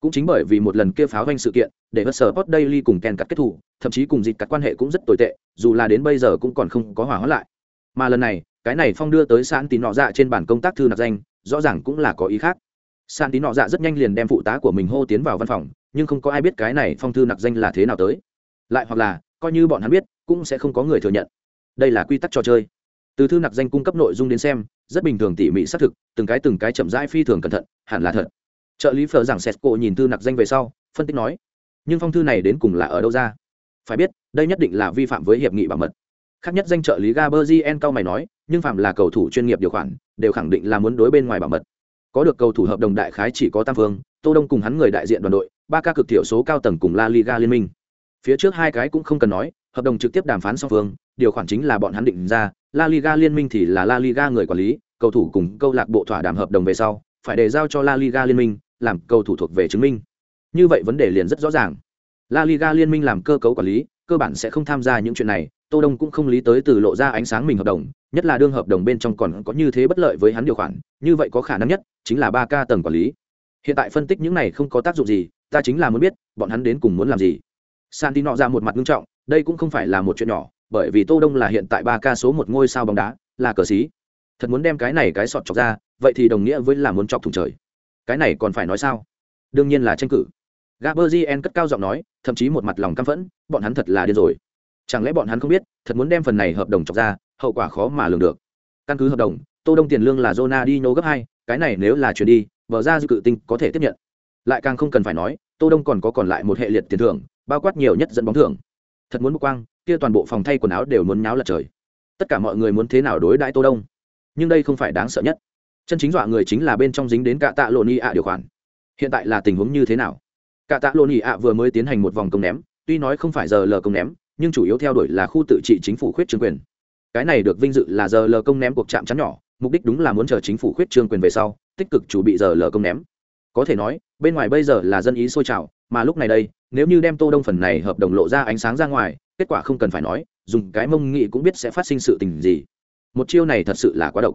Cũng chính bởi vì một lần kia pháo anh sự kiện, để vượt sở hot daily cùng ken cặt kết thủ thậm chí cùng dịch cắt quan hệ cũng rất tồi tệ, dù là đến bây giờ cũng còn không có hòa hóa lại. Mà lần này, cái này phong đưa tới sạn tín nọ dạ trên bản công tác thư nạp danh, rõ ràng cũng là có ý khác. Sạn tín nọ dạ rất nhanh liền đem phụ tá của mình hô tiến vào văn phòng, nhưng không có ai biết cái này phong thư nặc danh là thế nào tới. Lại hoặc là, coi như bọn hắn biết cũng sẽ không có người thừa nhận. Đây là quy tắc trò chơi. Từ thư nặc danh cung cấp nội dung đến xem, rất bình thường tỉ mỉ xác thực, từng cái từng cái chậm rãi phi thường cẩn thận, hẳn là thật. Trợ lý phờ giảng sesco nhìn thư nặc danh về sau, phân tích nói, nhưng phong thư này đến cùng là ở đâu ra? Phải biết, đây nhất định là vi phạm với hiệp nghị bảo mật. Khác nhất danh trợ lý gaberzien cao mày nói, nhưng phạm là cầu thủ chuyên nghiệp điều khoản, đều khẳng định là muốn đối bên ngoài bảo mật. Có được cầu thủ hợp đồng đại khái chỉ có tam phương, tô đông cùng hắn người đại diện đoàn đội, ba ca cực thiểu số cao tầng cùng la liga liên minh. Phía trước hai cái cũng không cần nói hợp đồng trực tiếp đàm phán song phương, điều khoản chính là bọn hắn định ra, la liga liên minh thì là la liga người quản lý, cầu thủ cùng câu lạc bộ thỏa đàm hợp đồng về sau, phải đề giao cho la liga liên minh, làm cầu thủ thuộc về chứng minh. Như vậy vấn đề liền rất rõ ràng. La liga liên minh làm cơ cấu quản lý, cơ bản sẽ không tham gia những chuyện này, tô đông cũng không lý tới từ lộ ra ánh sáng mình hợp đồng, nhất là đương hợp đồng bên trong còn có như thế bất lợi với hắn điều khoản, như vậy có khả năng nhất chính là ba ca tầng quản lý. Hiện tại phân tích những này không có tác dụng gì, ta chính là muốn biết, bọn hắn đến cùng muốn làm gì. Santino ra một mặt nghiêm trọng đây cũng không phải là một chuyện nhỏ bởi vì tô đông là hiện tại ba ca số một ngôi sao bóng đá là cờ sĩ thật muốn đem cái này cái sọt chọc ra vậy thì đồng nghĩa với là muốn chọc thủng trời cái này còn phải nói sao đương nhiên là tranh cử Gaberzien cất cao giọng nói, thậm chí một mặt lòng căm phẫn, bọn hắn thật là điên rồi. Chẳng lẽ bọn hắn không biết, thật muốn đem phần này hợp đồng chọc ra, hậu quả khó mà lường được. Căn cứ hợp đồng, Tô Đông tiền lương là Ronaldinho gấp hai, cái này nếu là chuyển đi, vở ra dự cự tinh có thể tiếp nhận. Lại càng không cần phải nói, Tô Đông còn có còn lại một hệ liệt tiền thưởng, bao quát nhiều nhất dẫn bóng thưởng. Thật muốn bốc quang, kia toàn bộ phòng thay quần áo đều muốn nháo lật trời. Tất cả mọi người muốn thế nào đối đãi Tô Đông, nhưng đây không phải đáng sợ nhất. Chân chính dọa người chính là bên trong dính đến cả tạ lộn ạ điều khoản. Hiện tại là tình huống như thế nào? cả tạ lộn ạ vừa mới tiến hành một vòng công ném tuy nói không phải giờ lờ công ném nhưng chủ yếu theo đuổi là khu tự trị chính phủ khuyết trương quyền cái này được vinh dự là giờ lờ công ném cuộc chạm chắn nhỏ mục đích đúng là muốn chờ chính phủ khuyết trương quyền về sau tích cực chủ bị giờ lờ công ném có thể nói bên ngoài bây giờ là dân ý sôi trào mà lúc này đây, nếu như đem tô đông phần này hợp đồng lộ ra ánh sáng ra ngoài, kết quả không cần phải nói, dùng cái mông nghị cũng biết sẽ phát sinh sự tình gì. Một chiêu này thật sự là quá độc.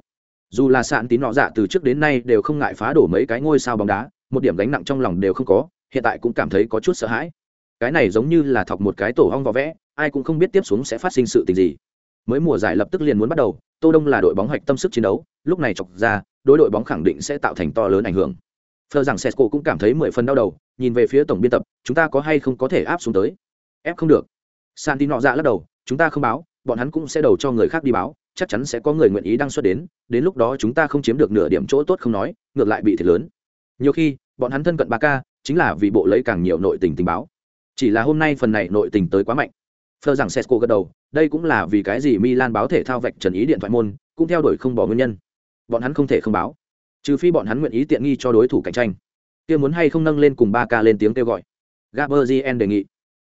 Dù là sạn tín nọ dạ từ trước đến nay đều không ngại phá đổ mấy cái ngôi sao bóng đá, một điểm gánh nặng trong lòng đều không có, hiện tại cũng cảm thấy có chút sợ hãi. Cái này giống như là thọc một cái tổ hong vỏ vẽ, ai cũng không biết tiếp xuống sẽ phát sinh sự tình gì. Mới mùa giải lập tức liền muốn bắt đầu, tô đông là đội bóng hoạch tâm sức chiến đấu, lúc này chọc ra, đối đội bóng khẳng định sẽ tạo thành to lớn ảnh hưởng. Phờ rằng Sesco cũng cảm thấy mười phần đau đầu, nhìn về phía tổng biên tập, chúng ta có hay không có thể áp xuống tới? Ép không được. Santino dạ lắc đầu, chúng ta không báo, bọn hắn cũng sẽ đầu cho người khác đi báo, chắc chắn sẽ có người nguyện ý đăng xuất đến, đến lúc đó chúng ta không chiếm được nửa điểm chỗ tốt không nói, ngược lại bị thiệt lớn. Nhiều khi, bọn hắn thân cận Barca, chính là vì bộ lấy càng nhiều nội tình tình báo chỉ là hôm nay phần này nội tình tới quá mạnh phờ rằng sesco gật đầu đây cũng là vì cái gì milan báo thể thao vạch trần ý điện thoại môn cũng theo đuổi không bỏ nguyên nhân bọn hắn không thể không báo trừ phi bọn hắn nguyện ý tiện nghi cho đối thủ cạnh tranh. Kia muốn hay không nâng lên cùng ba ca lên tiếng kêu gọi. Gaberzien đề nghị.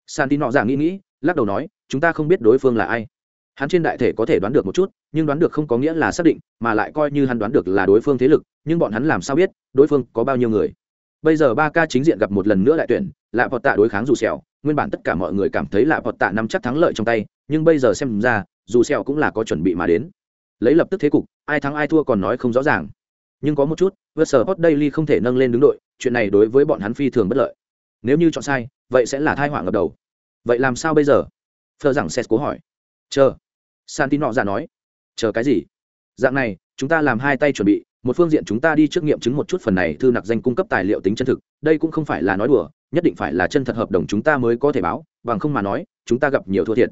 Santino giả nghĩ nghĩ, lắc đầu nói, chúng ta không biết đối phương là ai. Hắn trên đại thể có thể đoán được một chút, nhưng đoán được không có nghĩa là xác định, mà lại coi như hắn đoán được là đối phương thế lực, nhưng bọn hắn làm sao biết, đối phương có bao nhiêu người? Bây giờ ba ca chính diện gặp một lần nữa đại tuyển lạ vọt tạ đối kháng dù sẹo, nguyên bản tất cả mọi người cảm thấy lạ vọt tạ nắm chắc thắng lợi trong tay, nhưng bây giờ xem ra, dù sẹo cũng là có chuẩn bị mà đến. Lấy lập tức thế cục, ai thắng ai thua còn nói không rõ ràng nhưng có một chút vượt hot daily không thể nâng lên đứng đội, chuyện này đối với bọn hắn phi thường bất lợi. Nếu như chọn sai, vậy sẽ là thai họa ngập đầu. Vậy làm sao bây giờ? Phờ rằng xét cố hỏi. Chờ. Santino ra nói. Chờ cái gì? Dạng này, chúng ta làm hai tay chuẩn bị, một phương diện chúng ta đi trước nghiệm chứng một chút phần này thư nặc danh cung cấp tài liệu tính chân thực, đây cũng không phải là nói đùa, nhất định phải là chân thật hợp đồng chúng ta mới có thể báo, bằng không mà nói, chúng ta gặp nhiều thua thiệt.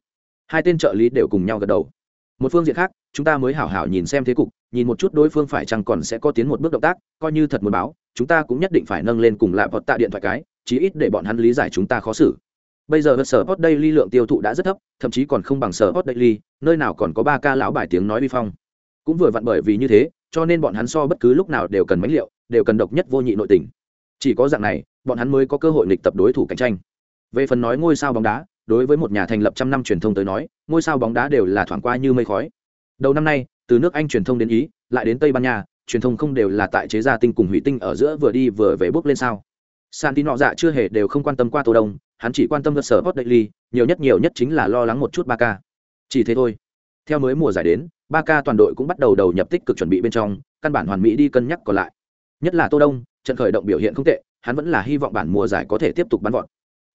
Hai tên trợ lý đều cùng nhau gật đầu một phương diện khác, chúng ta mới hảo hảo nhìn xem thế cục, nhìn một chút đối phương phải chăng còn sẽ có tiến một bước động tác, coi như thật muốn báo, chúng ta cũng nhất định phải nâng lên cùng lại vọt tạ điện thoại cái, chí ít để bọn hắn lý giải chúng ta khó xử. Bây giờ sở hot daily lượng tiêu thụ đã rất thấp, thậm chí còn không bằng sở hot daily, nơi nào còn có ba ca lão bài tiếng nói vi phong. Cũng vừa vặn bởi vì như thế, cho nên bọn hắn so bất cứ lúc nào đều cần mánh liệu đều cần độc nhất vô nhị nội tình. Chỉ có dạng này, bọn hắn mới có cơ hội nghịch tập đối thủ cạnh tranh. Về phần nói ngôi sao bóng đá, đối với một nhà thành lập trăm năm truyền thông tới nói ngôi sao bóng đá đều là thoảng qua như mây khói. Đầu năm nay, từ nước anh truyền thông đến ý, lại đến tây ban nha, truyền thông không đều là tại chế gia tinh cùng hủy tinh ở giữa vừa đi vừa về bước lên sao. Santino dạ chưa hề đều không quan tâm qua tô đông, hắn chỉ quan tâm cơ sở hot daily, nhiều nhất nhiều nhất chính là lo lắng một chút ba ca chỉ thế thôi. Theo mới mùa giải đến ba ca toàn đội cũng bắt đầu đầu nhập tích cực chuẩn bị bên trong, căn bản hoàn mỹ đi cân nhắc còn lại. Nhất là tô đông, trận khởi động biểu hiện không tệ, hắn vẫn là hy vọng bản mùa giải có thể tiếp tục bắn vọt.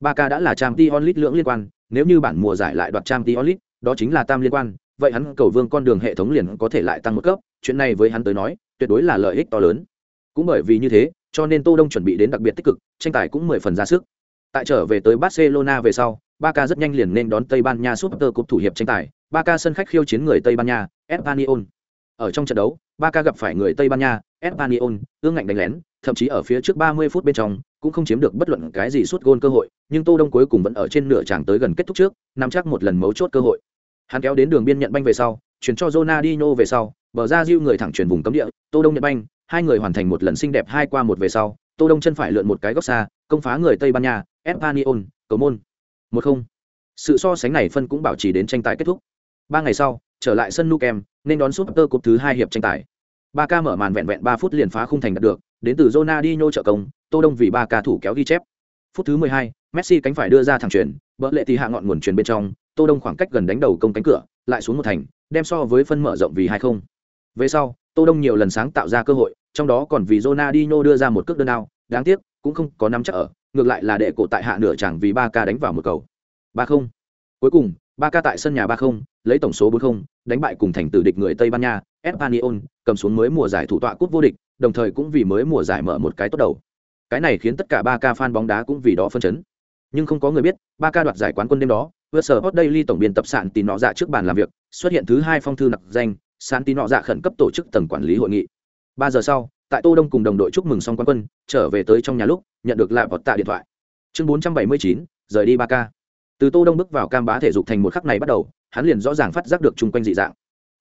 Ba ca đã là trang t onlit lưỡng liên quan nếu như bản mùa giải lại đoạt trang Tiolit, đó chính là tam liên quan vậy hắn cầu vương con đường hệ thống liền có thể lại tăng một cấp. Chuyện này với hắn tới nói tuyệt đối là lợi ích to lớn. Cũng bởi vì như thế cho nên tô đông chuẩn bị đến đặc biệt tích cực tranh tài cũng mười phần ra sức. Tại trở về tới barcelona về sau Barca rất nhanh liền nên đón Tây Ban Nha Super Cup thủ hiệp tranh tài, Barca sân khách khiêu chiến người Tây Ban Nha, Espanyol. Ở trong trận đấu, Barca gặp phải người Tây Ban Nha, Espanyol, ương ngạnh đánh lén, thậm chí ở phía trước 30 phút bên trong, cũng không chiếm được bất luận cái gì suốt gôn cơ hội, nhưng Tô Đông cuối cùng vẫn ở trên nửa tràng tới gần kết thúc trước, nắm chắc một lần mấu chốt cơ hội. Hắn kéo đến đường biên nhận banh về sau, chuyển cho Ronaldinho về sau, bờ ra giũ người thẳng chuyển vùng cấm địa, Tô Đông nhận banh, hai người hoàn thành một lần xinh đẹp hai qua một về sau, Tô Đông chân phải lượn một cái góc xa, công phá người Tây Ban Nha, Espanyol, cầu môn. Một không. Sự so sánh này phân cũng bảo trì đến tranh tài kết thúc. Ba ngày sau, trở lại sân Nou Camp, nên đón suốt cơ cúp thứ hai hiệp tranh tài. Ba ca mở màn vẹn vẹn ba phút liền phá khung thành đạt được, đến từ Ronaldinho trợ công, Tô Đông vì ba ca thủ kéo ghi chép. Phút thứ 12, Messi cánh phải đưa ra thẳng chuyền, bỡ lệ thì hạ ngọn nguồn chuyền bên trong, Tô Đông khoảng cách gần đánh đầu công cánh cửa, lại xuống một thành, đem so với phân mở rộng vì hai không. Về sau, Tô Đông nhiều lần sáng tạo ra cơ hội, trong đó còn vì Ronaldinho đưa ra một cước đơn ao, đáng tiếc, cũng không có nắm chắc ở, ngược lại là đệ cổ tại hạ nửa chẳng vì ba ca đánh vào một cầu. ba không. Cuối cùng, ba ca tại sân nhà ba không, lấy tổng số bốn không, đánh bại cùng thành tử địch người Tây Ban Nha, Espanyol, cầm xuống mới mùa giải thủ tọa cúp vô địch, đồng thời cũng vì mới mùa giải mở một cái tốt đầu. Cái này khiến tất cả ba ca fan bóng đá cũng vì đó phân chấn. Nhưng không có người biết, ba ca đoạt giải quán quân đêm đó, vừa sở Hot Daily tổng biên tập sạn tín nọ dạ trước bàn làm việc, xuất hiện thứ hai phong thư nặc danh, sạn tín nọ dạ khẩn cấp tổ chức tầng quản lý hội nghị. Ba giờ sau, tại Tô Đông cùng đồng đội chúc mừng xong quán quân, trở về tới trong nhà lúc, nhận được lại vọt tạ điện thoại. Chương 479, rời đi ba ca. Từ Tô Đông bước vào cam bá thể dục thành một khắc này bắt đầu, hắn liền rõ ràng phát giác được chung quanh dị dạng.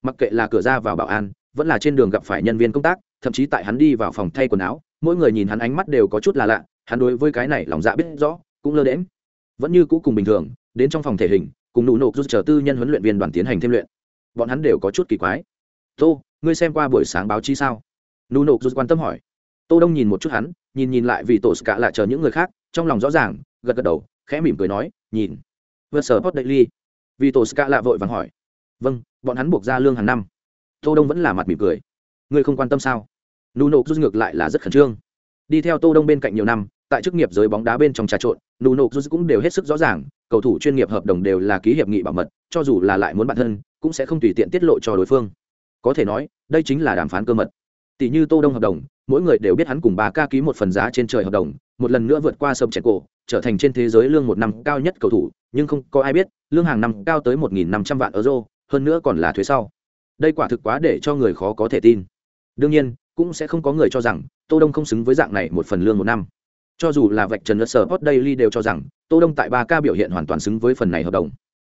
Mặc kệ là cửa ra vào bảo an, vẫn là trên đường gặp phải nhân viên công tác, thậm chí tại hắn đi vào phòng thay quần áo, mỗi người nhìn hắn ánh mắt đều có chút là lạ, hắn đối với cái này lòng dạ biết rõ, cũng lơ đễm Vẫn như cũ cùng bình thường, đến trong phòng thể hình, cùng nụ nộp rút chờ tư nhân huấn luyện viên đoàn tiến hành thêm luyện. Bọn hắn đều có chút kỳ quái. "Tô, ngươi xem qua buổi sáng báo chí sao?" Nụ nộp rút quan tâm hỏi. Tô Đông nhìn một chút hắn, nhìn nhìn lại vì tổ cả lại chờ những người khác, trong lòng rõ ràng, gật gật đầu, khẽ mỉm cười nói, "Nhìn." Vừa sở post Daily. Vì tổ ska lạ vội vàng hỏi. "Vâng, bọn hắn buộc ra lương hàng năm." Tô Đông vẫn là mặt mỉm cười. "Ngươi không quan tâm sao?" Nuno rút ngược lại là rất khẩn trương. Đi theo Tô Đông bên cạnh nhiều năm, tại chức nghiệp giới bóng đá bên trong trà trộn, Nuno rút cũng đều hết sức rõ ràng, cầu thủ chuyên nghiệp hợp đồng đều là ký hiệp nghị bảo mật, cho dù là lại muốn bản thân, cũng sẽ không tùy tiện tiết lộ cho đối phương. Có thể nói, đây chính là đàm phán cơ mật. Tỷ như Tô Đông hợp đồng, mỗi người đều biết hắn cùng bà ca ký một phần giá trên trời hợp đồng, một lần nữa vượt qua sông chèn cổ, trở thành trên thế giới lương một năm cao nhất cầu thủ, nhưng không có ai biết, lương hàng năm cao tới 1.500 vạn euro, hơn nữa còn là thuế sau. Đây quả thực quá để cho người khó có thể tin. Đương nhiên, cũng sẽ không có người cho rằng Tô Đông không xứng với dạng này một phần lương một năm. Cho dù là vạch trần lật sở Hot Daily đều cho rằng Tô Đông tại ba ca biểu hiện hoàn toàn xứng với phần này hợp đồng.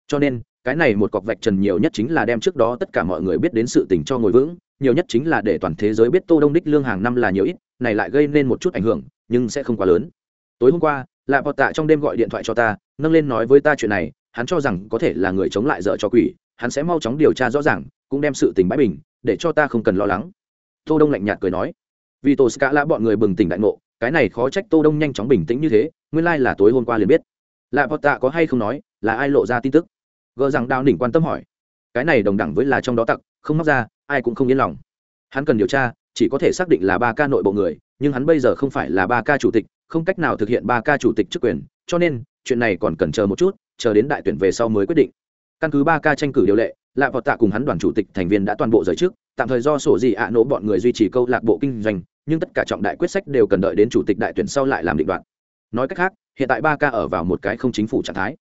Cho nên, cái này một cọc vạch trần nhiều nhất chính là đem trước đó tất cả mọi người biết đến sự tình cho ngồi vững, nhiều nhất chính là để toàn thế giới biết Tô Đông đích lương hàng năm là nhiều ít, này lại gây nên một chút ảnh hưởng, nhưng sẽ không quá lớn. Tối hôm qua, Lạ Bọt Tạ trong đêm gọi điện thoại cho ta, nâng lên nói với ta chuyện này, hắn cho rằng có thể là người chống lại dở cho quỷ, hắn sẽ mau chóng điều tra rõ ràng, cũng đem sự tình bãi bình, để cho ta không cần lo lắng. Tô Đông lạnh nhạt cười nói, vì tổ Ska lã bọn người bừng tỉnh đại ngộ, cái này khó trách Tô Đông nhanh chóng bình tĩnh như thế, nguyên lai là tối hôm qua liền biết. Lạ Bọt Tạ có hay không nói, là ai lộ ra tin tức? Gờ rằng Đào đỉnh quan tâm hỏi, cái này đồng đẳng với là trong đó tặc, không móc ra, ai cũng không yên lòng. Hắn cần điều tra, chỉ có thể xác định là ba ca nội bộ người, nhưng hắn bây giờ không phải là ba ca chủ tịch, không cách nào thực hiện ba ca chủ tịch chức quyền, cho nên chuyện này còn cần chờ một chút, chờ đến đại tuyển về sau mới quyết định. Căn cứ ba ca tranh cử điều lệ, Lạ Vọt Tạ cùng hắn đoàn chủ tịch thành viên đã toàn bộ rời trước, tạm thời do sổ gì ạ nỗ bọn người duy trì câu lạc bộ kinh doanh, nhưng tất cả trọng đại quyết sách đều cần đợi đến chủ tịch đại tuyển sau lại làm định đoạn. Nói cách khác, hiện tại ba ca ở vào một cái không chính phủ trạng thái.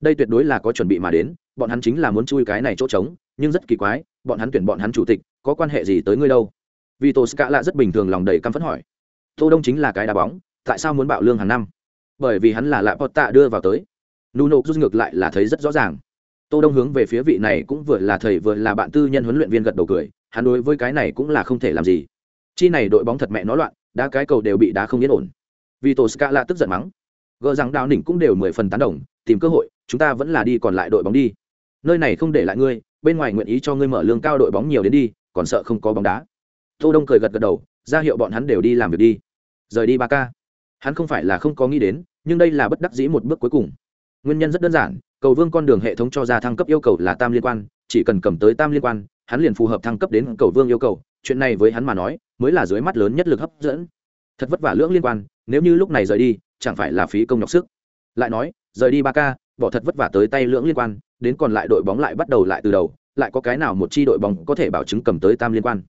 Đây tuyệt đối là có chuẩn bị mà đến, bọn hắn chính là muốn chui cái này chỗ trống, nhưng rất kỳ quái, bọn hắn tuyển bọn hắn chủ tịch, có quan hệ gì tới ngươi đâu? Vito Ska lạ rất bình thường lòng đầy căm phẫn hỏi. Tô Đông chính là cái đá bóng, tại sao muốn bạo lương hàng năm? Bởi vì hắn là lạ Potta đưa vào tới. Nuno rút ngược lại là thấy rất rõ ràng. Tô Đông hướng về phía vị này cũng vừa là thầy vừa là bạn tư nhân huấn luyện viên gật đầu cười, hắn đối với cái này cũng là không thể làm gì. Chi này đội bóng thật mẹ nó loạn, đá cái cầu đều bị đá không yên ổn. Vito Ska lạ tức giận mắng. Gỡ rằng đào đỉnh cũng đều mười phần tán đồng, tìm cơ hội, chúng ta vẫn là đi còn lại đội bóng đi nơi này không để lại ngươi bên ngoài nguyện ý cho ngươi mở lương cao đội bóng nhiều đến đi còn sợ không có bóng đá tô đông cười gật gật đầu ra hiệu bọn hắn đều đi làm việc đi rời đi ba ca hắn không phải là không có nghĩ đến nhưng đây là bất đắc dĩ một bước cuối cùng nguyên nhân rất đơn giản cầu vương con đường hệ thống cho ra thăng cấp yêu cầu là tam liên quan, chỉ cần cầm tới tam liên quan, hắn liền phù hợp thăng cấp đến cầu vương yêu cầu. Chuyện này với hắn mà nói, mới là dưới mắt lớn nhất lực hấp dẫn. Thật vất vả lưỡng liên quan, nếu như lúc này rời đi, chẳng phải là phí công nhọc sức. Lại nói, rời đi ba ca, bỏ thật vất vả tới tay lưỡng liên quan, đến còn lại đội bóng lại bắt đầu lại từ đầu, lại có cái nào một chi đội bóng có thể bảo chứng cầm tới tam liên quan?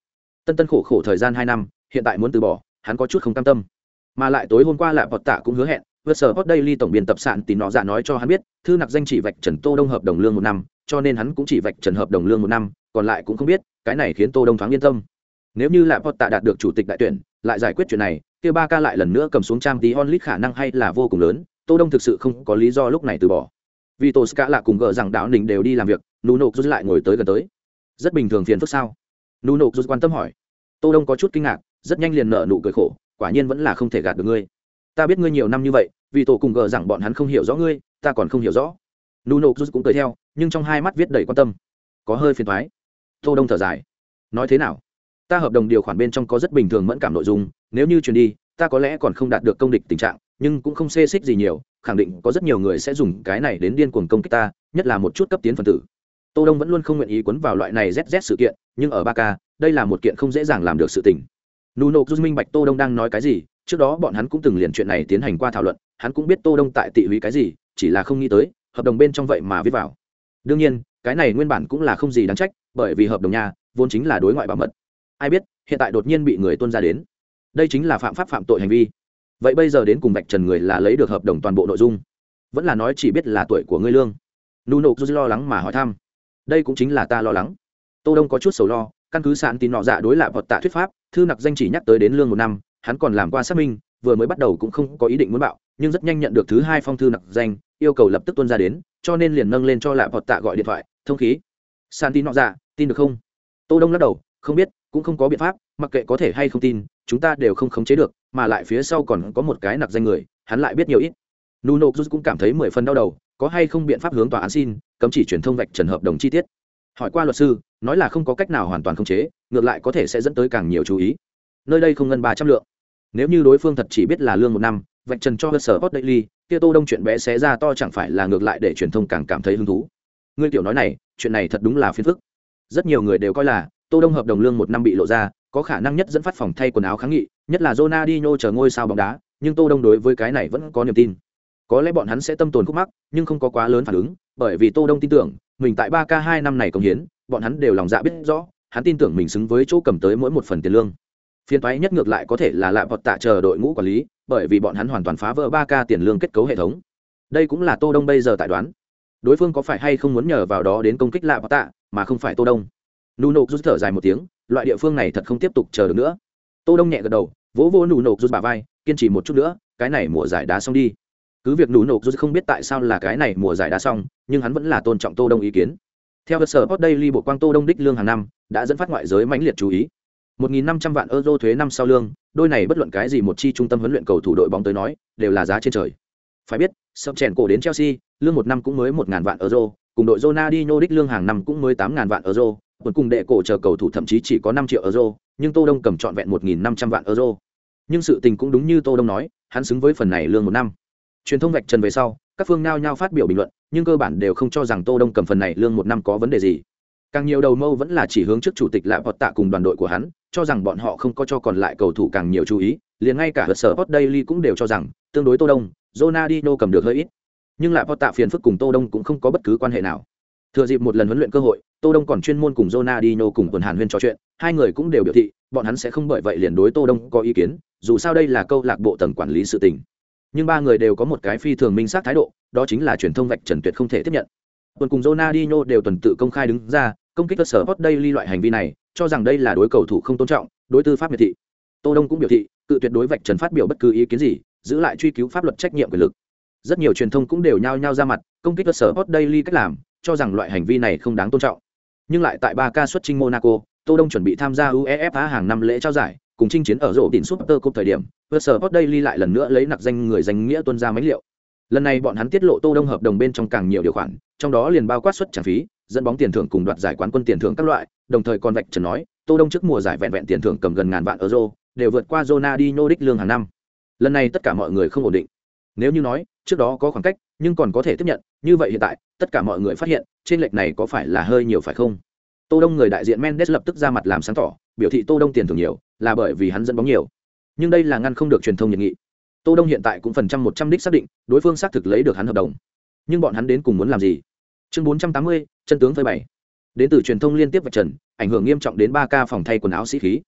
Tân tân khổ khổ thời gian hai năm, hiện tại muốn từ bỏ, hắn có chút không cam tâm. Mà lại tối hôm qua lại bọt tạ cũng hứa hẹn vượt sở hot daily tổng biên tập sạn tín nọ dạ nói cho hắn biết, thư nặc danh chỉ vạch trần tô đông hợp đồng lương một năm, cho nên hắn cũng chỉ vạch trần hợp đồng lương một năm, còn lại cũng không biết, cái này khiến tô đông thoáng yên tâm. Nếu như lại bọt tạ đạt được chủ tịch đại tuyển, lại giải quyết chuyện này, kia ba ca lại lần nữa cầm xuống trang tí onlit khả năng hay là vô cùng lớn, tô đông thực sự không có lý do lúc này từ bỏ. Vì tô ska là cùng gờ rằng đạo đình đều đi làm việc, nụ nộp rút lại ngồi tới gần tới. Rất bình thường phiền phức sao? Nụ nộp rút quan tâm hỏi. Tô đông có chút kinh ngạc, rất nhanh liền nở nụ cười khổ, quả nhiên vẫn là không thể gạt được ngươi ta biết ngươi nhiều năm như vậy, vì tổ cùng gờ rằng bọn hắn không hiểu rõ ngươi, ta còn không hiểu rõ. Nụ nộp rút cũng cười theo, nhưng trong hai mắt viết đầy quan tâm. Có hơi phiền thoái tô đông thở dài. Nói thế nào? Ta hợp đồng điều khoản bên trong có rất bình thường mẫn cảm nội dung, nếu như truyền đi, ta có lẽ còn không đạt được công địch tình trạng, nhưng cũng không xê xích gì nhiều, khẳng định có rất nhiều người sẽ dùng cái này đến điên cuồng công kích ta, nhất là một chút cấp tiến phần tử. Tô đông vẫn luôn không nguyện ý quấn vào loại này zz sự kiện, nhưng ở ba k đây là một kiện không dễ dàng làm được sự tình. Nuno rút minh bạch tô đông đang nói cái gì trước đó bọn hắn cũng từng liền chuyện này tiến hành qua thảo luận, hắn cũng biết tô đông tại tị húy cái gì, chỉ là không nghĩ tới, hợp đồng bên trong vậy mà viết vào. Đương nhiên, cái này nguyên bản cũng là không gì đáng trách, bởi vì hợp đồng nhà, vốn chính là đối ngoại bảo mật. Ai biết, hiện tại đột nhiên bị người tuân ra đến. Đây chính là phạm pháp phạm tội hành vi. Vậy bây giờ đến cùng bạch trần người là lấy được hợp đồng toàn bộ nội dung? Vẫn là nói chỉ biết là tuổi của ngươi lương. Nuno lo lắng mà hỏi thăm. Đây cũng chính là ta lo lắng. Tô đông có chút sầu lo, căn cứ sạn tin nọ dạ đối lại vật tạ thuyết pháp, thư nặc danh chỉ nhắc tới đến lương một năm hắn còn làm qua xác minh, vừa mới bắt đầu cũng không có ý định muốn bạo, nhưng rất nhanh nhận được thứ hai phong thư nặc danh, yêu cầu lập tức tuân ra đến, cho nên liền nâng lên cho lạp vật tạ gọi điện thoại, thông khí. San tin nọ dạ tin được không? Tô đông lắc đầu, không biết, cũng không có biện pháp, mặc kệ có thể hay không tin, chúng ta đều không khống chế được, mà lại phía sau còn có một cái nặc danh người, hắn lại biết nhiều ít. Nuno jus cũng cảm thấy mười phần đau đầu, có hay không biện pháp hướng tòa án xin, cấm chỉ truyền thông vạch trần hợp đồng chi tiết? Hỏi qua luật sư, nói là không có cách nào hoàn toàn khống chế, ngược lại có thể sẽ dẫn tới càng nhiều chú ý. Nơi đây không ngân ba trăm lượng nếu như đối phương thật chỉ biết là lương một năm, vạch trần cho cơ sở hot daily, kia tô đông chuyện bé xé ra to chẳng phải là ngược lại để truyền thông càng cảm thấy hứng thú. Ngươi tiểu nói này, chuyện này thật đúng là phiền phức. Rất nhiều người đều coi là, tô đông hợp đồng lương một năm bị lộ ra, có khả năng nhất dẫn phát phòng thay quần áo kháng nghị, nhất là Ronaldinho chờ ngôi sao bóng đá, nhưng tô đông đối với cái này vẫn có niềm tin. Có lẽ bọn hắn sẽ tâm tồn khúc mắc, nhưng không có quá lớn phản ứng, bởi vì tô đông tin tưởng, mình tại 3 k hai năm này công hiến, bọn hắn đều lòng dạ biết rõ, hắn tin tưởng mình xứng với chỗ cầm tới mỗi một phần tiền lương phiên toái nhất ngược lại có thể là lạ vọt tạ chờ đội ngũ quản lý, bởi vì bọn hắn hoàn toàn phá vỡ ba k tiền lương kết cấu hệ thống. Đây cũng là tô đông bây giờ tại đoán. Đối phương có phải hay không muốn nhờ vào đó đến công kích lạ vọt tạ, mà không phải tô đông? Nuno rút thở dài một tiếng, loại địa phương này thật không tiếp tục chờ được nữa. Tô đông nhẹ gật đầu, vỗ vỗ nụ nộp rút bà vai, kiên trì một chút nữa, cái này mùa giải đá xong đi. Cứ việc nụ nộp rút không biết tại sao là cái này mùa giải đá xong, nhưng hắn vẫn là tôn trọng tô đông ý kiến. Theo sở hot daily bộ quang tô đông đích lương hàng năm, đã dẫn phát ngoại giới mãnh liệt chú ý. 1.500 vạn euro thuế năm sau lương, đôi này bất luận cái gì một chi trung tâm huấn luyện cầu thủ đội bóng tới nói, đều là giá trên trời. Phải biết, sập chèn cổ đến chelsea, lương một năm cũng mới 1.000 vạn euro, cùng đội Ronaldinho đích lương hàng năm cũng mới 8.000 vạn euro, cuối cùng đệ cổ chờ cầu thủ thậm chí chỉ có 5 triệu euro, nhưng tô đông cầm trọn vẹn 1.500 vạn euro. Nhưng sự tình cũng đúng như tô đông nói, hắn xứng với phần này lương một năm. Truyền thông vạch trần về sau, các phương nao nhau phát biểu bình luận, nhưng cơ bản đều không cho rằng tô đông cầm phần này lương một năm có vấn đề gì. Càng nhiều đầu mâu vẫn là chỉ hướng trước chủ tịch lạ vọt tạ cùng đoàn đội của hắn cho rằng bọn họ không có cho còn lại cầu thủ càng nhiều chú ý, liền ngay cả sở hot daily cũng đều cho rằng, tương đối tô đông, Ronaldinho cầm được hơi ít. Nhưng lại vọt tạ phiền phức cùng tô đông cũng không có bất cứ quan hệ nào. Thừa dịp một lần huấn luyện cơ hội, tô đông còn chuyên môn cùng Ronaldinho cùng tuần hàn huyên trò chuyện, hai người cũng đều biểu thị, bọn hắn sẽ không bởi vậy liền đối tô đông có ý kiến, dù sao đây là câu lạc bộ tầng quản lý sự tình. Nhưng ba người đều có một cái phi thường minh xác thái độ, đó chính là truyền thông vạch trần tuyệt không thể tiếp nhận tuần cùng Ronaldinho đều tuần tự công khai đứng ra, công kích cơ sở hot daily loại hành vi này, cho rằng đây là đối cầu thủ không tôn trọng, đối tư pháp miệt thị. Tô đông cũng biểu thị, cự tuyệt đối vạch trần phát biểu bất cứ ý kiến gì, giữ lại truy cứu pháp luật trách nhiệm quyền lực. Rất nhiều truyền thông cũng đều nhao nhao ra mặt, công kích cơ sở hot daily cách làm, cho rằng loại hành vi này không đáng tôn trọng. Nhưng lại tại ba ca xuất chinh monaco, tô đông chuẩn bị tham gia uefa hàng năm lễ trao giải, cùng chinh chiến ở rổ đỉnh super cup thời điểm, cơ sở hot daily lại lần nữa lấy nặc danh người danh nghĩa tuân ra máy liệu lần này bọn hắn tiết lộ tô đông hợp đồng bên trong càng nhiều điều khoản, trong đó liền bao quát suất trả phí, dẫn bóng tiền thưởng cùng đoạt giải quán quân tiền thưởng các loại, đồng thời còn vạch trần nói, tô đông trước mùa giải vẹn vẹn tiền thưởng cầm gần ngàn vạn euro, đều vượt qua Ronaldinho đích lương hàng năm. Lần này tất cả mọi người không ổn định. Nếu như nói, trước đó có khoảng cách, nhưng còn có thể tiếp nhận, như vậy hiện tại, tất cả mọi người phát hiện, trên lệch này có phải là hơi nhiều phải không? Tô đông người đại diện mendes lập tức ra mặt làm sáng tỏ, biểu thị tô đông tiền thưởng nhiều, là bởi vì hắn dẫn bóng nhiều. Nhưng đây là ngăn không được truyền thông nhiệt nghị tô đông hiện tại cũng phần trăm một trăm đích xác định, đối phương xác thực lấy được hắn hợp đồng. Nhưng bọn hắn đến cùng muốn làm gì? Chương bốn trăm tám mươi, chân tướng phơi bày. Đến từ truyền thông liên tiếp vạch trần, ảnh hưởng nghiêm trọng đến ba ca phòng thay quần áo sĩ khí.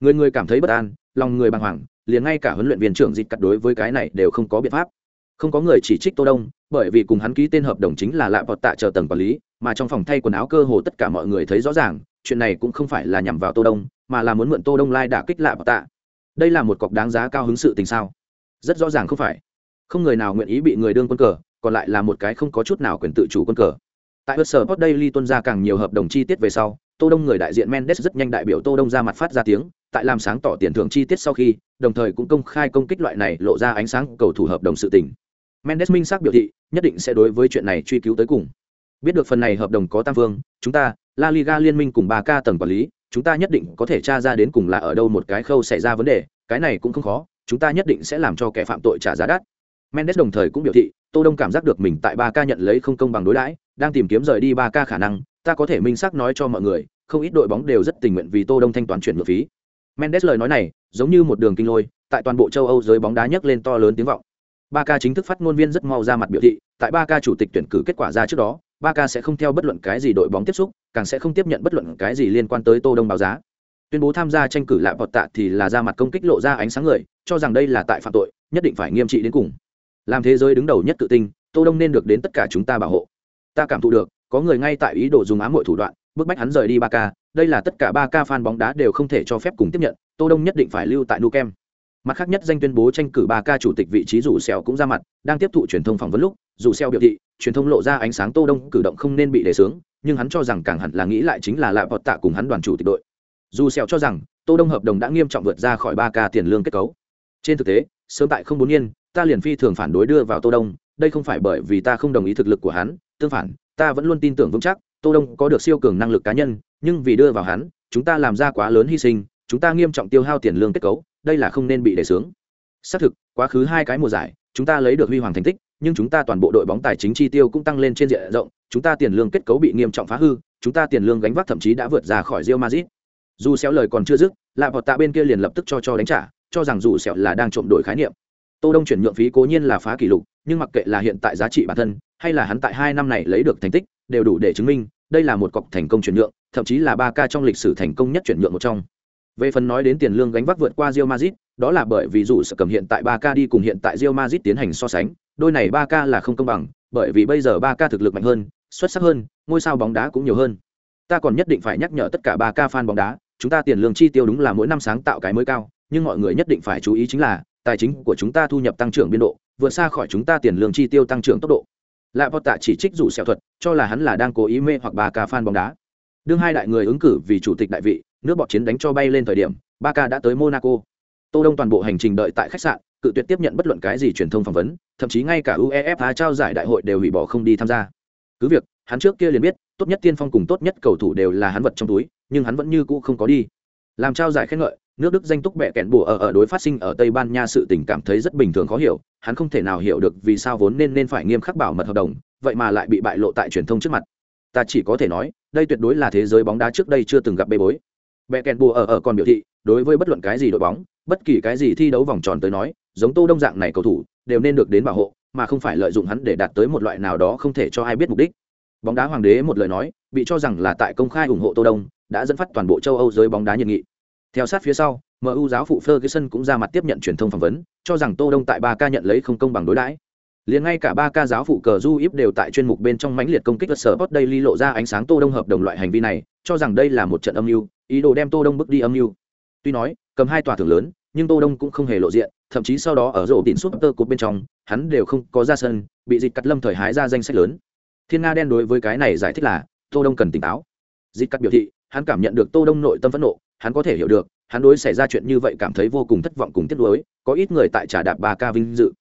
Người người cảm thấy bất an, lòng người bàng hoàng, liền ngay cả huấn luyện viên trưởng dịch cắt đối với cái này đều không có biện pháp. Không có người chỉ trích tô đông, bởi vì cùng hắn ký tên hợp đồng chính là lạ vọt tạ chờ tầng quản lý, mà trong phòng thay quần áo cơ hồ tất cả mọi người thấy rõ ràng, chuyện này cũng không phải là nhằm vào tô đông, mà là muốn mượn tô đông lai đả kích lạ vọt tạ. Đây là một cọc đáng giá cao hứng sự tình sao? Rất rõ ràng không phải. Không người nào nguyện ý bị người đương quân cờ còn lại là một cái không có chút nào quyền tự chủ quân cờ. Tại cơ sở hot daily tuân ra càng nhiều hợp đồng chi tiết về sau tô đông người đại diện mendes rất nhanh đại biểu tô đông ra mặt phát ra tiếng tại làm sáng tỏ tiền thưởng chi tiết sau khi đồng thời cũng công khai công kích loại này lộ ra ánh sáng cầu thủ hợp đồng sự tình. Mendes minh xác biểu thị nhất định sẽ đối với chuyện này truy cứu tới cùng. Biết được phần này hợp đồng có tam vương, chúng ta la liga liên minh cùng ba ca tầng quản lý chúng ta nhất định có thể tra ra đến cùng là ở đâu một cái khâu xảy ra vấn đề cái này cũng không khó chúng ta nhất định sẽ làm cho kẻ phạm tội trả giá đắt. Mendes đồng thời cũng biểu thị, tô đông cảm giác được mình tại ba k nhận lấy không công bằng đối đãi, đang tìm kiếm rời đi ba k khả năng, ta có thể minh xác nói cho mọi người, không ít đội bóng đều rất tình nguyện vì tô đông thanh toán chuyển nhượng phí. Mendes lời nói này, giống như một đường kinh lôi, tại toàn bộ châu âu giới bóng đá nhấc lên to lớn tiếng vọng. Ba chính thức phát ngôn viên rất mau ra mặt biểu thị, tại ba chủ tịch tuyển cử kết quả ra trước đó, ba sẽ không theo bất luận cái gì đội bóng tiếp xúc, càng sẽ không tiếp nhận bất luận cái gì liên quan tới tô đông báo giá. Tuyên bố tham gia tranh cử lại vọt tạ thì là ra mặt công kích lộ ra ánh sáng người cho rằng đây là tại phạm tội nhất định phải nghiêm trị đến cùng. Làm thế giới đứng đầu nhất tự tin tô đông nên được đến tất cả chúng ta bảo hộ. Ta cảm thụ được có người ngay tại ý đồ dùng ám mọi thủ đoạn bức bách hắn rời đi ba k đây là tất cả ba ca fan bóng đá đều không thể cho phép cùng tiếp nhận tô đông nhất định phải lưu tại nu kem. Mặt khác nhất danh tuyên bố tranh cử ba ca chủ tịch vị trí rủ xèo cũng ra mặt đang tiếp thụ truyền thông phỏng vấn lúc rủ xèo biểu thị truyền thông lộ ra ánh sáng tô đông cử động không nên bị đề sướng, nhưng hắn cho rằng càng hẳn là nghĩ lại chính là lại vọt tạ cùng hắn đoàn chủ tịch đội. Dù xèo cho rằng tô đông hợp đồng đã nghiêm trọng vượt ra khỏi ba ca tiền lương kết cấu trên thực tế, sớm tại không bốn niên, ta liền phi thường phản đối đưa vào tô đông, đây không phải bởi vì ta không đồng ý thực lực của hắn, tương phản, ta vẫn luôn tin tưởng vững chắc, tô đông có được siêu cường năng lực cá nhân, nhưng vì đưa vào hắn, chúng ta làm ra quá lớn hy sinh, chúng ta nghiêm trọng tiêu hao tiền lương kết cấu, đây là không nên bị đề xướng xác thực, quá khứ hai cái mùa giải, chúng ta lấy được huy hoàng thành tích, nhưng chúng ta toàn bộ đội bóng tài chính chi tiêu cũng tăng lên trên diện rộng, chúng ta tiền lương kết cấu bị nghiêm trọng phá hư, chúng ta tiền lương gánh vác thậm chí đã vượt ra khỏi Real Madrid. Dù xéo lời còn chưa dứt lạ vọt tạ bên kia liền lập tức cho cho đánh trả cho rằng dù sẹo là đang trộm đổi khái niệm. Tô đông chuyển nhượng phí cố nhiên là phá kỷ lục nhưng mặc kệ là hiện tại giá trị bản thân hay là hắn tại hai năm này lấy được thành tích đều đủ để chứng minh đây là một cọc thành công chuyển nhượng thậm chí là ba ca trong lịch sử thành công nhất chuyển nhượng một trong. Về phần nói đến tiền lương gánh vác vượt qua Real Madrid, đó là bởi vì dù sự cầm hiện tại 3K đi cùng hiện tại Real Madrid tiến hành so sánh, đôi này 3K là không công bằng, bởi vì bây giờ 3K thực lực mạnh hơn, xuất sắc hơn, ngôi sao bóng đá cũng nhiều hơn. Ta còn nhất định phải nhắc nhở tất cả 3K fan bóng đá, chúng ta tiền lương chi tiêu đúng là mỗi năm sáng tạo cái mới cao, nhưng mọi người nhất định phải chú ý chính là, tài chính của chúng ta thu nhập tăng trưởng biên độ, vượt xa khỏi chúng ta tiền lương chi tiêu tăng trưởng tốc độ. Lạ Tạ chỉ trích rủ xẻo thuật, cho là hắn là đang cố ý mê hoặc bà ca fan bóng đá. Đương hai đại người ứng cử vì chủ tịch đại vị, nước bọt chiến đánh cho bay lên thời điểm ba ca đã tới monaco tô đông toàn bộ hành trình đợi tại khách sạn cự tuyệt tiếp nhận bất luận cái gì truyền thông phỏng vấn thậm chí ngay cả uefa trao giải đại hội đều hủy bỏ không đi tham gia cứ việc hắn trước kia liền biết tốt nhất tiên phong cùng tốt nhất cầu thủ đều là hắn vật trong túi nhưng hắn vẫn như cũ không có đi làm trao giải khen ngợi nước đức danh túc bẹ kẹn bùa ở ở đối phát sinh ở tây ban nha sự tình cảm thấy rất bình thường khó hiểu, hắn không thể nào hiểu được vì sao vốn nên nên phải nghiêm khắc bảo mật hợp đồng, vậy mà lại bị bại lộ tại truyền thông trước mặt. Ta chỉ có thể nói, đây tuyệt đối là thế giới bóng đá trước đây chưa từng gặp bê bối. Bẹ kẹn bùa ở ở còn biểu thị, đối với bất luận cái gì đội bóng, bất kỳ cái gì thi đấu vòng tròn tới nói, giống tô đông dạng này cầu thủ, đều nên được đến bảo hộ, mà không phải lợi dụng hắn để đạt tới một loại nào đó không thể cho ai biết mục đích. Bóng đá hoàng đế một lời nói, bị cho rằng là tại công khai ủng hộ tô đông, đã dẫn phát toàn bộ châu âu giới bóng đá nhiệt nghị theo sát phía sau mu giáo phụ ferguson cũng ra mặt tiếp nhận truyền thông phỏng vấn, cho rằng tô đông tại ba ca nhận lấy không công bằng đối đãi. Liền ngay cả ba ca giáo phụ cờ du íp đều tại chuyên mục bên trong mãnh liệt công kích sở hot daily lộ ra ánh sáng tô đông hợp đồng loại hành vi này, cho rằng đây là một trận âm mưu, ý đồ đem tô đông bước đi âm mưu. Tuy nói, cầm hai tòa thưởng lớn, nhưng tô đông cũng không hề lộ diện, thậm chí sau đó ở rổ tín suất tơ cột bên trong, hắn đều không có ra sân, bị dịch cắt lâm thời hái ra danh sách lớn. Thiên nga đen đối với cái này giải thích là, tô đông cần tỉnh táo. Dịch cắt biểu thị, hắn cảm nhận được tô đông nội tâm phẫn nộ hắn có thể hiểu được hắn đối xảy ra chuyện như vậy cảm thấy vô cùng thất vọng cùng tiếc nuối có ít người tại trả đạp ba ca vinh dự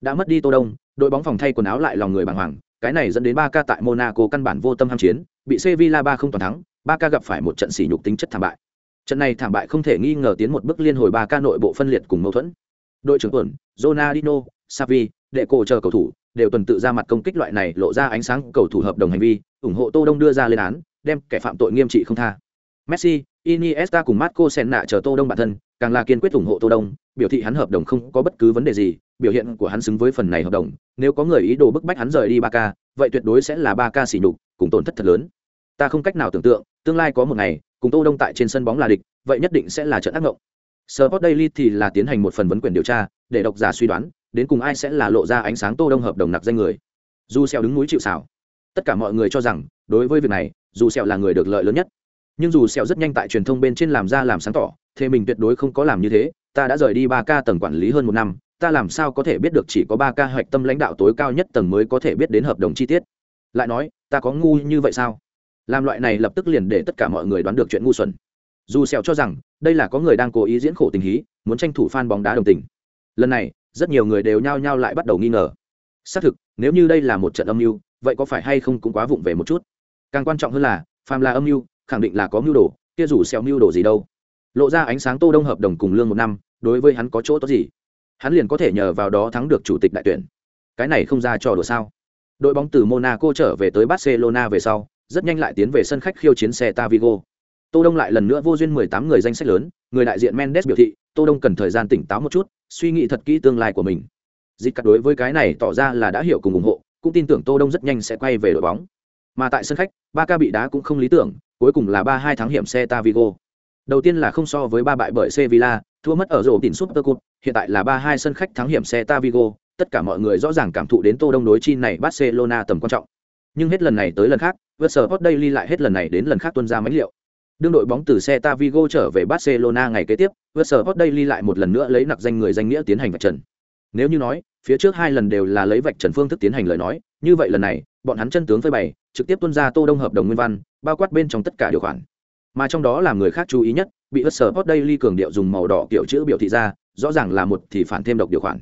đã mất đi Tô Đông, đội bóng phòng thay quần áo lại lòng người bàng hoàng, cái này dẫn đến Barca tại Monaco căn bản vô tâm ham chiến, bị Sevilla ba không toàn thắng, Barca gặp phải một trận sỉ nhục tính chất thảm bại. Trận này thảm bại không thể nghi ngờ tiến một bước liên hồi Barca nội bộ phân liệt cùng mâu thuẫn. Đội trưởng tuần, Ronaldinho, Xavi, đệ cổ chờ cầu thủ đều tuần tự ra mặt công kích loại này lộ ra ánh sáng cầu thủ hợp đồng hành vi, ủng hộ Tô Đông đưa ra lên án, đem kẻ phạm tội nghiêm trị không tha. Messi, Iniesta cùng Marco Senna chờ Tô Đông bản thân, càng là kiên quyết ủng hộ Tô Đông, biểu thị hắn hợp đồng không có bất cứ vấn đề gì, biểu hiện của hắn xứng với phần này hợp đồng, nếu có người ý đồ bức bách hắn rời đi Barca, vậy tuyệt đối sẽ là Barca xỉ nhục, cùng tổn thất thật lớn. Ta không cách nào tưởng tượng, tương lai có một ngày, cùng Tô Đông tại trên sân bóng là địch, vậy nhất định sẽ là trận ác ngộng. Sport Daily thì là tiến hành một phần vấn quyền điều tra, để độc giả suy đoán, đến cùng ai sẽ là lộ ra ánh sáng Tô Đông hợp đồng nặc danh người. Du Sẹo đứng núi chịu sào. Tất cả mọi người cho rằng, đối với việc này, dù Sẹo là người được lợi lớn nhất nhưng dù sẹo rất nhanh tại truyền thông bên trên làm ra làm sáng tỏ, thế mình tuyệt đối không có làm như thế, ta đã rời đi ba ca tầng quản lý hơn một năm, ta làm sao có thể biết được chỉ có ba ca hoạch tâm lãnh đạo tối cao nhất tầng mới có thể biết đến hợp đồng chi tiết. Lại nói, ta có ngu như vậy sao? Làm loại này lập tức liền để tất cả mọi người đoán được chuyện ngu xuẩn. Dù sẹo cho rằng, đây là có người đang cố ý diễn khổ tình hí, muốn tranh thủ fan bóng đá đồng tình. Lần này, rất nhiều người đều nhao nhao lại bắt đầu nghi ngờ. Xác thực, nếu như đây là một trận âm mưu, vậy có phải hay không cũng quá vụng về một chút? Càng quan trọng hơn là, phàm là âm mưu khẳng định là có mưu đồ, kia rủ xèo mưu đồ gì đâu. Lộ ra ánh sáng tô đông hợp đồng cùng lương một năm, đối với hắn có chỗ tốt gì? Hắn liền có thể nhờ vào đó thắng được chủ tịch đại tuyển. Cái này không ra trò đùa sao? Đội bóng từ monaco trở về tới barcelona về sau, rất nhanh lại tiến về sân khách khiêu chiến xe tavigo tô đông lại lần nữa vô duyên 18 người danh sách lớn, người đại diện mendes biểu thị, tô đông cần thời gian tỉnh táo một chút, suy nghĩ thật kỹ tương lai của mình. Dịch cắt đối với cái này tỏ ra là đã hiểu cùng ủng hộ, cũng tin tưởng tô đông rất nhanh sẽ quay về đội bóng. Mà tại sân khách ba ca bị đá cũng không lý tưởng cuối cùng là ba hai thắng hiểm xe Tavigo. Đầu tiên là không so với ba bại bởi Sevilla, thua mất ở rổ tỉnh Super Cup, hiện tại là ba hai sân khách thắng hiểm xe Tavigo, tất cả mọi người rõ ràng cảm thụ đến Tô Đông đối chi này Barcelona tầm quan trọng. Nhưng hết lần này tới lần khác, Versport Daily lại hết lần này đến lần khác tuân ra mấy liệu. Đương đội bóng từ xe Tavigo trở về Barcelona ngày kế tiếp, Versport Daily lại một lần nữa lấy nặc danh người danh nghĩa tiến hành vạch trần. Nếu như nói, phía trước hai lần đều là lấy vạch trần phương thức tiến hành lời nói, như vậy lần này, bọn hắn chân tướng phơi bày, trực tiếp tuân ra Tô Đông hợp đồng nguyên văn, bao quát bên trong tất cả điều khoản. Mà trong đó làm người khác chú ý nhất, bị hất sở hot daily cường điệu dùng màu đỏ kiểu chữ biểu thị ra, rõ ràng là một thì phản thêm độc điều khoản.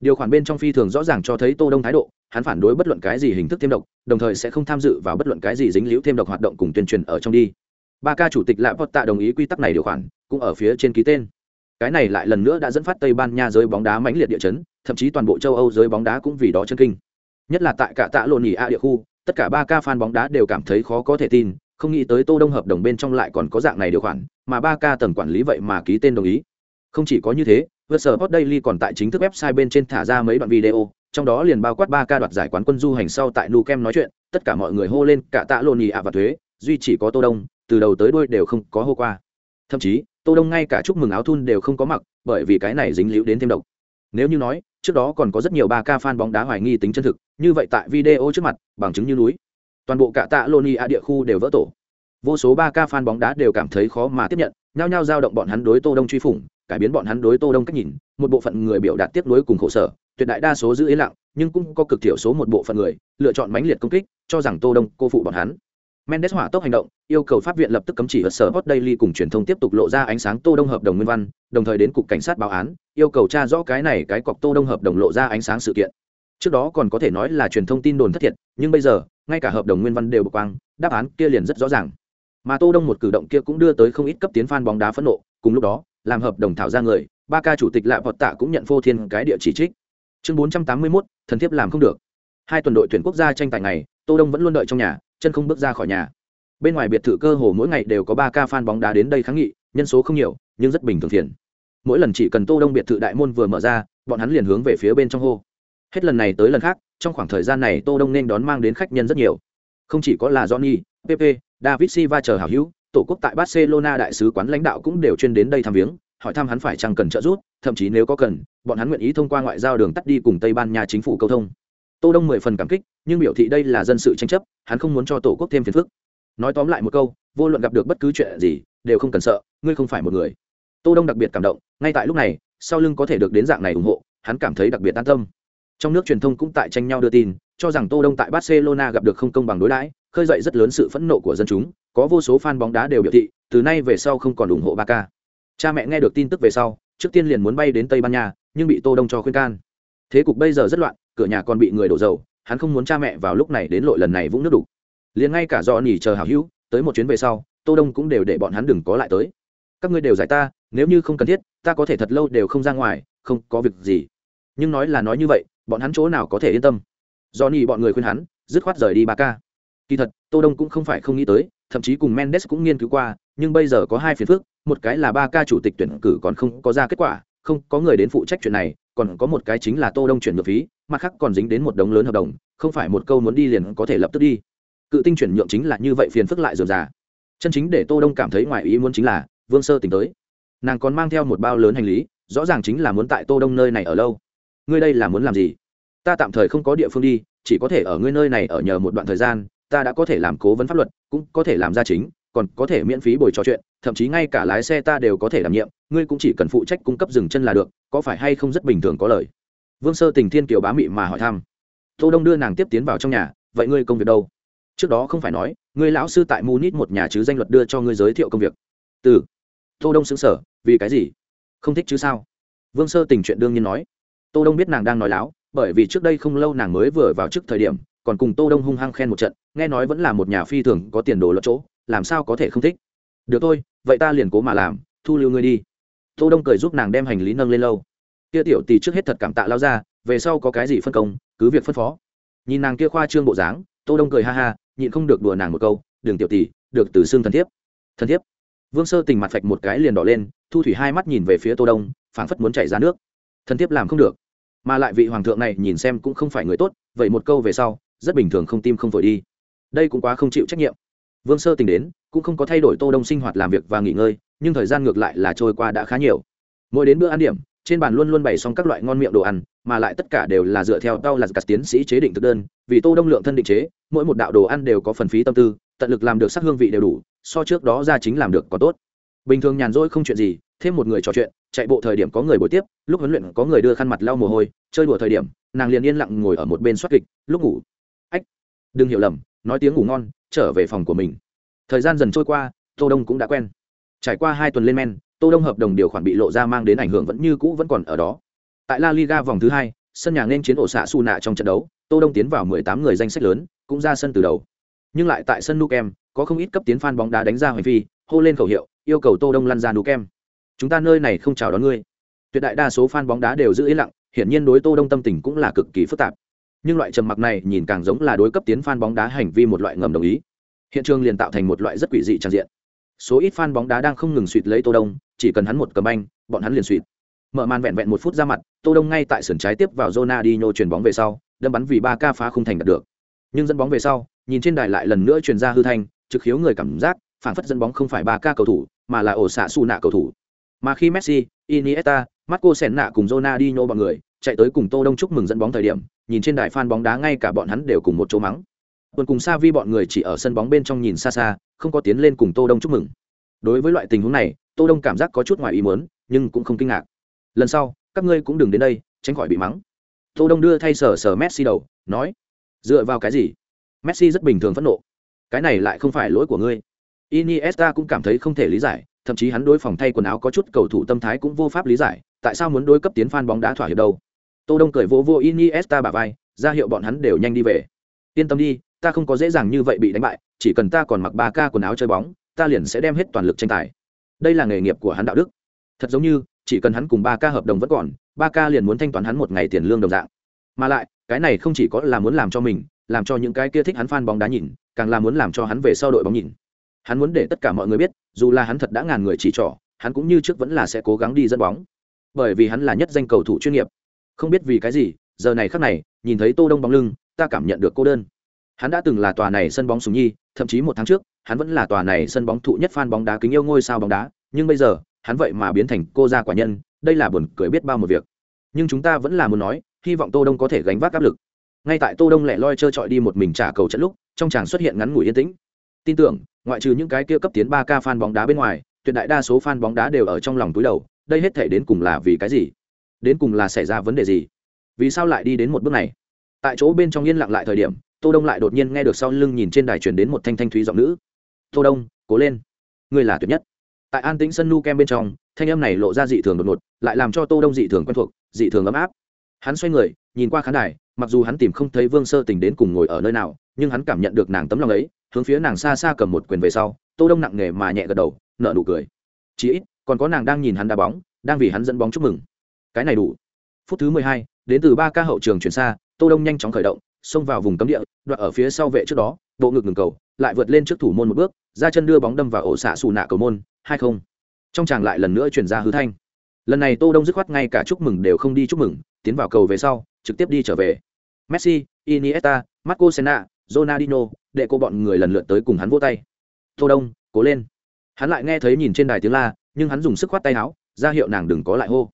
Điều khoản bên trong phi thường rõ ràng cho thấy tô đông thái độ, hắn phản đối bất luận cái gì hình thức thêm độc, đồng thời sẽ không tham dự vào bất luận cái gì dính liễu thêm độc hoạt động cùng tuyên truyền ở trong đi. Ba ca chủ tịch lại vót tạ đồng ý quy tắc này điều khoản, cũng ở phía trên ký tên. Cái này lại lần nữa đã dẫn phát tây ban nha giới bóng đá mãnh liệt địa chấn, thậm chí toàn bộ châu âu giới bóng đá cũng vì đó chân kinh. Nhất là tại cả tạ lộn nhì a địa khu tất cả ba ca fan bóng đá đều cảm thấy khó có thể tin, không nghĩ tới tô đông hợp đồng bên trong lại còn có dạng này điều khoản, mà ba ca tầng quản lý vậy mà ký tên đồng ý. Không chỉ có như thế vượt hot daily còn tại chính thức website bên trên thả ra mấy đoạn video, trong đó liền bao quát ba ca đoạt giải quán quân du hành sau tại nu kem nói chuyện, tất cả mọi người hô lên cả tạ lộn nhì ạ và thuế, duy chỉ có tô đông, từ đầu tới đuôi đều không có hô qua. Thậm chí, tô đông ngay cả chúc mừng áo thun đều không có mặc, bởi vì cái này dính líu đến thêm độc. Nếu như nói trước đó còn có rất nhiều ba ca fan bóng đá hoài nghi tính chân thực, như vậy tại video trước mặt, bằng chứng như núi. Toàn bộ cả tạ loni a địa khu đều vỡ tổ. Vô số ba ca fan bóng đá đều cảm thấy khó mà tiếp nhận, nhao nhao giao động bọn hắn đối tô đông truy phủng, cải biến bọn hắn đối tô đông cách nhìn, một bộ phận người biểu đạt tiếp nối cùng khổ sở, tuyệt đại đa số giữ yên lặng, nhưng cũng có cực thiểu số một bộ phận người lựa chọn mãnh liệt công kích, cho rằng tô đông cô phụ bọn hắn mendes hỏa tốc hành động yêu cầu pháp viện lập tức cấm chỉ vật sở hot daily cùng truyền thông tiếp tục lộ ra ánh sáng tô đông hợp đồng nguyên văn đồng thời đến cục cảnh sát báo án yêu cầu tra rõ cái này cái cọc tô đông hợp đồng lộ ra ánh sáng sự kiện. Trước đó còn có thể nói là truyền thông tin đồn thất thiệt nhưng bây giờ ngay cả hợp đồng nguyên văn đều bộc quang đáp án kia liền rất rõ ràng. Mà tô đông một cử động kia cũng đưa tới không ít cấp tiến fan bóng đá phẫn nộ cùng lúc đó làm hợp đồng thảo ra người ba ca chủ tịch lại vọt tạ cũng nhận phô thiên cái địa chỉ trích. Chương 481, thần thiếp làm không được. Hai tuần đội tuyển quốc gia tranh tài ngày tô đông vẫn luôn đợi trong nhà chân không bước ra khỏi nhà. Bên ngoài biệt thự cơ hồ mỗi ngày đều có ba ca fan bóng đá đến đây kháng nghị, nhân số không nhiều, nhưng rất bình thường thiện. mỗi lần chỉ cần tô đông biệt thự đại môn vừa mở ra, bọn hắn liền hướng về phía bên trong hô. Hết lần này tới lần khác, trong khoảng thời gian này tô đông nên đón mang đến khách nhân rất nhiều. Không chỉ có là johnny, pepe, david silva chờ hảo hữu, tổ quốc tại barcelona đại sứ quán lãnh đạo cũng đều chuyên đến đây thăm viếng, hỏi thăm hắn phải chăng cần trợ giúp, thậm chí nếu có cần, bọn hắn nguyện ý thông qua ngoại giao đường tắt đi cùng tây ban nha chính phủ câu thông tô đông mười phần cảm kích, nhưng biểu thị đây là dân sự tranh chấp, hắn không muốn cho tổ quốc thêm phiền phức. Nói tóm lại một câu, vô luận gặp được bất cứ chuyện gì, đều không cần sợ, ngươi không phải một người. Tô đông đặc biệt cảm động, ngay tại lúc này, sau lưng có thể được đến dạng này ủng hộ, hắn cảm thấy đặc biệt an tâm. Trong nước truyền thông cũng tại tranh nhau đưa tin, cho rằng tô đông tại barcelona gặp được không công bằng đối đãi, khơi dậy rất lớn sự phẫn nộ của dân chúng, có vô số fan bóng đá đều biểu thị, từ nay về sau không còn ủng hộ Barca. Cha mẹ nghe được tin tức về sau, trước tiên liền muốn bay đến tây ban nha, nhưng bị tô đông cho khuyên can. Thế cục bây giờ rất loạn cửa nhà còn bị người đổ dầu, hắn không muốn cha mẹ vào lúc này đến lội lần này vũng nước đục. Liền ngay cả do nỉ chờ hảo hữu, tới một chuyến về sau, tô đông cũng đều để bọn hắn đừng có lại tới. Các ngươi đều giải ta, nếu như không cần thiết, ta có thể thật lâu đều không ra ngoài, không có việc gì. Nhưng nói là nói như vậy, bọn hắn chỗ nào có thể yên tâm? Do nỉ bọn người khuyên hắn, dứt khoát rời đi ba ca. Kỳ thật, tô đông cũng không phải không nghĩ tới, thậm chí cùng mendes cũng nghiên cứu qua, nhưng bây giờ có hai phiền phức, một cái là ba ca chủ tịch tuyển cử còn không có ra kết quả không có người đến phụ trách chuyện này, còn có một cái chính là tô đông chuyển nhượng phí, mặt khác còn dính đến một đống lớn hợp đồng, không phải một câu muốn đi liền có thể lập tức đi. Cự tinh chuyển nhượng chính là như vậy phiền phức lại dườm già. Chân chính để tô đông cảm thấy ngoài ý muốn chính là, vương sơ tỉnh tới. Nàng còn mang theo một bao lớn hành lý, rõ ràng chính là muốn tại tô đông nơi này ở lâu. Ngươi đây là muốn làm gì? Ta tạm thời không có địa phương đi, chỉ có thể ở ngươi nơi này ở nhờ một đoạn thời gian, ta đã có thể làm cố vấn pháp luật, cũng có thể làm gia chính, còn có thể miễn phí bồi trò chuyện thậm chí ngay cả lái xe ta đều có thể đảm nhiệm, ngươi cũng chỉ cần phụ trách cung cấp dừng chân là được, có phải hay không rất bình thường có lời. Vương sơ tình thiên kiều bá mị mà hỏi thăm. Tô đông đưa nàng tiếp tiến vào trong nhà, vậy ngươi công việc đâu? Trước đó không phải nói, ngươi lão sư tại munich một nhà chứ danh luật đưa cho ngươi giới thiệu công việc. Từ. Tô đông xứng sở vì cái gì? Không thích chứ sao? Vương sơ tình chuyện đương nhiên nói. Tô đông biết nàng đang nói láo, bởi vì trước đây không lâu nàng mới vừa vào trước thời điểm, còn cùng tô đông hung hăng khen một trận, nghe nói vẫn là một nhà phi thường có tiền đồ lẫn chỗ, làm sao có thể không thích? Được thôi, vậy ta liền cố mà làm, thu lưu ngươi đi. Tô đông cười giúp nàng đem hành lý nâng lên lâu. Kia tiểu tỷ trước hết thật cảm tạ lao ra về sau có cái gì phân công, cứ việc phân phó. Nhìn nàng kia khoa trương bộ dáng, tô đông cười ha ha, nhịn không được đùa nàng một câu đường tiểu tỷ, được từ xương thần thiếp. Thần thiếp. Vương sơ tình mặt phạch một cái liền đỏ lên, thu thủy hai mắt nhìn về phía tô đông, phảng phất muốn chảy ra nước. Thần thiếp làm không được. Mà lại vị hoàng thượng này nhìn xem cũng không phải người tốt, vậy một câu về sau, rất bình thường không tim không vội đi. Đây cũng quá không chịu trách nhiệm vương sơ tình đến, cũng không có thay đổi tô đông sinh hoạt làm việc và nghỉ ngơi, nhưng thời gian ngược lại là trôi qua đã khá nhiều. Mỗi đến bữa ăn điểm, trên bàn luôn luôn bày xong các loại ngon miệng đồ ăn, mà lại tất cả đều là dựa theo tao là các tiến sĩ chế định thực đơn, vì tô đông lượng thân định chế, mỗi một đạo đồ ăn đều có phần phí tâm tư, tận lực làm được sắc hương vị đều đủ, so trước đó ra chính làm được có tốt. Bình thường nhàn rỗi không chuyện gì, thêm một người trò chuyện, chạy bộ thời điểm có người buổi tiếp, lúc huấn luyện có người đưa khăn mặt lau mồ hôi, chơi đùa thời điểm, nàng liền yên lặng ngồi ở một bên soát kịch, lúc ngủ. Ách, đừng hiểu lầm, nói tiếng ngủ ngon trở về phòng của mình. Thời gian dần trôi qua, tô đông cũng đã quen. Trải qua hai tuần lên men, tô đông hợp đồng điều khoản bị lộ ra mang đến ảnh hưởng vẫn như cũ vẫn còn ở đó. Tại la liga vòng thứ hai, sân nhà nên chiến ổ xạ su nạ trong trận đấu, tô đông tiến vào 18 người danh sách lớn, cũng ra sân từ đầu. Nhưng lại tại sân nukem, có không ít cấp tiến fan bóng đá đánh ra hoành phi, hô lên khẩu hiệu, yêu cầu tô đông lăn ra nukem. Chúng ta nơi này không chào đón ngươi. Tuyệt đại đa số fan bóng đá đều giữ yên lặng, hiển nhiên đối tô đông tâm tình cũng là cực kỳ phức tạp nhưng loại trầm mặc này nhìn càng giống là đối cấp tiến fan bóng đá hành vi một loại ngầm đồng ý. Hiện trường liền tạo thành một loại rất quỷ dị trang diện. Số ít fan bóng đá đang không ngừng suýt lấy tô đông, chỉ cần hắn một cầm banh, bọn hắn liền suýt mở màn vẹn vẹn một phút ra mặt, tô đông ngay tại sườn trái tiếp vào zona đi nhô chuyền bóng về sau, đâm bắn vì ba ca phá không thành đạt được. Nhưng dẫn bóng về sau, nhìn trên đài lại lần nữa truyền ra hư thanh, trực khiếu người cảm giác, phản phất dẫn bóng không phải ba ca cầu thủ, mà là ổ xạ su nạ cầu thủ. Mà khi messi, iniesta, marco senna cùng zona đi nhô bọn người chạy tới cùng tô đông chúc mừng dẫn bóng thời điểm nhìn trên đài phan bóng đá ngay cả bọn hắn đều cùng một chỗ mắng. Tuần cùng xa vi bọn người chỉ ở sân bóng bên trong nhìn xa xa, không có tiến lên cùng tô đông chúc mừng. Đối với loại tình huống này, tô đông cảm giác có chút ngoài ý muốn, nhưng cũng không kinh ngạc. Lần sau, các ngươi cũng đừng đến đây, tránh khỏi bị mắng. Tô đông đưa thay sở sở messi đầu, nói, dựa vào cái gì? Messi rất bình thường phẫn nộ. Cái này lại không phải lỗi của ngươi. Iniesta cũng cảm thấy không thể lý giải, thậm chí hắn đối phòng thay quần áo có chút cầu thủ tâm thái cũng vô pháp lý giải, tại sao muốn đối cấp tiến fan bóng đá thỏa hiệp đâu? Tô đông cười vô vô iniesta bả vai, ra hiệu bọn hắn đều nhanh đi về. Yên tâm đi, ta không có dễ dàng như vậy bị đánh bại, chỉ cần ta còn mặc ba ca quần áo chơi bóng, ta liền sẽ đem hết toàn lực tranh tài. Đây là nghề nghiệp của hắn đạo đức. Thật giống như, chỉ cần hắn cùng ba ca hợp đồng vẫn còn, ba ca liền muốn thanh toán hắn một ngày tiền lương đồng dạng. Mà lại, cái này không chỉ có là muốn làm cho mình, làm cho những cái kia thích hắn fan bóng đá nhìn, càng là muốn làm cho hắn về sau đội bóng nhìn. Hắn muốn để tất cả mọi người biết, dù là hắn thật đã ngàn người chỉ trỏ, hắn cũng như trước vẫn là sẽ cố gắng đi dẫn bóng. Bởi vì hắn là nhất danh cầu thủ chuyên nghiệp không biết vì cái gì, giờ này khắc này, nhìn thấy tô đông bóng lưng, ta cảm nhận được cô đơn. Hắn đã từng là tòa này sân bóng sùng nhi, thậm chí một tháng trước, hắn vẫn là tòa này sân bóng thụ nhất fan bóng đá kính yêu ngôi sao bóng đá, nhưng bây giờ, hắn vậy mà biến thành cô gia quả nhân, đây là buồn cười biết bao một việc. Nhưng chúng ta vẫn là muốn nói, hy vọng tô đông có thể gánh vác áp lực. Ngay tại tô đông lẻ loi trơ trọi đi một mình trả cầu trận lúc, trong tràng xuất hiện ngắn ngủi yên tĩnh. Tin tưởng, ngoại trừ những cái kia cấp tiến ba k fan bóng đá bên ngoài, tuyệt đại đa số fan bóng đá đều ở trong lòng túi đầu, đây hết thể đến cùng là vì cái gì? Đến cùng là xảy ra vấn đề gì? Vì sao lại đi đến một bước này? Tại chỗ bên trong yên lặng lại thời điểm, tô đông lại đột nhiên nghe được sau lưng nhìn trên đài truyền đến một thanh thanh thúy giọng nữ. Tô đông, cố lên. Ngươi là tuyệt nhất. Tại an tĩnh sân nu kem bên trong, thanh âm này lộ ra dị thường đột ngột, lại làm cho tô đông dị thường quen thuộc, dị thường ấm áp. Hắn xoay người, nhìn qua khán đài, mặc dù hắn tìm không thấy vương sơ tình đến cùng ngồi ở nơi nào, nhưng hắn cảm nhận được nàng tấm lòng ấy, hướng phía nàng xa xa cầm một quyền về sau, tô đông nặng nề mà nhẹ gật đầu, nở nụ cười. Chỉ ít, còn có nàng đang nhìn hắn đá bóng, đang vì hắn dẫn bóng chúc mừng cái này đủ. Phút thứ mười hai, đến từ ba ca hậu trường chuyển xa tô đông nhanh chóng khởi động xông vào vùng cấm địa đoạn ở phía sau vệ trước đó bộ ngực ngừng cầu lại vượt lên trước thủ môn một bước ra chân đưa bóng đâm vào ổ xạ xù nạ cầu môn hai không. Trong chàng lại lần nữa chuyển ra hư thanh. Lần này tô đông dứt khoát ngay cả chúc mừng đều không đi chúc mừng tiến vào cầu về sau trực tiếp đi trở về. Messi iniesta marco senna ronaldinho để cô bọn người lần lượt tới cùng hắn vỗ tay. Tô đông cố lên. Hắn lại nghe thấy nhìn trên đài tiếng la nhưng hắn dùng sức khoát tay áo ra hiệu nàng đừng có lại hô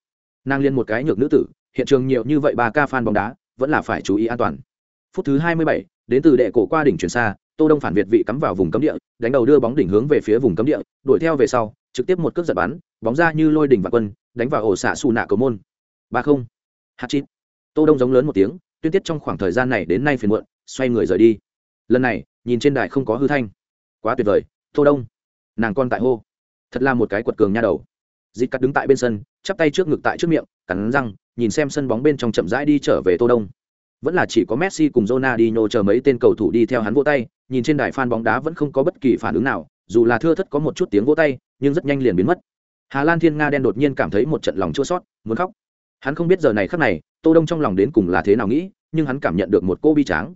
nàng liên một cái nhược nữ tử hiện trường nhiều như vậy ba ca fan bóng đá vẫn là phải chú ý an toàn. Phút thứ 27, đến từ đệ cổ qua đỉnh chuyển xa tô đông phản việt vị cắm vào vùng cấm địa đánh đầu đưa bóng đỉnh hướng về phía vùng cấm địa đuổi theo về sau trực tiếp một cước giật bắn bóng ra như lôi đỉnh và quân đánh vào ổ xạ xù nạ cầu môn. ba không. Hạt chít tô đông giống lớn một tiếng tuyên tiết trong khoảng thời gian này đến nay phiền muộn xoay người rời đi. Lần này nhìn trên đài không có hư thanh. Quá tuyệt vời tô đông. Nàng con tại hô. Thật là một cái quật cường nha đầu dịch cắt đứng tại bên sân, chắp tay trước ngực tại trước miệng, cắn răng, nhìn xem sân bóng bên trong chậm rãi đi trở về tô đông. Vẫn là chỉ có messi cùng Ronaldinho chờ mấy tên cầu thủ đi theo hắn vỗ tay, nhìn trên đài fan bóng đá vẫn không có bất kỳ phản ứng nào, dù là thưa thất có một chút tiếng vỗ tay, nhưng rất nhanh liền biến mất. Hà lan thiên nga đen đột nhiên cảm thấy một trận lòng chua sót muốn khóc. Hắn không biết giờ này khắc này, tô đông trong lòng đến cùng là thế nào nghĩ, nhưng hắn cảm nhận được một cô bi tráng.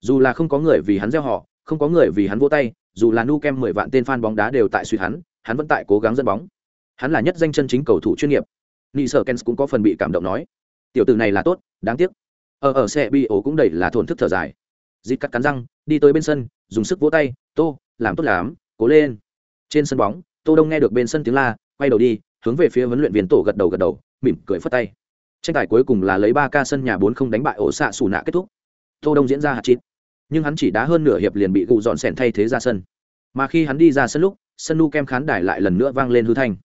Dù là không có người vì hắn gieo họ, không có người vì hắn vỗ tay, dù là nu kem mười vạn tên fan bóng đá đều tại suy hắn hắn vẫn tại cố gắng dẫn bóng hắn là nhất danh chân chính cầu thủ chuyên nghiệp. Nị sở kens cũng có phần bị cảm động nói, tiểu tử này là tốt, đáng tiếc. Ở ở xe bi ổ cũng đầy là thổn thức thở dài. Dịp cắt cắn răng, đi tới bên sân, dùng sức vỗ tay, tô, làm tốt lắm, cố lên. Trên sân bóng, tô đông nghe được bên sân tiếng la, quay đầu đi, hướng về phía huấn luyện viên tổ gật đầu gật đầu, mỉm cười phất tay. Tranh tài cuối cùng là lấy ba ca sân nhà bốn không đánh bại ổ xạ xù nạ kết thúc. Tô đông diễn ra hạt chít. Nhưng hắn chỉ đá hơn nửa hiệp liền bị gụ dọn sẻn thay thế ra sân. Mà khi hắn đi ra sân lúc, sân nu kem khán đài lại lần nữa vang lên hư thanh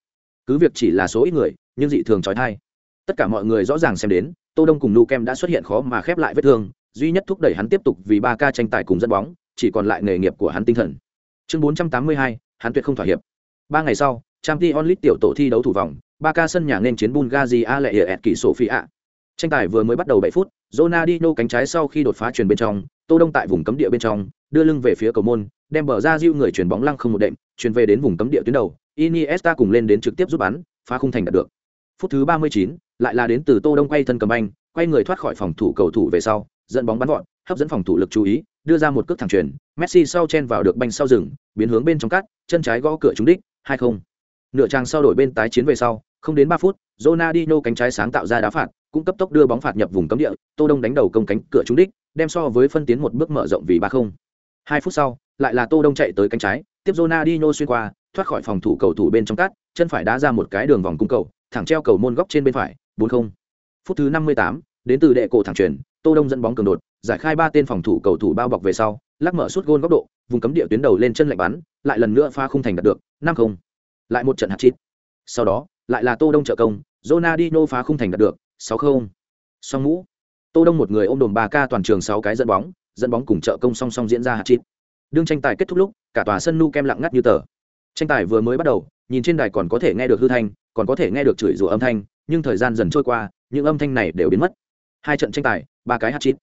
cứ việc chỉ là số ít người nhưng dị thường trói thai. Tất cả mọi người rõ ràng xem đến tô đông cùng nu kem đã xuất hiện khó mà khép lại vết thương duy nhất thúc đẩy hắn tiếp tục vì ba ca tranh tài cùng dẫn bóng chỉ còn lại nghề nghiệp của hắn tinh thần. Chương 482, hắn tuyệt không thỏa hiệp. Ba ngày sau Champions League tiểu tổ thi đấu thủ vòng ba ca sân nhà nên chiến Bulgaria lệ hiệp kỳ Sofia. Tranh tài vừa mới bắt đầu 7 phút Ronaldinho cánh trái sau khi đột phá truyền bên trong tô đông tại vùng cấm địa bên trong đưa lưng về phía cầu môn đem bờ ra diêu người chuyền bóng lăng không một đệm chuyền về đến vùng cấm địa tuyến đầu Iniesta cùng lên đến trực tiếp giúp bắn phá khung thành đạt được. Phút thứ 39, lại là đến từ tô đông quay thân cầm anh quay người thoát khỏi phòng thủ cầu thủ về sau dẫn bóng bắn gọn hấp dẫn phòng thủ lực chú ý đưa ra một cước thẳng truyền messi sau chen vào được banh sau rừng biến hướng bên trong cắt chân trái gõ cửa trúng đích hai không. Nửa trang sau đổi bên tái chiến về sau không đến 3 phút Ronaldinho cánh trái sáng tạo ra đá phạt cũng cấp tốc đưa bóng phạt nhập vùng cấm địa tô đông đánh đầu công cánh cửa trúng đích đem so với phân tiến một bước mở rộng vì ba không hai phút sau, lại là tô đông chạy tới cánh trái, tiếp Ronaldinho xuyên qua, thoát khỏi phòng thủ cầu thủ bên trong cắt chân phải đá ra một cái đường vòng cung cầu, thẳng treo cầu môn góc trên bên phải, bốn không. Phút thứ năm mươi tám, đến từ đệ cổ thẳng truyền, tô đông dẫn bóng cường đột, giải khai ba tên phòng thủ cầu thủ bao bọc về sau, lắc mở suốt gôn góc độ, vùng cấm địa tuyến đầu lên chân lạnh bắn, lại lần nữa pha khung thành đạt được, năm không. Lại một trận hạt chít sau đó, lại là tô đông trợ công, Ronaldinho phá khung thành đạt được, sáu không. Song mũ tô đông một người ôm đồn ba ca toàn trường sáu cái dẫn bóng dẫn bóng cùng trợ công song song diễn ra hạt chít. Đương tranh tài kết thúc lúc, cả tòa sân nu kem lặng ngắt như tờ. Tranh tài vừa mới bắt đầu, nhìn trên đài còn có thể nghe được hư thanh, còn có thể nghe được chửi rủa âm thanh, nhưng thời gian dần trôi qua, những âm thanh này đều biến mất. Hai trận tranh tài, ba cái hạt chít.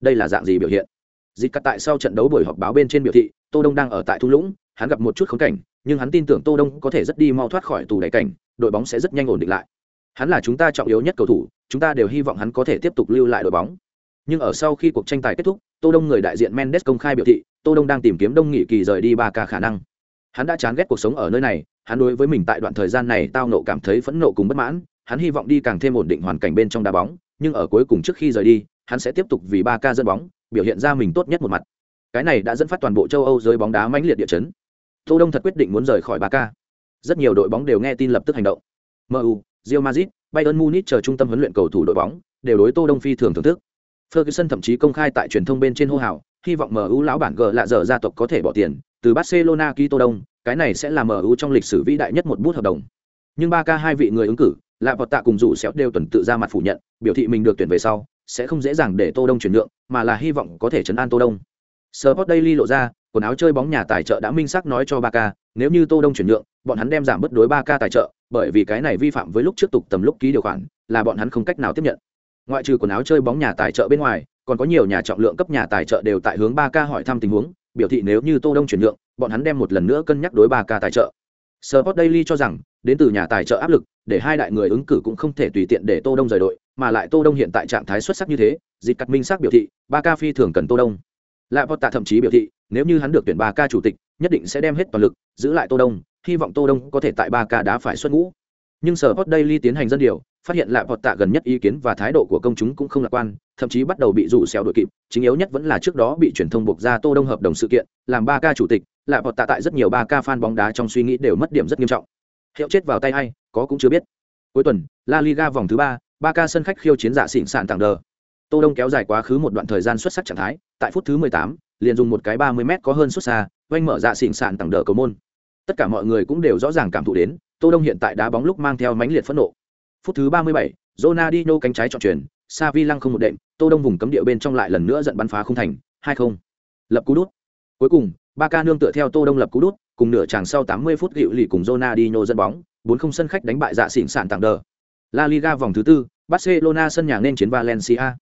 Đây là dạng gì biểu hiện? Dịch cắt tại sau trận đấu buổi họp báo bên trên biểu thị, tô đông đang ở tại thung lũng, hắn gặp một chút khống cảnh, nhưng hắn tin tưởng tô đông có thể rất đi mau thoát khỏi tù đáy cảnh, đội bóng sẽ rất nhanh ổn định lại. Hắn là chúng ta trọng yếu nhất cầu thủ, chúng ta đều hy vọng hắn có thể tiếp tục lưu lại đội bóng. Nhưng ở sau khi cuộc tranh tài kết thúc tô đông người đại diện mendes công khai biểu thị tô đông đang tìm kiếm đông nghị kỳ rời đi ba ca khả năng. Hắn đã chán ghét cuộc sống ở nơi này hắn đối với mình tại đoạn thời gian này tao nộ cảm thấy phẫn nộ cùng bất mãn hắn hy vọng đi càng thêm ổn định hoàn cảnh bên trong đá bóng nhưng ở cuối cùng trước khi rời đi hắn sẽ tiếp tục vì ba ca dẫn bóng biểu hiện ra mình tốt nhất một mặt. Cái này đã dẫn phát toàn bộ châu âu giới bóng đá mãnh liệt địa chấn. Tô đông thật quyết định muốn rời khỏi ba ca. Rất nhiều đội bóng đều nghe tin lập tức hành động. Mu Real Madrid, Bayern Munich chờ trung tâm huấn luyện cầu thủ đội bóng đều đối Tô Đông phi thường thưởng thức. Ferguson thậm chí công khai tại truyền thông bên trên hô hào, hy vọng MU lão bản gờ lạ giờ gia tộc có thể bỏ tiền từ Barcelona ký Tô Đông, cái này sẽ là MU trong lịch sử vĩ đại nhất một bút hợp đồng. Nhưng ba ca hai vị người ứng cử, lạ vọt tạ cùng rủ xéo đều tuần tự ra mặt phủ nhận, biểu thị mình được tuyển về sau, sẽ không dễ dàng để Tô Đông chuyển nhượng, mà là hy vọng có thể chấn an Tô Đông. Sport Daily lộ ra, quần áo chơi bóng nhà tài trợ đã minh xác nói cho Barca, nếu như Tô Đông chuyển nhượng, bọn hắn đem giảm bất đối Barca tài trợ, bởi vì cái này vi phạm với lúc trước tục tầm lúc ký điều khoản, là bọn hắn không cách nào tiếp nhận ngoại trừ quần áo chơi bóng nhà tài trợ bên ngoài, còn có nhiều nhà trọng lượng cấp nhà tài trợ đều tại hướng ba k hỏi thăm tình huống, biểu thị nếu như tô đông chuyển nhượng, bọn hắn đem một lần nữa cân nhắc đối ba k tài trợ. Sport Daily cho rằng, đến từ nhà tài trợ áp lực, để hai đại người ứng cử cũng không thể tùy tiện để tô đông rời đội, mà lại tô đông hiện tại trạng thái xuất sắc như thế, dịch cắt minh xác biểu thị, ba k phi thường cần tô đông. Lại vọt tạ thậm chí biểu thị, nếu như hắn được tuyển ba k chủ tịch, nhất định sẽ đem hết toàn lực, giữ lại tô đông, hy vọng tô đông có thể tại ba k đá phải xuất ngũ nhưng sở hot daily tiến hành dân điều phát hiện lại vọt tạ gần nhất ý kiến và thái độ của công chúng cũng không lạc quan thậm chí bắt đầu bị rủ xéo đội kịp chính yếu nhất vẫn là trước đó bị truyền thông buộc ra tô đông hợp đồng sự kiện làm ba ca chủ tịch lại vọt tạ tại rất nhiều ba ca fan bóng đá trong suy nghĩ đều mất điểm rất nghiêm trọng. Hiệu chết vào tay hay có cũng chưa biết. Cuối tuần la liga vòng thứ ba ba ca sân khách khiêu chiến giả xỉn sạn tặng đờ. Tô đông kéo dài quá khứ một đoạn thời gian xuất sắc trạng thái tại phút thứ 18, liền dùng một cái 30 m có hơn xuất xa oanh mở dạ xỉn sạn tặng đờ cầu môn. Tất cả mọi người cũng đều rõ ràng cảm thụ đến tô đông hiện tại đá bóng lúc mang theo mãnh liệt phẫn nộ. Phút thứ 37, Ronaldinho cánh trái chọn chuyền, Savi lăng không một đệm tô đông vùng cấm địa bên trong lại lần nữa giận bắn phá không thành 2-0. lập cú đút. Cuối cùng Barca nương tựa theo tô đông lập cú đút cùng nửa chàng sau 80 phút gịu lì cùng Ronaldinho dẫn bóng 4-0 sân khách đánh bại dạ xỉn sạn tặng đờ. La Liga vòng thứ tư Barcelona sân nhà nên chiến Valencia.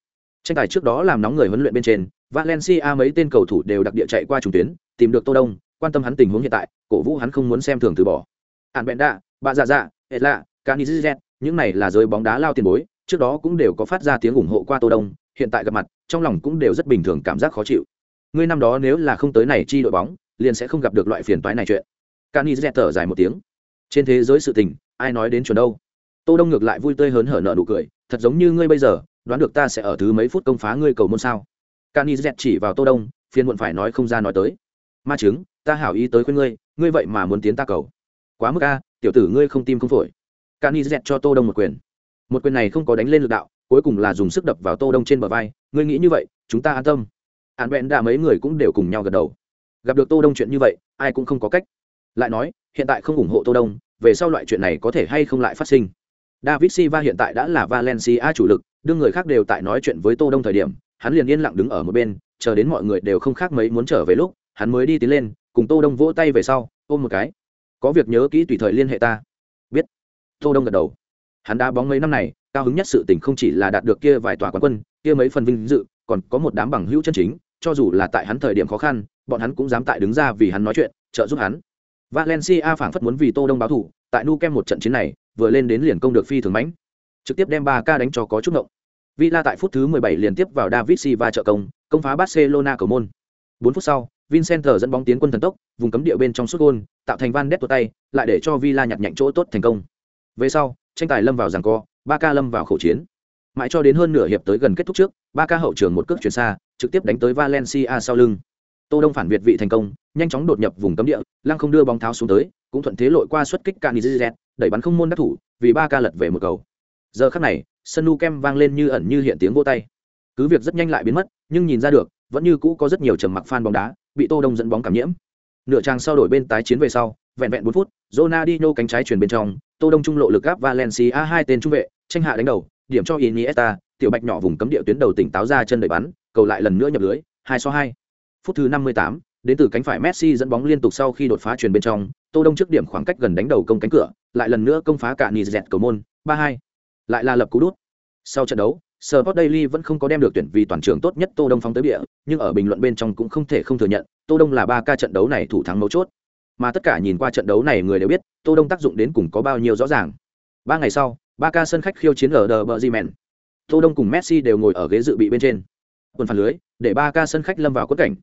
Tranh tài trước đó làm nóng người huấn luyện bên trên Valencia mấy tên cầu thủ đều đặc địa chạy qua trung tuyến tìm được tô đông quan tâm hắn tình huống hiện tại cổ vũ hắn không muốn xem thường từ bỏ ạn bẹn đạ bà dạ dạ hết lạ canizet những này là giới bóng đá lao tiền bối, trước đó cũng đều có phát ra tiếng ủng hộ qua tô đông, hiện tại gặp mặt, trong lòng cũng đều rất bình thường cảm giác khó chịu. Ngươi năm đó nếu là không tới này chi đội bóng, liền sẽ không gặp được loại phiền toái này chuyện. Canizet thở dài một tiếng. Trên thế giới sự tình, ai nói đến chuẩn đâu? Tô đông ngược lại vui tươi hớn hở nở nụ cười, thật giống như ngươi bây giờ, đoán được ta sẽ ở thứ mấy phút công phá ngươi cầu môn sao? Canizet chỉ vào tô đông, phiền muộn phải nói không ra nói tới. Ma chứng, ta hảo ý tới khuyên ngươi ngươi vậy mà muốn tiến ta cầu quá mức a, tiểu tử ngươi không tim không phổi. Cani dẹt cho tô đông một quyền. Một quyền này không có đánh lên lực đạo, cuối cùng là dùng sức đập vào tô đông trên bờ vai. Ngươi nghĩ như vậy, chúng ta an tâm. Hạn vẹn đã mấy người cũng đều cùng nhau gật đầu. Gặp được tô đông chuyện như vậy, ai cũng không có cách. Lại nói, hiện tại không ủng hộ tô đông, về sau loại chuyện này có thể hay không lại phát sinh? David silva hiện tại đã là valencia chủ lực, đương người khác đều tại nói chuyện với tô đông thời điểm, hắn liền yên lặng đứng ở một bên, chờ đến mọi người đều không khác mấy muốn trở về lúc, hắn mới đi tiến lên, cùng tô đông vỗ tay về sau, ôm một cái có việc nhớ kỹ tùy thời liên hệ ta. Biết. Tô đông gật đầu. Hắn đá bóng mấy năm này, cao hứng nhất sự tình không chỉ là đạt được kia vài tòa quán quân, kia mấy phần vinh dự, còn có một đám bằng hữu chân chính, cho dù là tại hắn thời điểm khó khăn, bọn hắn cũng dám tại đứng ra vì hắn nói chuyện, trợ giúp hắn. Valencia phảng phất muốn vì tô đông báo thù, tại nu kem một trận chiến này, vừa lên đến liền công được phi thường mãnh. Trực tiếp đem ba ca đánh cho có chút ngộng. Villa tại phút thứ 17 liên tiếp vào david silva trợ công công phá barcelona cầu môn. 4 phút sau Vincent dẫn bóng tiến quân thần tốc, vùng cấm địa bên trong sút gôn, tạo thành Van Ness tuột tay, lại để cho Villa nhặt nhạnh chỗ tốt thành công. Về sau, tranh tài lâm vào giằng co, Barca lâm vào khẩu chiến. Mãi cho đến hơn nửa hiệp tới gần kết thúc trước, Barca hậu trường một cước chuyển xa, trực tiếp đánh tới Valencia sau lưng. Tô Đông phản việt vị thành công, nhanh chóng đột nhập vùng cấm địa, lăng không đưa bóng tháo xuống tới, cũng thuận thế lội qua xuất kích Canizet, đẩy bắn không môn đắc thủ, vì Barca lật về một cầu. Giờ khắc này, sân nu kem vang lên như ẩn như hiện tiếng vỗ tay. Cứ việc rất nhanh lại biến mất, nhưng nhìn ra được, vẫn như cũ có rất nhiều trầm mặc fan bóng đá, bị Tô Đông dẫn bóng cảm nhiễm. Nửa trang sau đổi bên tái chiến về sau, vẹn vẹn 4 phút, Ronaldinho cánh trái chuyển bên trong, Tô Đông trung lộ lực gáp Valencia hai tên trung vệ, tranh hạ đánh đầu, điểm cho Iniesta, tiểu bạch nhỏ vùng cấm địa tuyến đầu tỉnh táo ra chân đẩy bắn, cầu lại lần nữa nhập lưới, 2 so 2. Phút thứ 58, đến từ cánh phải Messi dẫn bóng liên tục sau khi đột phá truyền bên trong, Tô Đông trước điểm khoảng cách gần đánh đầu công cánh cửa, lại lần nữa công phá cả Nizet cầu môn, 3-2. Lại là lập cú đút. Sau trận đấu, Sport Daily vẫn không có đem được tuyển vì toàn trường tốt nhất Tô Đông phóng tới địa, nhưng ở bình luận bên trong cũng không thể không thừa nhận, Tô Đông là 3 ca trận đấu này thủ thắng mấu chốt. Mà tất cả nhìn qua trận đấu này người đều biết, Tô Đông tác dụng đến cùng có bao nhiêu rõ ràng. Ba ngày sau, 3 ca sân khách khiêu chiến ở The Bergman. Tô Đông cùng Messi đều ngồi ở ghế dự bị bên trên. Quần phản lưới, để 3 ca sân khách lâm vào quất cảnh.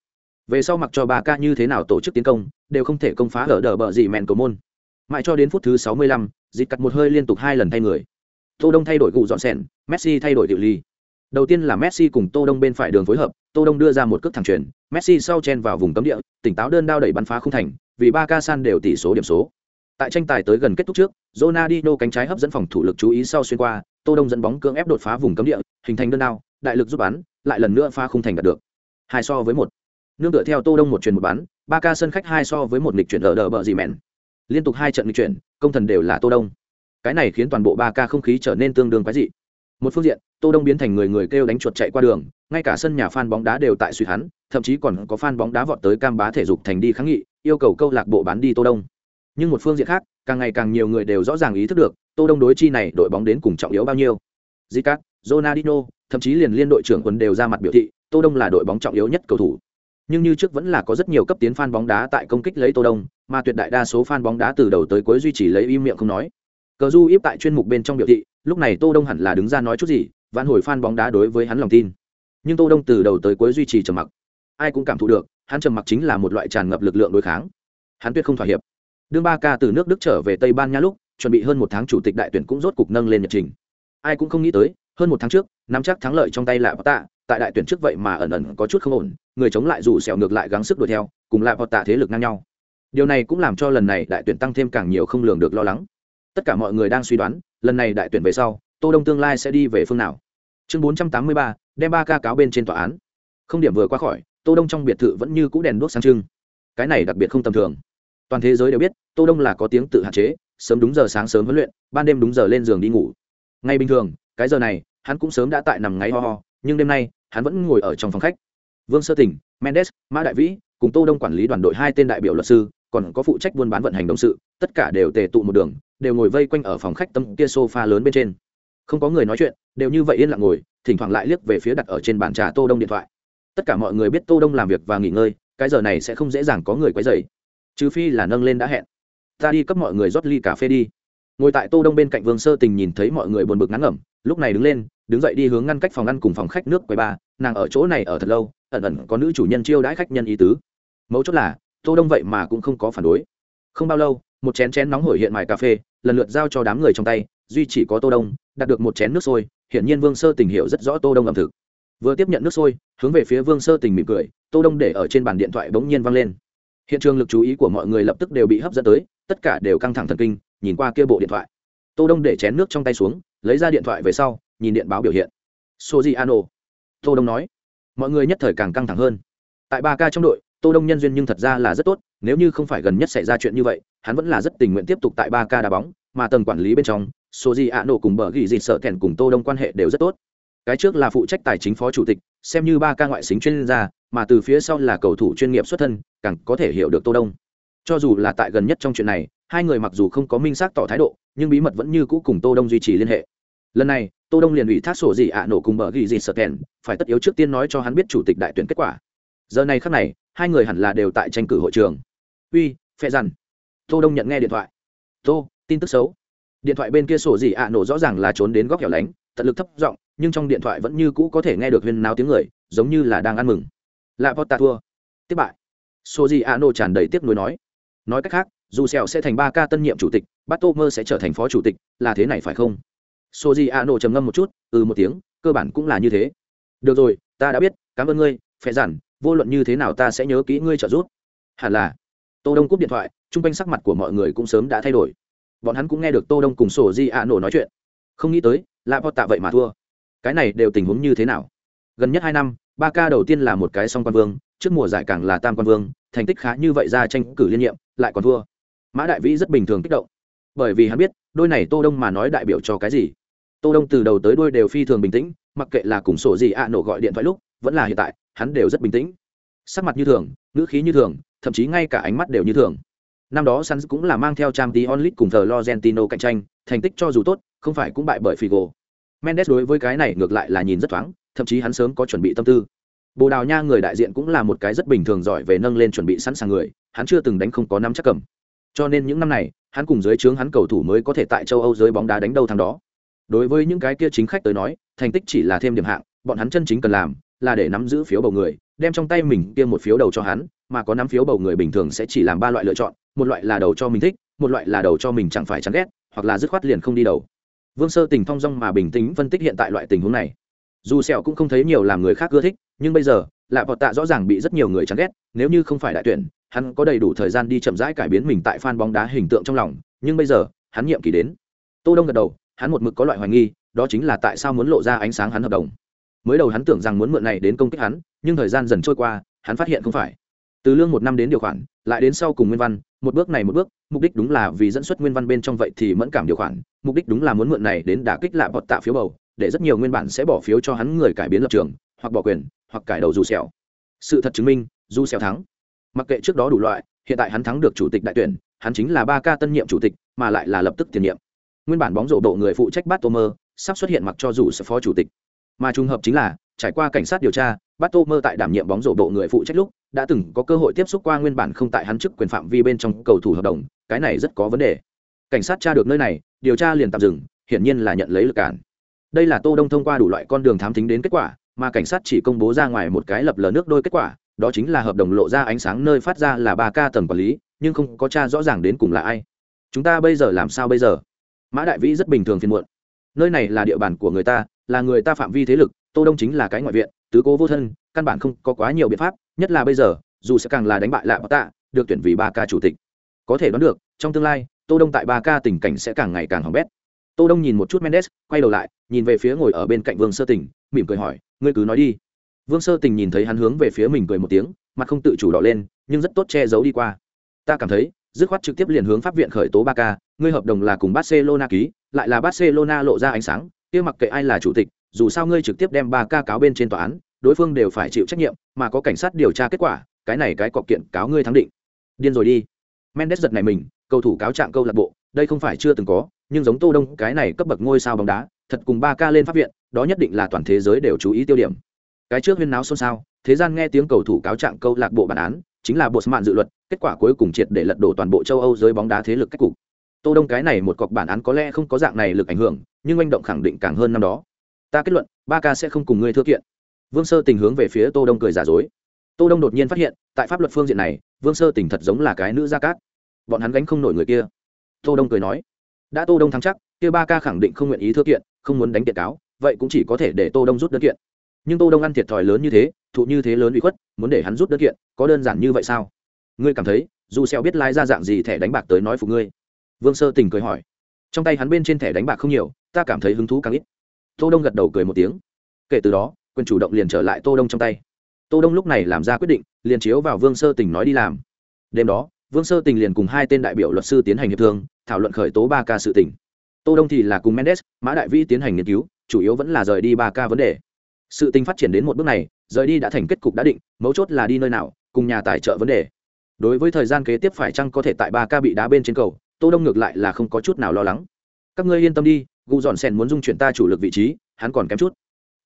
Về sau mặc cho 3 ca như thế nào tổ chức tiến công, đều không thể công phá ở The Bergman cầu môn. Mãi cho đến phút thứ 65, dịch cắt một hơi liên tục hai lần thay người Tô Đông thay đổi gù dọn sèn, Messi thay đổi tiểu ly. Đầu tiên là Messi cùng Tô Đông bên phải đường phối hợp, Tô Đông đưa ra một cước thẳng chuyền, Messi sau chen vào vùng cấm địa, tỉnh táo đơn đao đẩy bắn phá không thành, vì Barca san đều tỷ số điểm số. Tại tranh tài tới gần kết thúc trước, Ronaldinho cánh trái hấp dẫn phòng thủ lực chú ý sau xuyên qua, Tô Đông dẫn bóng cưỡng ép đột phá vùng cấm địa, hình thành đơn đao, đại lực giúp bắn, lại lần nữa phá không thành đạt được. Hai so với một. Nương tựa theo Tô Đông một chuyền một bắn, Barca sân khách hai so với một nghịch chuyển ở đỡ bờ gì mèn. Liên tục hai trận nghịch chuyển, công thần đều là Tô Đông cái này khiến toàn bộ ba ca không khí trở nên tương đương quái dị một phương diện tô đông biến thành người người kêu đánh chuột chạy qua đường ngay cả sân nhà fan bóng đá đều tại suy hắn thậm chí còn có fan bóng đá vọt tới cam bá thể dục thành đi kháng nghị yêu cầu câu lạc bộ bán đi tô đông nhưng một phương diện khác càng ngày càng nhiều người đều rõ ràng ý thức được tô đông đối chi này đội bóng đến cùng trọng yếu bao nhiêu Zicat, Ronaldinho, thậm chí liền liên đội trưởng quân đều ra mặt biểu thị, Tô Đông là đội bóng trọng yếu nhất cầu thủ. Nhưng như trước vẫn là có rất nhiều cấp tiến fan bóng đá tại công kích lấy Tô Đông, mà tuyệt đại đa số fan bóng đá từ đầu tới cuối duy trì lấy im miệng không nói. Cờ Du íp tại chuyên mục bên trong biểu thị, lúc này Tô Đông hẳn là đứng ra nói chút gì, vãn hồi fan bóng đá đối với hắn lòng tin. Nhưng Tô Đông từ đầu tới cuối duy trì trầm mặc. Ai cũng cảm thụ được, hắn trầm mặc chính là một loại tràn ngập lực lượng đối kháng. Hắn tuyệt không thỏa hiệp. Đương Ba Ca từ nước Đức trở về Tây Ban Nha lúc, chuẩn bị hơn một tháng chủ tịch đại tuyển cũng rốt cục nâng lên nhật trình. Ai cũng không nghĩ tới, hơn một tháng trước, nắm chắc thắng lợi trong tay lại tạ, tại đại tuyển trước vậy mà ẩn ẩn có chút không ổn, người chống lại dù sẹo ngược lại gắng sức đuổi theo, cùng lại tạ thế lực ngang nhau. Điều này cũng làm cho lần này đại tuyển tăng thêm càng nhiều không lường được lo lắng. Tất cả mọi người đang suy đoán, lần này đại tuyển về sau, Tô Đông tương lai sẽ đi về phương nào. Chương 483, đem ba ca cáo bên trên tòa án. Không điểm vừa qua khỏi, Tô Đông trong biệt thự vẫn như cũ đèn đuốc sáng trưng. Cái này đặc biệt không tầm thường. Toàn thế giới đều biết, Tô Đông là có tiếng tự hạn chế, sớm đúng giờ sáng sớm huấn luyện, ban đêm đúng giờ lên giường đi ngủ. Ngay bình thường, cái giờ này, hắn cũng sớm đã tại nằm ngáy ho ho, nhưng đêm nay, hắn vẫn ngồi ở trong phòng khách. Vương Sơ Tỉnh, Mendes, Mã Đại Vĩ, cùng Tô Đông quản lý đoàn đội hai tên đại biểu luật sư, còn có phụ trách buôn bán vận hành đồng sự, tất cả đều tề tụ một đường, đều ngồi vây quanh ở phòng khách tâm kia sofa lớn bên trên. Không có người nói chuyện, đều như vậy yên lặng ngồi, thỉnh thoảng lại liếc về phía đặt ở trên bàn trà Tô Đông điện thoại. Tất cả mọi người biết Tô Đông làm việc và nghỉ ngơi, cái giờ này sẽ không dễ dàng có người quấy rầy. Trừ phi là nâng lên đã hẹn. Ta đi cấp mọi người rót ly cà phê đi. Ngồi tại Tô Đông bên cạnh Vương Sơ Tình nhìn thấy mọi người buồn bực ngắn ngẩm, lúc này đứng lên, đứng dậy đi hướng ngăn cách phòng ăn cùng phòng khách nước quầy ba, nàng ở chỗ này ở thật lâu, ẩn ẩn có nữ chủ nhân chiêu đãi khách nhân ý tứ. Mấu chốt là, Tô Đông vậy mà cũng không có phản đối. Không bao lâu, một chén chén nóng hổi hiện mài cà phê, lần lượt giao cho đám người trong tay, duy chỉ có Tô Đông, đạt được một chén nước sôi, hiển nhiên Vương Sơ Tình hiểu rất rõ Tô Đông ẩm thực. Vừa tiếp nhận nước sôi, hướng về phía Vương Sơ Tình mỉm cười, Tô Đông để ở trên bàn điện thoại bỗng nhiên vang lên. Hiện trường lực chú ý của mọi người lập tức đều bị hấp dẫn tới, tất cả đều căng thẳng thần kinh, nhìn qua kia bộ điện thoại. Tô Đông để chén nước trong tay xuống, lấy ra điện thoại về sau, nhìn điện báo biểu hiện. Sojiano. Tô Đông nói. Mọi người nhất thời càng căng thẳng hơn. Tại ba ca trong đội, Tô Đông nhân duyên nhưng thật ra là rất tốt, nếu như không phải gần nhất xảy ra chuyện như vậy, hắn vẫn là rất tình nguyện tiếp tục tại ba ca đá bóng, mà tầng quản lý bên trong, số gì ạ nổ cùng bờ gỉ dịt sợ kèn cùng Tô Đông quan hệ đều rất tốt. Cái trước là phụ trách tài chính phó chủ tịch, xem như ba ca ngoại xính chuyên gia, mà từ phía sau là cầu thủ chuyên nghiệp xuất thân, càng có thể hiểu được Tô Đông. Cho dù là tại gần nhất trong chuyện này, hai người mặc dù không có minh xác tỏ thái độ, nhưng bí mật vẫn như cũ cùng Tô Đông duy trì liên hệ. Lần này, Tô Đông liền ủy thác sổ gì ạ nổ cùng bờ gỉ gì sợ kèn, phải tất yếu trước tiên nói cho hắn biết chủ tịch đại tuyển kết quả. Giờ này khắc này, hai người hẳn là đều tại tranh cử hội trường. Uy, phe dằn. Tô Đông nhận nghe điện thoại. Tô, tin tức xấu. Điện thoại bên kia sổ gì ạ nổ rõ ràng là trốn đến góc hẻo lánh, tận lực thấp giọng, nhưng trong điện thoại vẫn như cũ có thể nghe được huyên náo tiếng người giống như là đang ăn mừng lạ potta thua tiếp bại sổ gì ạ nổ tràn đầy tiếc nuối nói nói cách khác dù sẹo sẽ thành ba ca tân nhiệm chủ tịch bát tô mơ sẽ trở thành phó chủ tịch là thế này phải không sổ gì ạ nổ trầm ngâm một chút ừ một tiếng cơ bản cũng là như thế được rồi ta đã biết cảm ơn ngươi phe giản vô luận như thế nào ta sẽ nhớ kỹ ngươi trợ giúp. Hẳn là, tô đông cúp điện thoại trung quanh sắc mặt của mọi người cũng sớm đã thay đổi. Bọn hắn cũng nghe được tô đông cùng sổ di a nổ nói chuyện. Không nghĩ tới lạ tạ vậy mà thua. Cái này đều tình huống như thế nào? Gần nhất hai năm, ba ca đầu tiên là một cái song quan vương, trước mùa giải càng là tam quan vương, thành tích khá như vậy ra tranh cử liên nhiệm, lại còn thua. Mã đại vĩ rất bình thường kích động. Bởi vì hắn biết, đôi này tô đông mà nói đại biểu cho cái gì. Tô đông từ đầu tới đuôi đều phi thường bình tĩnh, mặc kệ là cùng sổ gì ạ nổ gọi điện thoại lúc, vẫn là hiện tại hắn đều rất bình tĩnh. Sắc mặt như thường, ngữ khí như thường, thậm chí ngay cả ánh mắt đều như thường. Năm đó Suns cũng là mang theo trang tí onlit cùng thờ Lorentino cạnh tranh, thành tích cho dù tốt, không phải cũng bại bởi Figo. Mendes đối với cái này ngược lại là nhìn rất thoáng, thậm chí hắn sớm có chuẩn bị tâm tư. Bồ đào nha người đại diện cũng là một cái rất bình thường giỏi về nâng lên chuẩn bị sẵn sàng người, hắn chưa từng đánh không có năm chắc cầm. Cho nên những năm này, hắn cùng dưới trướng hắn cầu thủ mới có thể tại châu âu dưới bóng đá đánh đầu thằng đó. Đối với những cái kia chính khách tới nói, thành tích chỉ là thêm điểm hạng, bọn hắn chân chính cần làm là để nắm giữ phiếu bầu người, đem trong tay mình kia một phiếu đầu cho hắn, mà có nắm phiếu bầu người bình thường sẽ chỉ làm ba loại lựa chọn, một loại là đầu cho mình thích, một loại là đầu cho mình chẳng phải chán ghét, hoặc là dứt khoát liền không đi đầu. Vương sơ tình thong dong mà bình tĩnh phân tích hiện tại loại tình huống này. Dù sẹo cũng không thấy nhiều làm người khác ưa thích, nhưng bây giờ, lạ vọt tạ rõ ràng bị rất nhiều người chán ghét, nếu như không phải đại tuyển, hắn có đầy đủ thời gian đi chậm rãi cải biến mình tại fan bóng đá hình tượng trong lòng, nhưng bây giờ, hắn nhiệm kỳ đến. Tô đông gật đầu, hắn một mực có loại hoài nghi, đó chính là tại sao muốn lộ ra ánh sáng hắn hợp đồng mới đầu hắn tưởng rằng muốn mượn này đến công kích hắn, nhưng thời gian dần trôi qua, hắn phát hiện không phải. Từ lương một năm đến điều khoản, lại đến sau cùng nguyên văn, một bước này một bước, mục đích đúng là vì dẫn xuất nguyên văn bên trong vậy thì mẫn cảm điều khoản, mục đích đúng là muốn mượn này đến đả kích lại bọt tạ phiếu bầu, để rất nhiều nguyên bản sẽ bỏ phiếu cho hắn người cải biến lập trường, hoặc bỏ quyền, hoặc cải đầu dù sẹo. Sự thật chứng minh, dù sẹo thắng. Mặc kệ trước đó đủ loại, hiện tại hắn thắng được chủ tịch đại tuyển, hắn chính là ba ca tân nhiệm chủ tịch, mà lại là lập tức tiền nhiệm. Nguyên bản bóng rổ bộ người phụ trách bát tô mơ, sắp xuất hiện mặc cho dù sẽ phó chủ tịch mà trùng hợp chính là, trải qua cảnh sát điều tra bắt tô mơ tại đảm nhiệm bóng rổ bộ người phụ trách lúc, đã từng có cơ hội tiếp xúc qua nguyên bản không tại hắn chức quyền phạm vi bên trong cầu thủ hợp đồng, cái này rất có vấn đề. Cảnh sát tra được nơi này, điều tra liền tạm dừng, hiển nhiên là nhận lấy lực cản. Đây là tô đông thông qua đủ loại con đường thám tính đến kết quả, mà cảnh sát chỉ công bố ra ngoài một cái lập lờ nước đôi kết quả, đó chính là hợp đồng lộ ra ánh sáng nơi phát ra là ba ca tầng quản lý, nhưng không có tra rõ ràng đến cùng là ai. Chúng ta bây giờ làm sao bây giờ? Mã đại vĩ rất bình thường phiền muộn. Nơi này là địa bàn của người ta là người ta phạm vi thế lực, tô đông chính là cái ngoại viện, tứ cố vô thân, căn bản không có quá nhiều biện pháp, nhất là bây giờ, dù sẽ càng là đánh bại lại tạ, được tuyển vì ba ca chủ tịch. Có thể đoán được, trong tương lai, tô đông tại ba ca tình cảnh sẽ càng ngày càng hỏng bét. Tô đông nhìn một chút mendes, quay đầu lại, nhìn về phía ngồi ở bên cạnh vương sơ tình, mỉm cười hỏi, ngươi cứ nói đi. Vương sơ tình nhìn thấy hắn hướng về phía mình cười một tiếng, mặt không tự chủ đỏ lên, nhưng rất tốt che giấu đi qua. Ta cảm thấy, dứt khoát trực tiếp liền hướng pháp viện khởi tố ba ca, ngươi hợp đồng là cùng barcelona ký, lại là barcelona lộ ra ánh sáng kia mặc kệ ai là chủ tịch, dù sao ngươi trực tiếp đem ba ca cáo bên trên tòa án, đối phương đều phải chịu trách nhiệm, mà có cảnh sát điều tra kết quả, cái này cái cọc kiện cáo ngươi thắng định. Điên rồi đi. Mendes giật này mình, cầu thủ cáo trạng câu lạc bộ, đây không phải chưa từng có, nhưng giống tô đông, cái này cấp bậc ngôi sao bóng đá, thật cùng ba ca lên pháp viện, đó nhất định là toàn thế giới đều chú ý tiêu điểm. Cái trước huyên náo xôn xao, thế gian nghe tiếng cầu thủ cáo trạng câu lạc bộ bản án, chính là bộ mạn dự luật, kết quả cuối cùng triệt để lật đổ toàn bộ châu âu giới bóng đá thế lực cách cục tô đông cái này một cọc bản án có lẽ không có dạng này lực ảnh hưởng, nhưng manh động khẳng định càng hơn năm đó. Ta kết luận, ba ca sẽ không cùng ngươi thưa kiện. Vương sơ tình hướng về phía tô đông cười giả dối. Tô đông đột nhiên phát hiện, tại pháp luật phương diện này, vương sơ tình thật giống là cái nữ gia cát. Bọn hắn gánh không nổi người kia. Tô đông cười nói, đã tô đông thắng chắc, kia ba ca khẳng định không nguyện ý thưa kiện, không muốn đánh kiện cáo, vậy cũng chỉ có thể để tô đông rút đơn kiện. Nhưng tô đông ăn thiệt thòi lớn như thế, thụ như thế lớn bị khuất, muốn để hắn rút đơn kiện, có đơn giản như vậy sao? Ngươi cảm thấy, dù xeo biết lái ra dạng gì thẻ đánh bạc tới nói phục ngươi vương sơ tình cười hỏi. Trong tay hắn bên trên thẻ đánh bạc không nhiều, ta cảm thấy hứng thú càng ít. Tô đông gật đầu cười một tiếng. Kể từ đó, quyền chủ động liền trở lại tô đông trong tay. Tô đông lúc này làm ra quyết định, liền chiếu vào vương sơ tình nói đi làm. Đêm đó, vương sơ tình liền cùng hai tên đại biểu luật sư tiến hành hiệp thương, thảo luận khởi tố ba ca sự tình. Tô đông thì là cùng mendes, mã đại vĩ tiến hành nghiên cứu, chủ yếu vẫn là rời đi ba ca vấn đề. Sự tình phát triển đến một bước này, rời đi đã thành kết cục đã định, mấu chốt là đi nơi nào, cùng nhà tài trợ vấn đề. Đối với thời gian kế tiếp phải chăng có thể tại ba ca bị đá bên trên cầu tô đông ngược lại là không có chút nào lo lắng. Các ngươi yên tâm đi, gu dọn sen muốn dung chuyển ta chủ lực vị trí, hắn còn kém chút.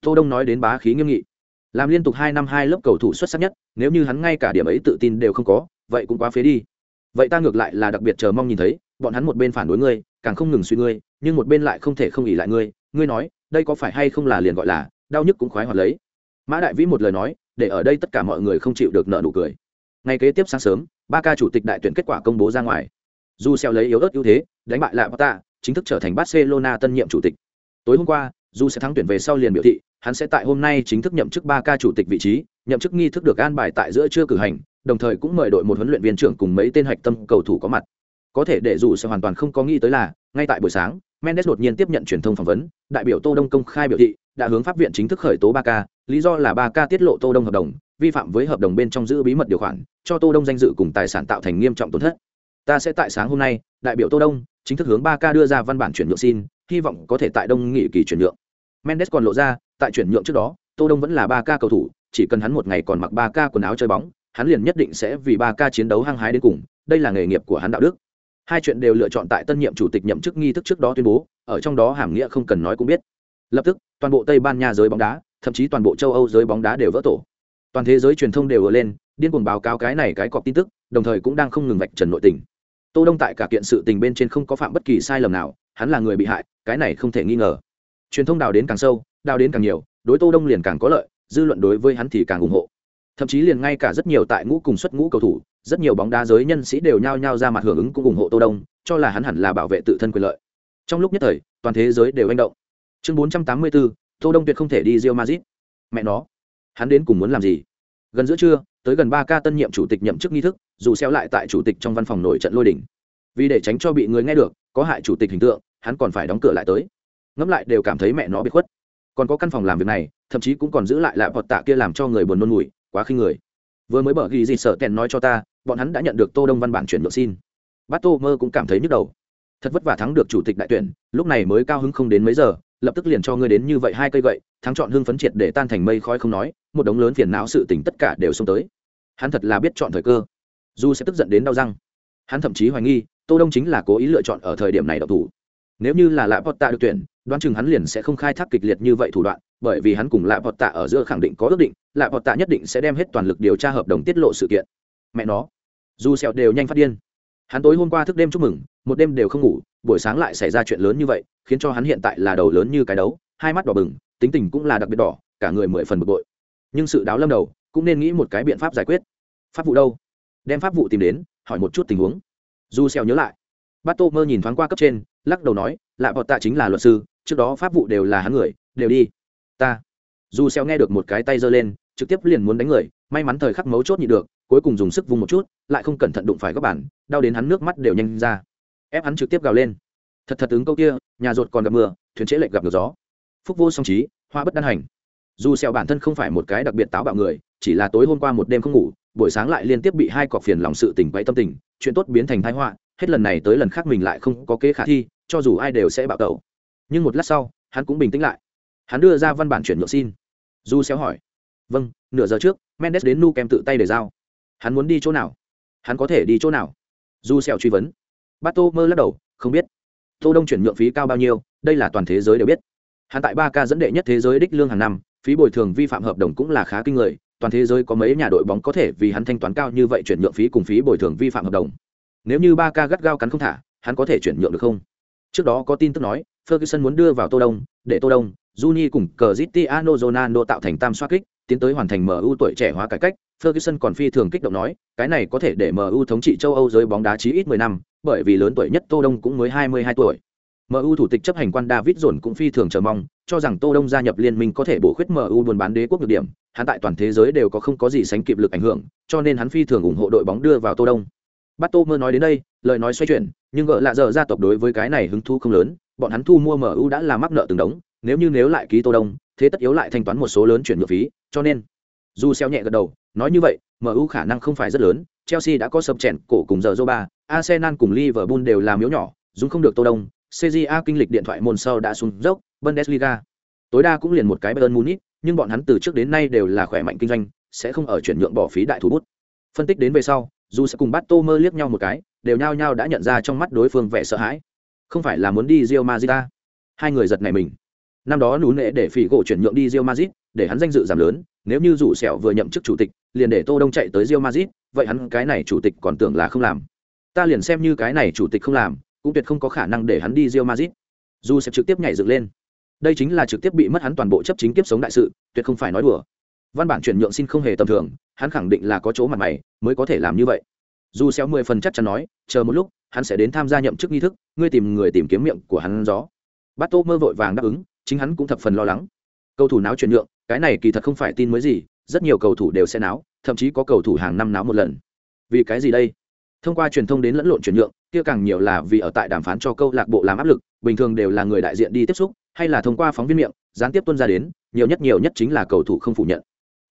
Tô đông nói đến bá khí nghiêm nghị. Làm liên tục hai năm hai lớp cầu thủ xuất sắc nhất, nếu như hắn ngay cả điểm ấy tự tin đều không có, vậy cũng quá phế đi. Vậy ta ngược lại là đặc biệt chờ mong nhìn thấy, bọn hắn một bên phản đối ngươi, càng không ngừng suy ngươi, nhưng một bên lại không thể không ỉ lại ngươi. Ngươi nói, đây có phải hay không là liền gọi là đau nhức cũng khoái hoạt lấy. Mã đại vĩ một lời nói, để ở đây tất cả mọi người không chịu được nợ nụ cười. Ngày kế tiếp sáng sớm, ba ca chủ tịch đại tuyển kết quả công bố ra ngoài dù xeo lấy yếu ớt ưu thế đánh bại lại Porta, chính thức trở thành Barcelona tân nhiệm chủ tịch. Tối hôm qua dù sẽ thắng tuyển về sau liền biểu thị hắn sẽ tại hôm nay chính thức nhậm chức Barca ca chủ tịch vị trí nhậm chức nghi thức được an bài tại giữa trưa cử hành đồng thời cũng mời đội một huấn luyện viên trưởng cùng mấy tên hạch tâm cầu thủ có mặt. Có thể để dù sẽ hoàn toàn không có nghĩ tới là ngay tại buổi sáng mendes đột nhiên tiếp nhận truyền thông phỏng vấn đại biểu tô đông công khai biểu thị đã hướng pháp viện chính thức khởi tố ba ca lý do là ba ca tiết lộ tô đông hợp đồng vi phạm với hợp đồng bên trong giữ bí mật điều khoản cho tô đông danh dự cùng tài sản tạo thành nghiêm trọng tổn thất ta sẽ tại sáng hôm nay, đại biểu tô đông, chính thức hướng ba ca đưa ra văn bản chuyển nhượng xin, hy vọng có thể tại đông nghị kỳ chuyển nhượng. Mendes còn lộ ra, tại chuyển nhượng trước đó, tô đông vẫn là ba ca cầu thủ, chỉ cần hắn một ngày còn mặc ba ca quần áo chơi bóng, hắn liền nhất định sẽ vì ba ca chiến đấu hăng hái đến cùng, đây là nghề nghiệp của hắn đạo đức. Hai chuyện đều lựa chọn tại tân nhiệm chủ tịch nhậm chức nghi thức trước đó tuyên bố, ở trong đó hàm nghĩa không cần nói cũng biết. Lập tức, toàn bộ tây ban nha giới bóng đá, thậm chí toàn bộ châu âu giới bóng đá đều vỡ tổ. Toàn thế giới truyền thông đều ở lên, điên cuồng báo cáo cái này cái cọc tin tức, đồng thời cũng đang không ngừng vạch trần nội tình tô đông tại cả kiện sự tình bên trên không có phạm bất kỳ sai lầm nào hắn là người bị hại cái này không thể nghi ngờ. Truyền thông đào đến càng sâu đào đến càng nhiều đối tô đông liền càng có lợi dư luận đối với hắn thì càng ủng hộ. Thậm chí liền ngay cả rất nhiều tại ngũ cùng xuất ngũ cầu thủ rất nhiều bóng đá giới nhân sĩ đều nhao nhao ra mặt hưởng ứng cũng ủng hộ tô đông cho là hắn hẳn là bảo vệ tự thân quyền lợi. Trong lúc nhất thời toàn thế giới đều manh động. Chương 484, tô đông tuyệt không thể đi Real Madrid. Mẹ nó hắn đến cùng muốn làm gì? Gần giữa trưa tới gần ba ca tân nhiệm chủ tịch nhậm chức nghi thức, dù xéo lại tại chủ tịch trong văn phòng nổi trận lôi đỉnh vì để tránh cho bị người nghe được, có hại chủ tịch hình tượng, hắn còn phải đóng cửa lại tới. Ngẫm lại đều cảm thấy mẹ nó bị khuất. Còn có căn phòng làm việc này, thậm chí cũng còn giữ lại lại vật tạ kia làm cho người buồn nôn mùi, quá khinh người. Vừa mới bở ghi gì sợ kèn nói cho ta, bọn hắn đã nhận được tô đông văn bản chuyển nhượng xin. Bát tô mơ cũng cảm thấy nhức đầu. Thật vất vả thắng được chủ tịch đại tuyển, lúc này mới cao hứng không đến mấy giờ lập tức liền cho ngươi đến như vậy hai cây gậy, thắng chọn hương phấn triệt để tan thành mây khói không nói, một đống lớn phiền não sự tình tất cả đều xông tới. Hắn thật là biết chọn thời cơ. Dù sẽ tức giận đến đau răng. Hắn thậm chí hoài nghi, tô đông chính là cố ý lựa chọn ở thời điểm này độc thủ. Nếu như là lạ bọt tạ được tuyển, đoán chừng hắn liền sẽ không khai thác kịch liệt như vậy thủ đoạn, bởi vì hắn cùng lạ bọt tạ ở giữa khẳng định có ước định lạ bọt tạ nhất định sẽ đem hết toàn lực điều tra hợp đồng tiết lộ sự kiện. Mẹ nó. Dù sẹo đều nhanh phát điên hắn tối hôm qua thức đêm chúc mừng, một đêm đều không ngủ, buổi sáng lại xảy ra chuyện lớn như vậy, khiến cho hắn hiện tại là đầu lớn như cái đấu, hai mắt đỏ bừng, tính tình cũng là đặc biệt đỏ, cả người mười phần bực bội. Nhưng sự đáo lâm đầu, cũng nên nghĩ một cái biện pháp giải quyết. Pháp vụ đâu? Đem pháp vụ tìm đến, hỏi một chút tình huống. Du xeo nhớ lại. Bát tô mơ nhìn thoáng qua cấp trên, lắc đầu nói, lạ bọt tạ chính là luật sư, trước đó pháp vụ đều là hắn người, đều đi. Ta. Du xeo nghe được một cái tay giơ lên, trực tiếp liền muốn đánh người, may mắn thời khắc mấu chốt nhị được, cuối cùng dùng sức vung một chút lại không cẩn thận đụng phải góc bản đau đến hắn nước mắt đều nhanh ra. Ép hắn trực tiếp gào lên. Thật thật ứng câu kia, nhà rột còn gặp mưa, thuyền trễ lệch gặp ngược gió. Phúc vô song trí, hoa bất đan hành. Dù sẹo bản thân không phải một cái đặc biệt táo bạo người, chỉ là tối hôm qua một đêm không ngủ, buổi sáng lại liên tiếp bị hai cọc phiền lòng sự tình quấy tâm tình, chuyện tốt biến thành tai họa, hết lần này tới lần khác mình lại không có kế khả thi, cho dù ai đều sẽ bạo tẩu. Nhưng một lát sau, hắn cũng bình tĩnh lại. Hắn đưa ra văn bản chuyển nhượng xin. Du xéo hỏi vâng nửa giờ trước, mendes đến nu kem tự tay để giao. Hắn muốn đi chỗ nào? Hắn có thể đi chỗ nào? Du xéo truy vấn. Bát tô mơ lắc đầu, không biết. Tô đông chuyển nhượng phí cao bao nhiêu, đây là toàn thế giới đều biết. Hắn tại ba ca dẫn đệ nhất thế giới đích lương hàng năm, phí bồi thường vi phạm hợp đồng cũng là khá kinh người, toàn thế giới có mấy nhà đội bóng có thể vì hắn thanh toán cao như vậy chuyển nhượng phí cùng phí bồi thường vi phạm hợp đồng. Nếu như ba ca gắt gao cắn không thả, hắn có thể chuyển nhượng được không? Trước đó có tin tức nói, ferguson muốn đưa vào tô đông, để tô đông juni cùng cờ ronaldo tạo thành tam xoa kích tiến tới hoàn thành mu tuổi trẻ hóa cải cách ferguson còn phi thường kích động nói cái này có thể để mu thống trị châu âu giới bóng đá chí ít 10 năm bởi vì lớn tuổi nhất tô đông cũng mới 22 tuổi MU thủ tịch chấp hành quan David Dồn cũng phi thường chờ mong, cho rằng Tô Đông gia nhập liên minh có thể bổ khuyết MU buôn bán đế quốc được điểm, hắn tại toàn thế giới đều có không có gì sánh kịp lực ảnh hưởng, cho nên hắn phi thường ủng hộ đội bóng đưa vào Tô Đông. Bát Tô mơ nói đến đây, lời nói xoay chuyển, nhưng gỡ lạ giờ gia tộc đối với cái này hứng thú không lớn, bọn hắn thu mua MU đã là mắc nợ từng đống, nếu như nếu lại ký Tô Đông, thế tất yếu lại thanh toán một số lớn chuyển nhượng phí, cho nên dù xeo nhẹ gật đầu, nói như vậy, MU khả năng không phải rất lớn, Chelsea đã có sập chèn cổ cùng giờ Zoba, Arsenal cùng Liverpool đều là miếu nhỏ, dùng không được Tô Đông, CJA kinh lịch điện thoại môn sau đã xuống dốc, Bundesliga. Tối đa cũng liền một cái Bayern Munich, nhưng bọn hắn từ trước đến nay đều là khỏe mạnh kinh doanh, sẽ không ở chuyển nhượng bỏ phí đại thủ bút. Phân tích đến về sau, dù sẽ cùng bắt Tô mơ liếc nhau một cái, đều nhao nhao đã nhận ra trong mắt đối phương vẻ sợ hãi. Không phải là muốn đi Real Madrid? Hai người giật nảy mình. Năm đó nú nệ để phỉ gỗ chuyển nhượng đi Real Madrid, để hắn danh dự giảm lớn, nếu như rủ sẹo vừa nhậm chức chủ tịch, liền để Tô Đông chạy tới Real Madrid, vậy hắn cái này chủ tịch còn tưởng là không làm. Ta liền xem như cái này chủ tịch không làm, cũng tuyệt không có khả năng để hắn đi Real Madrid. Dù sẽ trực tiếp nhảy dựng lên. Đây chính là trực tiếp bị mất hắn toàn bộ chấp chính kiếp sống đại sự, tuyệt không phải nói đùa. Văn bản chuyển nhượng xin không hề tầm thường, hắn khẳng định là có chỗ mặt mày mới có thể làm như vậy. Dù xéo mười phần chắc chắn nói, chờ một lúc, hắn sẽ đến tham gia nhậm chức nghi thức, ngươi tìm người tìm kiếm miệng của hắn gió. Bát Tô mơ vội vàng đáp ứng, chính hắn cũng thập phần lo lắng. Cầu thủ náo chuyển nhượng, cái này kỳ thật không phải tin mới gì, rất nhiều cầu thủ đều sẽ náo, thậm chí có cầu thủ hàng năm náo một lần. Vì cái gì đây? Thông qua truyền thông đến lẫn lộn chuyển nhượng, kia càng nhiều là vì ở tại đàm phán cho câu lạc bộ làm áp lực bình thường đều là người đại diện đi tiếp xúc hay là thông qua phóng viên miệng gián tiếp tuân ra đến nhiều nhất nhiều nhất chính là cầu thủ không phủ nhận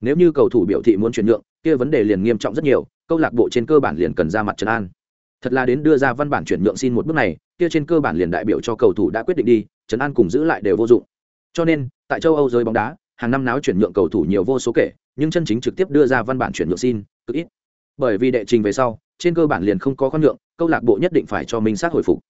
nếu như cầu thủ biểu thị muốn chuyển nhượng kia vấn đề liền nghiêm trọng rất nhiều câu lạc bộ trên cơ bản liền cần ra mặt trấn an thật là đến đưa ra văn bản chuyển nhượng xin một bước này kia trên cơ bản liền đại biểu cho cầu thủ đã quyết định đi trấn an cùng giữ lại đều vô dụng. Cho nên, tại châu âu giới bóng đá, hàng năm náo chuyển nhượng cầu thủ nhiều vô số kể, nhưng chân chính trực tiếp đưa ra văn bản chuyển nhượng xin, cực ít. Bởi vì đệ trình về sau, trên cơ bản liền không có khoan nhượng, câu lạc bộ nhất định phải cho minh xác hồi phục.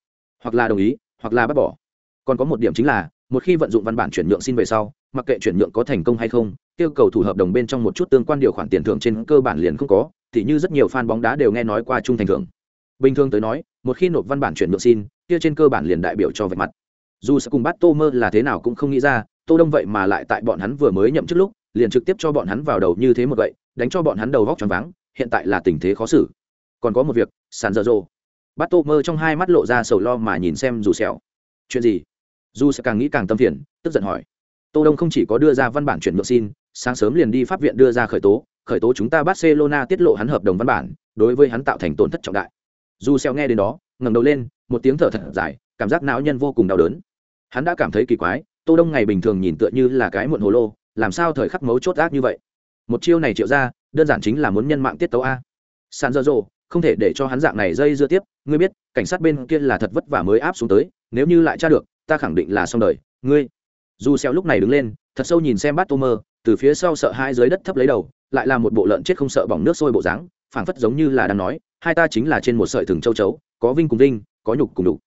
Hoặc là đồng ý, hoặc là bác bỏ. Còn có một điểm chính là, một khi vận dụng văn bản chuyển nhượng xin về sau, mặc kệ chuyển nhượng có thành công hay không yêu cầu thủ hợp đồng bên trong một chút tương quan điều khoản tiền thưởng trên cơ bản liền không có thì như rất nhiều fan bóng đá đều nghe nói qua trung thành thưởng. Bình thường tới nói, một khi nộp văn bản chuyển nhượng xin, kia trên cơ bản liền đại biểu cho vạch mặt dù sẽ cùng bắt tô mơ là thế nào cũng không nghĩ ra, tô đông vậy mà lại tại bọn hắn vừa mới nhậm chức lúc, liền trực tiếp cho bọn hắn vào đầu như thế một vậy đánh cho bọn hắn đầu vóc choáng váng, hiện tại là tình thế khó xử. Còn có một việc, sàn dở dồ bắt tô mơ trong hai mắt lộ ra sầu lo mà nhìn xem dù sẹo. Chuyện gì? Dù sẽ càng nghĩ càng tâm phiền, tức giận hỏi. Tô đông không chỉ có đưa ra văn bản chuyển nhượng xin, sáng sớm liền đi pháp viện đưa ra khởi tố khởi tố chúng ta barcelona tiết lộ hắn hợp đồng văn bản, đối với hắn tạo thành tổn thất trọng đại. Dù sẹo nghe đến đó, ngẩng đầu lên, một tiếng thở thật dài, cảm giác não nhân vô cùng đau đớn hắn đã cảm thấy kỳ quái, tô đông ngày bình thường nhìn tựa như là cái muộn hồ lô, làm sao thời khắc mấu chốt ác như vậy? Một chiêu này triệu ra, đơn giản chính là muốn nhân mạng tiết tấu a. San dơ dô không thể để cho hắn dạng này dây dưa tiếp, ngươi biết, cảnh sát bên kia là thật vất vả mới áp xuống tới, nếu như lại tra được, ta khẳng định là xong đời, ngươi. Dù xeo lúc này đứng lên, thật sâu nhìn xem bát tô mơ từ phía sau sợ hai dưới đất thấp lấy đầu, lại là một bộ lợn chết không sợ bỏng nước sôi bộ dáng, phảng phất giống như là đang nói, hai ta chính là trên một sợi thừng châu chấu, có vinh cùng vinh, có nhục cùng đủ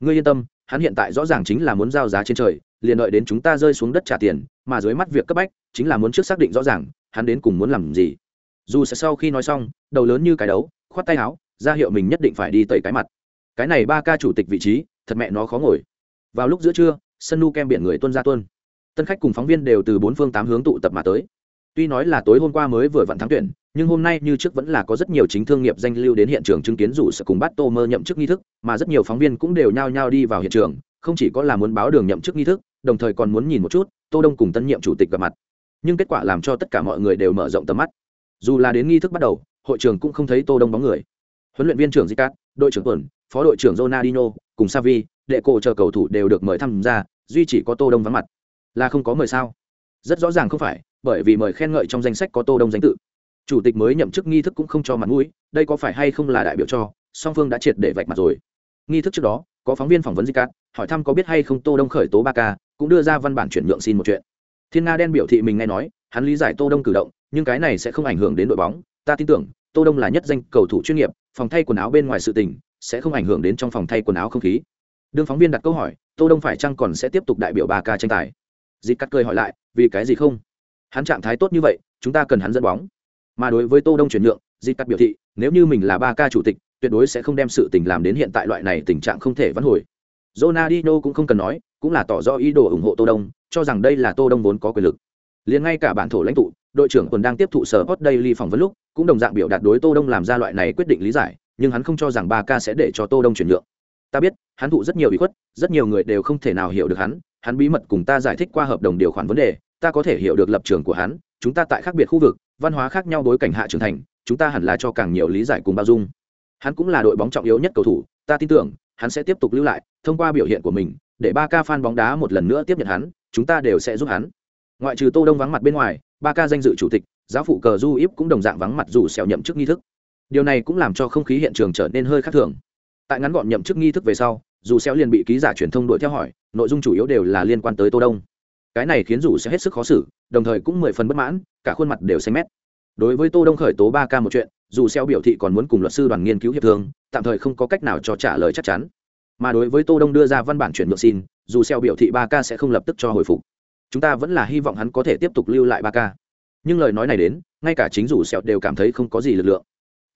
ngươi yên tâm hắn hiện tại rõ ràng chính là muốn giao giá trên trời, liền đợi đến chúng ta rơi xuống đất trả tiền, mà dưới mắt việc cấp bách, chính là muốn trước xác định rõ ràng, hắn đến cùng muốn làm gì. Dù sẽ sau khi nói xong, đầu lớn như cái đấu, khoát tay áo, ra hiệu mình nhất định phải đi tẩy cái mặt. Cái này ba ca chủ tịch vị trí, thật mẹ nó khó ngồi. Vào lúc giữa trưa, sân nu kem biển người tuân ra tuân tân khách cùng phóng viên đều từ bốn phương tám hướng tụ tập mà tới tuy nói là tối hôm qua mới vừa vặn thắng tuyển, nhưng hôm nay như trước vẫn là có rất nhiều chính thương nghiệp danh lưu đến hiện trường chứng kiến rủ sẽ cùng bắt tô mơ nhậm chức nghi thức, mà rất nhiều phóng viên cũng đều nhao nhao đi vào hiện trường, không chỉ có là muốn báo đường nhậm chức nghi thức, đồng thời còn muốn nhìn một chút, tô đông cùng tân nhiệm chủ tịch gặp mặt. Nhưng kết quả làm cho tất cả mọi người đều mở rộng tầm mắt. Dù là đến nghi thức bắt đầu, hội trường cũng không thấy tô đông bóng người. Huấn luyện viên trưởng zicat đội trưởng tuần phó đội trưởng ronaldinho cùng savi đệ cổ chờ cầu thủ đều được mời tham gia, duy chỉ có tô đông vắng mặt. Là không có mời sao? Rất rõ ràng không phải bởi vì mời khen ngợi trong danh sách có tô đông danh tự. Chủ tịch mới nhậm chức nghi thức cũng không cho mặt mũi, đây có phải hay không là đại biểu cho, song phương đã triệt để vạch mặt rồi. Nghi thức trước đó, có phóng viên phỏng vấn zicat hỏi thăm có biết hay không tô đông khởi tố ba ca, cũng đưa ra văn bản chuyển nhượng xin một chuyện. Thiên nga đen biểu thị mình nghe nói, hắn lý giải tô đông cử động, nhưng cái này sẽ không ảnh hưởng đến đội bóng. Ta tin tưởng, tô đông là nhất danh cầu thủ chuyên nghiệp, phòng thay quần áo bên ngoài sự tình, sẽ không ảnh hưởng đến trong phòng thay quần áo không khí. Đương phóng viên đặt câu hỏi, tô đông phải chăng còn sẽ tiếp tục đại biểu ba ca tranh tài? Dịp cắt cười hỏi lại, vì cái gì không? Hắn trạng thái tốt như vậy, chúng ta cần hắn dẫn bóng. Mà đối với tô đông chuyển nhượng dịp cắt biểu thị, nếu như mình là ba ca chủ tịch, tuyệt đối sẽ không đem sự tình làm đến hiện tại loại này tình trạng không thể vãn hồi. Ronaldinho cũng không cần nói, cũng là tỏ rõ ý đồ ủng hộ tô đông, cho rằng đây là tô đông vốn có quyền lực. Liền ngay cả bản thổ lãnh tụ, đội trưởng còn đang tiếp thụ sở hot daily phỏng vấn lúc, cũng đồng dạng biểu đạt đối tô đông làm ra loại này quyết định lý giải, nhưng hắn không cho rằng ba ca sẽ để cho tô đông chuyển nhượng. Ta biết, hắn thụ rất nhiều ủy khuất, rất nhiều người đều không thể nào hiểu được hắn hắn bí mật cùng ta giải thích qua hợp đồng điều khoản vấn đề ta có thể hiểu được lập trường của hắn, chúng ta tại khác biệt khu vực, văn hóa khác nhau bối cảnh hạ trưởng thành, chúng ta hẳn là cho càng nhiều lý giải cùng bao dung. Hắn cũng là đội bóng trọng yếu nhất cầu thủ, ta tin tưởng, hắn sẽ tiếp tục lưu lại, thông qua biểu hiện của mình, để ba ca fan bóng đá một lần nữa tiếp nhận hắn, chúng ta đều sẽ giúp hắn. Ngoại trừ tô đông vắng mặt bên ngoài ba ca danh dự chủ tịch, giáo phụ cờ du íp cũng đồng dạng vắng mặt dù xẻo nhậm chức nghi thức. Điều này cũng làm cho không khí hiện trường trở nên hơi khác thường. Tại ngắn gọn nhậm chức nghi thức về sau, dù xéo liền bị ký giả truyền thông đuổi theo hỏi, nội dung chủ yếu đều là liên quan tới tô đông cái này khiến dù sẽ hết sức khó xử, đồng thời cũng mười phần bất mãn, cả khuôn mặt đều xanh mét. Đối với tô đông khởi tố ba ca một chuyện, dù xeo biểu thị còn muốn cùng luật sư đoàn nghiên cứu hiệp thương, tạm thời không có cách nào cho trả lời chắc chắn. Mà đối với tô đông đưa ra văn bản chuyển nhượng xin, dù xeo biểu thị ba ca sẽ không lập tức cho hồi phục. Chúng ta vẫn là hy vọng hắn có thể tiếp tục lưu lại ba ca. Nhưng lời nói này đến, ngay cả chính dù xeo đều cảm thấy không có gì lực lượng.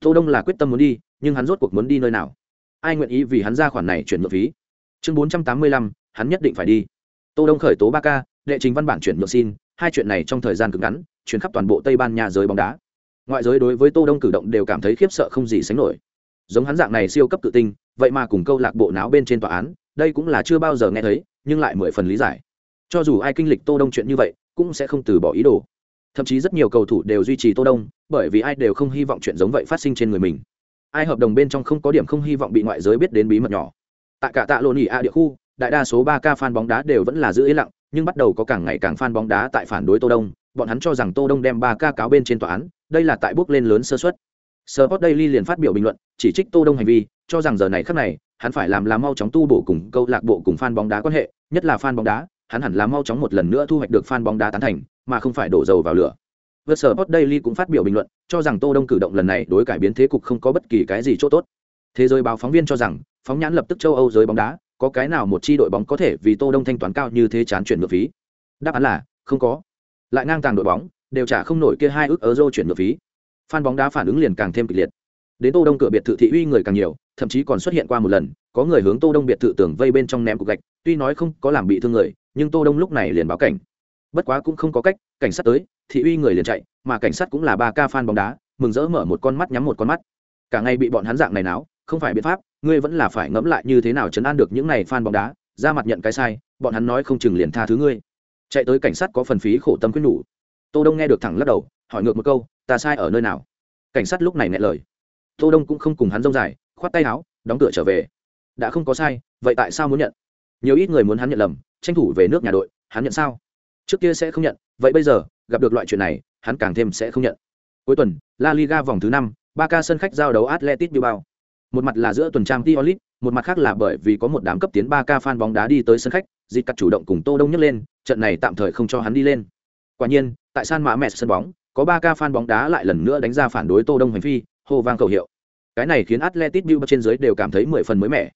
Tô đông là quyết tâm muốn đi, nhưng hắn rốt cuộc muốn đi nơi nào? Ai nguyện ý vì hắn ra khoản này chuyển nhượng phí? Chương bốn trăm tám mươi lăm, hắn nhất định phải đi. Tô đông khởi tố ba ca đệ trình văn bản chuyển nhượng xin, hai chuyện này trong thời gian cực ngắn, chuyển khắp toàn bộ tây ban nha giới bóng đá. Ngoại giới đối với tô đông cử động đều cảm thấy khiếp sợ không gì sánh nổi. Giống hắn dạng này siêu cấp tự tinh vậy mà cùng câu lạc bộ náo bên trên tòa án, đây cũng là chưa bao giờ nghe thấy, nhưng lại mười phần lý giải. Cho dù ai kinh lịch tô đông chuyện như vậy, cũng sẽ không từ bỏ ý đồ. Thậm chí rất nhiều cầu thủ đều duy trì tô đông, bởi vì ai đều không hy vọng chuyện giống vậy phát sinh trên người mình. Ai hợp đồng bên trong không có điểm không hy vọng bị ngoại giới biết đến bí mật nhỏ. Tại cả tạ lộn ỉ a địa khu đại đa số ba ca fan bóng đá đều vẫn là giữ im lặng nhưng bắt đầu có càng ngày càng fan bóng đá tại phản đối tô đông bọn hắn cho rằng tô đông đem ba ca cáo bên trên tòa án đây là tại bước lên lớn sơ suất Sport Daily liền phát biểu bình luận, chỉ trích Tô Đông hành vi, cho rằng giờ này khắc này, hắn phải làm là mau chóng tu bổ cùng câu lạc bộ cùng fan bóng đá quan hệ, nhất là fan bóng đá, hắn hẳn là mau chóng một lần nữa thu hoạch được fan bóng đá tán thành, mà không phải đổ dầu vào lửa. Vượt Sport Daily cũng phát biểu bình luận, cho rằng Tô Đông cử động lần này đối cải biến thế cục không có bất kỳ cái gì chỗ tốt. Thế giới báo phóng viên cho rằng, phóng nhãn lập tức châu Âu giới bóng đá, có cái nào một chi đội bóng có thể vì Tô Đông thanh toán cao như thế chán chuyển nhượng phí? Đáp án là không có. Lại ngang tàng đội bóng, đều trả không nổi kia hai ước euro chuyển nhượng phí. Fan bóng đá phản ứng liền càng thêm kịch liệt. Đến Tô Đông cửa biệt thự thị uy người càng nhiều, thậm chí còn xuất hiện qua một lần, có người hướng Tô Đông biệt thự tường vây bên trong ném cục gạch, tuy nói không có làm bị thương người, nhưng Tô Đông lúc này liền báo cảnh. Bất quá cũng không có cách, cảnh sát tới, thị uy người liền chạy, mà cảnh sát cũng là ba ca fan bóng đá, mừng rỡ mở một con mắt nhắm một con mắt. Cả ngày bị bọn hắn dạng này náo, không phải biện pháp, ngươi vẫn là phải ngẫm lại như thế nào chấn an được những này fan bóng đá, ra mặt nhận cái sai, bọn hắn nói không chừng liền tha thứ ngươi. Chạy tới cảnh sát có phần phí khổ tâm quyết nhủ. Tô Đông nghe được thẳng lắc đầu, hỏi ngược một câu, ta sai ở nơi nào? Cảnh sát lúc này nghẹn lời. Tô Đông cũng không cùng hắn rông dài, khoát tay áo, đóng cửa trở về. Đã không có sai, vậy tại sao muốn nhận? Nhiều ít người muốn hắn nhận lầm, tranh thủ về nước nhà đội, hắn nhận sao? Trước kia sẽ không nhận, vậy bây giờ, gặp được loại chuyện này, hắn càng thêm sẽ không nhận. Cuối tuần, La Liga vòng thứ năm, Barca sân khách giao đấu Atletico Bilbao. Một mặt là giữa tuần trang Tiolit, một mặt khác là bởi vì có một đám cấp tiến Barca fan bóng đá đi tới sân khách, dịch cắt chủ động cùng Tô Đông nhấc lên, trận này tạm thời không cho hắn đi lên. Quả nhiên, tại San mẹ sân bóng, có Barca fan bóng đá lại lần nữa đánh ra phản đối Tô Đông hành vi, hô vang cầu hiệu. Cái này khiến Atletico Bilbao trên dưới đều cảm thấy mười phần mới mẻ.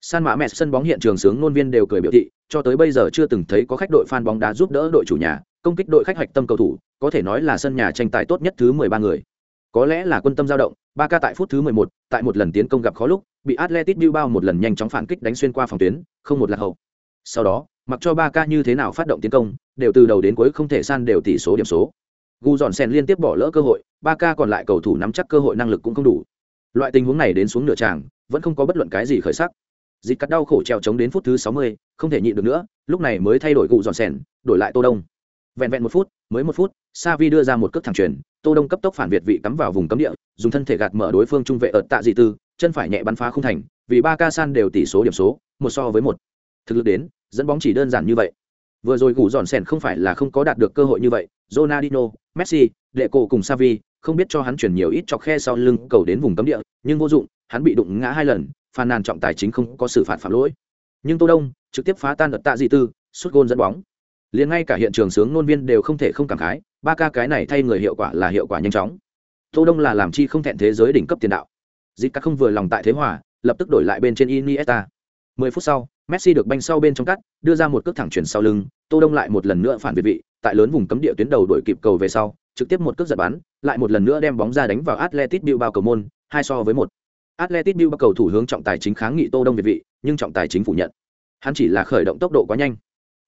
San Mã Mẹ sân bóng hiện trường sướng ngôn viên đều cười biểu thị, cho tới bây giờ chưa từng thấy có khách đội fan bóng đá giúp đỡ đội chủ nhà, công kích đội khách hoạch tâm cầu thủ, có thể nói là sân nhà tranh tài tốt nhất thứ 13 người. Có lẽ là quân tâm dao động, Barca tại phút thứ 11, tại một lần tiến công gặp khó lúc, bị Atletico Bilbao một lần nhanh chóng phản kích đánh xuyên qua phòng tuyến, không một lạc hậu. Sau đó, mặc cho Barca như thế nào phát động tiến công, đều từ đầu đến cuối không thể san đều tỷ số điểm số. Gu dọn sen liên tiếp bỏ lỡ cơ hội, Barca còn lại cầu thủ nắm chắc cơ hội năng lực cũng không đủ. Loại tình huống này đến xuống nửa tràng, vẫn không có bất luận cái gì khởi sắc dịch cắt đau khổ trèo chống đến phút thứ sáu mươi không thể nhịn được nữa lúc này mới thay đổi Gu dọn sen, đổi lại tô đông vẹn vẹn một phút mới một phút sa vi đưa ra một cước thẳng truyền tô đông cấp tốc phản việt vị cắm vào vùng cấm địa dùng thân thể gạt mở đối phương trung vệ ở tạ dị tư chân phải nhẹ bắn phá không thành vì ba ca san đều tỷ số điểm số một so với một. Thực lực đến dẫn bóng chỉ đơn giản như vậy. Vừa rồi gù dọn sèn không phải là không có đạt được cơ hội như vậy Ronaldinho, Messi, đệ cổ cùng Savi không biết cho hắn chuyển nhiều ít chọc khe sau lưng cầu đến vùng cấm địa nhưng vô dụng hắn bị đụng ngã hai lần phàn nàn trọng tài chính không có xử phạt phạm lỗi. Nhưng tô đông trực tiếp phá tan đợt tạ dị tư suốt gôn dẫn bóng liền ngay cả hiện trường sướng nôn viên đều không thể không cảm khái ba ca cái này thay người hiệu quả là hiệu quả nhanh chóng tô đông là làm chi không thẹn thế giới đỉnh cấp tiền đạo dịp các không vừa lòng tại thế hòa lập tức đổi lại bên trên iniesta 10 phút sau messi được banh sau bên trong cắt đưa ra một cước thẳng chuyển sau lưng tô đông lại một lần nữa phản biệt vị tại lớn vùng cấm địa tuyến đầu đổi kịp cầu về sau trực tiếp một cước giật bắn lại một lần nữa đem bóng ra đánh vào atletic bilbao cầu môn hai so với một Atletico Bilbao cầu thủ hướng trọng tài chính kháng nghị Tô Đông biệt vị, nhưng trọng tài chính phủ nhận. Hắn chỉ là khởi động tốc độ quá nhanh.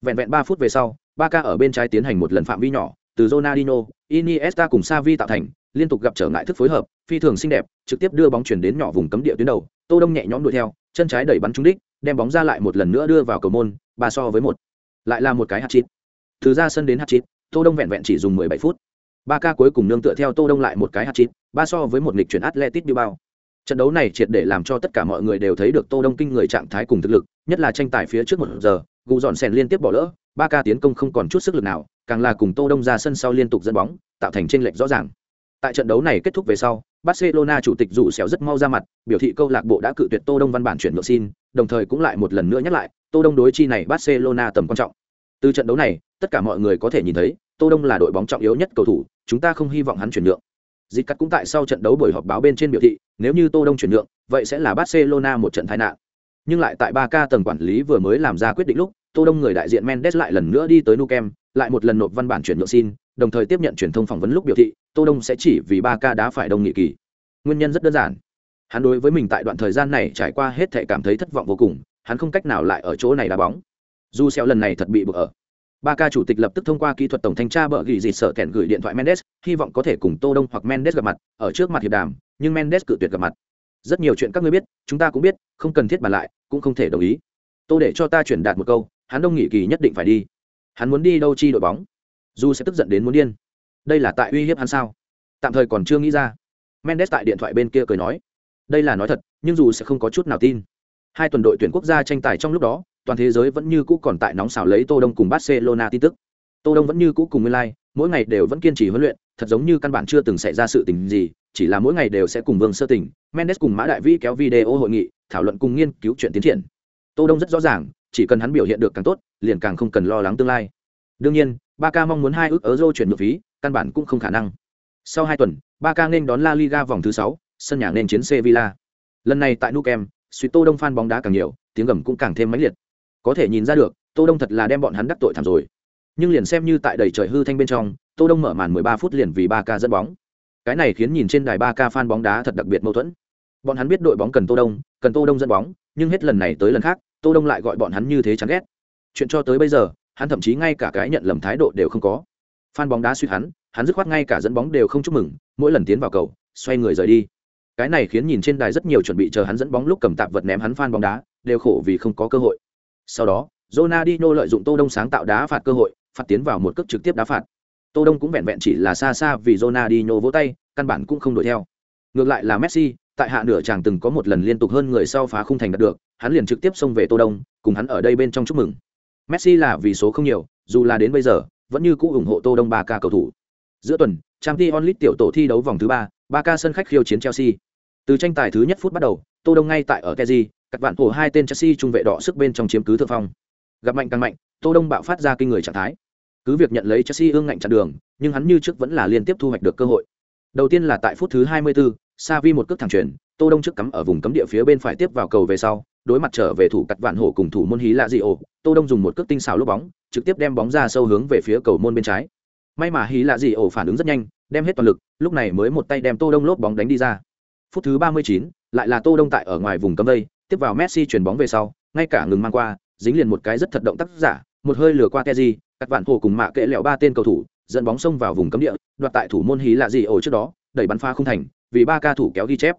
Vẹn vẹn 3 phút về sau, Barca ở bên trái tiến hành một lần phạm vi nhỏ, từ Ronaldinho, Iniesta cùng Xavi tạo thành, liên tục gặp trở ngại thức phối hợp, phi thường xinh đẹp, trực tiếp đưa bóng chuyển đến nhỏ vùng cấm địa tuyến đầu, Tô Đông nhẹ nhõm đuổi theo, chân trái đẩy bắn trúng đích, đem bóng ra lại một lần nữa đưa vào cầu môn, ba so với một. Lại là một cái hat-trick. Từ ra sân đến hat-trick, Tô Đông vẹn vẹn chỉ dùng 17 phút. Barca cuối cùng nương tựa theo Tô Đông lại một cái hat-trick, ba so với một nghịch chuyển Atletico Bilbao trận đấu này triệt để làm cho tất cả mọi người đều thấy được tô đông kinh người trạng thái cùng thực lực nhất là tranh tài phía trước một giờ gù dọn sèn liên tiếp bỏ lỡ ba ca tiến công không còn chút sức lực nào càng là cùng tô đông ra sân sau liên tục dẫn bóng tạo thành tranh lệch rõ ràng. Tại trận đấu này kết thúc về sau barcelona chủ tịch dù xéo rất mau ra mặt biểu thị câu lạc bộ đã cự tuyệt tô đông văn bản chuyển nhượng xin đồng thời cũng lại một lần nữa nhắc lại tô đông đối chi này barcelona tầm quan trọng. Từ trận đấu này tất cả mọi người có thể nhìn thấy tô đông là đội bóng trọng yếu nhất cầu thủ chúng ta không hy vọng hắn chuyển nhượng. Dịch cắt cũng tại sau trận đấu buổi họp báo bên trên biểu thị, nếu như Tô Đông chuyển nhượng, vậy sẽ là Barcelona một trận tai nạn. Nhưng lại tại 3K tầng quản lý vừa mới làm ra quyết định lúc, Tô Đông người đại diện Mendes lại lần nữa đi tới Nukem, lại một lần nộp văn bản chuyển nhượng xin, đồng thời tiếp nhận truyền thông phỏng vấn lúc biểu thị, Tô Đông sẽ chỉ vì 3K đá phải đông nghị kỳ. Nguyên nhân rất đơn giản. Hắn đối với mình tại đoạn thời gian này trải qua hết thảy cảm thấy thất vọng vô cùng, hắn không cách nào lại ở chỗ này đá bóng. Dù xeo lần này thật bị buộc ở ba ca chủ tịch lập tức thông qua kỹ thuật tổng thanh tra bợ gỉ dịt sợ kẹn gửi điện thoại mendes hy vọng có thể cùng tô đông hoặc mendes gặp mặt ở trước mặt hiệp đàm nhưng mendes cự tuyệt gặp mặt rất nhiều chuyện các ngươi biết chúng ta cũng biết không cần thiết bàn lại cũng không thể đồng ý. Tôi để cho ta chuyển đạt một câu hắn đông nghị kỳ nhất định phải đi. Hắn muốn đi đâu chi đội bóng? Dù sẽ tức giận đến muốn điên. Đây là tại uy hiếp hắn sao? Tạm thời còn chưa nghĩ ra. Mendes tại điện thoại bên kia cười nói. Đây là nói thật nhưng dù sẽ không có chút nào tin. Hai tuần đội tuyển quốc gia tranh tài trong lúc đó toàn thế giới vẫn như cũ còn tại nóng xào lấy Tô Đông cùng Barcelona tin tức. Tô Đông vẫn như cũ cùng nguyên lai, like, mỗi ngày đều vẫn kiên trì huấn luyện, thật giống như căn bản chưa từng xảy ra sự tình gì, chỉ là mỗi ngày đều sẽ cùng Vương Sơ Tình, Mendes cùng Mã Đại Vi kéo video hội nghị, thảo luận cùng nghiên cứu chuyện tiến triển. Tô Đông rất rõ ràng, chỉ cần hắn biểu hiện được càng tốt, liền càng không cần lo lắng tương lai. Đương nhiên, Barca mong muốn hai ước euro chuyển nhượng phí, căn bản cũng không khả năng. Sau hai tuần, Barca nên đón La Liga vòng thứ 6, sân nhà nên chiến Sevilla. Lần này tại Nou Camp, suy Tô Đông fan bóng đá càng nhiều, tiếng gầm cũng càng thêm mãnh liệt có thể nhìn ra được tô đông thật là đem bọn hắn đắc tội thảm rồi nhưng liền xem như tại đầy trời hư thanh bên trong tô đông mở màn 13 phút liền vì ba ca dẫn bóng. Cái này khiến nhìn trên đài ba ca fan bóng đá thật đặc biệt mâu thuẫn. Bọn hắn biết đội bóng cần tô đông cần tô đông dẫn bóng nhưng hết lần này tới lần khác tô đông lại gọi bọn hắn như thế chán ghét. Chuyện cho tới bây giờ hắn thậm chí ngay cả cái nhận lầm thái độ đều không có. Fan bóng đá suy hắn hắn dứt khoát ngay cả dẫn bóng đều không chúc mừng mỗi lần tiến vào cầu xoay người rời đi. Cái này khiến nhìn trên đài rất nhiều chuẩn bị chờ hắn dẫn bóng lúc cầm tạp vật ném hắn fan bóng đá đều khổ vì không có cơ hội. Sau đó, Ronaldinho lợi dụng Tô Đông sáng tạo đá phạt cơ hội, phạt tiến vào một cước trực tiếp đá phạt. Tô Đông cũng vẹn vẹn chỉ là xa xa vì Ronaldinho vỗ tay, căn bản cũng không đuổi theo. Ngược lại là Messi, tại hạ nửa chàng từng có một lần liên tục hơn người sau phá khung thành đạt được, hắn liền trực tiếp xông về Tô Đông, cùng hắn ở đây bên trong chúc mừng. Messi là vì số không nhiều, dù là đến bây giờ, vẫn như cũ ủng hộ Tô Đông 3K cầu thủ. Giữa tuần, Champions League tiểu tổ thi đấu vòng thứ 3, 3K sân khách khiêu chiến Chelsea. Từ tranh tài thứ nhất phút bắt đầu, Tô Đông ngay tại ở Kezi, các bạn thủ hai tên Chelsea trung vệ đỏ sức bên trong chiếm cứ thượng phong. Gặp mạnh càng mạnh, Tô Đông bạo phát ra kinh người trạng thái. Cứ việc nhận lấy Chelsea ương ngạnh chặn đường, nhưng hắn như trước vẫn là liên tiếp thu hoạch được cơ hội. Đầu tiên là tại phút thứ 24, Savi một cước thẳng chuyền, Tô Đông trước cắm ở vùng cấm địa phía bên phải tiếp vào cầu về sau, đối mặt trở về thủ cắt vạn hổ cùng thủ môn hí lạ dị ổ tô đông dùng một cước tinh xảo lốp bóng trực tiếp đem bóng ra sâu hướng về phía cầu môn bên trái may mà hí lạ dị ổ phản ứng rất nhanh đem hết toàn lực lúc này mới một tay đem tô đông lốp bóng đánh đi ra phút thứ 39, lại là tô đông tại ở ngoài vùng cấm đây tiếp vào messi chuyển bóng về sau ngay cả ngừng mang qua dính liền một cái rất thật động tác giả một hơi lừa qua Teji, các vạn hồ cùng mạ kệ lẹo ba tên cầu thủ, dẫn bóng xông vào vùng cấm địa, đoạt tại thủ môn hí lạ gì ổ trước đó, đẩy bắn pha không thành, vì ba ca thủ kéo ghi chép.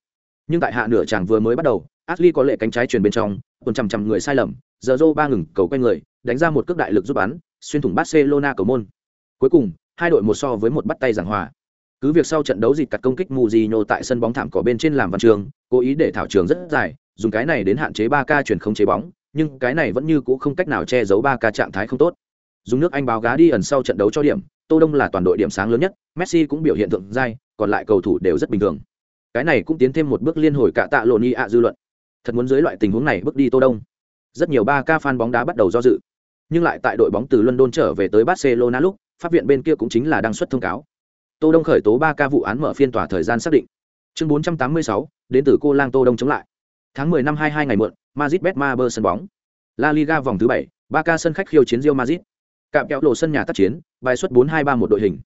Nhưng tại hạ nửa chàng vừa mới bắt đầu, Ashley có lệ cánh trái truyền bên trong còn chằm chằm người sai lầm, giờ Zô ba ngừng cầu quay người, đánh ra một cước đại lực giúp bắn, xuyên thủng Barcelona cầu môn. Cuối cùng, hai đội một so với một bắt tay giảng hòa. Cứ việc sau trận đấu dịt cặt công kích Mujino tại sân bóng thảm cỏ bên trên làm văn trường, cố ý để thảo trường rất dài, dùng cái này đến hạn chế ba ca chuyển không chế bóng, nhưng cái này vẫn như cũ không cách nào che giấu ba ca trạng thái không tốt dùng nước anh báo gá đi ẩn sau trận đấu cho điểm tô đông là toàn đội điểm sáng lớn nhất messi cũng biểu hiện thượng giai còn lại cầu thủ đều rất bình thường. Cái này cũng tiến thêm một bước liên hồi cả tạ lộn y ạ dư luận. Thật muốn dưới loại tình huống này bước đi tô đông. Rất nhiều ba ca fan bóng đá bắt đầu do dự. Nhưng lại tại đội bóng từ london trở về tới barcelona lúc pháp viện bên kia cũng chính là đăng xuất thông cáo. Tô đông khởi tố ba ca vụ án mở phiên tòa thời gian xác định. Chương 486, đến từ cô lang tô đông chống lại. Tháng 10 năm 22 ngày muộn madrid betmaber sân bóng. La liga vòng thứ 7, ba ca sân khách khiêu chiến real madrid cạm kéo lộ sân nhà tác chiến bài xuất 4-2-3 một đội hình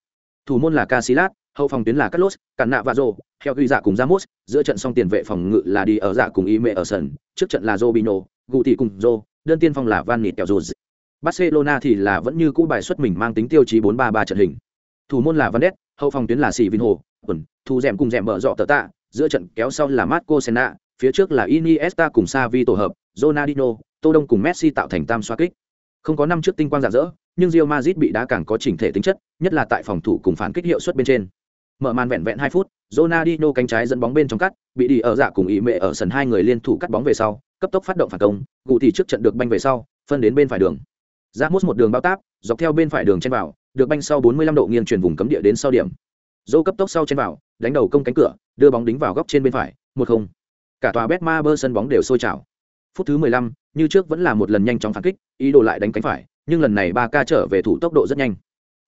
thủ môn là Casillas, hậu phòng tuyến là Carlos, Cản nạ và Rô, theo ghi dạ cùng Ramos, giữa trận song tiền vệ phòng ngự là đi ở dạ cùng Y mẹ ở sân, trước trận là Robinho, Guti cùng Rô, đơn tiên phong là Van Nistelrooy. Barcelona thì là vẫn như cũ bài xuất mình mang tính tiêu chí 4-3-3 trận hình. Thủ môn là Van hậu phòng tuyến là Sivinho, quần, thu dẻm cùng dẻm mở dọ tờ tạ, giữa trận kéo sau là Marco Senna, phía trước là Iniesta cùng Xavi tổ hợp, Ronaldinho, Tô Đông cùng Messi tạo thành tam xoa kích. Không có năm trước tinh quang rạng rỡ, nhưng Real Madrid bị đá càng có chỉnh thể tính chất, nhất là tại phòng thủ cùng phản kích hiệu suất bên trên. Mở màn vẹn vẹn 2 phút, Ronaldinho cánh trái dẫn bóng bên trong cắt, bị đi ở dạ cùng ý mẹ ở sân hai người liên thủ cắt bóng về sau, cấp tốc phát động phản công, gù thì trước trận được banh về sau, phân đến bên phải đường. Ramos một đường bao táp, dọc theo bên phải đường trên vào, được banh sau 45 độ nghiêng chuyển vùng cấm địa đến sau điểm. Dô cấp tốc sau trên vào, đánh đầu công cánh cửa, đưa bóng đính vào góc trên bên phải, 1-0. Cả tòa Betmaber sân bóng đều sôi trào. Phút thứ 15, như trước vẫn là một lần nhanh chóng phản kích, ý đồ lại đánh cánh phải, nhưng lần này ba ca trở về thủ tốc độ rất nhanh.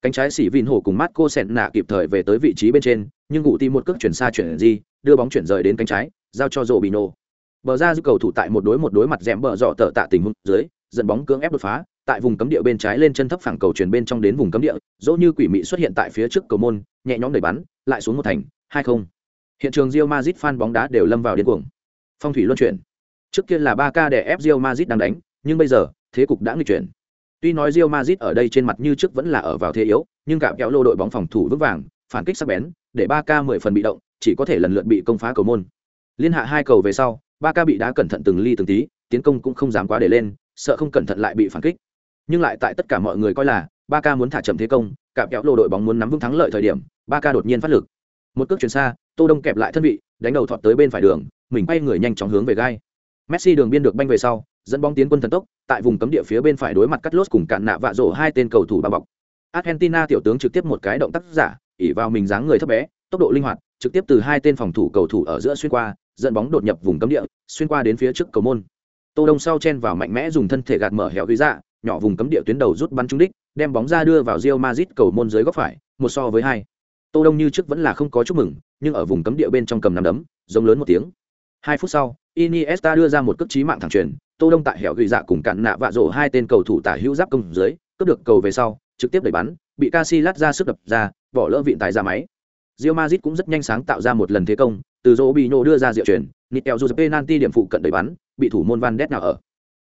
Cánh trái xỉ vìn hổ cùng mắt cô sẹn nạ kịp thời về tới vị trí bên trên, nhưng ngụ ti một cước chuyển xa chuyển di, đưa bóng chuyển rời đến cánh trái, giao cho rộ bị nổ bờ ra dư cầu thủ tại một đối một đối mặt rẽm bờ dọ tờ tạ tình huống dưới, dẫn bóng cưỡng ép đột phá, tại vùng cấm địa bên trái lên chân thấp phẳng cầu chuyển bên trong đến vùng cấm địa, dỗ như quỷ mị xuất hiện tại phía trước cầu môn, nhẹ nhõm đẩy bắn, lại xuống một thành, hai không. Hiện trường Real Madrid fan bóng đá đều lâm vào điên cuồng. Phong thủy luân chuyển. Trước kia là ba ca để ép Real Madrid đang đánh, nhưng bây giờ, thế cục đã nghịch chuyển. Tuy nói Real Madrid ở đây trên mặt như trước vẫn là ở vào thế yếu, nhưng cả kéo lô đội bóng phòng thủ vững vàng, phản kích sắc bén, để Barca 10 phần bị động, chỉ có thể lần lượt bị công phá cầu môn. Liên hạ hai cầu về sau, Barca bị đá cẩn thận từng ly từng tí, tiến công cũng không dám quá để lên, sợ không cẩn thận lại bị phản kích. Nhưng lại tại tất cả mọi người coi là Barca muốn thả chậm thế công, cả kéo lô đội bóng muốn nắm vững thắng lợi thời điểm, Barca đột nhiên phát lực. Một cước chuyển xa, Tô Đông kẹp lại thân vị, đánh đầu thọt tới bên phải đường, mình bay người nhanh chóng hướng về gai. Messi đường biên được banh về sau, dẫn bóng tiến quân thần tốc, tại vùng cấm địa phía bên phải đối mặt cắt lốt cùng cản nạ vạ rổ hai tên cầu thủ bao bọc. Argentina tiểu tướng trực tiếp một cái động tác giả, ỉ vào mình dáng người thấp bé, tốc độ linh hoạt, trực tiếp từ hai tên phòng thủ cầu thủ ở giữa xuyên qua, dẫn bóng đột nhập vùng cấm địa, xuyên qua đến phía trước cầu môn. Tô Đông sau chen vào mạnh mẽ dùng thân thể gạt mở hẻo ghi ra, nhỏ vùng cấm địa tuyến đầu rút bắn trúng đích, đem bóng ra đưa vào Real Madrid cầu môn dưới góc phải, một so với hai. Tô Đông như trước vẫn là không có chúc mừng, nhưng ở vùng cấm địa bên trong cầm nắm đấm, giống lớn một tiếng. Hai phút sau, Iniesta đưa ra một cước chí mạng thẳng truyền, Tô Đông tại hẻo gửi dạ cùng cạn nạ vạ rổ hai tên cầu thủ tả hữu giáp công dưới, cướp được cầu về sau, trực tiếp đẩy bắn, bị Casillas ra sức đập ra, bỏ lỡ vịn tài ra dạ máy. Real Madrid cũng rất nhanh sáng tạo ra một lần thế công, từ Robinho đưa ra diệu chuyển, Nitel dù penalty điểm phụ cận đẩy bắn, bị thủ môn Van Ness nào ở.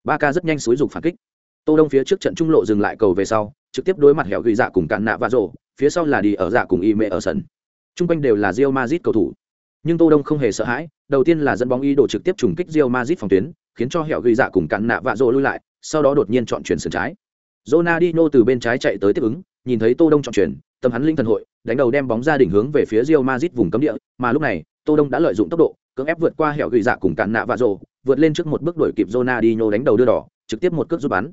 Barca rất nhanh xúi dục phản kích. Tô Đông phía trước trận trung lộ dừng lại cầu về sau, trực tiếp đối mặt hẻo gửi dạ cùng cạn nạ vạ rổ, phía sau là đi ở dạ cùng y mẹ ở sân. Trung quanh đều là Real Madrid cầu thủ. Nhưng Tô Đông không hề sợ hãi, đầu tiên là dẫn bóng ý đồ trực tiếp trùng kích Real Madrid phòng tuyến, khiến cho hẻo ghi dạ cùng cặn nạ vạ rộ lui lại sau đó đột nhiên chọn chuyển sườn trái. Ronaldinho từ bên trái chạy tới tiếp ứng nhìn thấy tô đông chọn chuyển tâm hắn linh thần hội đánh đầu đem bóng ra đỉnh hướng về phía Real Madrid vùng cấm địa mà lúc này tô đông đã lợi dụng tốc độ cưỡng ép vượt qua hẻo ghi dạ cùng cặn nạ vạ rộ vượt lên trước một bước đuổi kịp Ronaldinho đánh đầu đưa đỏ trực tiếp một cước giúp bắn.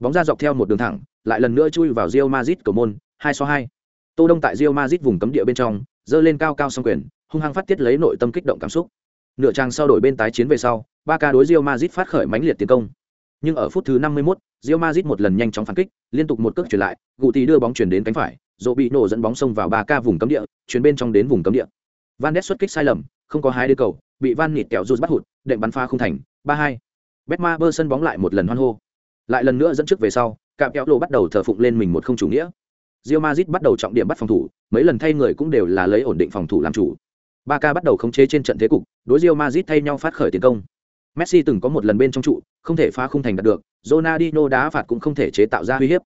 Bóng ra dọc theo một đường thẳng lại lần nữa chui vào Real Madrid cầu môn hai so hai. Tô đông tại Real Madrid vùng cấm địa bên trong giơ lên cao cao song quyền hung hăng phát tiết lấy nội tâm kích động cảm xúc nửa trang sau đổi bên tái chiến về sau ba ca đối Real Madrid phát khởi mãnh liệt tiến công nhưng ở phút thứ 51, Real Madrid một lần nhanh chóng phản kích liên tục một cước chuyển lại Guti đưa bóng chuyển đến cánh phải rồi bị nổ dẫn bóng xông vào ba ca vùng cấm địa chuyển bên trong đến vùng cấm địa Van Ness xuất kích sai lầm không có hai đế cầu bị Van Nịt kẹo rút bắt hụt đệm bắn pha không thành 3-2 bơ sân bóng lại một lần hoan hô. Lại lần nữa dẫn trước về sau, Cạm Kéo lộ bắt đầu thờ phụng lên mình một không chủ nghĩa. Real Madrid bắt đầu trọng điểm bắt phòng thủ, mấy lần thay người cũng đều là lấy ổn định phòng thủ làm chủ. Barca bắt đầu khống chế trên trận thế cục, đối Real Madrid thay nhau phát khởi tiến công. Messi từng có một lần bên trong trụ, không thể phá khung thành đạt được, Ronaldinho đá phạt cũng không thể chế tạo ra uy hiếp.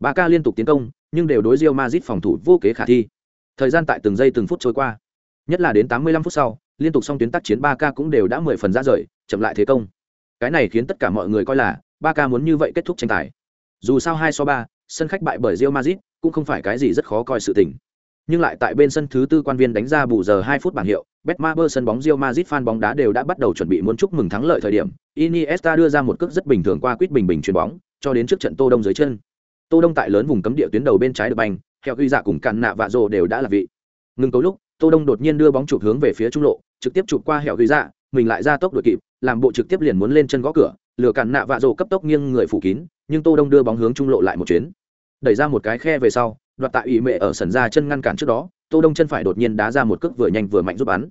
Barca liên tục tiến công, nhưng đều đối Real Madrid phòng thủ vô kế khả thi. Thời gian tại từng giây từng phút trôi qua. Nhất là đến 85 phút sau, liên tục song tuyến tác chiến Barca cũng đều đã 10 phần ra rời, chậm lại thế công. Cái này khiến tất cả mọi người coi là Barca muốn như vậy kết thúc tranh tài. Dù sao 2 so 3, sân khách bại bởi Real Madrid cũng không phải cái gì rất khó coi sự tình. Nhưng lại tại bên sân thứ tư quan viên đánh ra bù giờ 2 phút bảng hiệu, Betmaber sân bóng Real Madrid fan bóng đá đều đã bắt đầu chuẩn bị muốn chúc mừng thắng lợi thời điểm, Iniesta đưa ra một cước rất bình thường qua quýt bình bình chuyền bóng, cho đến trước trận Tô Đông dưới chân. Tô Đông tại lớn vùng cấm địa tuyến đầu bên trái được banh, theo Huy dạ cùng cản nạ vạ rồ đều đã là vị. Ngừng cấu lúc, Tô Đông đột nhiên đưa bóng chụp hướng về phía trung lộ, trực tiếp chụp qua hẻo Huy dạ, mình lại ra tốc đuổi kịp, làm bộ trực tiếp liền muốn lên chân gõ cửa, lừa cản nạ vạ rồ cấp tốc nghiêng người phủ kín, nhưng Tô Đông đưa bóng hướng trung lộ lại một chuyến. Đẩy ra một cái khe về sau, đoạt tại ủy mẹ ở sân ra chân ngăn cản trước đó, Tô Đông chân phải đột nhiên đá ra một cước vừa nhanh vừa mạnh giúp bắn.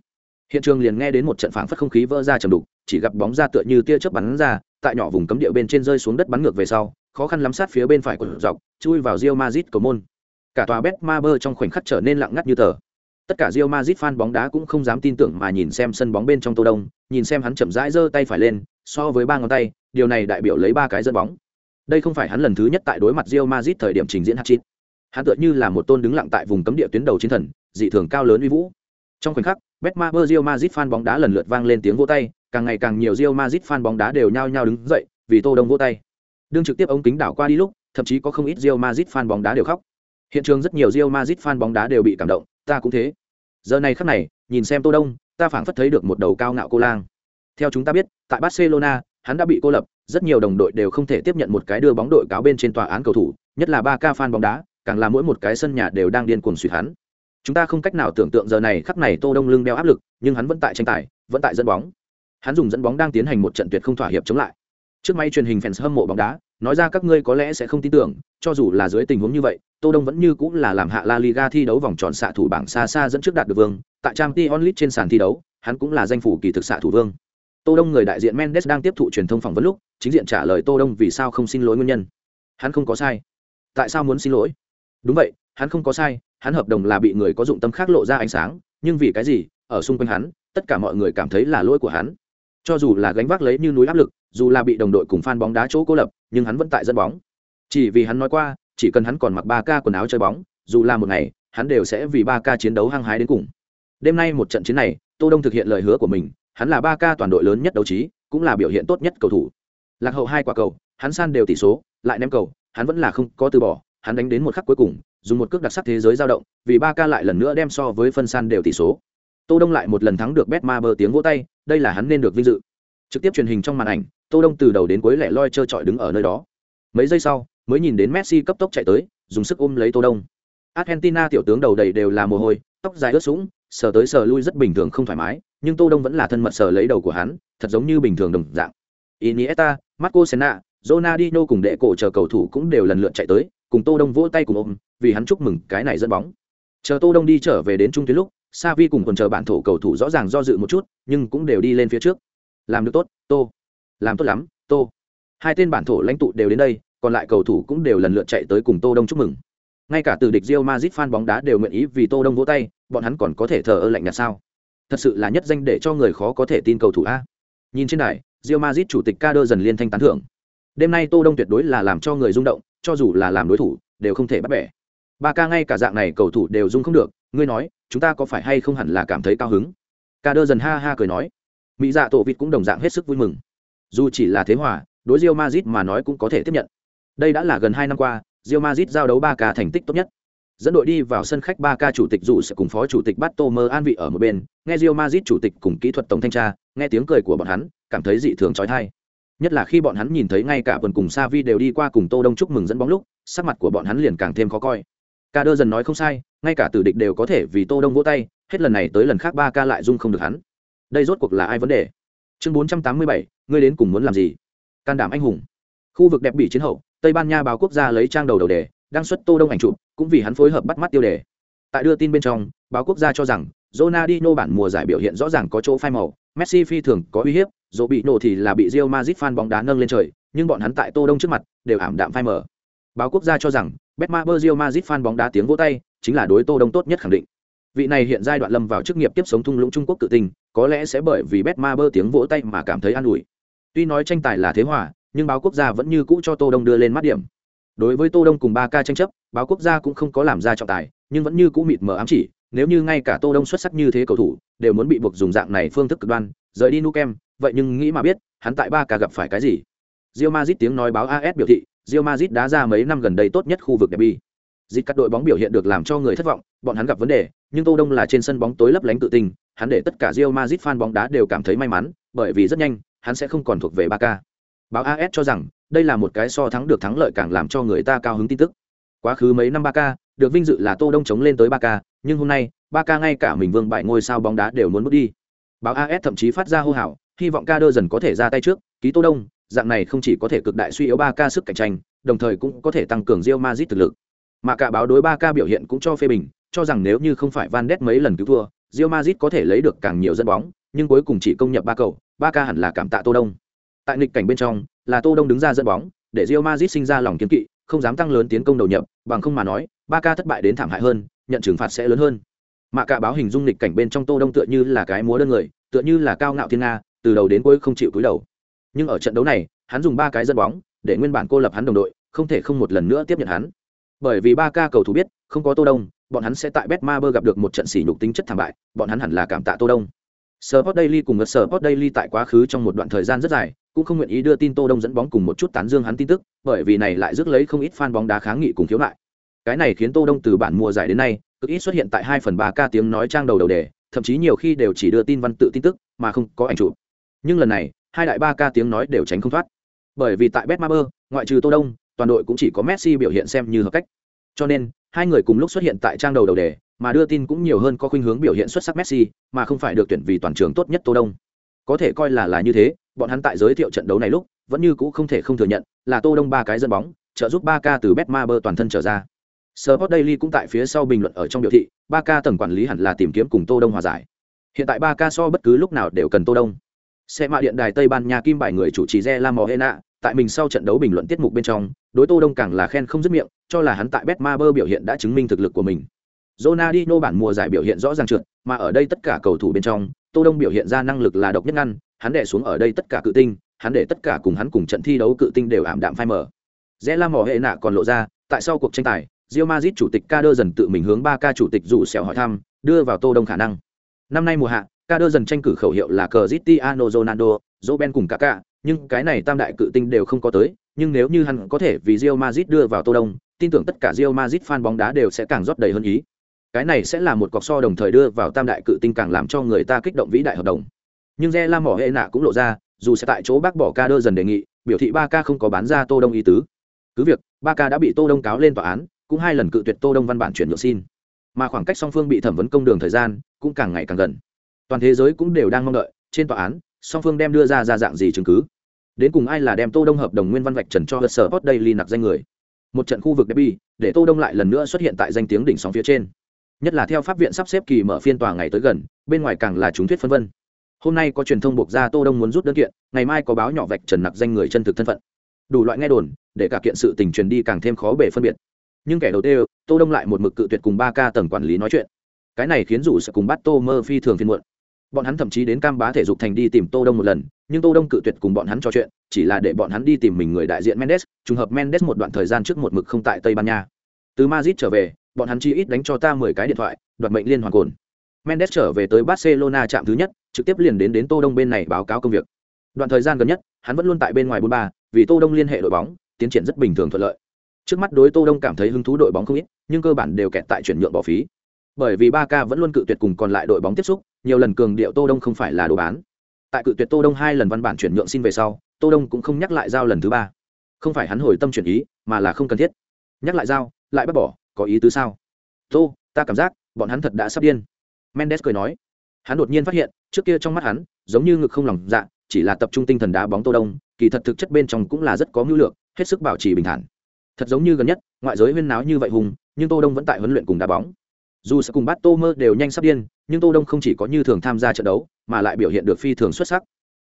Hiện trường liền nghe đến một trận phảng phất không khí vỡ ra trầm đục chỉ gặp bóng ra tựa như tia chớp bắn ra tại nhỏ vùng cấm địa bên trên rơi xuống đất bắn ngược về sau khó khăn lắm sát phía bên phải của dọc chui vào rio mazit cầu môn. Cả tòa bet ma bơ trong khoảnh khắc trở nên lặng ngắt như tờ. Tất cả rio mazit fan bóng đá cũng không dám tin tưởng mà nhìn xem sân bóng bên trong tô đông nhìn xem hắn chậm rãi giơ tay phải lên so với ba ngón tay điều này đại biểu lấy ba cái dẫn bóng. Đây không phải hắn lần thứ nhất tại đối mặt rio mazit thời điểm trình diễn hat chít hắn tựa như là một tôn đứng lặng tại vùng cấm địa tuyến đầu chiến thần dị thường cao lớn uy vũ trong khoảnh khắc betma bơ rio mazit fan bóng đá lần lượt vang lên tiếng vỗ tay, càng ngày càng nhiều rio mazit fan bóng đá đều nhao nhao đứng dậy, vì Tô Đông vỗ tay. Đương trực tiếp ống kính đảo qua đi lúc, thậm chí có không ít rio mazit fan bóng đá đều khóc. Hiện trường rất nhiều rio mazit fan bóng đá đều bị cảm động, ta cũng thế. Giờ này khắc này, nhìn xem Tô Đông, ta phảng phất thấy được một đầu cao ngạo cô lang. Theo chúng ta biết, tại Barcelona, hắn đã bị cô lập, rất nhiều đồng đội đều không thể tiếp nhận một cái đưa bóng đội cáo bên trên tòa án cầu thủ, nhất là ba ca fan bóng đá, càng là mỗi một cái sân nhà đều đang điên cuồng suy hắn. Chúng ta không cách nào tưởng tượng giờ này khắc này tô đông lưng đeo áp lực, nhưng hắn vẫn tại tranh tài, vẫn tại dẫn bóng. Hắn dùng dẫn bóng đang tiến hành một trận tuyệt không thỏa hiệp chống lại. Trước máy truyền hình fans hâm mộ bóng đá, nói ra các ngươi có lẽ sẽ không tin tưởng, cho dù là dưới tình huống như vậy, tô đông vẫn như cũng là làm hạ la liga thi đấu vòng tròn xạ thủ bảng xa xa dẫn trước đạt được vương. Tại trang t onlit trên sàn thi đấu, hắn cũng là danh phủ kỳ thực xạ thủ vương. Tô đông người đại diện mendes đang tiếp thụ truyền thông phỏng vấn lúc, chính diện trả lời tô đông vì sao không xin lỗi nguyên nhân. Hắn không có sai. Tại sao muốn xin lỗi? Đúng vậy, hắn không có sai, hắn hợp đồng là bị người có dụng tâm khác lộ ra ánh sáng, nhưng vì cái gì, ở xung quanh hắn, tất cả mọi người cảm thấy là lỗi của hắn. Cho dù là gánh vác lấy như núi áp lực, dù là bị đồng đội cùng fan bóng đá chỗ cố lập, nhưng hắn vẫn tại dẫn bóng. Chỉ vì hắn nói qua, chỉ cần hắn còn mặc ba ca quần áo chơi bóng, dù là một ngày, hắn đều sẽ vì ba ca chiến đấu hăng hái đến cùng. Đêm nay một trận chiến này, tô đông thực hiện lời hứa của mình, hắn là ba ca toàn đội lớn nhất đấu trí, cũng là biểu hiện tốt nhất cầu thủ. Lạc hậu hai quả cầu, hắn san đều tỷ số, lại ném cầu, hắn vẫn là không có từ bỏ hắn đánh đến một khắc cuối cùng dùng một cước đặc sắc thế giới dao động vì ba ca lại lần nữa đem so với phân san đều tỷ số. Tô đông lại một lần thắng được bet ma bơ tiếng vỗ tay đây là hắn nên được vinh dự. Trực tiếp truyền hình trong màn ảnh tô đông từ đầu đến cuối lẻ loi trơ trọi đứng ở nơi đó. Mấy giây sau mới nhìn đến messi cấp tốc chạy tới dùng sức ôm lấy tô đông. Argentina tiểu tướng đầu đầy đều là mồ hôi tóc dài ướt sũng sờ tới sờ lui rất bình thường không thoải mái nhưng tô đông vẫn là thân mật sờ lấy đầu của hắn thật giống như bình thường đồng dạng. Iniesta marco senna Ronaldinho cùng đệ cổ chờ cầu thủ cũng đều lần lượt chạy tới, cùng Tô Đông vỗ tay cùng ôm, vì hắn chúc mừng cái này dẫn bóng. Chờ Tô Đông đi trở về đến trung tuyến lúc, sa vi cùng còn chờ bản thổ cầu thủ rõ ràng do dự một chút, nhưng cũng đều đi lên phía trước. Làm được tốt, Tô. Làm tốt lắm, Tô. Hai tên bản thổ lãnh tụ đều đến đây, còn lại cầu thủ cũng đều lần lượt chạy tới cùng Tô Đông chúc mừng. Ngay cả từ địch Real Madrid fan bóng đá đều nguyện ý vì Tô Đông vỗ tay, bọn hắn còn có thể thờ ơ lạnh nhạt sao? Thật sự là nhất danh để cho người khó có thể tin cầu thủ a. Nhìn trên đài, Real Madrid chủ tịch Kader dần liên thanh tán thưởng đêm nay tô đông tuyệt đối là làm cho người rung động cho dù là làm đối thủ, đều không thể bắt bẻ. Ba ca ngay cả dạng này cầu thủ đều dung không được, ngươi nói, chúng ta có phải hay không hẳn là cảm thấy cao hứng? Ca đơ dần ha ha cười nói. Mỹ dạ tổ vịt cũng đồng dạng hết sức vui mừng. Dù chỉ là thế hòa, đối rio mazit mà nói cũng có thể tiếp nhận. Đây đã là gần hai năm qua rio mazit giao đấu ba ca thành tích tốt nhất. Dẫn đội đi vào sân khách ba ca chủ tịch dù sẽ cùng phó chủ tịch bắt tô mơ an vị ở một bên, nghe rio mazit chủ tịch cùng kỹ thuật tổng thanh tra, nghe tiếng cười của bọn hắn, cảm thấy dị thường trói thai nhất là khi bọn hắn nhìn thấy ngay cả vườn cùng sa vi đều đi qua cùng tô đông chúc mừng dẫn bóng lúc, sắc mặt của bọn hắn liền càng thêm khó coi. Ca đơ dần nói không sai, ngay cả tử địch đều có thể vì tô đông vỗ tay, hết lần này tới lần khác ba ca lại dung không được hắn. Đây rốt cuộc là ai vấn đề? Chương bốn trăm tám mươi bảy, ngươi đến cùng muốn làm gì? Can đảm anh hùng. Khu vực đẹp bị chiến hậu, tây ban nha báo quốc gia lấy trang đầu đầu đề, đăng xuất tô đông ảnh chụp, cũng vì hắn phối hợp bắt mắt tiêu đề. Tại đưa tin bên trong, báo quốc gia cho rằng, Ronaldinho bản mùa giải biểu hiện rõ ràng có chỗ phai màu Messi phi thường có uy hiếp, dù bị nổ thì là bị Real Madrid fan bóng đá nâng lên trời, nhưng bọn hắn tại Tô Đông trước mặt đều ảm đạm phai mờ. Báo quốc gia cho rằng, Betmaber Real Madrid fan bóng đá tiếng vỗ tay, chính là đối Tô Đông tốt nhất khẳng định. Vị này hiện giai đoạn lâm vào chức nghiệp tiếp sống thung lũng Trung Quốc tự tình, có lẽ sẽ bởi vì Betmaber tiếng vỗ tay mà cảm thấy an ủi. Tuy nói tranh tài là thế hòa, nhưng báo quốc gia vẫn như cũ cho Tô Đông đưa lên mắt điểm. Đối với Tô Đông cùng 3K tranh chấp, báo quốc gia cũng không có làm ra trọng tài, nhưng vẫn như cũ mịt mờ ám chỉ, nếu như ngay cả Tô Đông xuất sắc như thế cầu thủ, đều muốn bị buộc dùng dạng này phương thức cực đoan, rời đi Nukem, vậy nhưng nghĩ mà biết, hắn tại ba ca gặp phải cái gì. Real Madrid tiếng nói báo AS biểu thị, Real Madrid đá ra mấy năm gần đây tốt nhất khu vực derby. Dịch các đội bóng biểu hiện được làm cho người thất vọng, bọn hắn gặp vấn đề, nhưng Tô Đông là trên sân bóng tối lấp lánh tự tình, hắn để tất cả Real Madrid fan bóng đá đều cảm thấy may mắn, bởi vì rất nhanh, hắn sẽ không còn thuộc về ba ca Báo AS cho rằng, đây là một cái so thắng được thắng lợi càng làm cho người ta cao hứng tin tức. Quá khứ mấy năm ba ca được vinh dự là Tô Đông chống lên tới ba ca nhưng hôm nay, Barca ngay cả mình vương bại ngôi sao bóng đá đều muốn bước đi. Báo AS thậm chí phát ra hô hào, hy vọng Kader dần có thể ra tay trước, ký Tô Đông, dạng này không chỉ có thể cực đại suy yếu Barca sức cạnh tranh, đồng thời cũng có thể tăng cường Real Madrid thực lực. Mà cả báo đối Barca biểu hiện cũng cho phê bình, cho rằng nếu như không phải Van Ness mấy lần cứu thua, Real Madrid có thể lấy được càng nhiều dẫn bóng, nhưng cuối cùng chỉ công nhập ba cầu, Barca hẳn là cảm tạ Tô Đông. Tại nghịch cảnh bên trong, là Tô Đông đứng ra dẫn bóng, để Real Madrid sinh ra lòng kiên kỵ, không dám tăng lớn tiến công đầu nhập, bằng không mà nói, Barca thất bại đến thảm hại hơn, nhận trừng phạt sẽ lớn hơn. Mạ cả báo hình dung lịch cảnh bên trong Tô Đông tựa như là cái múa đơn người, tựa như là cao ngạo thiên nga, từ đầu đến cuối không chịu cúi đầu. Nhưng ở trận đấu này, hắn dùng ba cái dẫn bóng, để nguyên bản cô lập hắn đồng đội, không thể không một lần nữa tiếp nhận hắn. Bởi vì ba ca cầu thủ biết, không có Tô Đông, bọn hắn sẽ tại Betmaber gặp được một trận sỉ nhục tính chất thảm bại, bọn hắn hẳn là cảm tạ Tô Đông. Sport Daily cùng Sport Daily tại quá khứ trong một đoạn thời gian rất dài, cũng không nguyện ý đưa tin Tô Đông dẫn bóng cùng một chút tán dương hắn tin tức, bởi vì này lại rước lấy không ít fan bóng đá kháng nghị cùng thiếu lại. Cái này khiến Tô Đông từ bản mùa giải đến nay, cực ít xuất hiện tại hai phần ba ca tiếng nói trang đầu đầu đề, thậm chí nhiều khi đều chỉ đưa tin văn tự tin tức, mà không có ảnh chụp. Nhưng lần này, hai đại ba ca tiếng nói đều tránh không thoát. Bởi vì tại Betmaber, ngoại trừ Tô Đông, toàn đội cũng chỉ có Messi biểu hiện xem như hợp cách. Cho nên, hai người cùng lúc xuất hiện tại trang đầu đầu đề, mà đưa tin cũng nhiều hơn có khuynh hướng biểu hiện xuất sắc Messi, mà không phải được tuyển vì toàn trường tốt nhất Tô Đông. Có thể coi là là như thế, bọn hắn tại giới thiệu trận đấu này lúc, vẫn như cũ không thể không thừa nhận, là Tô Đông ba cái dân bóng, trợ giúp ba ca từ Betmaber toàn thân trở ra. Sport Daily cũng tại phía sau bình luận ở trong biểu thị, Ca tầng quản lý hẳn là tìm kiếm cùng Tô Đông hòa giải. Hiện tại Barca so bất cứ lúc nào đều cần Tô Đông. Xe mạ điện đài Tây Ban Nha kim bài người chủ trì Re La tại mình sau trận đấu bình luận tiết mục bên trong, đối Tô Đông càng là khen không dứt miệng, cho là hắn tại Betmaber biểu hiện đã chứng minh thực lực của mình. Ronaldinho bản mùa giải biểu hiện rõ ràng trượt, mà ở đây tất cả cầu thủ bên trong, Tô Đông biểu hiện ra năng lực là độc nhất ngăn, hắn đè xuống ở đây tất cả cự tinh, hắn để tất cả cùng hắn cùng trận thi đấu cự tinh đều ảm đạm phai mờ. Zela La còn lộ ra, tại sau cuộc tranh tài, Real Madrid chủ tịch Kader dần tự mình hướng 3K chủ tịch dụ sẹo hỏi thăm, đưa vào Tô Đông khả năng. Năm nay mùa hạ, Kader dần tranh cử khẩu hiệu là Cristiano Ronaldo, Robben cùng Kaká, nhưng cái này tam đại cự tinh đều không có tới, nhưng nếu như hắn có thể vì Real Madrid đưa vào Tô Đông, tin tưởng tất cả Real Madrid fan bóng đá đều sẽ càng rót đầy hơn ý. Cái này sẽ là một cọc so đồng thời đưa vào tam đại cự tinh càng làm cho người ta kích động vĩ đại hợp đồng. Nhưng Re La Mỏ Hệ Nạ cũng lộ ra, dù sẽ tại chỗ bác bỏ Kader dần đề nghị, biểu thị ba ca không có bán ra Tô Đông ý tứ. Cứ việc, ba ca đã bị Tô Đông cáo lên tòa án, cũng hai lần cự tuyệt Tô Đông văn bản chuyển nhượng xin. Mà khoảng cách song phương bị thẩm vấn công đường thời gian cũng càng ngày càng gần. Toàn thế giới cũng đều đang mong đợi, trên tòa án, song phương đem đưa ra ra dạng gì chứng cứ. Đến cùng ai là đem Tô Đông hợp đồng nguyên văn vạch trần cho sở post Daily nặc danh người. Một trận khu vực derby, để Tô Đông lại lần nữa xuất hiện tại danh tiếng đỉnh sóng phía trên. Nhất là theo pháp viện sắp xếp kỳ mở phiên tòa ngày tới gần, bên ngoài càng là chúng thuyết phân vân. Hôm nay có truyền thông buộc ra Tô Đông muốn rút đơn kiện, ngày mai có báo nhỏ vạch trần nặc danh người chân thực thân phận. Đủ loại nghe đồn, để cả kiện sự tình truyền đi càng thêm khó bề phân biệt. Nhưng kẻ đầu tiên, Tô Đông lại một mực cự tuyệt cùng ba ca tầng quản lý nói chuyện. Cái này khiến rủ sẽ cùng bắt Tô Mơ phi thường phiền muộn. Bọn hắn thậm chí đến cam bá thể dục thành đi tìm Tô Đông một lần, nhưng Tô Đông cự tuyệt cùng bọn hắn trò chuyện, chỉ là để bọn hắn đi tìm mình người đại diện Mendes, trùng hợp Mendes một đoạn thời gian trước một mực không tại Tây Ban Nha. Từ Madrid trở về, bọn hắn chi ít đánh cho ta 10 cái điện thoại, đoạt mệnh liên hoàn cồn. Mendes trở về tới Barcelona trạm thứ nhất, trực tiếp liền đến đến Tô Đông bên này báo cáo công việc. Đoạn thời gian gần nhất, hắn vẫn luôn tại bên ngoài 43, vì Tô Đông liên hệ đội bóng, tiến triển rất bình thường thuận lợi. Trước mắt đối Tô Đông cảm thấy hứng thú đội bóng không ít, nhưng cơ bản đều kẹt tại chuyển nhượng bỏ phí. Bởi vì Barca vẫn luôn cự tuyệt cùng còn lại đội bóng tiếp xúc, nhiều lần cường điệu Tô Đông không phải là đồ bán. Tại cự tuyệt Tô Đông hai lần văn bản chuyển nhượng xin về sau, Tô Đông cũng không nhắc lại giao lần thứ ba. Không phải hắn hồi tâm chuyển ý, mà là không cần thiết. Nhắc lại giao, lại bắt bỏ, có ý tứ sao? Tô, ta cảm giác, bọn hắn thật đã sắp điên. Mendes cười nói. Hắn đột nhiên phát hiện, trước kia trong mắt hắn, giống như ngực không lòng dạ, chỉ là tập trung tinh thần đá bóng Tô Đông, kỳ thật thực chất bên trong cũng là rất có mưu lược, hết sức bảo trì bình thản. Thật giống như gần nhất, ngoại giới huyên náo như vậy hùng, nhưng Tô Đông vẫn tại huấn luyện cùng đá bóng. Dù sẽ cùng bắt Tô Mơ đều nhanh sắp điên, nhưng tô đông không chỉ có như thường tham gia trận đấu mà lại biểu hiện được phi thường xuất sắc.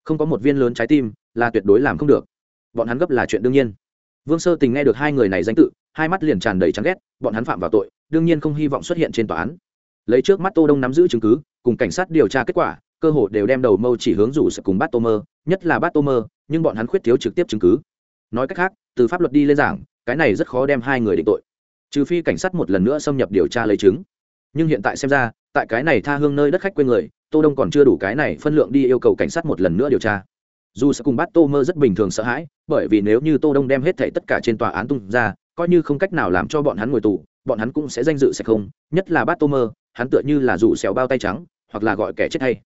Không có một viên lớn trái tim là tuyệt đối làm không được. Bọn hắn gấp là chuyện đương nhiên. Vương sơ tình nghe được hai người này danh tự hai mắt liền tràn đầy chán ghét bọn hắn phạm vào tội đương nhiên không hy vọng xuất hiện trên tòa án. Lấy trước mắt tô đông nắm giữ chứng cứ cùng cảnh sát điều tra kết quả cơ hội đều đem đầu mâu chỉ hướng rủ sẽ cùng bắt tô mơ nhất là bắt tô mơ nhưng bọn hắn khuyết thiếu trực tiếp chứng cứ. Nói cách khác từ pháp luật đi lên giảng cái này rất khó đem hai người định tội. Trừ phi cảnh sát một lần nữa xâm nhập điều tra lấy chứng. Nhưng hiện tại xem ra, tại cái này tha hương nơi đất khách quê người, tô đông còn chưa đủ cái này phân lượng đi yêu cầu cảnh sát một lần nữa điều tra. Dù sẽ cùng bắt tô mơ rất bình thường sợ hãi, bởi vì nếu như tô đông đem hết thảy tất cả trên tòa án tung ra, coi như không cách nào làm cho bọn hắn ngồi tù, bọn hắn cũng sẽ danh dự sẽ không, nhất là bắt tô mơ, hắn tựa như là rủ xèo bao tay trắng, hoặc là gọi kẻ chết hay.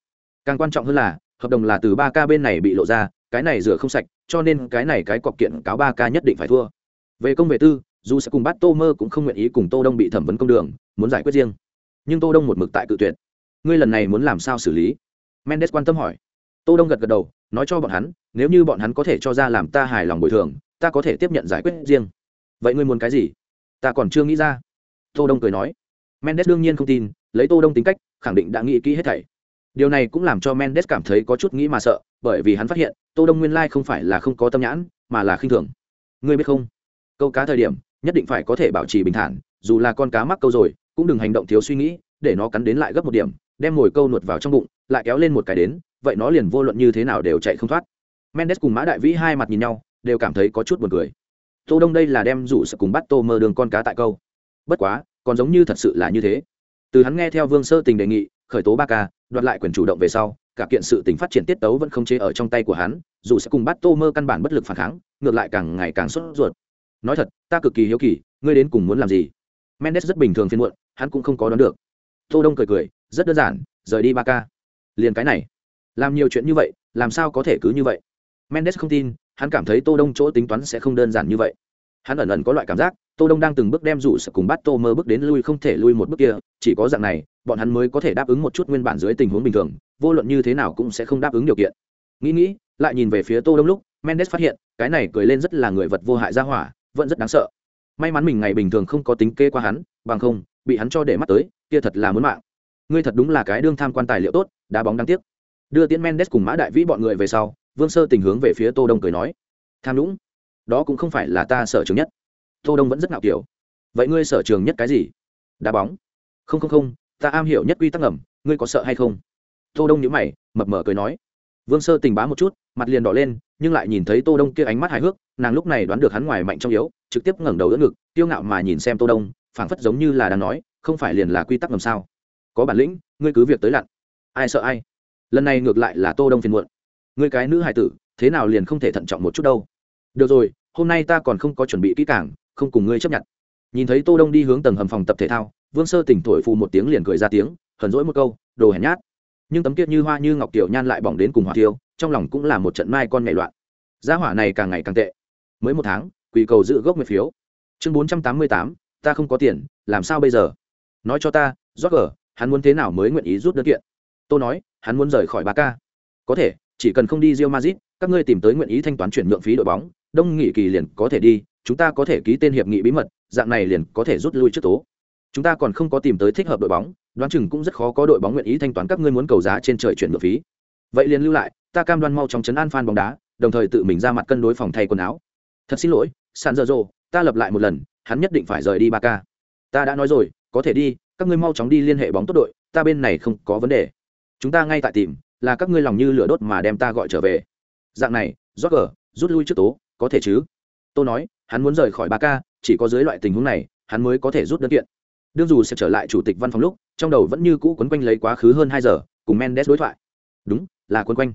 Càng quan trọng hơn là, hợp đồng là từ ba Ca bên này bị lộ ra, cái này rửa không sạch, cho nên cái này cái cọc kiện cáo ba Ca nhất định phải thua về công về tư, dù sẽ cùng bắt tô mơ cũng không nguyện ý cùng tô đông bị thẩm vấn công đường, muốn giải quyết riêng. Nhưng tô đông một mực tại cự tuyệt. Ngươi lần này muốn làm sao xử lý? Mendes quan tâm hỏi. Tô đông gật gật đầu, nói cho bọn hắn, nếu như bọn hắn có thể cho ra làm ta hài lòng bồi thường, ta có thể tiếp nhận giải quyết riêng. Vậy ngươi muốn cái gì? Ta còn chưa nghĩ ra. Tô đông cười nói. Mendes đương nhiên không tin, lấy tô đông tính cách, khẳng định đã nghĩ kỹ hết thảy. Điều này cũng làm cho mendes cảm thấy có chút nghĩ mà sợ, bởi vì hắn phát hiện, tô đông nguyên lai không phải là không có tâm nhãn, mà là khinh thường. Ngươi biết không? Câu cá thời điểm, nhất định phải có thể bảo trì bình thản, dù là con cá mắc câu rồi, cũng đừng hành động thiếu suy nghĩ, để nó cắn đến lại gấp một điểm, đem mồi câu nuột vào trong bụng, lại kéo lên một cái đến, vậy nó liền vô luận như thế nào đều chạy không thoát. Mendes cùng mã đại vĩ hai mặt nhìn nhau, đều cảm thấy có chút buồn cười. Tô đông đây là đem rủ sợ cùng bắt tô mơ đường con cá tại câu. Bất quá, còn giống như thật sự là như thế. Từ hắn nghe theo vương sơ tình đề nghị, khởi tố ba ca, đoạt lại quyền chủ động về sau, cả kiện sự tình phát triển tiết tấu vẫn không chế ở trong tay của hắn dù sẽ cùng bắt tô mơ căn bản bất lực phản kháng, ngược lại càng ngày càng sốt ruột nói thật, ta cực kỳ hiếu kỳ, ngươi đến cùng muốn làm gì? Mendes rất bình thường phiên muộn, hắn cũng không có đoán được. Tô đông cười cười, rất đơn giản, rời đi ba ca liền cái này. Làm nhiều chuyện như vậy, làm sao có thể cứ như vậy? Mendes không tin, hắn cảm thấy tô đông chỗ tính toán sẽ không đơn giản như vậy. Hắn ẩn ẩn có loại cảm giác, tô đông đang từng bước đem rủ sợ cùng bắt tô mơ bước đến lui không thể lui một bước kia, chỉ có dạng này, bọn hắn mới có thể đáp ứng một chút nguyên bản dưới tình huống bình thường, vô luận như thế nào cũng sẽ không đáp ứng điều kiện. Nghĩ nghĩ, lại nhìn về phía tô đông lúc, mendes phát hiện, cái này cười lên rất là người vật vô hại ra hỏa vẫn rất đáng sợ. May mắn mình ngày bình thường không có tính kê qua hắn, bằng không, bị hắn cho để mắt tới, kia thật là muốn mạng. Ngươi thật đúng là cái đương tham quan tài liệu tốt, đá bóng đáng tiếc. Đưa tiễn mendes cùng mã đại vĩ bọn người về sau, vương sơ tình hướng về phía tô đông cười nói, tham lũng đó cũng không phải là ta sở trường nhất. Tô đông vẫn rất ngạo kiểu, vậy ngươi sở trường nhất cái gì? Đá bóng. Không không không, ta am hiểu nhất quy tắc ngầm, ngươi có sợ hay không? Tô đông nhíu mày, mập mờ cười nói. Vương sơ tình bá một chút, mặt liền đỏ lên, nhưng lại nhìn thấy tô đông kia ánh mắt hài hước nàng lúc này đoán được hắn ngoài mạnh trong yếu, trực tiếp ngẩng đầu đỡ ngực tiêu ngạo mà nhìn xem tô đông, phảng phất giống như là đang nói, không phải liền là quy tắc ngầm sao? Có bản lĩnh, ngươi cứ việc tới lặn. Ai sợ ai? Lần này ngược lại là tô đông phiền muộn. Ngươi cái nữ hài tử, thế nào liền không thể thận trọng một chút đâu? Được rồi, hôm nay ta còn không có chuẩn bị kỹ càng, không cùng ngươi chấp nhận. Nhìn thấy tô đông đi hướng tầng hầm phòng tập thể thao, vương sơ tỉnh thổi phù một tiếng liền cười ra tiếng, hờn dỗi một câu, đồ hèn nhát. Nhưng tấm kiết như hoa như ngọc tiểu nhan lại bỏng đến cùng hỏa tiêu trong lòng cũng là một trận mai con nhảy loạn. Gia hỏa này càng ngày càng tệ mới một tháng, quỳ cầu giữ gốc nguyệt phiếu. Chương bốn trăm tám mươi tám, ta không có tiền, làm sao bây giờ? Nói cho ta rót gờ hắn muốn thế nào mới nguyện ý rút đơn kiện? Tôi nói, hắn muốn rời khỏi ba ca có thể, chỉ cần không đi rio mazit các ngươi tìm tới nguyện ý thanh toán chuyển nhượng phí đội bóng, đông nghị kỳ liền có thể đi, chúng ta có thể ký tên hiệp nghị bí mật, dạng này liền có thể rút lui trước tố. Chúng ta còn không có tìm tới thích hợp đội bóng, đoán chừng cũng rất khó có đội bóng nguyện ý thanh toán các ngươi muốn cầu giá trên trời chuyển nhượng phí. Vậy liền lưu lại, ta cam đoan mau trong chấn an fan bóng đá, đồng thời tự mình ra mặt cân đối phòng thay quần áo thật xin lỗi sàn dở dồ ta lập lại một lần, hắn nhất định phải rời đi ba ca ta đã nói rồi, có thể đi, các ngươi mau chóng đi liên hệ bóng tốt đội, ta bên này không có vấn đề. Chúng ta ngay tại tìm, là các ngươi lòng như lửa đốt mà đem ta gọi trở về. Dạng này rót gờ rút lui trước tố, có thể chứ? Tôi nói, hắn muốn rời khỏi ba ca chỉ có dưới loại tình huống này, hắn mới có thể rút đơn kiện. Đương dù sẽ trở lại chủ tịch văn phòng lúc, trong đầu vẫn như cũ quấn quanh lấy quá khứ hơn hai giờ, cùng mendes đối thoại. Đúng, là quấn quanh.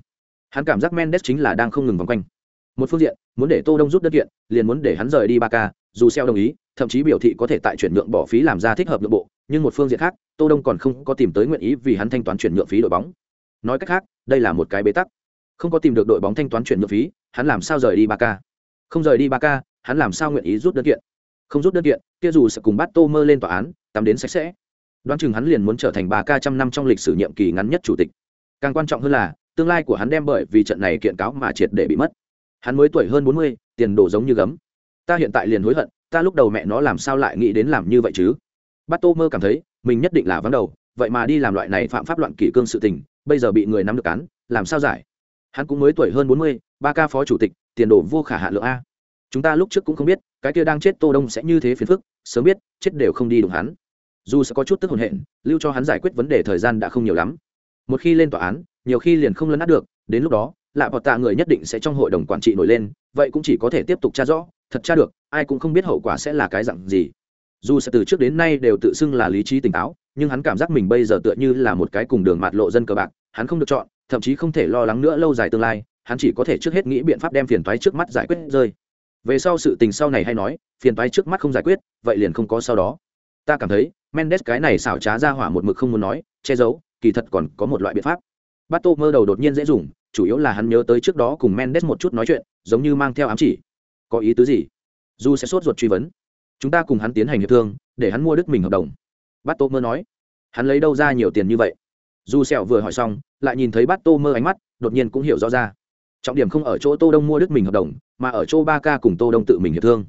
Hắn cảm giác mendes chính là đang không ngừng vòng quanh một phương diện, muốn để tô đông rút đơn kiện, liền muốn để hắn rời đi ba ca, dù xeo đồng ý, thậm chí biểu thị có thể tại chuyển nhượng bỏ phí làm ra thích hợp nội bộ, nhưng một phương diện khác, tô đông còn không có tìm tới nguyện ý vì hắn thanh toán chuyển nhượng phí đội bóng. Nói cách khác, đây là một cái bế tắc. Không có tìm được đội bóng thanh toán chuyển nhượng phí, hắn làm sao rời đi ba ca? Không rời đi ba ca, hắn làm sao nguyện ý rút đơn kiện? Không rút đơn kiện, kia dù sẽ cùng bắt tô mơ lên tòa án, tắm đến sạch sẽ. Đoán chừng hắn liền muốn trở thành ba ca trăm năm trong lịch sử nhiệm kỳ ngắn nhất chủ tịch. Càng quan trọng hơn là, tương lai của hắn đem bởi vì trận này kiện cáo mà triệt để bị mất hắn mới tuổi hơn bốn mươi, tiền đồ giống như gấm. Ta hiện tại liền hối hận, ta lúc đầu mẹ nó làm sao lại nghĩ đến làm như vậy chứ? Bát tô mơ cảm thấy, mình nhất định là vắng đầu, vậy mà đi làm loại này phạm pháp loạn kỷ cương sự tình, bây giờ bị người nắm được cán làm sao giải? Hắn cũng mới tuổi hơn bốn mươi, ba ca phó chủ tịch, tiền đồ vô khả hạ lượng a. Chúng ta lúc trước cũng không biết, cái kia đang chết tô đông sẽ như thế phiền phức, sớm biết, chết đều không đi đụng hắn. Dù sẽ có chút tức hồn hện, lưu cho hắn giải quyết vấn đề thời gian đã không nhiều lắm. Một khi lên tòa án, nhiều khi liền không lấn át được, đến lúc đó lạ bọt tạ người nhất định sẽ trong hội đồng quản trị nổi lên, vậy cũng chỉ có thể tiếp tục tra rõ. Thật tra được, ai cũng không biết hậu quả sẽ là cái dặn gì. Dù sẽ từ trước đến nay đều tự xưng là lý trí tỉnh táo, nhưng hắn cảm giác mình bây giờ tựa như là một cái cùng đường mạt lộ dân cờ bạc, hắn không được chọn, thậm chí không thể lo lắng nữa lâu dài tương lai, hắn chỉ có thể trước hết nghĩ biện pháp đem phiền toái trước mắt giải quyết rơi. Về sau sự tình sau này hay nói, phiền toái trước mắt không giải quyết, vậy liền không có sau đó. Ta cảm thấy, mendes cái này xảo trá ra hỏa một mực không muốn nói, che giấu, kỳ thật còn có một loại biện pháp bát tô mơ đầu đột nhiên dễ dùng, chủ yếu là hắn nhớ tới trước đó cùng mendes một chút nói chuyện, giống như mang theo ám chỉ. Có ý tứ gì? Du sẽ sốt ruột truy vấn. Chúng ta cùng hắn tiến hành hiệp thương, để hắn mua đức mình hợp đồng. Bát tô mơ nói. Hắn lấy đâu ra nhiều tiền như vậy? Du sẹo vừa hỏi xong, lại nhìn thấy bát tô mơ ánh mắt, đột nhiên cũng hiểu rõ ra. Trọng điểm không ở chỗ tô đông mua đức mình hợp đồng, mà ở chỗ ba ca cùng tô đông tự mình hiệp thương.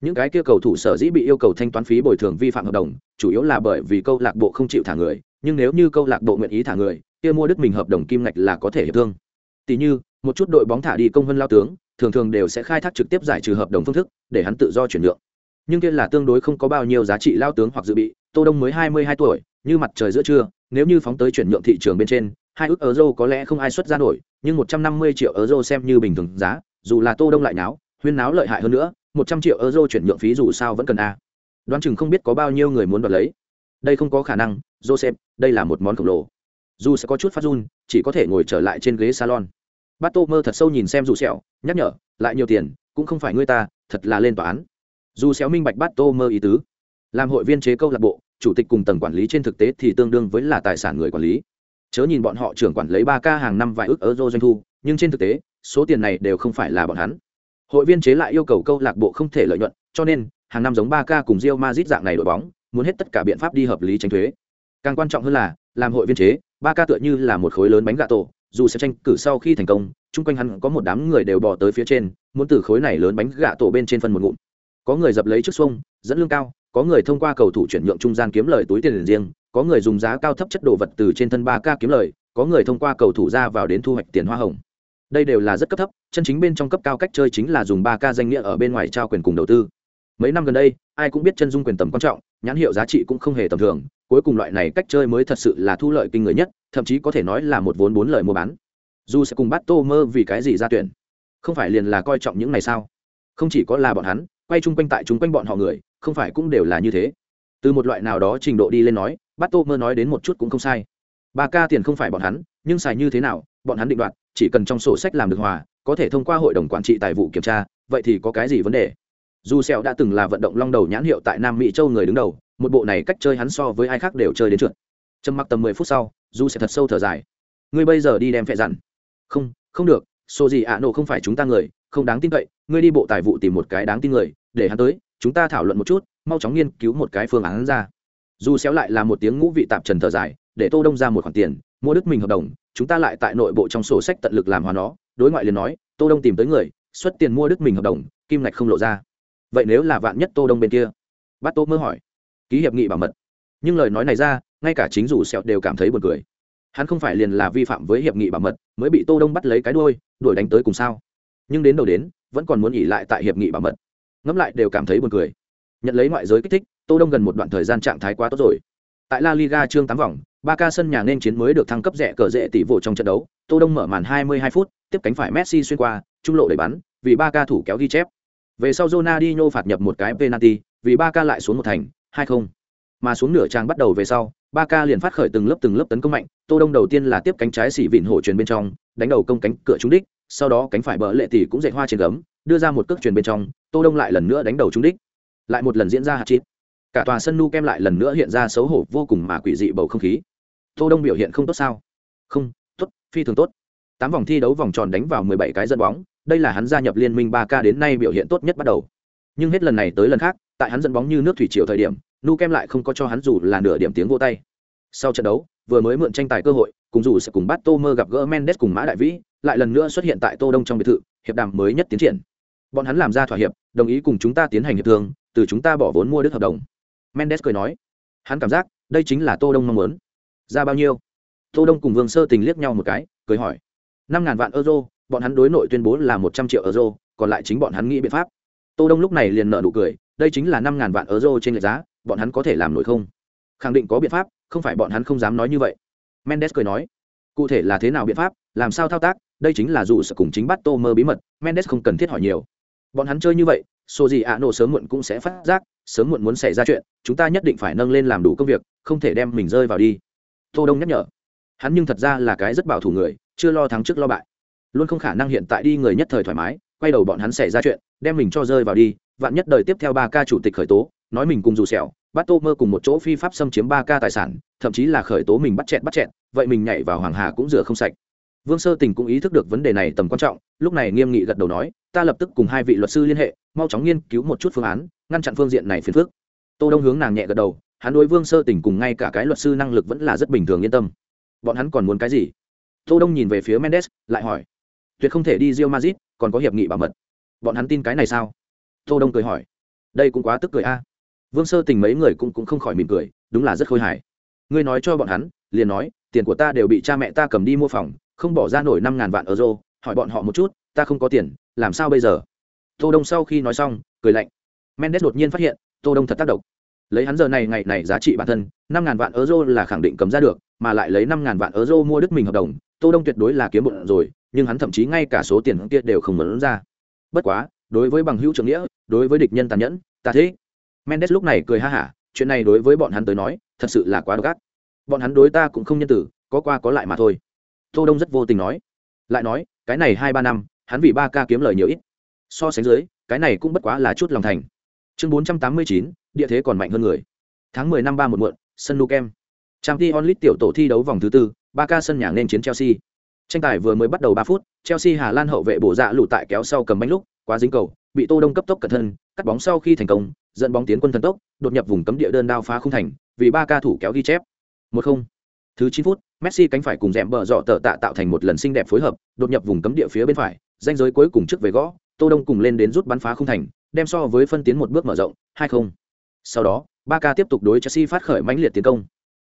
Những cái kia cầu thủ sở dĩ bị yêu cầu thanh toán phí bồi thường vi phạm hợp đồng, chủ yếu là bởi vì câu lạc bộ không chịu thả người, nhưng nếu như câu lạc bộ nguyện ý thả người kia mua đứt mình hợp đồng kim ngạch là có thể hiệp thương. Tỷ như, một chút đội bóng thả đi công vân lao tướng, thường thường đều sẽ khai thác trực tiếp giải trừ hợp đồng phương thức, để hắn tự do chuyển nhượng. Nhưng kia là tương đối không có bao nhiêu giá trị lao tướng hoặc dự bị, tô đông mới hai mươi hai tuổi, như mặt trời giữa trưa, nếu như phóng tới chuyển nhượng thị trường bên trên, hai ước euro có lẽ không ai xuất ra nổi, nhưng một trăm năm mươi triệu euro xem như bình thường giá, dù là tô đông lại náo, huyên náo lợi hại hơn nữa, một trăm triệu euro chuyển nhượng phí dù sao vẫn cần a. Đoán chừng không biết có bao nhiêu người muốn đoạt lấy. Đây không có khả năng, joseph, đây là một món khổng lồ dù sẽ có chút phát run, chỉ có thể ngồi trở lại trên ghế salon. Bát tô mơ thật sâu nhìn xem dù sẹo, nhắc nhở, lại nhiều tiền, cũng không phải ngươi ta, thật là lên tòa án. Dù xéo minh bạch bát tô mơ ý tứ. Làm hội viên chế câu lạc bộ, chủ tịch cùng tầng quản lý trên thực tế thì tương đương với là tài sản người quản lý. Chớ nhìn bọn họ trưởng quản lấy ba ca hàng năm vài ước euro doanh thu, nhưng trên thực tế, số tiền này đều không phải là bọn hắn. Hội viên chế lại yêu cầu câu lạc bộ không thể lợi nhuận, cho nên, hàng năm giống ba ca cùng Real Madrid dạng này đội bóng, muốn hết tất cả biện pháp đi hợp lý tránh thuế. Càng quan trọng hơn là, làm hội viên chế ba ca tựa như là một khối lớn bánh gà tổ, dù xem tranh cử sau khi thành công, chung quanh hắn có một đám người đều bỏ tới phía trên, muốn từ khối này lớn bánh gà tổ bên trên phân một ngụm. Có người dập lấy trước xuông, dẫn lương cao, có người thông qua cầu thủ chuyển nhượng trung gian kiếm lời túi tiền riêng, có người dùng giá cao thấp chất đồ vật từ trên thân ba ca kiếm lời, có người thông qua cầu thủ ra vào đến thu hoạch tiền hoa hồng. Đây đều là rất cấp thấp, chân chính bên trong cấp cao cách chơi chính là dùng ba ca danh nghĩa ở bên ngoài trao quyền cùng đầu tư. Mấy năm gần đây, ai cũng biết chân dung quyền tầm quan trọng nhãn hiệu giá trị cũng không hề tầm thường, cuối cùng loại này cách chơi mới thật sự là thu lợi kinh người nhất, thậm chí có thể nói là một vốn bốn lời mua bán. Dù sẽ cùng bắt tô mơ vì cái gì ra tuyển, không phải liền là coi trọng những này sao? Không chỉ có là bọn hắn, quay chung quanh tại chung quanh bọn họ người, không phải cũng đều là như thế. Từ một loại nào đó trình độ đi lên nói bắt tô mơ nói đến một chút cũng không sai. Ba ca tiền không phải bọn hắn, nhưng xài như thế nào, bọn hắn định đoạt, chỉ cần trong sổ sách làm được hòa, có thể thông qua hội đồng quản trị tài vụ kiểm tra, vậy thì có cái gì vấn đề? Dù sẹo đã từng là vận động long đầu nhãn hiệu tại nam mỹ châu người đứng đầu, một bộ này cách chơi hắn so với ai khác đều chơi đến trượt. Trầm mặc tầm mười phút sau, dù sẽ thật sâu thở dài. Ngươi bây giờ đi đem phệ dặn. Không không được số gì ạ nổ không phải chúng ta người, không đáng tin cậy, ngươi đi bộ tài vụ tìm một cái đáng tin người, để hắn tới, chúng ta thảo luận một chút, mau chóng nghiên cứu một cái phương án ra. Dù xéo lại là một tiếng ngũ vị tạp trần thở dài, để tô đông ra một khoản tiền, mua đức mình hợp đồng, chúng ta lại tại nội bộ trong sổ sách tận lực làm hòa nó. Đối ngoại liền nói, tô đông tìm tới người, xuất tiền mua đức mình hợp đồng, kim ngạch không lộ ra vậy nếu là vạn nhất tô đông bên kia? Bát tô mơ hỏi. Ký hiệp nghị bảo mật. Nhưng lời nói này ra, ngay cả chính rủ sẹo đều cảm thấy buồn cười. Hắn không phải liền là vi phạm với hiệp nghị bảo mật, mới bị tô đông bắt lấy cái đuôi, đuổi đánh tới cùng sao? Nhưng đến đầu đến, vẫn còn muốn nghỉ lại tại hiệp nghị bảo mật. Ngẫm lại đều cảm thấy buồn cười. Nhận lấy ngoại giới kích thích, tô đông gần một đoạn thời gian trạng thái quá tốt rồi. Tại la liga chương tám vòng, ba ca sân nhà nên chiến mới được thăng cấp rẻ cờ rễ tỷ vụ trong trận đấu. Tô đông mở màn 22 phút, tiếp cánh phải messi xuyên qua, trung lộ đẩy bắn, vì ba ca thủ kéo ghi chép về sau Ronaldinho phạt nhập một cái penalty, vì Barca lại xuống một thành, hai không. Mà xuống nửa trang bắt đầu về sau, Barca liền phát khởi từng lớp từng lớp tấn công mạnh, tô đông đầu tiên là tiếp cánh trái xỉ vịn hổ truyền bên trong, đánh đầu công cánh cửa trúng đích, sau đó cánh phải bờ lệ tỷ cũng dệt hoa trên gấm, đưa ra một cước truyền bên trong, tô đông lại lần nữa đánh đầu trúng đích. Lại một lần diễn ra hạt chít cả tòa sân nu kem lại lần nữa hiện ra xấu hổ vô cùng mà quỷ dị bầu không khí. Tô đông biểu hiện không tốt sao? Không, tốt, phi thường tốt. Tám vòng thi đấu vòng tròn đánh vào 17 cái dẫn bóng đây là hắn gia nhập liên minh 3K đến nay biểu hiện tốt nhất bắt đầu. Nhưng hết lần này tới lần khác, tại hắn dẫn bóng như nước thủy triều thời điểm, nu kem lại không có cho hắn dù là nửa điểm tiếng vô tay. Sau trận đấu, vừa mới mượn tranh tài cơ hội, cùng dù sẽ cùng bắt tô mơ gặp gỡ mendes cùng mã đại vĩ, lại lần nữa xuất hiện tại tô đông trong biệt thự, hiệp đàm mới nhất tiến triển. Bọn hắn làm ra thỏa hiệp, đồng ý cùng chúng ta tiến hành hiệp thương, từ chúng ta bỏ vốn mua đức hợp đồng. Mendes cười nói, hắn cảm giác, đây chính là tô đông mong muốn. Ra bao nhiêu? Tô đông cùng vương sơ tình liếc nhau một cái, cười hỏi, năm ngàn vạn euro bọn hắn đối nội tuyên bố là một trăm triệu euro, còn lại chính bọn hắn nghĩ biện pháp. Tô đông lúc này liền nở nụ cười, đây chính là năm ngàn vạn euro trên lệch giá, bọn hắn có thể làm nổi không? Khẳng định có biện pháp, không phải bọn hắn không dám nói như vậy. Mendes cười nói, cụ thể là thế nào biện pháp, làm sao thao tác, đây chính là dụ sự cùng chính bắt tô mơ bí mật, mendes không cần thiết hỏi nhiều. Bọn hắn chơi như vậy, số gì ạ, nổ sớm muộn cũng sẽ phát giác, sớm muộn muốn xảy ra chuyện, chúng ta nhất định phải nâng lên làm đủ công việc, không thể đem mình rơi vào đi. Tô đông nhắc nhở, hắn nhưng thật ra là cái rất bảo thủ người, chưa lo thắng trước lo bại luôn không khả năng hiện tại đi người nhất thời thoải mái, quay đầu bọn hắn xảy ra chuyện, đem mình cho rơi vào đi, vạn nhất đời tiếp theo ba ca chủ tịch khởi tố, nói mình cùng dù sẹo, bắt tô mơ cùng một chỗ phi pháp xâm chiếm ba ca tài sản, thậm chí là khởi tố mình bắt chẹn bắt chẹn vậy mình nhảy vào hoàng hà cũng rửa không sạch. Vương sơ tình cũng ý thức được vấn đề này tầm quan trọng, lúc này nghiêm nghị gật đầu nói, ta lập tức cùng hai vị luật sư liên hệ, mau chóng nghiên cứu một chút phương án, ngăn chặn phương diện này phiền phức. Tô đông hướng nàng nhẹ gật đầu, hắn đối vương sơ tình cùng ngay cả cái luật sư năng lực vẫn là rất bình thường yên tâm. Bọn hắn còn muốn cái gì? Tô đông nhìn về phía mendes, lại hỏi tuyệt không thể đi Real Madrid, còn có hiệp nghị bảo mật. Bọn hắn tin cái này sao? Tô đông cười hỏi. Đây cũng quá tức cười a. Vương sơ tình mấy người cũng cũng không khỏi mỉm cười đúng là rất khôi hài. Ngươi nói cho bọn hắn liền nói tiền của ta đều bị cha mẹ ta cầm đi mua phòng không bỏ ra nổi năm ngàn vạn euro hỏi bọn họ một chút ta không có tiền làm sao bây giờ? Tô đông sau khi nói xong cười lạnh. Mendes đột nhiên phát hiện tô đông thật tác động. Lấy hắn giờ này ngày này giá trị bản thân năm ngàn vạn euro là khẳng định cầm ra được mà lại lấy năm ngàn vạn euro mua đức mình hợp đồng tô đông tuyệt đối là kiếm bụng rồi, nhưng hắn thậm chí ngay cả số tiền kia đều không muốn ra. Bất quá, đối với bằng hữu trưởng nghĩa, đối với địch nhân tàn nhẫn, ta thế mendes lúc này cười ha hả, chuyện này đối với bọn hắn tới nói, thật sự là quá độc ác. Bọn hắn đối ta cũng không nhân tử, có qua có lại mà thôi. Tô đông rất vô tình nói. Lại nói, cái này hai ba năm, hắn vì ba ca kiếm lời nhiều ít. So sánh dưới, cái này cũng bất quá là chút lòng thành. Chương bốn trăm tám mươi chín, địa thế còn mạnh hơn người. Tháng mười năm ba một muộn, sân nu kem trang Ti onlit tiểu tổ thi đấu vòng thứ tư, Barca sân nhà nên chiến chelsea. Tranh tài vừa mới bắt đầu ba phút, chelsea hà lan hậu vệ bổ dạ lụ tại kéo sau cầm bánh lúc, quá dính cầu, bị tô đông cấp tốc cẩn thân cắt bóng sau khi thành công, dẫn bóng tiến quân thần tốc, đột nhập vùng cấm địa đơn đao phá không thành, vì Barca thủ kéo ghi chép. Một không. Thứ chín phút, messi cánh phải cùng dẻm bờ rọ tở tạ tạo thành một lần xinh đẹp phối hợp, đột nhập vùng cấm địa phía bên phải danh giới cuối cùng trước về gõ, tô đông cùng lên đến rút bắn phá không thành, đem so với phân tiến một bước mở rộng, hai không. Sau đó, Barca tiếp tục đối chelsea phát khởi mãnh liệt tiến công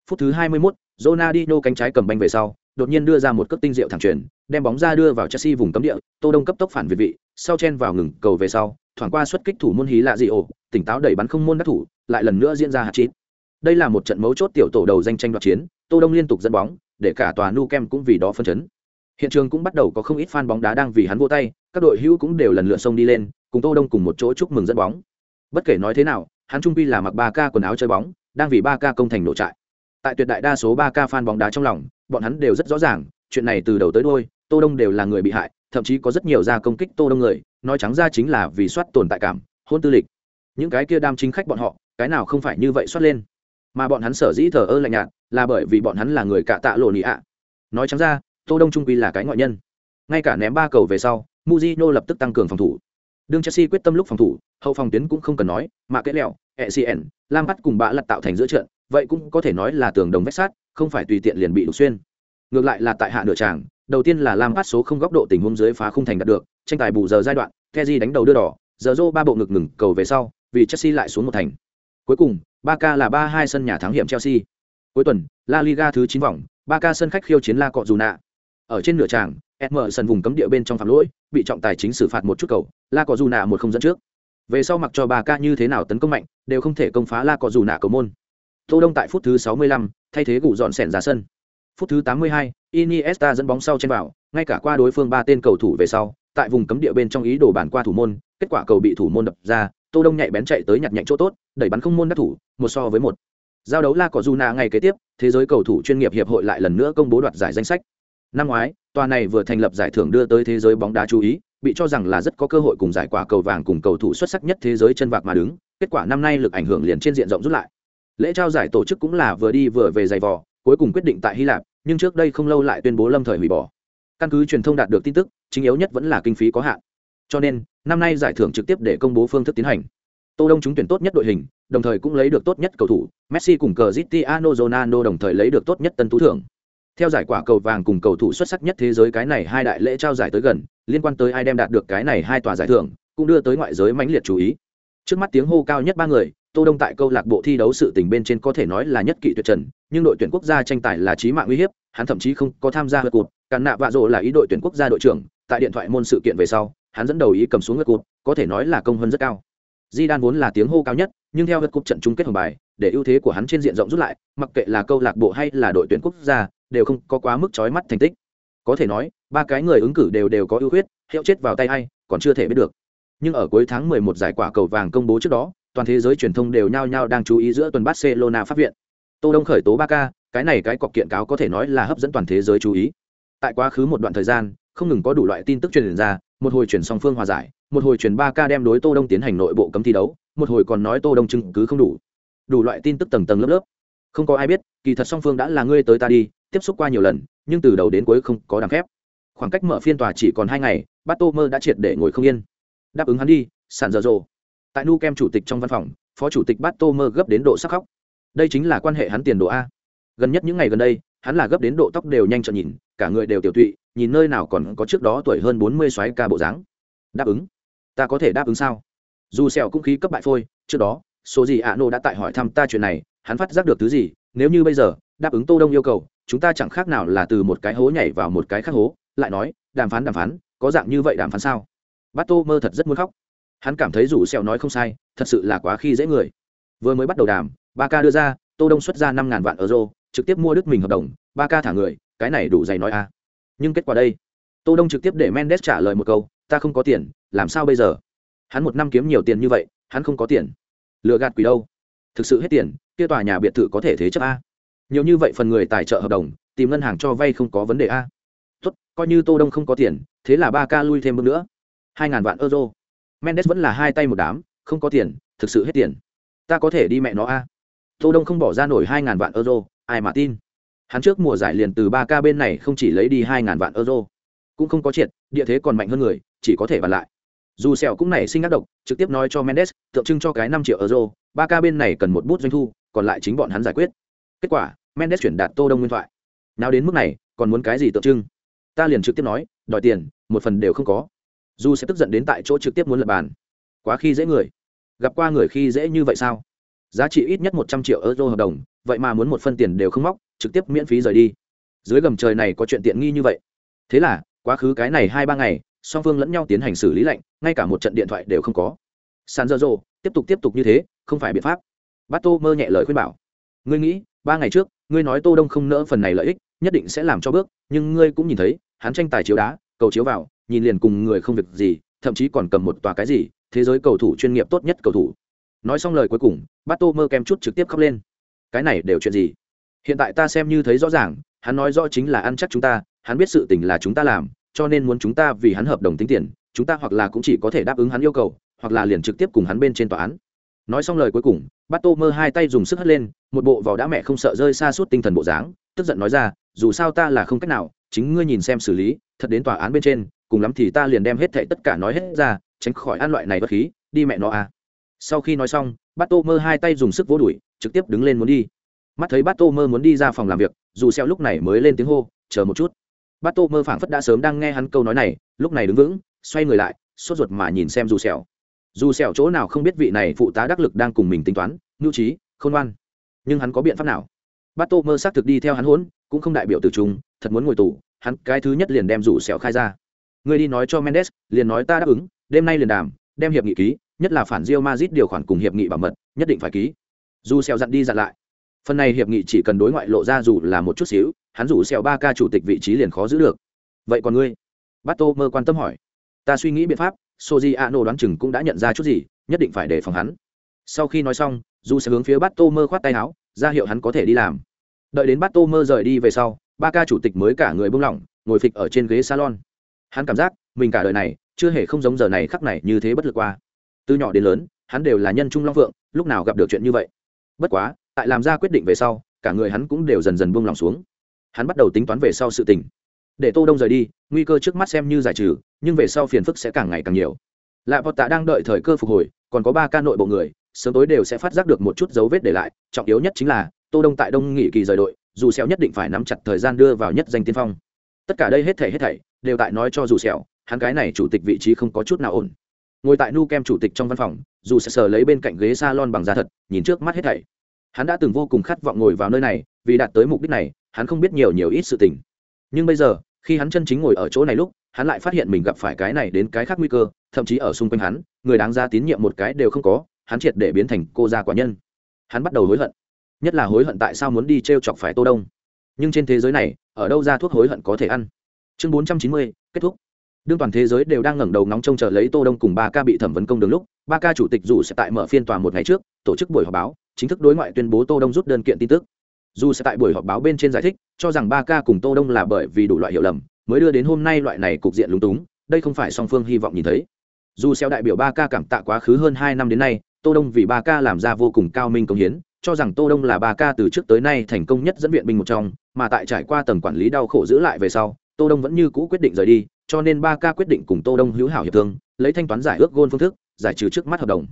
phút thứ 21, Ronaldinho cánh trái cầm banh về sau đột nhiên đưa ra một cước tinh diệu thẳng chuyền, đem bóng ra đưa vào chelsea vùng cấm địa tô đông cấp tốc phản việt vị sau chen vào ngừng cầu về sau thoảng qua xuất kích thủ môn hí lạ dị ổ tỉnh táo đẩy bắn không môn đắc thủ lại lần nữa diễn ra hạt chín đây là một trận mấu chốt tiểu tổ đầu danh tranh đoạt chiến tô đông liên tục dẫn bóng để cả tòa nu kem cũng vì đó phân chấn. Hiện trường cũng bắt đầu có không ít fan bóng đá đang vì hắn vỗ tay các đội hữu cũng đều lần lượt xông đi lên cùng tô đông cùng một chỗ chúc mừng dẫn bóng. Bất kể nói thế nào hắn trung quy là mặc ba ca quần áo chơi bóng đang vì ba ca công thành nổ trại tại tuyệt đại đa số ba ca fan bóng đá trong lòng bọn hắn đều rất rõ ràng chuyện này từ đầu tới đuôi, tô đông đều là người bị hại thậm chí có rất nhiều ra công kích tô đông người nói trắng ra chính là vì soát tồn tại cảm hôn tư lịch. Những cái kia đam chính khách bọn họ cái nào không phải như vậy soát lên. Mà bọn hắn sở dĩ thờ ơ lạnh nhạt là bởi vì bọn hắn là người cạ tạ lộ nị ạ. Nói trắng ra tô đông trung quy là cái ngoại nhân. Ngay cả ném ba cầu về sau Mujino lập tức tăng cường phòng thủ. Đương chelsea quyết tâm lúc phòng thủ hậu phòng tuyến cũng không cần nói mà kết lẹo ecn lam bắt cùng bạ lật tạo thành giữa trận vậy cũng có thể nói là tường đồng vách sát không phải tùy tiện liền bị đục xuyên. Ngược lại là tại hạ nửa tràng, đầu tiên là lam bắt số không góc độ tình huống dưới phá không thành đạt được, tranh tài bù giờ giai đoạn, keji đánh đầu đưa đỏ, giờ rô ba bộ ngực ngừng cầu về sau, vì chelsea lại xuống một thành. Cuối cùng ba k là ba hai sân nhà thắng hiểm chelsea. Cuối tuần, la liga thứ chín vòng ba k sân khách khiêu chiến la cọ dù nạ ở trên nửa tràng sân vùng cấm địa bên trong phạm lỗi, bị trọng tài chính xử phạt một chút cầu, la cọ dù nạ một không dẫn trước. Về sau mặc cho ba ca như thế nào tấn công mạnh, đều không thể công phá la cọ dù nạ cầu môn tô đông tại phút thứ 65, thay thế gù dọn sẻn ra sân. Phút thứ 82, iniesta dẫn bóng sau trên vào ngay cả qua đối phương ba tên cầu thủ về sau tại vùng cấm địa bên trong ý đồ bản qua thủ môn kết quả cầu bị thủ môn đập ra tô đông nhạy bén chạy tới nhặt nhạnh chỗ tốt đẩy bắn không môn đắc thủ một so với một. Giao đấu la cỏ Juna ngày kế tiếp thế giới cầu thủ chuyên nghiệp hiệp hội lại lần nữa công bố đoạt giải danh sách. Năm ngoái tòa này vừa thành lập giải thưởng đưa tới thế giới bóng đá chú ý bị cho rằng là rất có cơ hội cùng giải quả cầu vàng cùng cầu thủ xuất sắc nhất thế giới chân vạc mà đứng kết quả năm nay lực ảnh hưởng liền trên diện rộng rút lại lễ trao giải tổ chức cũng là vừa đi vừa về giày vò, cuối cùng quyết định tại hy lạp, nhưng trước đây không lâu lại tuyên bố lâm thời hủy bỏ. Căn cứ truyền thông đạt được tin tức, chính yếu nhất vẫn là kinh phí có hạn. Cho nên, năm nay giải thưởng trực tiếp để công bố phương thức tiến hành. Tô đông trúng tuyển tốt nhất đội hình, đồng thời cũng lấy được tốt nhất cầu thủ, messi cùng cờ zitiano ronaldo đồng thời lấy được tốt nhất tân tú thưởng. Theo giải quả cầu vàng cùng cầu thủ xuất sắc nhất thế giới cái này hai đại lễ trao giải tới gần, liên quan tới ai đem đạt được cái này hai tòa giải thưởng, cũng đưa tới ngoại giới mãnh liệt chú ý. Trước mắt tiếng hô cao nhất ba người tô đông tại câu lạc bộ thi đấu sự tình bên trên có thể nói là nhất kỵ tuyệt trần, nhưng đội tuyển quốc gia tranh tài là chí mạng uy hiếp, hắn thậm chí không có tham gia hợp cụt càn nạ vạ rộ là ý đội tuyển quốc gia đội trưởng, tại điện thoại môn sự kiện về sau, hắn dẫn đầu ý cầm xuống hợp cụt có thể nói là công hơn rất cao. Di đan vốn là tiếng hô cao nhất, nhưng theo hợp cụt trận chung kết hồng bài, để ưu thế của hắn trên diện rộng rút lại, mặc kệ là câu lạc bộ hay là đội tuyển quốc gia, đều không có quá mức chói mắt thành tích. Có thể nói, ba cái người ứng cử đều đều có ưu khuyết hiệu chết vào tay hay còn chưa thể biết được. Nhưng ở cuối tháng 11 giải quả cầu vàng công bố trước đó toàn thế giới truyền thông đều nhao nhao đang chú ý giữa tuần barcelona phát viện. Tô đông khởi tố ba ca cái này cái cọc kiện cáo có thể nói là hấp dẫn toàn thế giới chú ý. Tại quá khứ một đoạn thời gian, không ngừng có đủ loại tin tức truyền ra, một hồi truyền song phương hòa giải, một hồi truyền ba ca đem đối tô đông tiến hành nội bộ cấm thi đấu, một hồi còn nói tô đông chứng cứ không đủ. Đủ loại tin tức tầng tầng lớp lớp. Không có ai biết, kỳ thật song phương đã là ngươi tới ta đi, tiếp xúc qua nhiều lần, nhưng từ đầu đến cuối không có đàm phép khoảng cách mở phiên tòa chỉ còn hai ngày bát tô mơ đã triệt để ngồi không yên. Đáp ứng hắn đi sản dở dồ tại nu kem chủ tịch trong văn phòng, phó chủ tịch bát tô mơ gấp đến độ sắc khóc. Đây chính là quan hệ hắn tiền độ a. Gần nhất những ngày gần đây, hắn là gấp đến độ tóc đều nhanh trợn nhìn, cả người đều tiểu tụy, nhìn nơi nào còn có trước đó tuổi hơn bốn mươi xoáy ca bộ dáng. Đáp ứng. Ta có thể đáp ứng sao? Dù sẹo cũng khí cấp bại phôi, trước đó, số gì ạ nô đã tại hỏi thăm ta chuyện này, hắn phát giác được thứ gì, nếu như bây giờ, đáp ứng tô đông yêu cầu, chúng ta chẳng khác nào là từ một cái hố nhảy vào một cái khác hố, lại nói, đàm phán đàm phán, có dạng như vậy đàm phán sao? Bát tô mơ thật rất muốn khóc hắn cảm thấy rủ xẹo nói không sai, thật sự là quá khi dễ người. Vừa mới bắt đầu đàm, ba ca đưa ra, tô đông xuất ra năm ngàn vạn euro, trực tiếp mua đức mình hợp đồng, ba ca thả người, cái này đủ dày nói a. Nhưng kết quả đây? Tô đông trực tiếp để mendes trả lời một câu, ta không có tiền, làm sao bây giờ? Hắn một năm kiếm nhiều tiền như vậy, hắn không có tiền. Lừa gạt quỷ đâu? Thực sự hết tiền, kia tòa nhà biệt thự có thể thế chấp a? Nhiều như vậy phần người tài trợ hợp đồng, tìm ngân hàng cho vay không có vấn đề a? Tốt, coi như tô đông không có tiền, thế là ba ca lui thêm bước nữa. Hai ngàn vạn euro mendes vẫn là hai tay một đám, không có tiền, thực sự hết tiền. Ta có thể đi mẹ nó a. Tô đông không bỏ ra nổi hai ngàn vạn euro, ai mà tin. Hắn trước mùa giải liền từ ba ca bên này không chỉ lấy đi hai ngàn vạn euro, cũng không có triệt, địa thế còn mạnh hơn người, chỉ có thể bàn lại. Dù sẹo cũng nảy sinh ác độc, trực tiếp nói cho mendes, tượng trưng cho cái năm triệu euro, ba ca bên này cần một bút doanh thu, còn lại chính bọn hắn giải quyết. Kết quả, mendes chuyển đạt tô đông nguyên thoại. Nào đến mức này, còn muốn cái gì tượng trưng? Ta liền trực tiếp nói, đòi tiền, một phần đều không có dù sẽ tức giận đến tại chỗ trực tiếp muốn lập bàn. Quá khi dễ người. Gặp qua người khi dễ như vậy sao? Giá trị ít nhất một trăm triệu euro hợp đồng, vậy mà muốn một phân tiền đều không móc, trực tiếp miễn phí rời đi. Dưới gầm trời này có chuyện tiện nghi như vậy. Thế là, quá khứ cái này hai ba ngày, song phương lẫn nhau tiến hành xử lý lệnh ngay cả một trận điện thoại đều không có. San dơ dô tiếp tục tiếp tục như thế, không phải biện pháp. Bát tô mơ nhẹ lời khuyên bảo. Ngươi nghĩ, ba ngày trước, ngươi nói tô đông không nỡ phần này lợi ích, nhất định sẽ làm cho bước, nhưng ngươi cũng nhìn thấy, hắn tranh tài chiếu đá cầu chiếu vào, nhìn liền cùng người không việc gì, thậm chí còn cầm một tòa cái gì, thế giới cầu thủ chuyên nghiệp tốt nhất cầu thủ. Nói xong lời cuối cùng bát tô mơ kem chút trực tiếp khóc lên. Cái này đều chuyện gì? Hiện tại ta xem như thấy rõ ràng, hắn nói rõ chính là ăn chắc chúng ta, hắn biết sự tình là chúng ta làm, cho nên muốn chúng ta vì hắn hợp đồng tính tiền, chúng ta hoặc là cũng chỉ có thể đáp ứng hắn yêu cầu, hoặc là liền trực tiếp cùng hắn bên trên tòa án. Nói xong lời cuối cùng bát tô mơ hai tay dùng sức hất lên, một bộ vào đã mẹ không sợ rơi xa suốt tinh thần bộ dáng, tức giận nói ra, dù sao ta là không cách nào, chính ngươi nhìn xem xử lý thật đến tòa án bên trên, cùng lắm thì ta liền đem hết thệ tất cả nói hết ra, tránh khỏi ăn loại này bất khí, đi mẹ nó à. Sau khi nói xong, bát tô mơ hai tay dùng sức vỗ đuổi, trực tiếp đứng lên muốn đi. Mắt thấy bát tô mơ muốn đi ra phòng làm việc, dù xeo lúc này mới lên tiếng hô, chờ một chút. Bát tô mơ phảng phất đã sớm đang nghe hắn câu nói này, lúc này đứng vững, xoay người lại, sốt ruột mà nhìn xem dù xẻo dù xẻo chỗ nào không biết vị này phụ tá đắc lực đang cùng mình tính toán, nhu trí, khôn ngoan. Nhưng hắn có biện pháp nào? Bát tô mơ xác thực đi theo hắn hỗn cũng không đại biểu từ chúng thật muốn ngồi tù hắn cái thứ nhất liền đem rủ xẻo khai ra. Người đi nói cho mendes, liền nói ta đáp ứng, đêm nay liền đàm, đem hiệp nghị ký, nhất là phản Real Madrid điều khoản cùng hiệp nghị bảo mật, nhất định phải ký. Dù sẹo dặn đi dặn lại. Phần này hiệp nghị chỉ cần đối ngoại lộ ra dù là một chút xíu, hắn rủ sẹo ba ca chủ tịch vị trí liền khó giữ được. Vậy còn ngươi? Bato mơ quan tâm hỏi. Ta suy nghĩ biện pháp soji a đoán chừng cũng đã nhận ra chút gì, nhất định phải để phòng hắn. Sau khi nói xong dù sẽ hướng phía Bato mơ khoát tay áo, ra hiệu hắn có thể đi làm. Đợi đến Bato mơ rời đi về sau ba ca chủ tịch mới cả người buông lỏng, ngồi phịch ở trên ghế salon. Hắn cảm giác, mình cả đời này, chưa hề không giống giờ này khắc này như thế bất lực qua. Từ nhỏ đến lớn, hắn đều là nhân trung long phượng, lúc nào gặp được chuyện như vậy? Bất quá, tại làm ra quyết định về sau, cả người hắn cũng đều dần dần buông lỏng xuống. Hắn bắt đầu tính toán về sau sự tình. Để tô đông rời đi, nguy cơ trước mắt xem như giải trừ, nhưng về sau phiền phức sẽ càng ngày càng nhiều. Lạ vọt tạ đang đợi thời cơ phục hồi, còn có ba ca nội bộ người, sớm tối đều sẽ phát giác được một chút dấu vết để lại, trọng yếu nhất chính là, tô đông tại đông nghị kỳ rời đội dù sẹo nhất định phải nắm chặt thời gian đưa vào nhất danh tiên phong. Tất cả đây hết thảy hết thảy đều tại nói cho dù sẹo hắn cái này chủ tịch vị trí không có chút nào ổn. Ngồi tại nu kem chủ tịch trong văn phòng, dù sẽ sờ lấy bên cạnh ghế salon bằng da thật, nhìn trước mắt hết thảy. Hắn đã từng vô cùng khát vọng ngồi vào nơi này, vì đạt tới mục đích này, hắn không biết nhiều nhiều ít sự tình. Nhưng bây giờ, khi hắn chân chính ngồi ở chỗ này lúc, hắn lại phát hiện mình gặp phải cái này đến cái khác nguy cơ, thậm chí ở xung quanh hắn, người đáng ra tín nhiệm một cái đều không có, hắn triệt để biến thành cô gia quả nhân. Hắn bắt đầu hối hận nhất là hối hận tại sao muốn đi t r e o chọc phải tô đông. Nhưng trên thế giới này, ở đâu ra thuốc hối hận có thể ăn? Chương bốn trăm chín mươi, kết thúc. Đương toàn thế giới đều đang ngẩng đầu ngóng trông chờ lấy tô đông cùng ba ca bị thẩm vấn công đường lúc, ba ca chủ tịch dù sẽ tại mở phiên tòa một ngày trước, tổ chức buổi họp báo, chính thức đối ngoại tuyên bố tô đông rút đơn kiện tin tức. Dù sẽ tại buổi họp báo bên trên giải thích, cho rằng ba ca cùng tô đông là bởi vì đủ loại hiểu lầm, mới đưa đến hôm nay loại này cục diện lúng túng, đây không phải song phương hy vọng nhìn thấy. Dù xeo đại biểu ba ca cảm tạ quá khứ hơn hai năm đến nay, tô đông vì ba ca làm ra vô cùng cao minh công hiến cho rằng tô đông là ba ca từ trước tới nay thành công nhất dẫn viện binh một trong, mà tại trải qua tầng quản lý đau khổ giữ lại về sau, tô đông vẫn như cũ quyết định rời đi, cho nên ba ca quyết định cùng tô đông hữu hảo hiệp thương, lấy thanh toán giải ước gôn phương thức, giải trừ trước mắt hợp đồng.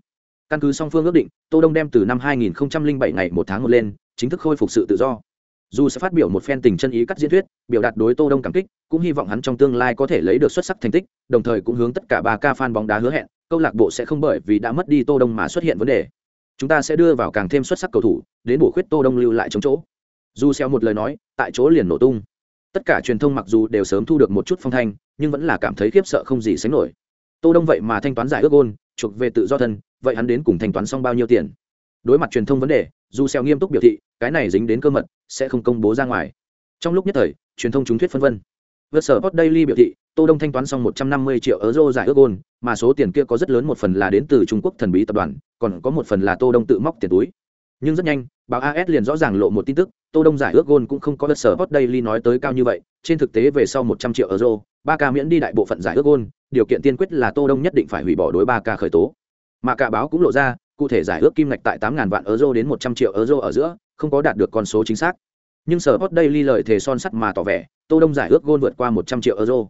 Căn cứ song phương ước định, tô đông đem từ năm 2007 ngày một tháng một lên, chính thức khôi phục sự tự do. Dù sẽ phát biểu một phen tình chân ý cắt diễn thuyết, biểu đạt đối tô đông cảm kích, cũng hy vọng hắn trong tương lai có thể lấy được xuất sắc thành tích, đồng thời cũng hướng tất cả ba ca fan bóng đá hứa hẹn, câu lạc bộ sẽ không bởi vì đã mất đi tô đông mà xuất hiện vấn đề chúng ta sẽ đưa vào càng thêm xuất sắc cầu thủ, đến bổ khuyết tô đông lưu lại chống chỗ. Dù xeo một lời nói, tại chỗ liền nổ tung. Tất cả truyền thông mặc dù đều sớm thu được một chút phong thanh, nhưng vẫn là cảm thấy khiếp sợ không gì sánh nổi. Tô đông vậy mà thanh toán giải ước gôn, chuộc về tự do thân, vậy hắn đến cùng thanh toán xong bao nhiêu tiền? Đối mặt truyền thông vấn đề, dù xeo nghiêm túc biểu thị, cái này dính đến cơ mật, sẽ không công bố ra ngoài. Trong lúc nhất thời, truyền thông chúng thuyết phân vân. Vượt sở Sport Daily biểu thị tô đông thanh toán xong 150 triệu euro giải ước gôn, mà số tiền kia có rất lớn, một phần là đến từ trung quốc thần bí tập đoàn, còn có một phần là tô đông tự móc tiền túi. Nhưng rất nhanh, báo as liền rõ ràng lộ một tin tức, tô đông giải ước gôn cũng không có đất sở hot daily nói tới cao như vậy, trên thực tế về sau 100 triệu euro, ba ca miễn đi đại bộ phận giải ước gôn, điều kiện tiên quyết là tô đông nhất định phải hủy bỏ đối ba ca khởi tố. Mà cả báo cũng lộ ra, cụ thể giải ước kim ngạch tại 8.000 vạn euro đến 100 triệu euro ở giữa, không có đạt được con số chính xác. Nhưng sở hot daily lời thề son sắt mà tỏ vẻ, tô đông giải ước gôn vượt qua 100 triệu euro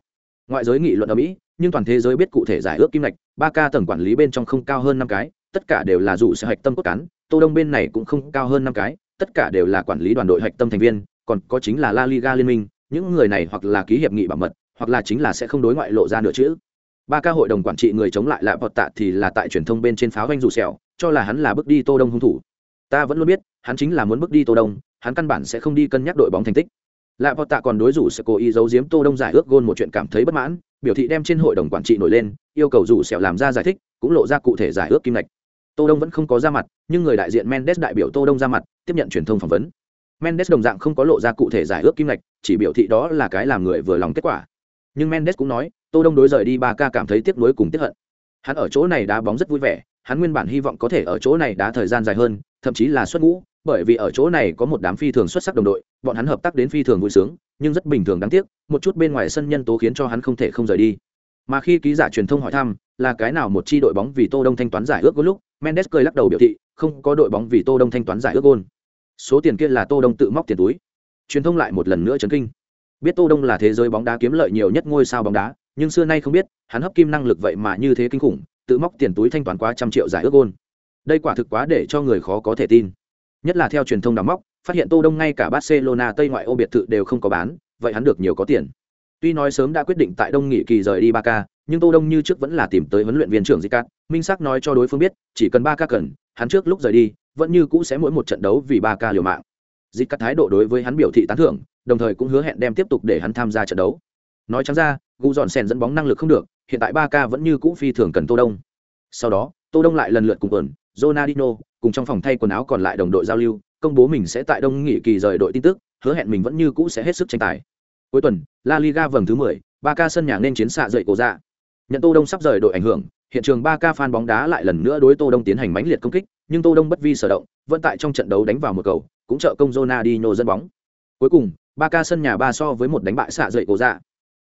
ngoại giới nghị luận ở mỹ, nhưng toàn thế giới biết cụ thể giải ước kim ngạch, ba ca tầng quản lý bên trong không cao hơn năm cái, tất cả đều là dù sẽ hạch tâm cốt cán, tô đông bên này cũng không cao hơn năm cái, tất cả đều là quản lý đoàn đội hạch tâm thành viên, còn có chính là la liga liên minh, những người này hoặc là ký hiệp nghị bảo mật, hoặc là chính là sẽ không đối ngoại lộ ra nữa chứ. ba ca hội đồng quản trị người chống lại lại bọt tạ thì là tại truyền thông bên trên pháo doanh dù sẹo, cho là hắn là bước đi tô đông hung thủ ta vẫn luôn biết, hắn chính là muốn bước đi tô đông, hắn căn bản sẽ không đi cân nhắc đội bóng thành tích lại vọt tạ còn đối rủ sẽ cố ý giấu giếm tô đông giải ước gôn một chuyện cảm thấy bất mãn, biểu thị đem trên hội đồng quản trị nổi lên, yêu cầu rủ sẹo làm ra giải thích, cũng lộ ra cụ thể giải ước kim ngạch. Tô đông vẫn không có ra mặt, nhưng người đại diện mendes đại biểu tô đông ra mặt, tiếp nhận truyền thông phỏng vấn. Mendes đồng dạng không có lộ ra cụ thể giải ước kim ngạch, chỉ biểu thị đó là cái làm người vừa lòng kết quả. Nhưng mendes cũng nói, tô đông đối rời đi ba ca cảm thấy tiếc nuối cùng tiếc hận. Hắn ở chỗ này đá bóng rất vui vẻ, hắn nguyên bản hy vọng có thể ở chỗ này đá thời gian dài hơn, thậm chí là xuất ngũ bởi vì ở chỗ này có một đám phi thường xuất sắc đồng đội, bọn hắn hợp tác đến phi thường vui sướng, nhưng rất bình thường đáng tiếc, một chút bên ngoài sân nhân tố khiến cho hắn không thể không rời đi. Mà khi ký giả truyền thông hỏi thăm, là cái nào một chi đội bóng vì tô đông thanh toán giải ước gôn lúc, mendes cười lắc đầu biểu thị, không có đội bóng vì tô đông thanh toán giải ước gôn. Số tiền kia là tô đông tự móc tiền túi. Truyền thông lại một lần nữa chấn kinh. Biết tô đông là thế giới bóng đá kiếm lợi nhiều nhất ngôi sao bóng đá, nhưng xưa nay không biết, hắn hấp kim năng lực vậy mà như thế kinh khủng, tự móc tiền túi thanh toán quá trăm triệu giải ước gôn. Đây quả thực quá để cho người khó có thể tin nhất là theo truyền thông đào móc, phát hiện tô đông ngay cả barcelona, tây ngoại ô biệt thự đều không có bán, vậy hắn được nhiều có tiền. Tuy nói sớm đã quyết định tại đông nghị kỳ rời đi ba ca nhưng tô đông như trước vẫn là tìm tới huấn luyện viên trưởng zicat minh sắc nói cho đối phương biết, chỉ cần ba ca cần, hắn trước lúc rời đi, vẫn như cũ sẽ mỗi một trận đấu vì ba ca liều mạng. Zicat thái độ đối với hắn biểu thị tán thưởng, đồng thời cũng hứa hẹn đem tiếp tục để hắn tham gia trận đấu. Nói trắng ra, gu dọn sen dẫn bóng năng lực không được, hiện tại ba ca vẫn như cũ phi thường cần tô đông. Sau đó, tô đông lại lần lượt cùng ẩn Ronaldinho cùng trong phòng thay quần áo còn lại đồng đội giao lưu công bố mình sẽ tại đông nghị kỳ rời đội tin tức hứa hẹn mình vẫn như cũ sẽ hết sức tranh tài. Cuối tuần la liga vòng thứ 10, ba ca sân nhà nên chiến xạ dậy cổ dạ. Nhận tô đông sắp rời đội ảnh hưởng hiện trường ba ca fan bóng đá lại lần nữa đối tô đông tiến hành mãnh liệt công kích nhưng tô đông bất vi sở động vẫn tại trong trận đấu đánh vào một cầu cũng trợ công Ronaldinho dẫn bóng. Cuối cùng ba ca sân nhà ba so với một đánh bại xạ dậy cổ dạ.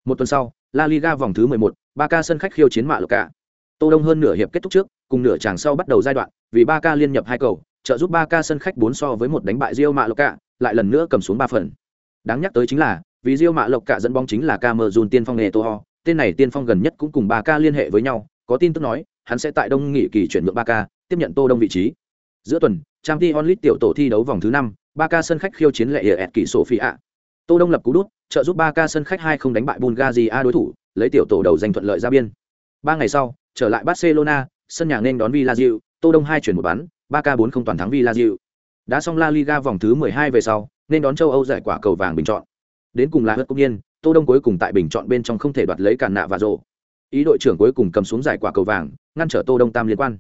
Một tuần sau la liga vòng thứ 11, ba ca sân khách khiêu chiến mạ lục cả tô đông hơn nửa hiệp kết thúc trước cùng nửa chàng sau bắt đầu giai đoạn vì ba ca liên nhập hai cầu trợ giúp ba ca sân khách bốn so với một đánh bại Rio mạ lại lần nữa cầm xuống ba phần đáng nhắc tới chính là vì Rio mạ lộc dẫn bóng chính là Camerun tiên phong nghề Ho, tên này tiên phong gần nhất cũng cùng 3K liên hệ với nhau, có tin tức nói, hắn sẽ tại Đông Nghị kỳ chuyển nhượng 3K, tiếp nhận Tô Đông vị trí. Giữa tuần, Champions League tiểu tổ thi đấu vòng thứ 5, 3K sân khách khiêu chiến lệ Hiệp kỳ Sofia. Tô Đông lập cú đút, trợ giúp 3K sân khách 2 không đánh bại Bulgaria đối thủ, lấy tiểu tổ đầu giành thuận lợi ra biên. Ba ngày sau, trở lại Barcelona, sân nhà nên đón Villarreal, Tô Đông hai chuyển một bắn, 3K 4 không toàn thắng Villarreal. Đã xong La Liga vòng thứ 12 về sau, nên đón châu Âu giải quả cầu vàng bình chọn. Đến cùng là hất công nhiên, Tô Đông cuối cùng tại bình chọn bên trong không thể đoạt lấy cản nạ và rổ. Ý đội trưởng cuối cùng cầm xuống giải quả cầu vàng, ngăn trở Tô Đông tam liên quan.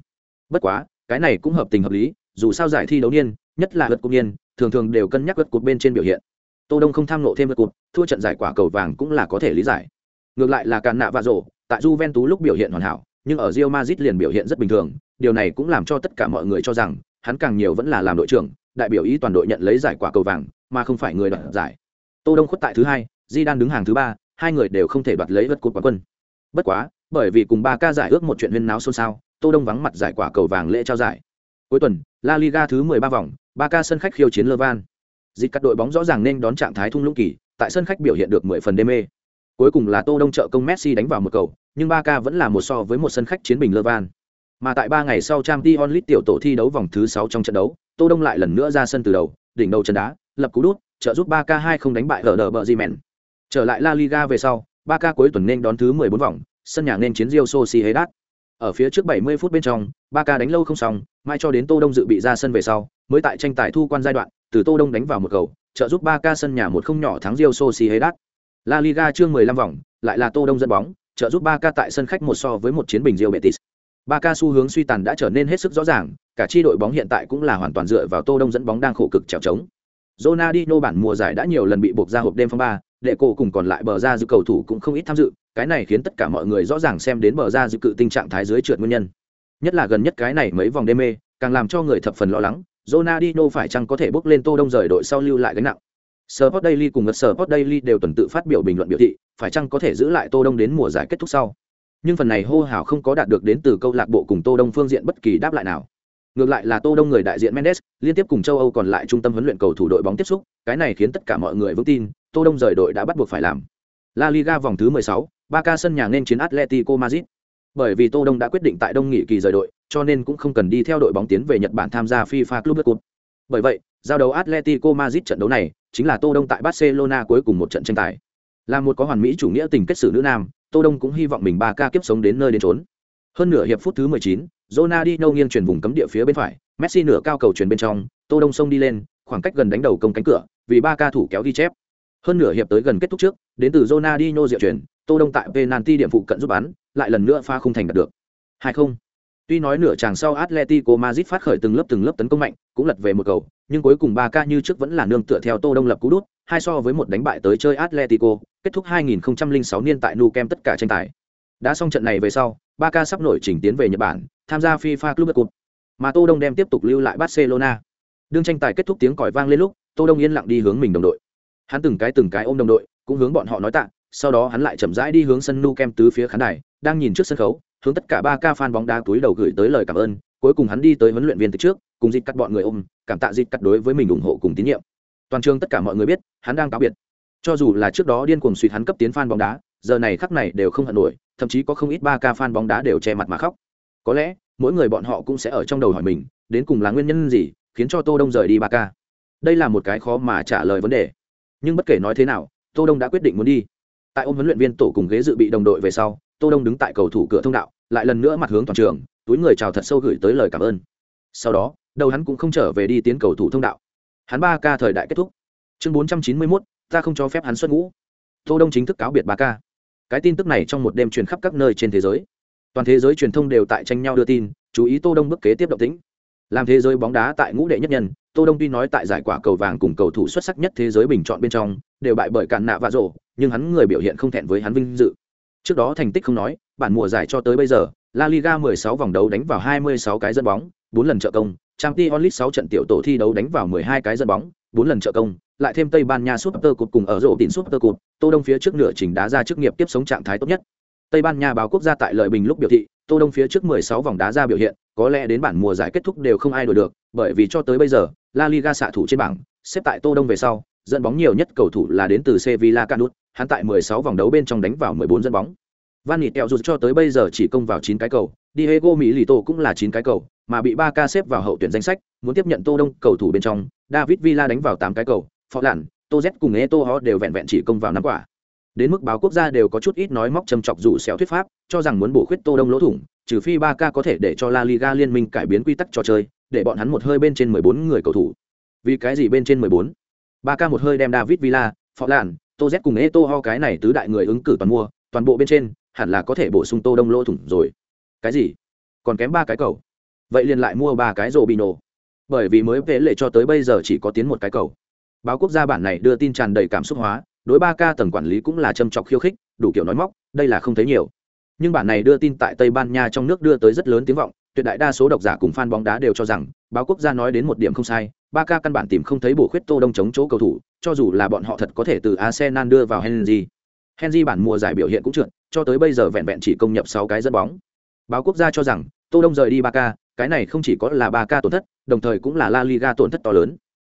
Bất quá, cái này cũng hợp tình hợp lý, dù sao giải thi đấu niên, nhất là hất công nhiên, thường thường đều cân nhắc hất cột bên trên biểu hiện. Tô Đông không tham nộ thêm hất cột, thua trận giải quả cầu vàng cũng là có thể lý giải. Ngược lại là cản nạ và rổ, tại Juventus lúc biểu hiện hoàn hảo, nhưng ở Real Madrid liền biểu hiện rất bình thường, điều này cũng làm cho tất cả mọi người cho rằng hắn càng nhiều vẫn là làm đội trưởng, đại biểu ý toàn đội nhận lấy giải quả cầu vàng, mà không phải người đoạt giải. Tô Đông khuất tại thứ hai, Di đang đứng hàng thứ ba, hai người đều không thể đoạt lấy vật cột quán quân. Bất quá, bởi vì cùng ba ca giải ước một chuyện huyên náo xôn xao, Tô Đông vắng mặt giải quả cầu vàng lễ trao giải. Cuối tuần, La Liga thứ 13 vòng, ba ca sân khách khiêu chiến Levan. Dịch cắt đội bóng rõ ràng nên đón trạng thái thung lũng kỳ, tại sân khách biểu hiện được 10 phần đê mê. Cuối cùng là Tô Đông trợ công Messi đánh vào một cầu, nhưng ba ca vẫn là một so với một sân khách chiến bình Levan. Mà tại ba ngày sau Champions League tiểu tổ thi đấu vòng thứ 6 trong trận đấu, Tô Đông lại lần nữa ra sân từ đầu, đỉnh đầu chân đá, lập cú đút, trợ giúp 3K2 không đánh bại RD Bremen. Trở lại La Liga về sau, 3K cuối tuần nên đón thứ 14 vòng, sân nhà nên chiến Real Sociedad. Ở phía trước 70 phút bên trong, 3K đánh lâu không xong, mai cho đến Tô Đông dự bị ra sân về sau, mới tại tranh tài thu quan giai đoạn, từ Tô Đông đánh vào một cầu, trợ giúp 3K sân nhà một không nhỏ thắng Real Sociedad. La Liga chương 15 vòng, lại là Tô Đông dẫn bóng, trợ giúp 3K tại sân khách một so với một chiến bình Real Betis ba ca xu hướng suy tàn đã trở nên hết sức rõ ràng, cả chi đội bóng hiện tại cũng là hoàn toàn dựa vào Tô Đông dẫn bóng đang khổ cực trèo trống. Ronaldinho bản mùa giải đã nhiều lần bị buộc ra hộp đêm phong ba, đệ cổ cùng còn lại bờ ra dự cầu thủ cũng không ít tham dự, cái này khiến tất cả mọi người rõ ràng xem đến bờ ra dự cự tình trạng thái dưới trượt nguyên nhân. Nhất là gần nhất cái này mấy vòng đêm mê, càng làm cho người thập phần lo lắng, Ronaldinho phải chăng có thể bước lên Tô Đông rời đội sau lưu lại gánh nặng. Sport Daily cùng Sport Daily đều tuần tự phát biểu bình luận biểu thị, phải chăng có thể giữ lại Tô Đông đến mùa giải kết thúc sau. Nhưng phần này hô hào không có đạt được đến từ câu lạc bộ cùng Tô Đông phương diện bất kỳ đáp lại nào. Ngược lại là Tô Đông người đại diện Mendes, liên tiếp cùng châu Âu còn lại trung tâm huấn luyện cầu thủ đội bóng tiếp xúc, cái này khiến tất cả mọi người vững tin, Tô Đông rời đội đã bắt buộc phải làm. La Liga vòng thứ 16, Barca sân nhà nên chiến Atletico Madrid. Bởi vì Tô Đông đã quyết định tại Đông Nghị kỳ rời đội, cho nên cũng không cần đi theo đội bóng tiến về Nhật Bản tham gia FIFA Club World Cup. Bởi vậy, giao đấu Atletico Madrid trận đấu này chính là Tô Đông tại Barcelona cuối cùng một trận tranh tài. Là một có hoàn mỹ chủ nghĩa tình kết sự nữ nam, Tô Đông cũng hy vọng mình ba ca kiếp sống đến nơi đến trốn. Hơn nửa hiệp phút thứ 19, Ronaldinho nghiêng chuyển vùng cấm địa phía bên phải, Messi nửa cao cầu chuyển bên trong, Tô Đông xông đi lên, khoảng cách gần đánh đầu công cánh cửa, vì ba ca thủ kéo ghi chép. Hơn nửa hiệp tới gần kết thúc trước, đến từ Ronaldinho diệu chuyển, Tô Đông tại penalty điểm phụ cận giúp bắn, lại lần nữa pha không thành đạt được. 2-0. Tuy nói nửa chàng sau Atletico Madrid phát khởi từng lớp từng lớp tấn công mạnh, cũng lật về một cầu, nhưng cuối cùng 3K như trước vẫn là nương tựa theo Tô Đông lập cú đút, hai so với một đánh bại tới chơi Atletico, kết thúc 2006 niên tại Nou Camp tất cả tranh tài. Đã xong trận này về sau, 3K sắp nổi chỉnh tiến về Nhật Bản, tham gia FIFA Club Cup. Mà Tô Đông đem tiếp tục lưu lại Barcelona. Đương tranh tài kết thúc tiếng còi vang lên lúc, Tô Đông yên lặng đi hướng mình đồng đội. Hắn từng cái từng cái ôm đồng đội, cũng hướng bọn họ nói tạ, sau đó hắn lại chậm rãi đi hướng sân Nou Camp tứ phía khán đài, đang nhìn trước sân khấu, hướng tất cả ba ca fan bóng đá túi đầu gửi tới lời cảm ơn, cuối cùng hắn đi tới huấn luyện viên từ trước, cùng dịch cắt bọn người ôm, cảm tạ dịch cắt đối với mình ủng hộ cùng tín nhiệm. Toàn trường tất cả mọi người biết, hắn đang cáo biệt. Cho dù là trước đó điên cuồng suýt hắn cấp tiến fan bóng đá, giờ này khắc này đều không hận nổi, thậm chí có không ít ba ca fan bóng đá đều che mặt mà khóc. Có lẽ, mỗi người bọn họ cũng sẽ ở trong đầu hỏi mình, đến cùng là nguyên nhân gì khiến cho Tô Đông rời đi ba ca Đây là một cái khó mà trả lời vấn đề. Nhưng bất kể nói thế nào, Tô Đông đã quyết định muốn đi. Tại ôm huấn luyện viên tổ cùng ghế dự bị đồng đội về sau, Tô Đông đứng tại cầu thủ cửa thông đạo, lại lần nữa mặt hướng toàn trường, túi người chào thật sâu gửi tới lời cảm ơn. Sau đó, đầu hắn cũng không trở về đi tiến cầu thủ thông đạo. Hắn ba ca thời đại kết thúc. Chương 491, ta không cho phép hắn xuất ngũ. Tô Đông chính thức cáo biệt ba ca. Cái tin tức này trong một đêm truyền khắp các nơi trên thế giới toàn thế giới truyền thông đều tại tranh nhau đưa tin chú ý tô đông bước kế tiếp động tĩnh làm thế giới bóng đá tại ngũ đệ nhất nhân tô đông tuy nói tại giải quả cầu vàng cùng cầu thủ xuất sắc nhất thế giới bình chọn bên trong đều bại bởi cản nạ và rổ nhưng hắn người biểu hiện không thẹn với hắn vinh dự trước đó thành tích không nói bản mùa giải cho tới bây giờ La Liga 16 vòng đấu đánh vào 26 cái dẫn bóng, 4 lần trợ công, Champions League 6 trận tiểu tổ thi đấu đánh vào 12 cái dẫn bóng, 4 lần trợ công, lại thêm Tây Ban Nha Super Cup cùng ở rổ tỉnh Super Cup, Tô Đông phía trước nửa trình đá ra chức nghiệp tiếp sống trạng thái tốt nhất. Tây Ban Nha báo quốc gia tại lời bình lúc biểu thị, Tô Đông phía trước 16 vòng đá ra biểu hiện, có lẽ đến bản mùa giải kết thúc đều không ai đuổi được, bởi vì cho tới bây giờ, La Liga xạ thủ trên bảng, xếp tại Tô Đông về sau, dẫn bóng nhiều nhất cầu thủ là đến từ Sevilla Canut, hắn tại 16 vòng đấu bên trong đánh vào 14 dẫn bóng. Van Nịt dù cho tới bây giờ chỉ công vào 9 cái cầu, Diego Milito cũng là 9 cái cầu, mà bị 3K xếp vào hậu tuyển danh sách, muốn tiếp nhận Tô Đông, cầu thủ bên trong, David Villa đánh vào 8 cái cầu, Phó Lạn, Tô Z cùng Eto'o đều vẹn vẹn chỉ công vào năm quả đến mức báo quốc gia đều có chút ít nói móc châm chọc dụ xéo thuyết pháp cho rằng muốn bổ khuyết tô đông lỗ thủng trừ phi Barca có thể để cho La Liga liên minh cải biến quy tắc trò chơi, để bọn hắn một hơi bên trên 14 người cầu thủ. Vì cái gì bên trên 14? Barca một hơi đem David Villa, tô Toz cùng Eto'o cái này tứ đại người ứng cử toàn mua, toàn bộ bên trên, hẳn là có thể bổ sung Tô Đông lỗ thủng rồi. Cái gì? Còn kém ba cái cầu. Vậy liền lại mua ba cái dỗ bị nổ. Bởi vì mới về lệ cho tới bây giờ chỉ có tiến một cái cầu. Báo quốc gia bản này đưa tin tràn đầy cảm xúc hóa, đối ba ca tầng quản lý cũng là châm chọc khiêu khích, đủ kiểu nói móc, đây là không thấy nhiều nhưng bản này đưa tin tại tây ban nha trong nước đưa tới rất lớn tiếng vọng tuyệt đại đa số độc giả cùng fan bóng đá đều cho rằng báo quốc gia nói đến một điểm không sai Barca căn bản tìm không thấy bổ khuyết tô đông chống chỗ cầu thủ cho dù là bọn họ thật có thể từ arsenal đưa vào henry. Henry bản mùa giải biểu hiện cũng trượt cho tới bây giờ vẹn vẹn chỉ công nhập sáu cái dẫn bóng. Báo quốc gia cho rằng tô đông rời đi Barca, cái này không chỉ có là Barca tổn thất đồng thời cũng là la liga tổn thất to lớn.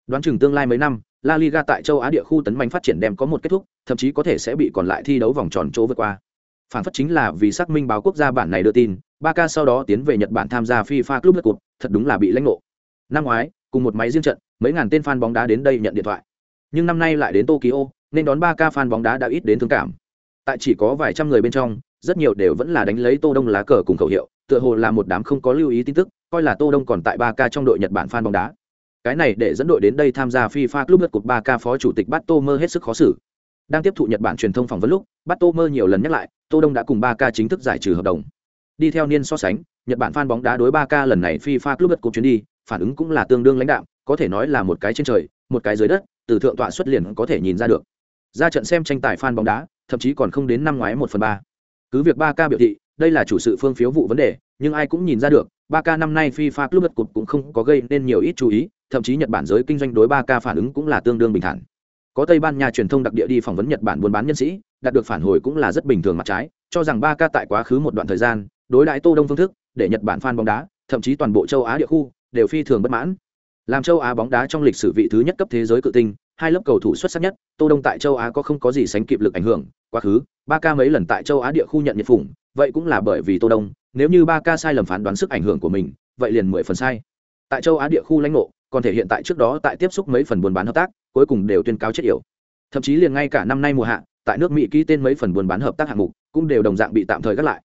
Đoán chừng tương lai mấy năm la liga tại châu á địa khu tấn mạnh phát triển đem có một kết thúc thậm chí có thể sẽ bị còn lại thi đấu vòng tròn chỗ vượt qua. Phản phất chính là vì xác minh báo quốc gia bản này đưa tin ba ca sau đó tiến về nhật bản tham gia fifa club lượt cụt thật đúng là bị lãnh ngộ. Năm ngoái, cùng một máy riêng trận, mấy ngàn tên fan bóng đá đến đây nhận điện thoại. Nhưng năm nay lại đến tokyo, nên đón ba ca fan bóng đá đã ít đến thương cảm. Tại chỉ có vài trăm người bên trong, rất nhiều đều vẫn là đánh lấy tô đông lá cờ cùng khẩu hiệu, tựa hồ là một đám không có lưu ý tin tức, coi là tô đông còn tại ba ca trong đội nhật bản fan bóng đá. Cái này để dẫn đội đến đây tham gia fifa club lượt cụt ba ca phó chủ tịch bát tô mơ hết sức khó xử. Đang tiếp thụ nhật bản truyền thông phỏng vấn lúc bắt tô mơ nhiều lần nhắc lại, tô đông đã cùng ba chính thức giải trừ hợp đồng đi theo niên so sánh, nhật bản fan bóng đá đối ba k lần này fifa club đất cục chuyến đi, phản ứng cũng là tương đương lãnh đạo có thể nói là một cái trên trời, một cái dưới đất, từ thượng tọa xuất liền có thể nhìn ra được. Ra trận xem tranh tài fan bóng đá, thậm chí còn không đến năm ngoái một phần ba. Cứ việc ba k biểu thị, đây là chủ sự phương phiếu vụ vấn đề, nhưng ai cũng nhìn ra được, ba k năm nay fifa club đất cục cũng không có gây nên nhiều ít chú ý, thậm chí nhật bản giới kinh doanh đối ba k phản ứng cũng là tương đương bình thản. Có tây ban nha truyền thông đặc địa đi phỏng vấn nhật bản buôn bán nhân sĩ, đạt được phản hồi cũng là rất bình thường mặt trái, cho rằng ba ca tại quá khứ một đoạn thời gian đối đãi tô đông phương thức, để nhật bản fan bóng đá, thậm chí toàn bộ châu á địa khu, đều phi thường bất mãn. Làm châu á bóng đá trong lịch sử vị thứ nhất cấp thế giới cự tinh, hai lớp cầu thủ xuất sắc nhất, tô đông tại châu á có không có gì sánh kịp lực ảnh hưởng, quá khứ ba ca mấy lần tại châu á địa khu nhận nhiệt phủng, vậy cũng là bởi vì tô đông, nếu như ba ca sai lầm phán đoán sức ảnh hưởng của mình, vậy liền mười phần sai. Tại châu á địa khu lãnh ngộ, còn thể hiện tại trước đó tại tiếp xúc mấy phần buôn bán hợp tác, cuối cùng đều tuyên cáo chết yểu. Thậm chí liền ngay cả năm nay mùa hạ, tại nước mỹ ký tên mấy phần buôn bán hợp tác hạng mục, cũng đều đồng dạng bị tạm thời gác lại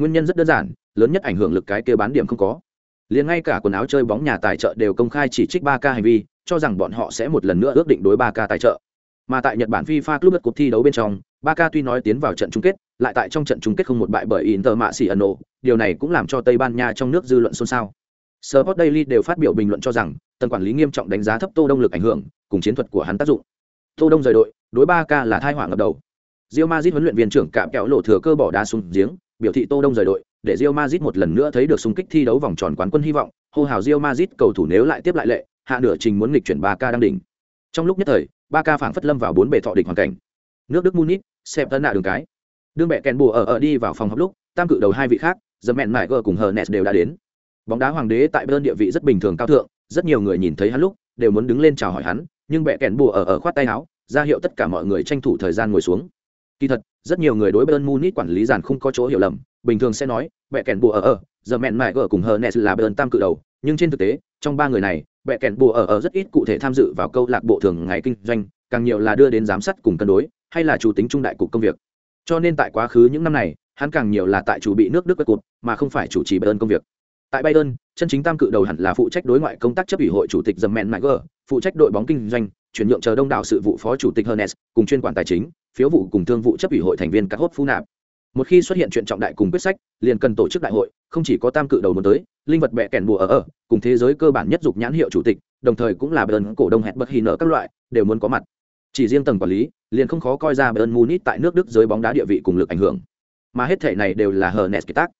nguyên nhân rất đơn giản lớn nhất ảnh hưởng lực cái kia bán điểm không có liền ngay cả quần áo chơi bóng nhà tài trợ đều công khai chỉ trích ba k hành vi cho rằng bọn họ sẽ một lần nữa ước định đối ba k tài trợ mà tại nhật bản fifa club cuộc thi đấu bên trong ba k tuy nói tiến vào trận chung kết lại tại trong trận chung kết không một bại bởi inter mạ xỉ ẩn điều này cũng làm cho tây ban nha trong nước dư luận xôn xao Sport Daily đều phát biểu bình luận cho rằng, tần quản lý nghiêm trọng đánh giá thấp Tô Đông lực ảnh hưởng, cùng chiến thuật của hắn tác dụng. Tô Đông rời đội, đối ba k là thai hỏa ngập đầu. Real Madrid huấn luyện viên trưởng cạm kẹo lộ thừa cơ bỏ đá xuống giếng, biểu thị Tô Đông rời đội, để Real Madrid một lần nữa thấy được xung kích thi đấu vòng tròn quán quân hy vọng, hô hào Real Madrid cầu thủ nếu lại tiếp lại lệ, hạ nửa trình muốn nghịch chuyển 3K đang đỉnh. Trong lúc nhất thời, 3K phảng phất lâm vào bốn bề thọ địch hoàn cảnh. Nước Đức Munich, xẹp tấn nạ đường cái. Đương mẹ kèn bùa ở ở đi vào phòng họp lúc, tam cự đầu hai vị khác, The mẹn mại cùng hờ nẹt đều đã đến bóng đá hoàng đế tại bên địa vị rất bình thường cao thượng rất nhiều người nhìn thấy hắn lúc đều muốn đứng lên chào hỏi hắn nhưng mẹ kèn bùa ở ở khoát tay áo ra hiệu tất cả mọi người tranh thủ thời gian ngồi xuống kỳ thật, rất nhiều người đối bayern munich quản lý giàn không có chỗ hiểu lầm, bình thường sẽ nói, bẹ kèn bùa ở ở, giờ mẹn mại ở cùng hernes là bayern tam cự đầu. Nhưng trên thực tế, trong ba người này, bẹ kèn bùa ở ở rất ít cụ thể tham dự vào câu lạc bộ thường ngày kinh doanh, càng nhiều là đưa đến giám sát cùng cân đối, hay là chủ tính trung đại cục công việc. Cho nên tại quá khứ những năm này, hắn càng nhiều là tại chủ bị nước đức quét cột, mà không phải chủ trì bayern công việc. Tại bayern, chân chính tam cự đầu hẳn là phụ trách đối ngoại công tác chấp ủy hội chủ tịch dầm mẹn mãi phụ trách đội bóng kinh doanh, chuyển nhượng chờ đông đảo sự vụ phó chủ tịch hernes, cùng chuyên quản tài chính phiếu vụ cùng thương vụ chấp ủy hội thành viên các hốt phu nạp. Một khi xuất hiện chuyện trọng đại cùng quyết sách, liền cần tổ chức đại hội, không chỉ có tam cự đầu muốn tới, linh vật bẹ kèn bùa ở ở, cùng thế giới cơ bản nhất dục nhãn hiệu chủ tịch, đồng thời cũng là bờn cổ đông hẹn bất hy nợ các loại, đều muốn có mặt. Chỉ riêng tầng quản lý, liền không khó coi ra bờn munich tại nước đức giới bóng đá địa vị cùng lực ảnh hưởng. Mà hết thể này đều là hernes kiệt tác.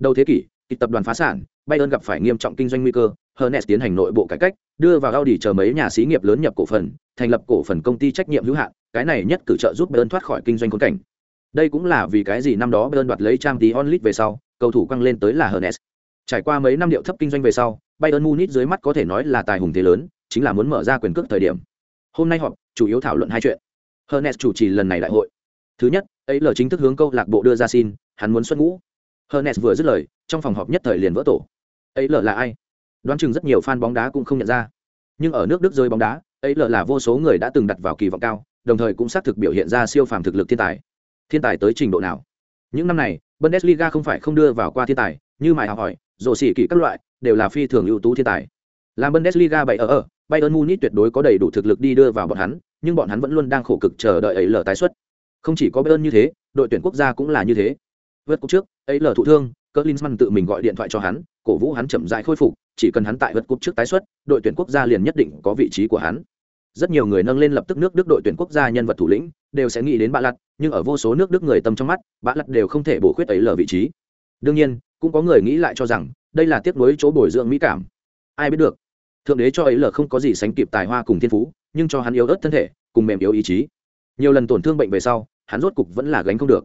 Đầu thế kỷ kịch tập đoàn phá sản Bayern gặp phải nghiêm trọng kinh doanh nguy cơ, Hernes tiến hành nội bộ cải cách, đưa vào Audi chờ mấy nhà xí nghiệp lớn nhập cổ phần, thành lập cổ phần công ty trách nhiệm hữu hạn, cái này nhất cử trợ giúp Bayern thoát khỏi kinh doanh khốn cảnh. Đây cũng là vì cái gì năm đó Bayern đoạt lấy Champions League về sau, cầu thủ quăng lên tới là Hernes. Trải qua mấy năm điệu thấp kinh doanh về sau, Bayern Munich dưới mắt có thể nói là tài hùng thế lớn, chính là muốn mở ra quyền cước thời điểm. Hôm nay họp, chủ yếu thảo luận hai chuyện. Hernes chủ trì lần này đại hội. Thứ nhất, ấy là chính thức hướng câu lạc bộ đưa ra xin, hắn muốn xuất ngũ. Hernes vừa dứt lời, trong phòng họp nhất thời liền vỡ tổ. Ấy lờ là ai? Đoán chừng rất nhiều fan bóng đá cũng không nhận ra. Nhưng ở nước đức rơi bóng đá, ấy lờ là vô số người đã từng đặt vào kỳ vọng cao, đồng thời cũng xác thực biểu hiện ra siêu phàm thực lực thiên tài. Thiên tài tới trình độ nào? Những năm này, bundesliga không phải không đưa vào qua thiên tài, như mài học hỏi rổ xỉ kỹ các loại, đều là phi thường ưu tú thiên tài. Làm bundesliga bày ở ở, bayern munich tuyệt đối có đầy đủ thực lực đi đưa vào bọn hắn, nhưng bọn hắn vẫn luôn đang khổ cực chờ đợi ấy lờ tái xuất. Không chỉ có bayern như thế, đội tuyển quốc gia cũng là như thế. Vượt cúp trước, ấy lờ thụ thương cỡ linsman tự mình gọi điện thoại cho hắn, cổ vũ hắn chậm rãi khôi phục, chỉ cần hắn tại vật cúp trước tái xuất, đội tuyển quốc gia liền nhất định có vị trí của hắn. Rất nhiều người nâng lên lập tức nước đức đội tuyển quốc gia nhân vật thủ lĩnh, đều sẽ nghĩ đến bạ lặt, nhưng ở vô số nước đức người tâm trong mắt, bạ lặt đều không thể bổ khuyết ấy lờ vị trí. Đương nhiên, cũng có người nghĩ lại cho rằng, đây là tiếc nuối chỗ bồi dưỡng mỹ cảm. Ai biết được, thượng đế cho ấy lờ không có gì sánh kịp tài hoa cùng thiên phú, nhưng cho hắn yếu ớt thân thể, cùng mềm yếu ý chí. Nhiều lần tổn thương bệnh về sau, hắn rốt cục vẫn là gánh không được.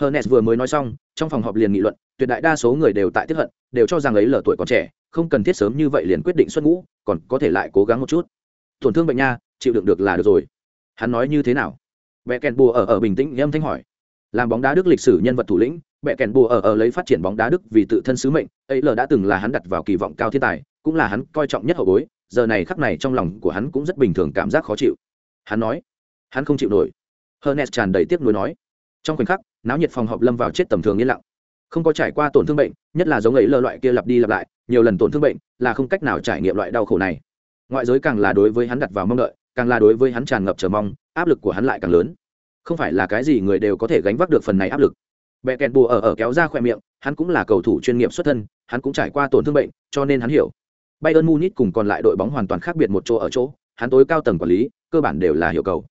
Hernes vừa mới nói xong, trong phòng họp liền nghị luận, tuyệt đại đa số người đều tại tiếc hận, đều cho rằng ấy lờ tuổi còn trẻ, không cần thiết sớm như vậy liền quyết định xuất ngũ, còn có thể lại cố gắng một chút. Tổn thương bệnh nha, chịu đựng được là được rồi. Hắn nói như thế nào? Bẻ kèn bùa ở ở bình tĩnh âm thanh hỏi. Làm bóng đá Đức lịch sử nhân vật thủ lĩnh, bẻ kèn bùa ở ở lấy phát triển bóng đá Đức vì tự thân sứ mệnh, ấy lờ đã từng là hắn đặt vào kỳ vọng cao thiên tài, cũng là hắn coi trọng nhất hậu bối, giờ này khắc này trong lòng của hắn cũng rất bình thường cảm giác khó chịu. Hắn nói, hắn không chịu nổi. Hernes tràn đầy tiếc nuối nói. Trong khoảnh khắc, náo nhiệt phòng họp lâm vào chết tầm thường yên lặng. Không có trải qua tổn thương bệnh, nhất là giống ấy lơ loại kia lặp đi lặp lại, nhiều lần tổn thương bệnh, là không cách nào trải nghiệm loại đau khổ này. Ngoại giới càng là đối với hắn đặt vào mong đợi, càng là đối với hắn tràn ngập chờ mong, áp lực của hắn lại càng lớn. Không phải là cái gì người đều có thể gánh vác được phần này áp lực. Bẹ kèn bùa ở ở kéo ra khoe miệng, hắn cũng là cầu thủ chuyên nghiệp xuất thân, hắn cũng trải qua tổn thương bệnh, cho nên hắn hiểu. Bayern munich cùng còn lại đội bóng hoàn toàn khác biệt một chỗ ở chỗ, hắn tối cao tầng quản lý, cơ bản đều là hiểu cầu.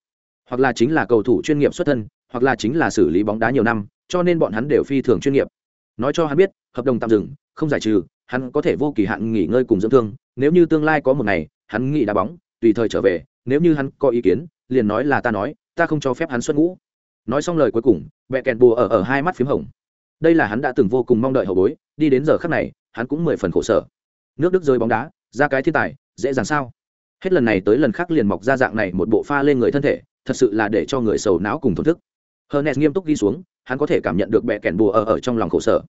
Hoặc là chính là cầu thủ chuyên nghiệp xuất thân hoặc là chính là xử lý bóng đá nhiều năm, cho nên bọn hắn đều phi thường chuyên nghiệp. Nói cho hắn biết, hợp đồng tạm dừng, không giải trừ, hắn có thể vô kỳ hạn nghỉ ngơi cùng dưỡng thương, nếu như tương lai có một ngày, hắn nghỉ đá bóng, tùy thời trở về, nếu như hắn có ý kiến, liền nói là ta nói, ta không cho phép hắn xuất ngũ. Nói xong lời cuối cùng mẹ kẹn bùa ở ở hai mắt p h í m hồng. Đây là hắn đã từng vô cùng mong đợi hậu bối, đi đến giờ khắc này, hắn cũng mười phần khổ sở. Nước đức rơi bóng đá, ra cái thiên tài, dễ dàng sao? Hết lần này tới lần khác liền mọc ra dạng này một bộ pha lên người thân thể, thật sự là để cho người sầu não cùng thổn thức. Hernes nghiêm túc ghi xuống, hắn có thể cảm nhận được bẻ kèn bùa ở ở trong lòng khổ sở.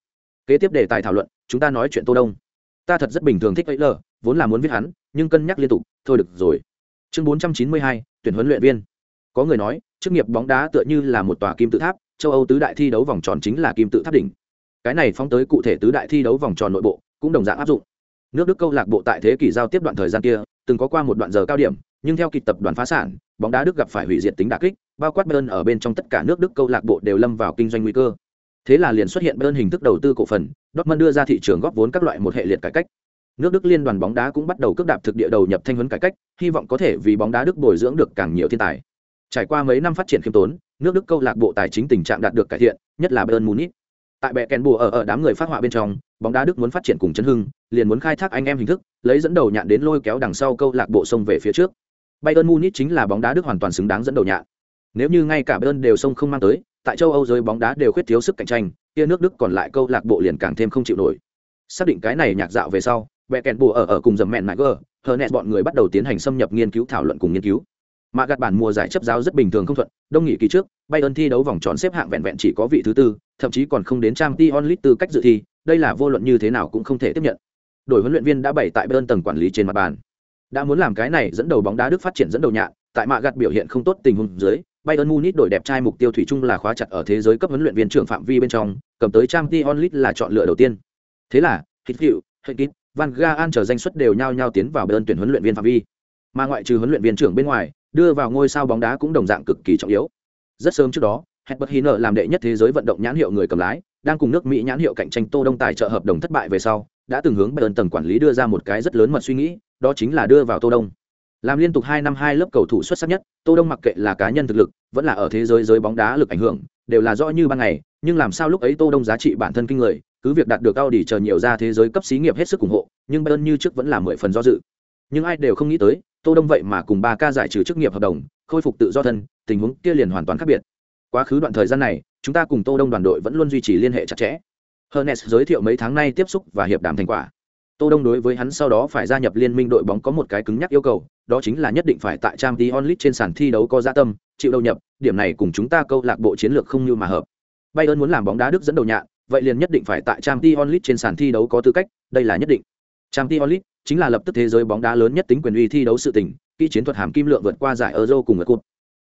Kế tiếp đề tài thảo luận, chúng ta nói chuyện Tô Đông. Ta thật rất bình thường thích Taylor, vốn là muốn viết hắn, nhưng cân nhắc liên tục, thôi được rồi. Chương 492, tuyển huấn luyện viên. Có người nói, chức nghiệp bóng đá tựa như là một tòa kim tự tháp, châu Âu tứ đại thi đấu vòng tròn chính là kim tự tháp đỉnh. Cái này phóng tới cụ thể tứ đại thi đấu vòng tròn nội bộ, cũng đồng dạng áp dụng. Nước Đức câu lạc bộ tại thế kỷ giao tiếp đoạn thời gian kia, từng có qua một đoạn giờ cao điểm, nhưng theo kịch tập đoàn phá sản, bóng đá Đức gặp phải hủy diệt tính đả kích, bao quát Bayern ở bên trong tất cả nước Đức câu lạc bộ đều lâm vào kinh doanh nguy cơ. Thế là liền xuất hiện Bayern hình thức đầu tư cổ phần, Dortmund đưa ra thị trường góp vốn các loại một hệ liệt cải cách. Nước Đức liên đoàn bóng đá cũng bắt đầu cước đạp thực địa đầu nhập thanh huấn cải cách, hy vọng có thể vì bóng đá Đức bồi dưỡng được càng nhiều thiên tài. Trải qua mấy năm phát triển khiêm tốn, nước Đức câu lạc bộ tài chính tình trạng đạt được cải thiện, nhất là Bayern Munich. Tại Bệ kèn bùa ở ở đám người phát họa bên trong, bóng đá Đức muốn phát triển cùng chấn hưng, liền muốn khai thác anh em hình thức, lấy dẫn đầu nhạn đến lôi kéo đằng sau câu lạc bộ xông về phía trước. Bayern Munich chính là bóng đá Đức hoàn toàn xứng đáng dẫn đầu nhạn. Nếu như ngay cả Bayern đều sông không mang tới, tại châu Âu giới bóng đá đều khuyết thiếu sức cạnh tranh, kia nước Đức còn lại câu lạc bộ liền càng thêm không chịu nổi. Xác định cái này nhạc dạo về sau, bè kèn bùa ở ở cùng dầm mẹn Niger, Hernes bọn người bắt đầu tiến hành xâm nhập nghiên cứu thảo luận cùng nghiên cứu. Mà gạt bản mùa giải chấp giáo rất bình thường không thuận, đông nghỉ kỳ trước, Bayern thi đấu vòng tròn xếp hạng vẹn vẹn chỉ có vị thứ tư, thậm chí còn không đến trang Champions League tư cách dự thi, đây là vô luận như thế nào cũng không thể tiếp nhận. Đội huấn luyện viên đã bày tại Bayern tầng quản lý trên mặt bàn. Đã muốn làm cái này dẫn đầu bóng đá Đức phát triển dẫn đầu nhạn, tại mạ gạt biểu hiện không tốt tình huống dưới, Bayern Munich đổi đẹp trai mục tiêu thủy chung là khóa chặt ở thế giới cấp huấn luyện viên trưởng phạm vi bên trong, cầm tới Champions League là chọn lựa đầu tiên. Thế là, Hitfield, Higgins, Van Gaal chờ danh suất đều nhau nhau tiến vào Bayern tuyển huấn luyện viên phạm vi. Mà ngoại trừ huấn luyện viên trưởng bên ngoài, đưa vào ngôi sao bóng đá cũng đồng dạng cực kỳ trọng yếu. Rất sớm trước đó, Herbert Hiner làm đệ nhất thế giới vận động nhãn hiệu người cầm lái, đang cùng nước Mỹ nhãn hiệu cạnh tranh Tô Đông tài trợ hợp đồng thất bại về sau, đã từng hướng Bayern tầng quản lý đưa ra một cái rất lớn mật suy nghĩ, đó chính là đưa vào Tô Đông. Làm liên tục hai năm hai lớp cầu thủ xuất sắc nhất, Tô Đông mặc kệ là cá nhân thực lực, vẫn là ở thế giới giới bóng đá lực ảnh hưởng, đều là rõ như ban ngày, nhưng làm sao lúc ấy Tô Đông giá trị bản thân kinh người, cứ việc đạt được cao đỉ chờ nhiều ra thế giới cấp xí nghiệp hết sức ủng hộ, nhưng Bayern như trước vẫn là mười phần do dự. Nhưng ai đều không nghĩ tới, Tô Đông vậy mà cùng ba ca giải trừ chức nghiệp hợp đồng, khôi phục tự do thân, tình huống kia liền hoàn toàn khác biệt. Quá khứ đoạn thời gian này, chúng ta cùng Tô Đông đoàn đội vẫn luôn duy trì liên hệ chặt chẽ. Hernes giới thiệu mấy tháng nay tiếp xúc và hiệp đàm thành quả. Tô Đông đối với hắn sau đó phải gia nhập liên minh đội bóng có một cái cứng nhắc yêu cầu, đó chính là nhất định phải tại Champions League trên sàn thi đấu có dạ tâm, chịu đầu nhập, điểm này cùng chúng ta câu lạc bộ chiến lược không như mà hợp. Bayern muốn làm bóng đá Đức dẫn đầu nhạn, vậy liền nhất định phải tại Champions League trên sàn thi đấu có tư cách, đây là nhất định. Champions League chính là lập tức thế giới bóng đá lớn nhất tính quyền uy thi đấu sự tình, kỹ chiến thuật hàm kim lượng vượt qua giải Euro cùng ở cột.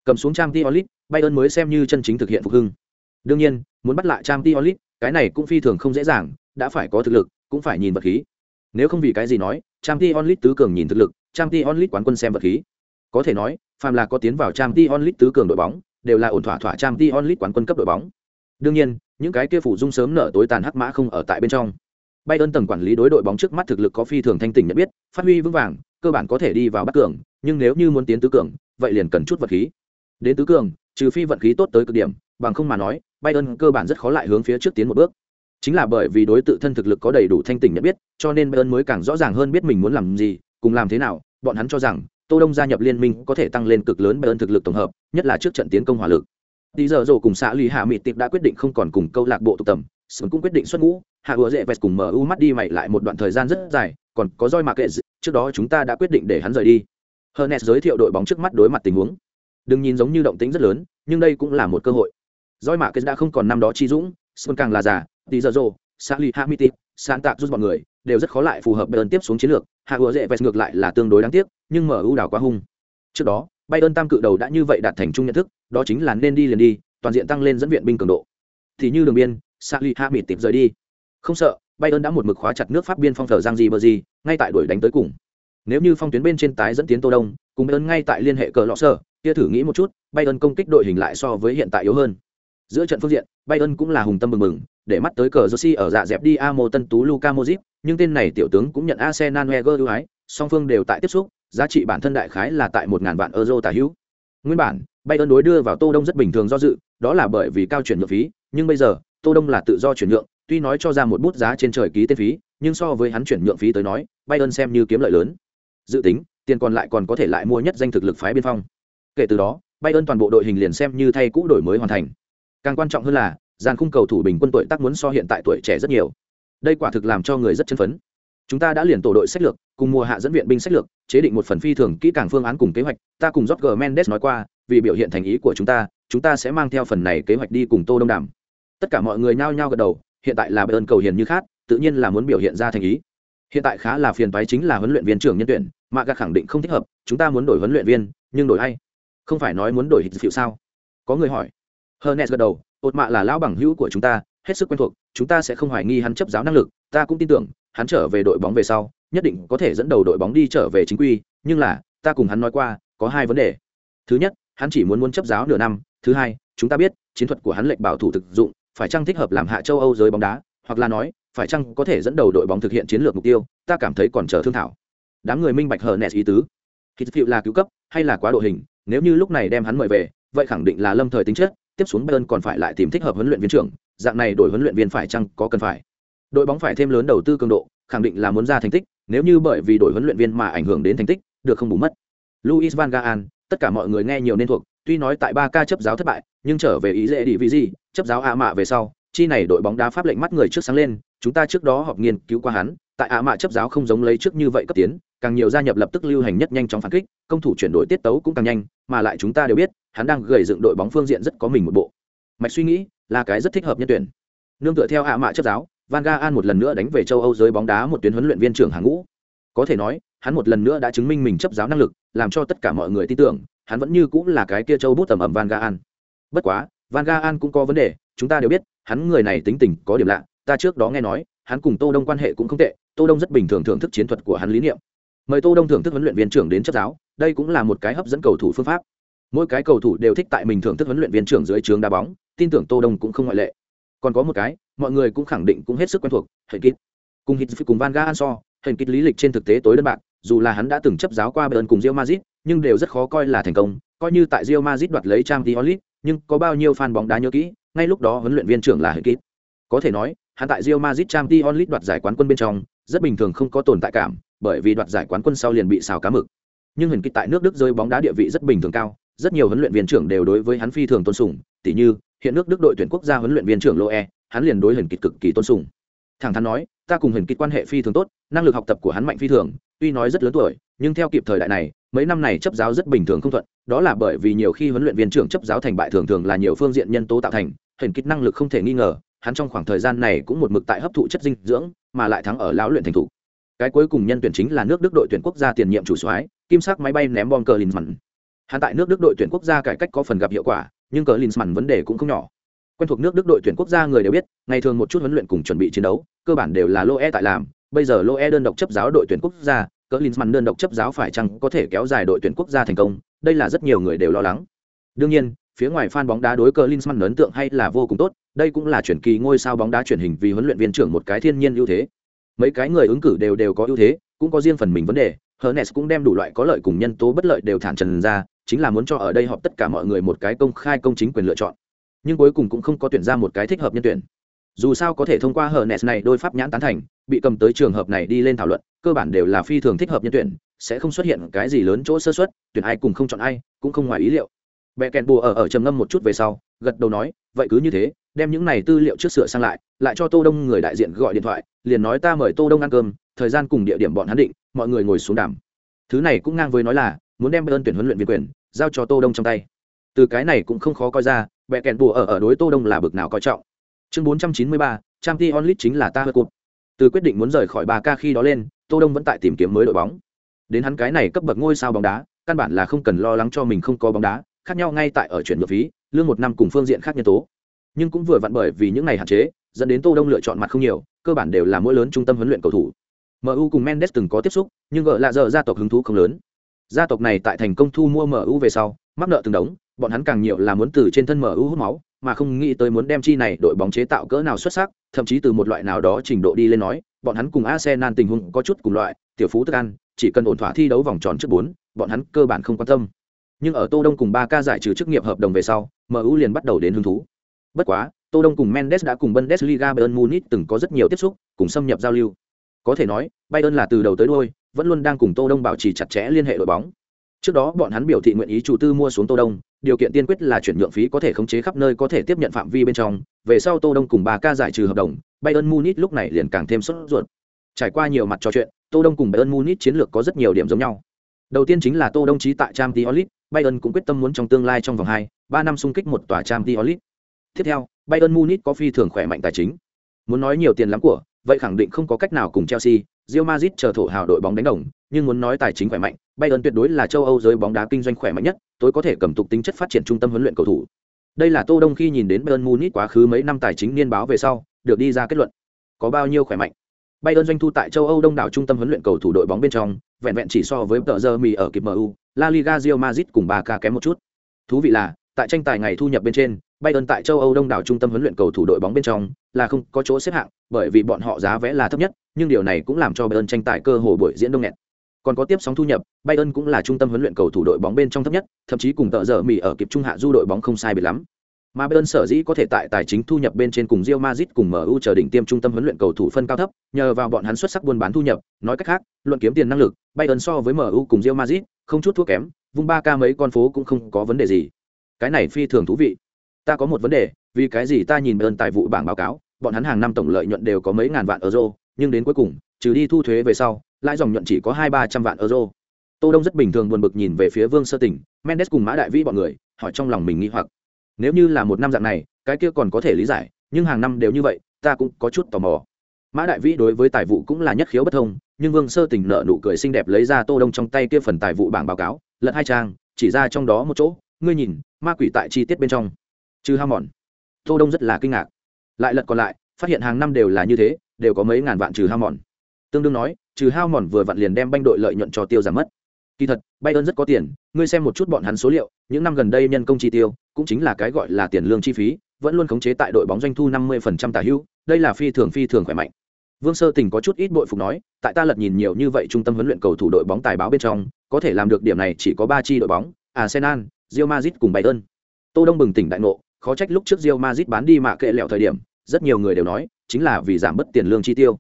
Cầm xuống Champions League, Bayern mới xem như chân chính thực hiện phục hưng. Đương nhiên, muốn bắt lại Champions League, cái này cũng phi thường không dễ dàng, đã phải có thực lực cũng phải nhìn vật khí nếu không vì cái gì nói trang t onlit tứ cường nhìn thực lực trang t onlit quán quân xem vật khí có thể nói phàm là có tiến vào trang t onlit tứ cường đội bóng đều là ổn thỏa thỏa trang t onlit quán quân cấp đội bóng đương nhiên những cái kia phủ dung sớm nở tối tàn hắc mã không ở tại bên trong Bayern tầng quản lý đối đội bóng trước mắt thực lực có phi thường thanh tỉnh nhận biết, phát huy vững vàng, cơ bản có thể đi vào bắt cường, nhưng nếu như muốn tiến tứ cường, vậy liền cần chút vật khí. Đến tứ cường, trừ phi vận khí tốt tới cực điểm, bằng không mà nói, Bayern cơ bản rất khó lại hướng phía trước tiến một bước. Chính là bởi vì đối tự thân thực lực có đầy đủ thanh tỉnh nhận biết, cho nên Bayern mới càng rõ ràng hơn biết mình muốn làm gì, cùng làm thế nào, bọn hắn cho rằng Tô Đông gia nhập liên minh có thể tăng lên cực lớn Bayern thực lực tổng hợp, nhất là trước trận tiến công hỏa lực. Tí giờ rồ cùng xã Lý Hạ mịt Tiệp đã quyết định không còn cùng câu lạc bộ tụ tập, Sơn cũng quyết định xuất ngũ, Hạ ứa dễ Vẹt cùng MU mắt đi mày lại một đoạn thời gian rất dài, còn có roi mạc kệ trước đó chúng ta đã quyết định để hắn rời đi. Hernes giới thiệu đội bóng trước mắt đối mặt tình huống. Đừng nhìn giống như động tĩnh rất lớn, nhưng đây cũng là một cơ hội. roi mạc kệ đã không còn năm đó chi dũng, Sơn càng là già, Tí giờ rồ, xã lì Hạ Mị Tiệp, San Tạc rút bọn người, đều rất khó lại phù hợp Bayern tiếp xuống chiến lược, Hạ Ủa dễ vest ngược lại là tương đối đáng tiếc, nhưng mở ưu đảo quá hung. Trước đó, Bayern tam cự đầu đã như vậy đạt thành chung nhận thức, đó chính là nên đi liền đi, toàn diện tăng lên dẫn viện binh cường độ. Thì như đường biên, Sally Hamid tìm rời đi. Không sợ, Bayern đã một mực khóa chặt nước Pháp biên phong thờ Giang Di gì, ngay tại đuổi đánh tới cùng. Nếu như phong tuyến bên trên tái dẫn tiến Tô Đông, cùng Bayern ngay tại liên hệ cờ lọ sở, kia thử nghĩ một chút, Bayern công kích đội hình lại so với hiện tại yếu hơn. Giữa trận phương diện, Bayern cũng là hùng tâm mừng mừng, để mắt tới cờ Jersey ở dạ dẹp đi Amo Tân Tú Luka Modric, nhưng tên này tiểu tướng cũng nhận Arsenal Wenger ưu ái, song phương đều tại tiếp xúc, giá trị bản thân đại khái là tại một ngàn vạn euro tả hữu. Nguyên bản, Bayern đối đưa vào Tô Đông rất bình thường do dự, đó là bởi vì cao chuyển nhượng phí, nhưng bây giờ, Tô Đông là tự do chuyển nhượng, tuy nói cho ra một bút giá trên trời ký tên phí, nhưng so với hắn chuyển nhượng phí tới nói, Bayern xem như kiếm lợi lớn. Dự tính, tiền còn lại còn có thể lại mua nhất danh thực lực phái biên phong. Kể từ đó, Bayern toàn bộ đội hình liền xem như thay cũ đổi mới hoàn thành. Càng quan trọng hơn là, dàn khung cầu thủ bình quân tuổi tác muốn so hiện tại tuổi trẻ rất nhiều. Đây quả thực làm cho người rất chân phấn. Chúng ta đã liền tổ đội sách lược, cùng mùa hạ dẫn viện binh sách lược, chế định một phần phi thường kỹ càng phương án cùng kế hoạch, ta cùng Jorge Mendes nói qua, vì biểu hiện thành ý của chúng ta, chúng ta sẽ mang theo phần này kế hoạch đi cùng Tô Đông Đàm. Tất cả mọi người nhao nhao gật đầu, hiện tại là ơn cầu hiền như khác, tự nhiên là muốn biểu hiện ra thành ý. Hiện tại khá là phiền toái chính là huấn luyện viên trưởng nhân tuyển, mà gạt khẳng định không thích hợp, chúng ta muốn đổi huấn luyện viên, nhưng đổi ai? Không phải nói muốn đổi hịch phiệu sao? Có người hỏi. Hernes gật đầu, ột mạ là lão bằng hữu của chúng ta, hết sức quen thuộc, chúng ta sẽ không hoài nghi hắn chấp giáo năng lực, ta cũng tin tưởng, hắn trở về đội bóng về sau, nhất định có thể dẫn đầu đội bóng đi trở về chính quy, nhưng là, ta cùng hắn nói qua, có hai vấn đề. Thứ nhất, hắn chỉ muốn muốn chấp giáo nửa năm, thứ hai, chúng ta biết, chiến thuật của hắn lệnh bảo thủ thực dụng, phải chăng thích hợp làm hạ châu Âu giới bóng đá, hoặc là nói, phải chăng có thể dẫn đầu đội bóng thực hiện chiến lược mục tiêu, ta cảm thấy còn chờ thương thảo. Đám người minh bạch hờ nẹt ý tứ. Hitfield là cứu cấp, hay là quá độ hình, nếu như lúc này đem hắn mời về, vậy khẳng định là lâm thời tính chất, tiếp xuống Bayern còn phải lại tìm thích hợp huấn luyện viên trưởng, dạng này đổi huấn luyện viên phải chăng có cần phải. Đội bóng phải thêm lớn đầu tư cường độ, khẳng định là muốn ra thành tích, nếu như bởi vì đổi huấn luyện viên mà ảnh hưởng đến thành tích, được không bù mất. Luis van Gaal, tất cả mọi người nghe nhiều nên thuộc, tuy nói tại ba ca chấp giáo thất bại, nhưng trở về ý dễ đi vì gì, chấp giáo A mạ về sau, chi này đội bóng đá pháp lệnh mắt người trước sáng lên, chúng ta trước đó họp nghiên cứu qua hắn, tại ạ mạ chấp giáo không giống lấy trước như vậy cấp tiến, càng nhiều gia nhập lập tức lưu hành nhất nhanh chóng phản kích, công thủ chuyển đổi tiết tấu cũng càng nhanh, mà lại chúng ta đều biết, hắn đang gầy dựng đội bóng phương diện rất có mình một bộ. Mạch suy nghĩ, là cái rất thích hợp nhân tuyển. Nương tựa theo ạ mạ chấp giáo, Van Gaal một lần nữa đánh về châu Âu giới bóng đá một tuyến huấn luyện viên trưởng hàng ngũ. Có thể nói, hắn một lần nữa đã chứng minh mình chấp giáo năng lực, làm cho tất cả mọi người tin tưởng, hắn vẫn như cũng là cái kia châu bút tầm ẩm Van Gaal. Bất quá, Van Gaal cũng có vấn đề, chúng ta đều biết, hắn người này tính tình có điểm lạ, ta trước đó nghe nói, hắn cùng Tô Đông quan hệ cũng không tệ, Tô Đông rất bình thường thưởng thức chiến thuật của hắn lý niệm. Mời Tô Đông thưởng thức huấn luyện viên trưởng đến chấp giáo, đây cũng là một cái hấp dẫn cầu thủ phương pháp. Mỗi cái cầu thủ đều thích tại mình thưởng thức huấn luyện viên trưởng dưới trường đá bóng, tin tưởng Tô Đông cũng không ngoại lệ. Còn có một cái, mọi người cũng khẳng định cũng hết sức quen thuộc, Huyền Kịch. Cùng Hít cùng Van Gaal so, Huyền Kịch lý lịch trên thực tế tối đơn bạc, dù là hắn đã từng chấp giáo qua bên cùng Real Madrid, nhưng đều rất khó coi là thành công, coi như tại Real Madrid đoạt lấy Champions League, nhưng có bao nhiêu fan bóng đá nhớ kỹ, ngay lúc đó huấn luyện viên trưởng là Huyền Kịch. Có thể nói, hắn tại Real Madrid Champions League đoạt giải quán quân bên trong, rất bình thường không có tồn tại cảm, bởi vì đoạt giải quán quân sau liền bị xào cá mực. Nhưng Huyền Kịch tại nước Đức rơi bóng đá địa vị rất bình thường cao, rất nhiều huấn luyện viên trưởng đều đối với hắn phi thường tôn sùng, tỉ như hiện nước Đức đội tuyển quốc gia huấn luyện viên trưởng Loe, hắn liền đối Huyền Kịch cực kỳ tôn sùng. Thẳng thắn nói, ta cùng Huyền Kịch quan hệ phi thường tốt, năng lực học tập của hắn mạnh phi thường, tuy nói rất lớn tuổi, nhưng theo kịp thời đại này, mấy năm này chấp giáo rất bình thường không thuận, đó là bởi vì nhiều khi huấn luyện viên trưởng chấp giáo thành bại thường thường là nhiều phương diện nhân tố tạo thành, Huyền Kịch năng lực không thể nghi ngờ, hắn trong khoảng thời gian này cũng một mực tại hấp thụ chất dinh dưỡng, mà lại thắng ở lão luyện thành thủ. Cái cuối cùng nhân tuyển chính là nước Đức đội tuyển quốc gia tiền nhiệm chủ soái, kim sắc máy bay ném bom cờ Linsmann. Hắn tại nước Đức đội tuyển quốc gia cải cách có phần gặp hiệu quả, nhưng cờ Linsmann vấn đề cũng không nhỏ. quen thuộc nước đức đội tuyển quốc gia người đều biết ngày thường một chút huấn luyện cùng chuẩn bị chiến đấu cơ bản đều là lô e tại làm bây giờ lô e đơn độc chấp giáo đội tuyển quốc gia cỡ linsman đơn độc chấp giáo phải chăng có thể kéo dài đội tuyển quốc gia thành công đây là rất nhiều người đều lo lắng đương nhiên phía ngoài fan bóng đá đối cờ linsman ấn tượng hay là vô cùng tốt đây cũng là chuyển kỳ ngôi sao bóng đá truyền hình vì huấn luyện viên trưởng một cái thiên nhiên ưu thế mấy cái người ứng cử đều đều có ưu thế cũng có riêng phần mình vấn đề Hernes cũng đem đủ loại có lợi cùng nhân tố bất lợi đều thản trần ra, chính là muốn cho ở đây họp tất cả mọi người một cái công khai công chính quyền lựa chọn. Nhưng cuối cùng cũng không có tuyển ra một cái thích hợp nhân tuyển. Dù sao có thể thông qua Hernes này đôi pháp nhãn tán thành, bị cầm tới trường hợp này đi lên thảo luận, cơ bản đều là phi thường thích hợp nhân tuyển, sẽ không xuất hiện cái gì lớn chỗ sơ suất, tuyển ai cùng không chọn ai, cũng không ngoài ý liệu bẹ kèn bùa ở ở trầm ngâm một chút về sau, gật đầu nói, vậy cứ như thế, đem những này tư liệu trước sửa sang lại, lại cho Tô Đông người đại diện gọi điện thoại, liền nói ta mời Tô Đông ăn cơm, thời gian cùng địa điểm bọn hắn định, mọi người ngồi xuống đàm. Thứ này cũng ngang với nói là muốn đem ơn tuyển huấn luyện viên quyền giao cho tô đông trong tay. Từ cái này cũng không khó coi ra bẹ kèn bùa ở ở đối tô đông là bực nào coi trọng. Chương 493, trang League onlit chính là ta hơi cụt từ quyết định muốn rời khỏi ba ca khi đó lên tô đông vẫn tại tìm kiếm mới đội bóng. Đến hắn cái này cấp bậc ngôi sao bóng đá căn bản là không cần lo lắng cho mình không có bóng đá khác nhau ngay tại ở chuyển nhượng phí lương một năm cùng phương diện khác nhân tố nhưng cũng vừa vặn bởi vì những ngày hạn chế dẫn đến tô đông lựa chọn mặt không nhiều cơ bản đều là mỗi lớn trung tâm huấn luyện cầu thủ MU cùng Mendes từng có tiếp xúc, nhưng gỡ lạ giờ gia tộc hứng thú không lớn. Gia tộc này tại thành công thu mua MU về sau, mắc nợ từng đống, bọn hắn càng nhiều là muốn từ trên thân MU hút máu, mà không nghĩ tới muốn đem chi này đội bóng chế tạo cỡ nào xuất sắc, thậm chí từ một loại nào đó trình độ đi lên nói, bọn hắn cùng Arsenal tình huống có chút cùng loại, tiểu phú thức ăn, chỉ cần ổn thỏa thi đấu vòng tròn trước bốn, bọn hắn cơ bản không quan tâm. Nhưng ở Tô Đông cùng ba ca giải trừ chức nghiệp hợp đồng về sau, MU liền bắt đầu đến hứng thú. Bất quá, Tô Đông cùng Mendes đã cùng Bundesliga Bayern Munich từng có rất nhiều tiếp xúc, cùng xâm nhập giao lưu. Có thể nói, Bayern là từ đầu tới đuôi vẫn luôn đang cùng Tô Đông bảo trì chặt chẽ liên hệ đội bóng. Trước đó bọn hắn biểu thị nguyện ý chủ tư mua xuống Tô Đông, điều kiện tiên quyết là chuyển nhượng phí có thể khống chế khắp nơi có thể tiếp nhận phạm vi bên trong, về sau Tô Đông cùng ba ca giải trừ hợp đồng, Bayern Munich lúc này liền càng thêm sốt ruột. Trải qua nhiều mặt trò chuyện, Tô Đông cùng Bayern Munich chiến lược có rất nhiều điểm giống nhau. Đầu tiên chính là Tô Đông trí tại Tram League, Bayern cũng quyết tâm muốn trong tương lai trong vòng 2, 3 năm xung kích một tòa Champions League. Tiếp theo, Bayern Munich có phi thường khỏe mạnh tài chính. Muốn nói nhiều tiền lắm của, vậy khẳng định không có cách nào cùng Chelsea, Real Madrid chờ thổ hào đội bóng đánh đồng, nhưng muốn nói tài chính khỏe mạnh, Bayern tuyệt đối là châu Âu giới bóng đá kinh doanh khỏe mạnh nhất, tối có thể cầm tục tính chất phát triển trung tâm huấn luyện cầu thủ. Đây là Tô Đông khi nhìn đến Bayern Munich quá khứ mấy năm tài chính niên báo về sau, được đi ra kết luận. Có bao nhiêu khỏe mạnh. Bayern doanh thu tại châu Âu đông đảo trung tâm huấn luyện cầu thủ đội bóng bên trong, vẹn vẹn chỉ so với tờ giờ mì ở kịp MU, La Liga Real Madrid cùng Barca kém một chút. Thú vị là, tại tranh tài ngày thu nhập bên trên, Bayern tại châu Âu đông đảo trung tâm huấn luyện cầu thủ đội bóng bên trong là không có chỗ xếp hạng, bởi vì bọn họ giá vé là thấp nhất, nhưng điều này cũng làm cho Bayern tranh tài cơ hội buổi diễn đông nghẹt. Còn có tiếp sóng thu nhập, Bayern cũng là trung tâm huấn luyện cầu thủ đội bóng bên trong thấp nhất, thậm chí cùng tợ giờ Mỹ ở kịp trung hạ du đội bóng không sai biệt lắm. Mà Bayern sở dĩ có thể tại tài chính thu nhập bên trên cùng Real Madrid cùng MU chờ đỉnh tiêm trung tâm huấn luyện cầu thủ phân cao thấp, nhờ vào bọn hắn xuất sắc buôn bán thu nhập, nói cách khác, luận kiếm tiền năng lực, Bayern so với MU cùng Real Madrid không chút thua kém, vung ba ca mấy con phố cũng không có vấn đề gì. Cái này phi thường thú vị. Ta có một vấn đề, vì cái gì ta nhìn ơn tài vụ bảng báo cáo, bọn hắn hàng năm tổng lợi nhuận đều có mấy ngàn vạn euro, nhưng đến cuối cùng, trừ đi thu thuế về sau lãi dòng nhuận chỉ có hai ba trăm vạn euro tô đông rất bình thường buồn bực nhìn về phía vương sơ tỉnh mendes cùng mã đại vĩ bọn người hỏi trong lòng mình nghi hoặc nếu như là một năm dạng này cái kia còn có thể lý giải nhưng hàng năm đều như vậy ta cũng có chút tò mò mã đại vĩ đối với tài vụ cũng là nhất khiếu bất thông, nhưng vương sơ tỉnh nợ nụ cười xinh đẹp lấy ra tô đông trong tay kia phần tài vụ bảng báo cáo, lật hai trang, chỉ ra trong đó một chỗ, ngươi nhìn, ma quỷ tại chi tiết bên trong. Trừ ham mòn. Tô đông rất là kinh ngạc. Lại lật còn lại, phát hiện hàng năm đều là như thế, đều có mấy ngàn vạn trừ ham mòn. Tương đương nói, trừ hao mòn vừa vặn liền đem banh đội lợi nhuận cho tiêu giảm mất. Kỳ thật bayern rất có tiền, ngươi xem một chút bọn hắn số liệu, những năm gần đây nhân công chi tiêu, cũng chính là cái gọi là tiền lương chi phí, vẫn luôn khống chế tại đội bóng doanh thu năm mươi phần trăm tả hữu, đây là phi thường phi thường khỏe mạnh vương sơ tình có chút ít bội phục nói tại ta lật nhìn nhiều như vậy trung tâm huấn luyện cầu thủ đội bóng tài báo bên trong có thể làm được điểm này chỉ có ba chi đội bóng arsenal real madrid cùng bayern. Tô đông bừng tỉnh đại ngộ khó trách lúc trước real madrid bán đi mạ kệ lẹo thời điểm rất nhiều người đều nói chính là vì giảm bớt tiền lương chi tiêu.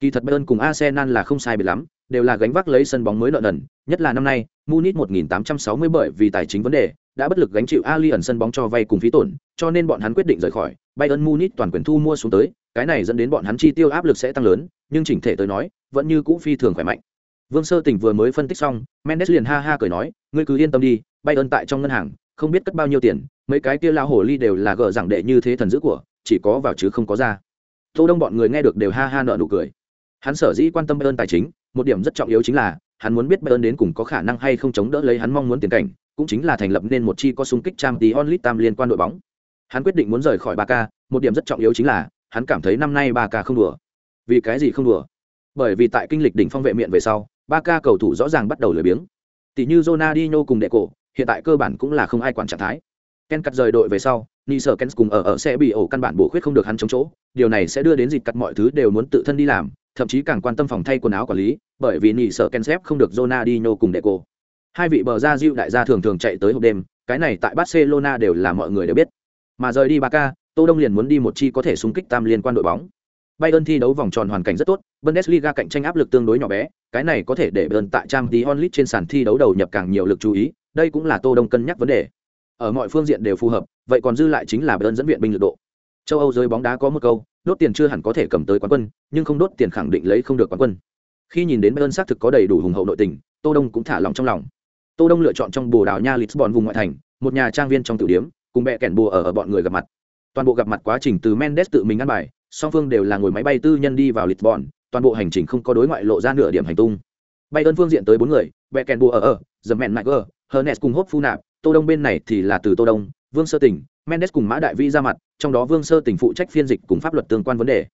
Kỳ thật Bayern cùng Arsenal là không sai biệt lắm, đều là gánh vác lấy sân bóng mới nợ nần, nhất là năm nay, Munich 1860 bởi vì tài chính vấn đề, đã bất lực gánh chịu Ali ẩn sân bóng cho vay cùng phí tổn, cho nên bọn hắn quyết định rời khỏi. Bayern Munich toàn quyền thu mua xuống tới, cái này dẫn đến bọn hắn chi tiêu áp lực sẽ tăng lớn, nhưng chỉnh thể tới nói, vẫn như cũ phi thường khỏe mạnh. Vương Sơ Tỉnh vừa mới phân tích xong, Mendes liền ha ha cười nói, ngươi cứ yên tâm đi, Bayern tại trong ngân hàng, không biết cất bao nhiêu tiền, mấy cái kia lao hồ ly đều là gở rằng đệ như thế thần dữ của, chỉ có vào chứ không có ra. Tô Đông bọn người nghe được đều ha ha nở nụ cười. Hắn sở dĩ quan tâm Bayern tài chính, một điểm rất trọng yếu chính là, hắn muốn biết Bayern đến cùng có khả năng hay không chống đỡ lấy hắn mong muốn tiền cảnh, cũng chính là thành lập nên một chi có xung kích Champions onlit tam liên quan đội bóng. Hắn quyết định muốn rời khỏi Barca, một điểm rất trọng yếu chính là, hắn cảm thấy năm nay Barca không đùa. Vì cái gì không đùa? Bởi vì tại kinh lịch đỉnh phong vệ miện về sau, Barca cầu thủ rõ ràng bắt đầu lười biếng. Tỷ như Ronaldinho cùng Deco, hiện tại cơ bản cũng là không ai quản trạng thái. Ken cắt rời đội về sau, Ni Sở Ken cùng ở ở sẽ bị ổ căn bản bổ khuyết không được hắn chống chỗ, điều này sẽ đưa đến dịch cắt mọi thứ đều muốn tự thân đi làm, thậm chí càng quan tâm phòng thay quần áo quản lý, bởi vì Ni Sở Ken xếp không được Ronaldinho cùng Deco. Hai vị bờ ra diệu đại gia thường thường chạy tới hộp đêm, cái này tại Barcelona đều là mọi người đều biết. Mà rời đi Barca, Tô Đông liền muốn đi một chi có thể xung kích tam liên quan đội bóng. Bayern thi đấu vòng tròn hoàn cảnh rất tốt, Bundesliga cạnh tranh áp lực tương đối nhỏ bé, cái này có thể để Bayern tại Champions League trên sàn thi đấu đầu nhập càng nhiều lực chú ý, đây cũng là Tô Đông cân nhắc vấn đề. Ở mọi phương diện đều phù hợp, vậy còn dư lại chính là Bayern dẫn viện binh lực độ. Châu Âu giới bóng đá có một câu, đốt tiền chưa hẳn có thể cầm tới quán quân, nhưng không đốt tiền khẳng định lấy không được quán quân. Khi nhìn đến Bayern xác thực có đầy đủ hùng hậu nội tình, Tô Đông cũng thả lòng trong lòng. Tô Đông lựa chọn trong Bồ Đào Nha Lisbon vùng ngoại thành, một nhà trang viên trong tiểu điếm cùng mẹ kèn bùa ở ở bọn người gặp mặt. Toàn bộ gặp mặt quá trình từ Mendes tự mình ăn bài, song phương đều là ngồi máy bay tư nhân đi vào Lisbon, toàn bộ hành trình không có đối ngoại lộ ra nửa điểm hành tung. Bay đơn phương diện tới bốn người, mẹ kèn bùa ở ở, The Man Niger, Hernes cùng hốt phu nạp, Tô Đông bên này thì là từ Tô Đông, Vương Sơ Tỉnh, Mendes cùng Mã Đại Vĩ ra mặt, trong đó Vương Sơ Tỉnh phụ trách phiên dịch cùng pháp luật tương quan vấn đề.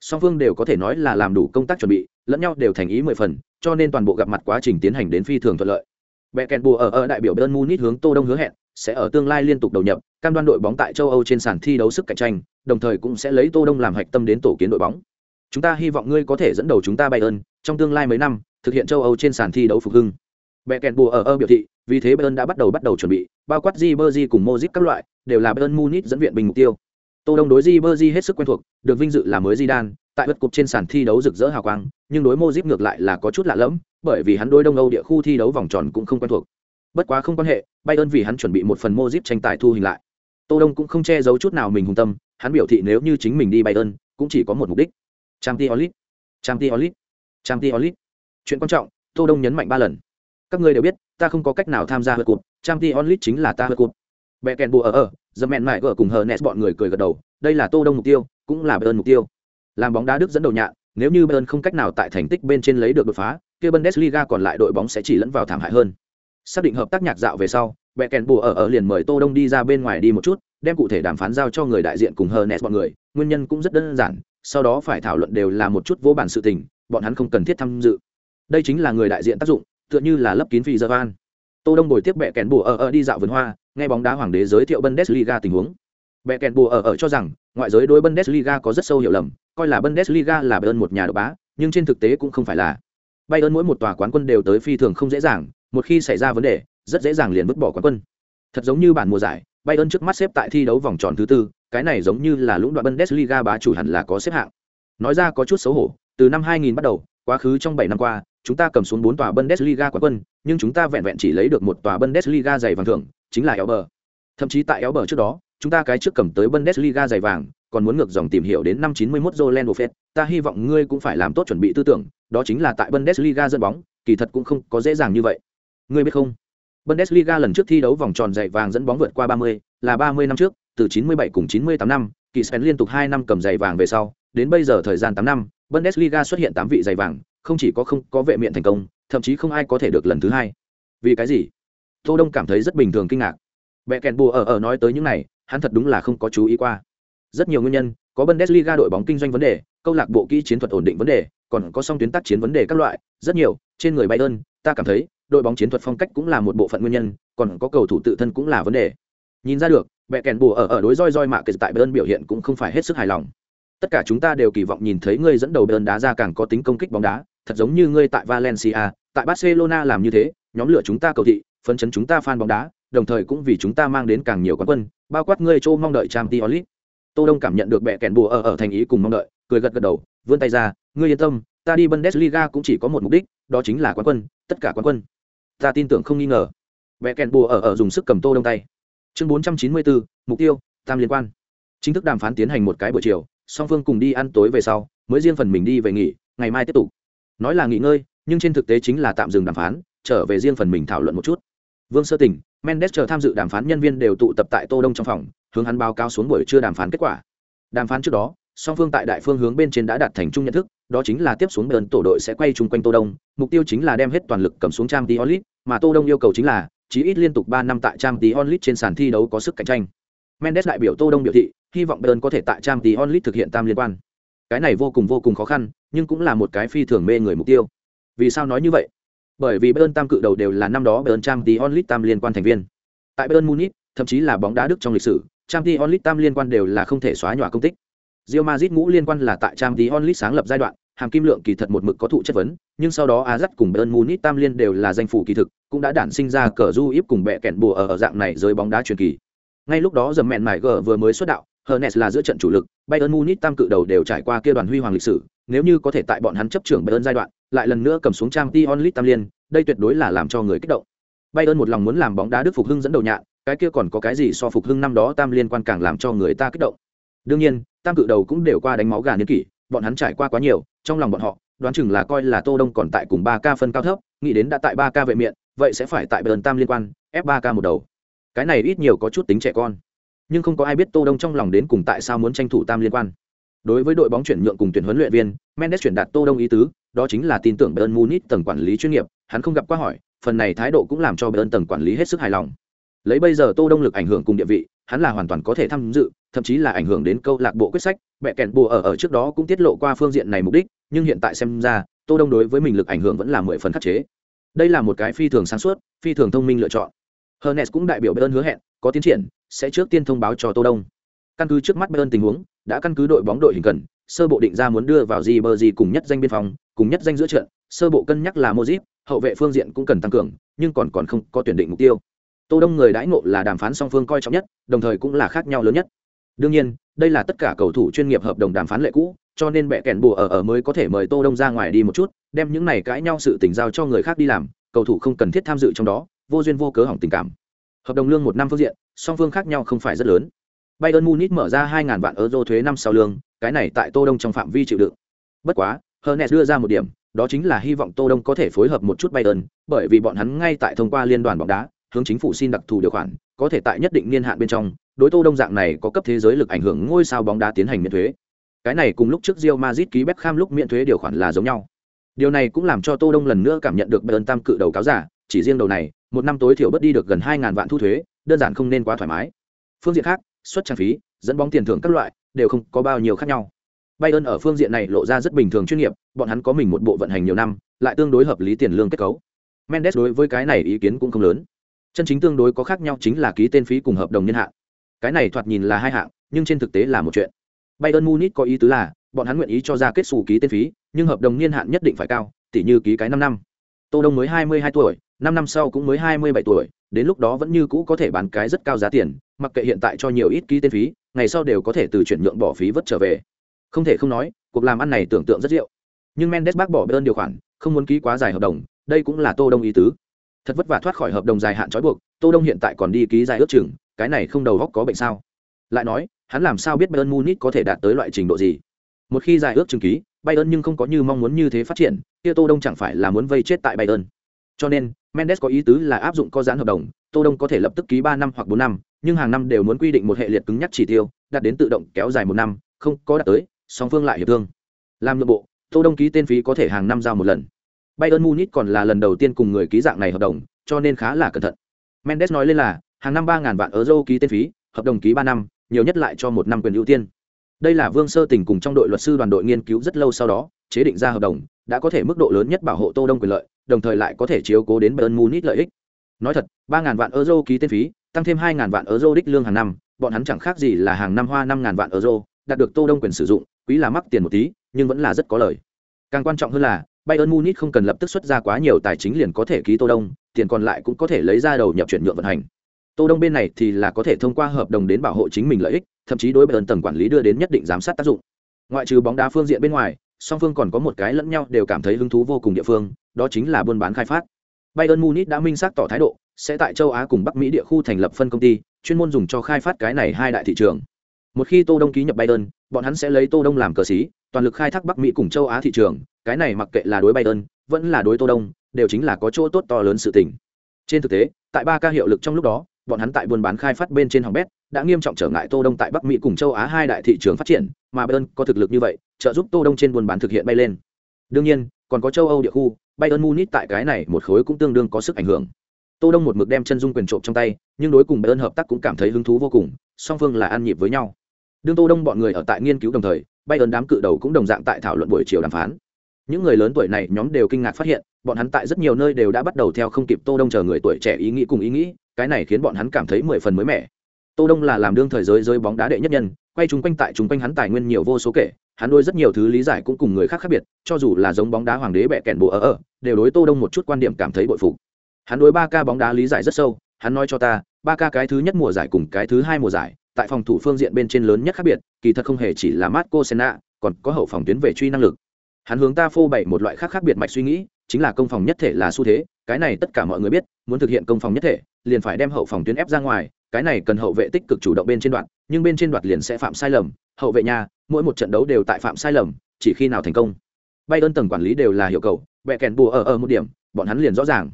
Song phương đều có thể nói là làm đủ công tác chuẩn bị, lẫn nhau đều thành ý mười phần, cho nên toàn bộ gặp mặt quá trình tiến hành đến phi thường thuận lợi. Bẻ kèn bùa ở ở đại biểu Bayern Munich hướng Tô Đông hứa hẹn, sẽ ở tương lai liên tục đầu nhập, cam đoan đội bóng tại châu Âu trên sàn thi đấu sức cạnh tranh, đồng thời cũng sẽ lấy Tô Đông làm hạch tâm đến tổ kiến đội bóng. Chúng ta hy vọng ngươi có thể dẫn đầu chúng ta Bayern, trong tương lai mấy năm, thực hiện châu Âu trên sàn thi đấu phục hưng. Bẻ kèn bùa ở ở biểu thị, vì thế Bayern đã bắt đầu bắt đầu chuẩn bị, bao quát Ribery cùng Modric các loại, đều là Bayern Munich dẫn viện bình mục tiêu. Tô Đông đối Ribery hết sức quen thuộc, được vinh dự là mới Zidane, tại vật cục trên sàn thi đấu rực rỡ hào quang, nhưng đối Modric ngược lại là có chút lạ lẫm, bởi vì hắn đối Đông Âu địa khu thi đấu vòng tròn cũng không quen thuộc. Bất quá không quan hệ, Bayern vì hắn chuẩn bị một phần Modric tranh tài thu hình lại. Tô Đông cũng không che giấu chút nào mình hùng tâm, hắn biểu thị nếu như chính mình đi Bayern, cũng chỉ có một mục đích. Champions League, Champions League, Champions League. Chuyện quan trọng, Tô Đông nhấn mạnh ba lần. Các ngươi đều biết, ta không có cách nào tham gia vượt cột, Champions League chính là ta vượt cột. Bẻ kèn bùa ở ở, giờ mẹn mại gở cùng hờ Hernes bọn người cười gật đầu, đây là Tô Đông mục tiêu, cũng là Bayern mục tiêu. Làm bóng đá Đức dẫn đầu nhạn, nếu như Bayern không cách nào tại thành tích bên trên lấy được đột phá, kia Bundesliga còn lại đội bóng sẽ chỉ lẫn vào thảm hại hơn. Xác định hợp tác nhạc dạo về sau, Bẻ kèn bùa ở ở liền mời Tô Đông đi ra bên ngoài đi một chút, đem cụ thể đàm phán giao cho người đại diện cùng Hernes bọn người, nguyên nhân cũng rất đơn giản, sau đó phải thảo luận đều là một chút vô bản sự tình, bọn hắn không cần thiết tham dự. Đây chính là người đại diện tác dụng, tựa như là lấp kín phi giờ van. Tô Đông bồi tiếp bẻ kèn bùa ở ở đi dạo vườn hoa, nghe bóng đá hoàng đế giới thiệu Bundesliga tình huống. Bẻ kèn bùa ở ở cho rằng, ngoại giới đối Bundesliga có rất sâu hiểu lầm, coi là Bundesliga là Bayern một nhà độc bá, nhưng trên thực tế cũng không phải là. Bayern mỗi một tòa quán quân đều tới phi thường không dễ dàng, một khi xảy ra vấn đề, rất dễ dàng liền vứt bỏ quán quân. Thật giống như bản mùa giải, Bayern trước mắt xếp tại thi đấu vòng tròn thứ tư, cái này giống như là lũng đoạn Bundesliga bá chủ hẳn là có xếp hạng. Nói ra có chút xấu hổ, từ năm 2000 bắt đầu, quá khứ trong 7 năm qua, chúng ta cầm xuống 4 tòa Bundesliga quán quân, nhưng chúng ta vẹn vẹn chỉ lấy được một tòa Bundesliga giày vàng thưởng, chính là Elber. Thậm chí tại Elber trước đó, chúng ta cái trước cầm tới Bundesliga giày vàng, còn muốn ngược dòng tìm hiểu đến năm 91 Jolene Buffett, ta hy vọng ngươi cũng phải làm tốt chuẩn bị tư tưởng, đó chính là tại Bundesliga dẫn bóng, kỳ thật cũng không có dễ dàng như vậy. Ngươi biết không? Bundesliga lần trước thi đấu vòng tròn giày vàng dẫn bóng vượt qua 30, là 30 năm trước, từ 97 cùng 98 năm, kỳ Sven liên tục 2 năm cầm giày vàng về sau, đến bây giờ thời gian 8 năm, Bundesliga xuất hiện 8 vị giày vàng, không chỉ có không có vệ miện thành công, thậm chí không ai có thể được lần thứ hai. Vì cái gì? Tô Đông cảm thấy rất bình thường kinh ngạc. Bẻ kèn bùa ở ở nói tới những này, hắn thật đúng là không có chú ý qua. Rất nhiều nguyên nhân, có Bundesliga đội bóng kinh doanh vấn đề, câu lạc bộ kỹ chiến thuật ổn định vấn đề, còn có song tuyến tác chiến vấn đề các loại, rất nhiều, trên người Bayern, ta cảm thấy, đội bóng chiến thuật phong cách cũng là một bộ phận nguyên nhân, còn có cầu thủ tự thân cũng là vấn đề. Nhìn ra được, bẻ kèn bù ở ở đối roi roi mạ kể tại Bayern biểu hiện cũng không phải hết sức hài lòng. Tất cả chúng ta đều kỳ vọng nhìn thấy ngươi dẫn đầu Bayern đá ra càng có tính công kích bóng đá, thật giống như ngươi tại Valencia, tại Barcelona làm như thế, nhóm lửa chúng ta cầu thị, phấn chấn chúng ta fan bóng đá, đồng thời cũng vì chúng ta mang đến càng nhiều quán quân, bao quát ngươi châu mong đợi Champions League. Tô Đông cảm nhận được bẹ kẹn bùa ở ở thành ý cùng mong đợi, cười gật gật đầu, vươn tay ra, ngươi yên tâm, ta đi Bundesliga cũng chỉ có một mục đích, đó chính là quán quân, tất cả quán quân. Ta tin tưởng không nghi ngờ. bẹ kẹn bùa ở ở dùng sức cầm Tô Đông tay. Chương 494, mục tiêu, tam liên quan. Chính thức đàm phán tiến hành một cái buổi chiều, song phương cùng đi ăn tối về sau, mới riêng phần mình đi về nghỉ, ngày mai tiếp tục. Nói là nghỉ ngơi, nhưng trên thực tế chính là tạm dừng đàm phán, trở về riêng phần mình thảo luận một chút. Vương Sơ Tỉnh, Mendes chờ tham dự đàm phán nhân viên đều tụ tập tại Tô Đông trong phòng, hướng hắn báo cáo xuống buổi trưa đàm phán kết quả. Đàm phán trước đó, song phương tại đại phương hướng bên trên đã đạt thành chung nhận thức, đó chính là tiếp xuống bên tổ đội sẽ quay chung quanh Tô Đông, mục tiêu chính là đem hết toàn lực cầm xuống Champions League, mà Tô Đông yêu cầu chính là chí ít liên tục 3 năm tại Champions League trên sàn thi đấu có sức cạnh tranh. mendes đại biểu tô đông biểu thị hy vọng Bern có thể tại trang tí onlit thực hiện tam liên quan cái này vô cùng vô cùng khó khăn nhưng cũng là một cái phi thường mê người mục tiêu vì sao nói như vậy bởi vì Bern tam cự đầu đều là năm đó Bern trang tí onlit tam liên quan thành viên tại Bern munich thậm chí là bóng đá đức trong lịch sử trang tí onlit tam liên quan đều là không thể xóa nhòa công tích. Real Madrid ngũ liên quan là tại trang tí onlit sáng lập giai đoạn hàm kim lượng kỳ thật một mực có thụ chất vấn nhưng sau đó Ajax cùng Bayern Munich tam liên đều là danh phủ kỳ thực cũng đã đản sinh ra cờ du íp cùng bẹ kẹn bùa ở, ở dạng này giới bóng đá truyền kỳ. Ngay lúc đó dầm mẹn mải gờ vừa mới xuất đạo Hernes là giữa trận chủ lực Bayern Munich tam cự đầu đều trải qua kia đoàn huy hoàng lịch sử nếu như có thể tại bọn hắn chấp trưởng Bayern giai đoạn lại lần nữa cầm xuống Champions League tam liên đây tuyệt đối là làm cho người kích động. Bayern một lòng muốn làm bóng đá đức phục hưng dẫn đầu nhạn cái kia còn có cái gì so phục hưng năm đó tam liên quan càng làm cho người ta kích động. Đương nhiên, tam cự đầu cũng đều qua đánh máu gà niên kỷ, bọn hắn trải qua quá nhiều, trong lòng bọn họ, đoán chừng là coi là tô đông còn tại cùng ba ca phân cao thấp, nghĩ đến đã tại ba ca vệ miệng, vậy sẽ phải tại bờn tam liên quan f ba ca một đầu. Cái này ít nhiều có chút tính trẻ con. Nhưng không có ai biết tô đông trong lòng đến cùng tại sao muốn tranh thủ tam liên quan. Đối với đội bóng chuyển nhượng cùng tuyển huấn luyện viên, mendes chuyển đạt tô đông ý tứ, đó chính là tin tưởng bern munich tầng quản lý chuyên nghiệp, hắn không gặp qua hỏi, phần này thái độ cũng làm cho bern tầng quản lý hết sức hài lòng lấy bây giờ tô đông lực ảnh hưởng cùng địa vị, hắn là hoàn toàn có thể tham dự, thậm chí là ảnh hưởng đến câu lạc bộ quyết sách. Mẹ kèn bùa ở ở trước đó cũng tiết lộ qua phương diện này mục đích, nhưng hiện tại xem ra, tô đông đối với mình lực ảnh hưởng vẫn là mười phần khắc chế. Đây là một cái phi thường sáng suốt, phi thường thông minh lựa chọn. Hernes cũng đại biểu bayern hứa hẹn, có tiến triển, sẽ trước tiên thông báo cho tô đông. Căn cứ trước mắt bayern tình huống, đã căn cứ đội bóng đội hình cần, sơ bộ định ra muốn đưa vào gì bờ gì cùng nhất danh biên phòng, cùng nhất danh giữa trận, sơ bộ cân nhắc là mozip hậu vệ phương diện cũng cần tăng cường, nhưng còn còn không có tuyển định mục tiêu tô đông người đãi ngộ là đàm phán song phương coi trọng nhất, đồng thời cũng là khác nhau lớn nhất. Đương nhiên, đây là tất cả cầu thủ chuyên nghiệp hợp đồng đàm phán lệ cũ, cho nên bệ kèn bùa ở ở mới có thể mời tô đông ra ngoài đi một chút, đem những này cãi nhau sự tình giao cho người khác đi làm, cầu thủ không cần thiết tham dự trong đó, vô duyên vô cớ hỏng tình cảm. Hợp đồng lương một năm phương diện, song phương khác nhau không phải rất lớn. Bayern munich mở ra 2.000 vạn euro thuế năm sau lương, cái này tại tô đông trong phạm vi chịu đựng. Bất quá hernes đưa ra một điểm, đó chính là hy vọng tô đông có thể phối hợp một chút bayern, bởi vì bọn hắn ngay tại thông qua liên đoàn bóng đá hướng chính phủ xin đặc thù điều khoản, có thể tại nhất định niên hạn bên trong, đối tô đông dạng này có cấp thế giới lực ảnh hưởng ngôi sao bóng đá tiến hành miễn thuế. Cái này cùng lúc trước Real Madrid ký Beckham lúc miễn thuế điều khoản là giống nhau. Điều này cũng làm cho tô đông lần nữa cảm nhận được bayern tam cự đầu cáo giả, chỉ riêng đầu này, một năm tối thiểu bớt đi được gần hai ngàn vạn thu thuế, đơn giản không nên quá thoải mái. Phương diện khác, xuất trang phí, dẫn bóng tiền thưởng các loại, đều không có bao nhiêu khác nhau. Bayern ở phương diện này lộ ra rất bình thường chuyên nghiệp, bọn hắn có mình một bộ vận hành nhiều năm, lại tương đối hợp lý tiền lương kết cấu. Mendes đối với cái này ý kiến cũng không lớn chân chính tương đối có khác nhau chính là ký tên phí cùng hợp đồng niên hạn. Cái này thoạt nhìn là hai hạng, nhưng trên thực tế là một chuyện. Bayern munich có ý tứ là, bọn hắn nguyện ý cho ra kết xù ký tên phí, nhưng hợp đồng niên hạn nhất định phải cao, tỉ như ký cái năm năm. Tô đông mới hai mươi hai tuổi, năm năm sau cũng mới hai mươi bảy tuổi, đến lúc đó vẫn như cũ có thể bán cái rất cao giá tiền, mặc kệ hiện tại cho nhiều ít ký tên phí, ngày sau đều có thể từ chuyển nhượng bỏ phí vất trở về. Không thể không nói, cuộc làm ăn này tưởng tượng rất diệu. Nhưng mendes bác bỏ Bayern điều khoản, không muốn ký quá dài hợp đồng, đây cũng là tô đông ý tứ thật vất vả thoát khỏi hợp đồng dài hạn trói buộc, tô đông hiện tại còn đi ký dài ước chừng, cái này không đầu góc có bệnh sao? Lại nói, hắn làm sao biết bayern munich có thể đạt tới loại trình độ gì? Một khi dài ước chừng ký, bayern nhưng không có như mong muốn như thế phát triển, kia tô đông chẳng phải là muốn vây chết tại bayern. Cho nên, mendes có ý tứ là áp dụng có giãn hợp đồng, tô đông có thể lập tức ký ba năm hoặc bốn năm, nhưng hàng năm đều muốn quy định một hệ liệt cứng nhắc chỉ tiêu, đạt đến tự động kéo dài một năm, không có đạt tới, song phương lại hiệp thương. Làm nội bộ, tô đông ký tên phí có thể hàng năm giao một lần bayern munich còn là lần đầu tiên cùng người ký dạng này hợp đồng, cho nên khá là cẩn thận. Mendes nói lên là, hàng năm 3000 vạn euro ký tên phí, hợp đồng ký ba năm, nhiều nhất lại cho một năm quyền ưu tiên. Đây là vương sơ tình cùng trong đội luật sư đoàn đội nghiên cứu rất lâu sau đó, chế định ra hợp đồng, đã có thể mức độ lớn nhất bảo hộ tô đông quyền lợi, đồng thời lại có thể chiếu cố đến bayern munich lợi ích. Nói thật 3000 vạn euro ký tên phí, tăng thêm 2000 vạn euro đích lương hàng năm, bọn hắn chẳng khác gì là hàng năm hoa 5000 vạn euro, đạt được tô đông quyền sử dụng, quý là mắc tiền một tí, nhưng vẫn là rất có lợi. càng quan trọng hơn là bayern munich không cần lập tức xuất ra quá nhiều tài chính liền có thể ký tô đông, tiền còn lại cũng có thể lấy ra đầu nhập chuyển nhượng vận hành. Tô đông bên này thì là có thể thông qua hợp đồng đến bảo hộ chính mình lợi ích, thậm chí đối bayern tầng quản lý đưa đến nhất định giám sát tác dụng. Ngoại trừ bóng đá phương diện bên ngoài, song phương còn có một cái lẫn nhau đều cảm thấy hứng thú vô cùng địa phương, đó chính là buôn bán khai phát. Bayern munich đã minh xác tỏ thái độ, sẽ tại châu á cùng bắc mỹ địa khu thành lập phân công ty, chuyên môn dùng cho khai phát cái này hai đại thị trường một khi tô đông ký nhập bayern, bọn hắn sẽ lấy tô đông làm cờ xí, toàn lực khai thác bắc mỹ cùng châu á thị trường, cái này mặc kệ là đối bayern, vẫn là đối tô đông, đều chính là có chỗ tốt to lớn sự tình. Trên thực tế, tại ba ca hiệu lực trong lúc đó, bọn hắn tại buôn bán khai phát bên trên hỏng bét, đã nghiêm trọng trở ngại tô đông tại bắc mỹ cùng châu á hai đại thị trường phát triển, mà bayern có thực lực như vậy, trợ giúp tô đông trên buôn bán thực hiện bay lên. Đương nhiên, còn có châu âu địa khu, bayern munich tại cái này một khối cũng tương đương có sức ảnh hưởng. Tô đông một mực đem chân dung quyền trộm trong tay, nhưng đối cùng bayern hợp tác cũng cảm thấy hứng thú vô cùng, song phương là ăn nhịp với nhau đương tô đông bọn người ở tại nghiên cứu đồng thời, bay ơn đám cự đầu cũng đồng dạng tại thảo luận buổi chiều đàm phán. Những người lớn tuổi này nhóm đều kinh ngạc phát hiện, bọn hắn tại rất nhiều nơi đều đã bắt đầu theo không kịp tô đông chờ người tuổi trẻ ý nghĩ cùng ý nghĩ, cái này khiến bọn hắn cảm thấy mười phần mới mẻ. Tô đông là làm đương thời giới giới bóng đá đệ nhất nhân, quay chúng quanh tại chúng quanh hắn tài nguyên nhiều vô số kể, hắn đôi rất nhiều thứ lý giải cũng cùng người khác khác biệt, cho dù là giống bóng đá hoàng đế bẹ kẹn bộ ở ở, đều đối tô đông một chút quan điểm cảm thấy bội phục. Hắn đối ba ca bóng đá lý giải rất sâu, hắn nói cho ta, ba ca cái thứ nhất mùa giải cùng cái thứ hai mùa giải tại phòng thủ phương diện bên trên lớn nhất khác biệt, kỳ thật không hề chỉ là Marco Senna, còn có hậu phòng tuyến về truy năng lực. Hắn hướng ta phô bày một loại khác khác biệt mạch suy nghĩ, chính là công phòng nhất thể là xu thế, cái này tất cả mọi người biết, muốn thực hiện công phòng nhất thể, liền phải đem hậu phòng tuyến ép ra ngoài, cái này cần hậu vệ tích cực chủ động bên trên đoạn, nhưng bên trên đoạn liền sẽ phạm sai lầm, hậu vệ nhà, mỗi một trận đấu đều tại phạm sai lầm, chỉ khi nào thành công. Bay ơn tầng quản lý đều là hiệu cầu bẻ kèn bùa ở ở một điểm, bọn hắn liền rõ ràng.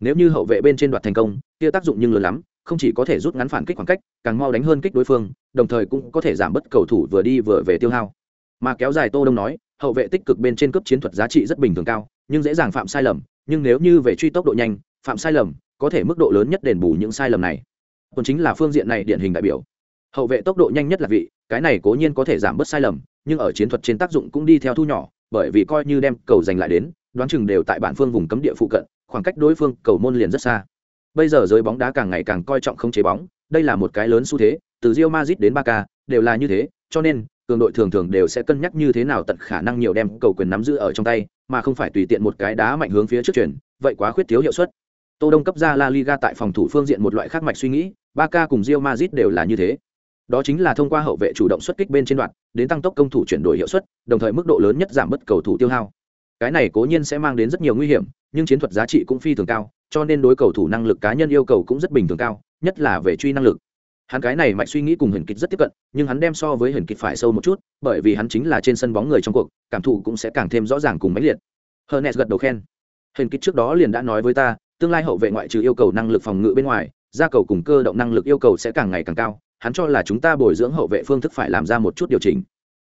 Nếu như hậu vệ bên trên đoạt thành công, kia tác dụng nhưng lớn lắm không chỉ có thể rút ngắn phản kích khoảng cách, càng mau đánh hơn kích đối phương, đồng thời cũng có thể giảm bớt cầu thủ vừa đi vừa về tiêu hao. Mà kéo dài tô đông nói, hậu vệ tích cực bên trên cấp chiến thuật giá trị rất bình thường cao, nhưng dễ dàng phạm sai lầm, nhưng nếu như về truy tốc độ nhanh, phạm sai lầm, có thể mức độ lớn nhất đền bù những sai lầm này. Còn chính là phương diện này điển hình đại biểu. Hậu vệ tốc độ nhanh nhất là vị, cái này cố nhiên có thể giảm bớt sai lầm, nhưng ở chiến thuật trên tác dụng cũng đi theo thu nhỏ, bởi vì coi như đem cầu giành lại đến, đoán chừng đều tại bản phương vùng cấm địa phụ cận, khoảng cách đối phương cầu môn liền rất xa bây giờ giới bóng đá càng ngày càng coi trọng không chế bóng, đây là một cái lớn xu thế, từ Real Madrid đến Barca đều là như thế, cho nên, cường đội thường thường đều sẽ cân nhắc như thế nào tận khả năng nhiều đem cầu quyền nắm giữ ở trong tay, mà không phải tùy tiện một cái đá mạnh hướng phía trước chuyển, vậy quá khuyết thiếu hiệu suất. Tô đông cấp ra la liga tại phòng thủ phương diện một loại khác mạch suy nghĩ, Barca cùng Real Madrid đều là như thế. Đó chính là thông qua hậu vệ chủ động xuất kích bên trên đoạn, đến tăng tốc công thủ chuyển đổi hiệu suất, đồng thời mức độ lớn nhất giảm bất cầu thủ tiêu hao. Cái này cố nhiên sẽ mang đến rất nhiều nguy hiểm nhưng chiến thuật giá trị cũng phi thường cao cho nên đối cầu thủ năng lực cá nhân yêu cầu cũng rất bình thường cao nhất là về truy năng lực. Hắn cái này mạnh suy nghĩ cùng Huyền kịch rất tiếp cận nhưng hắn đem so với Huyền kịch phải sâu một chút bởi vì hắn chính là trên sân bóng người trong cuộc cảm thụ cũng sẽ càng thêm rõ ràng cùng mãnh liệt. Hernes gật đầu khen. Huyền kịch trước đó liền đã nói với ta tương lai hậu vệ ngoại trừ yêu cầu năng lực phòng ngự bên ngoài gia cầu cùng cơ động năng lực yêu cầu sẽ càng ngày càng cao hắn cho là chúng ta bồi dưỡng hậu vệ phương thức phải làm ra một chút điều chỉnh.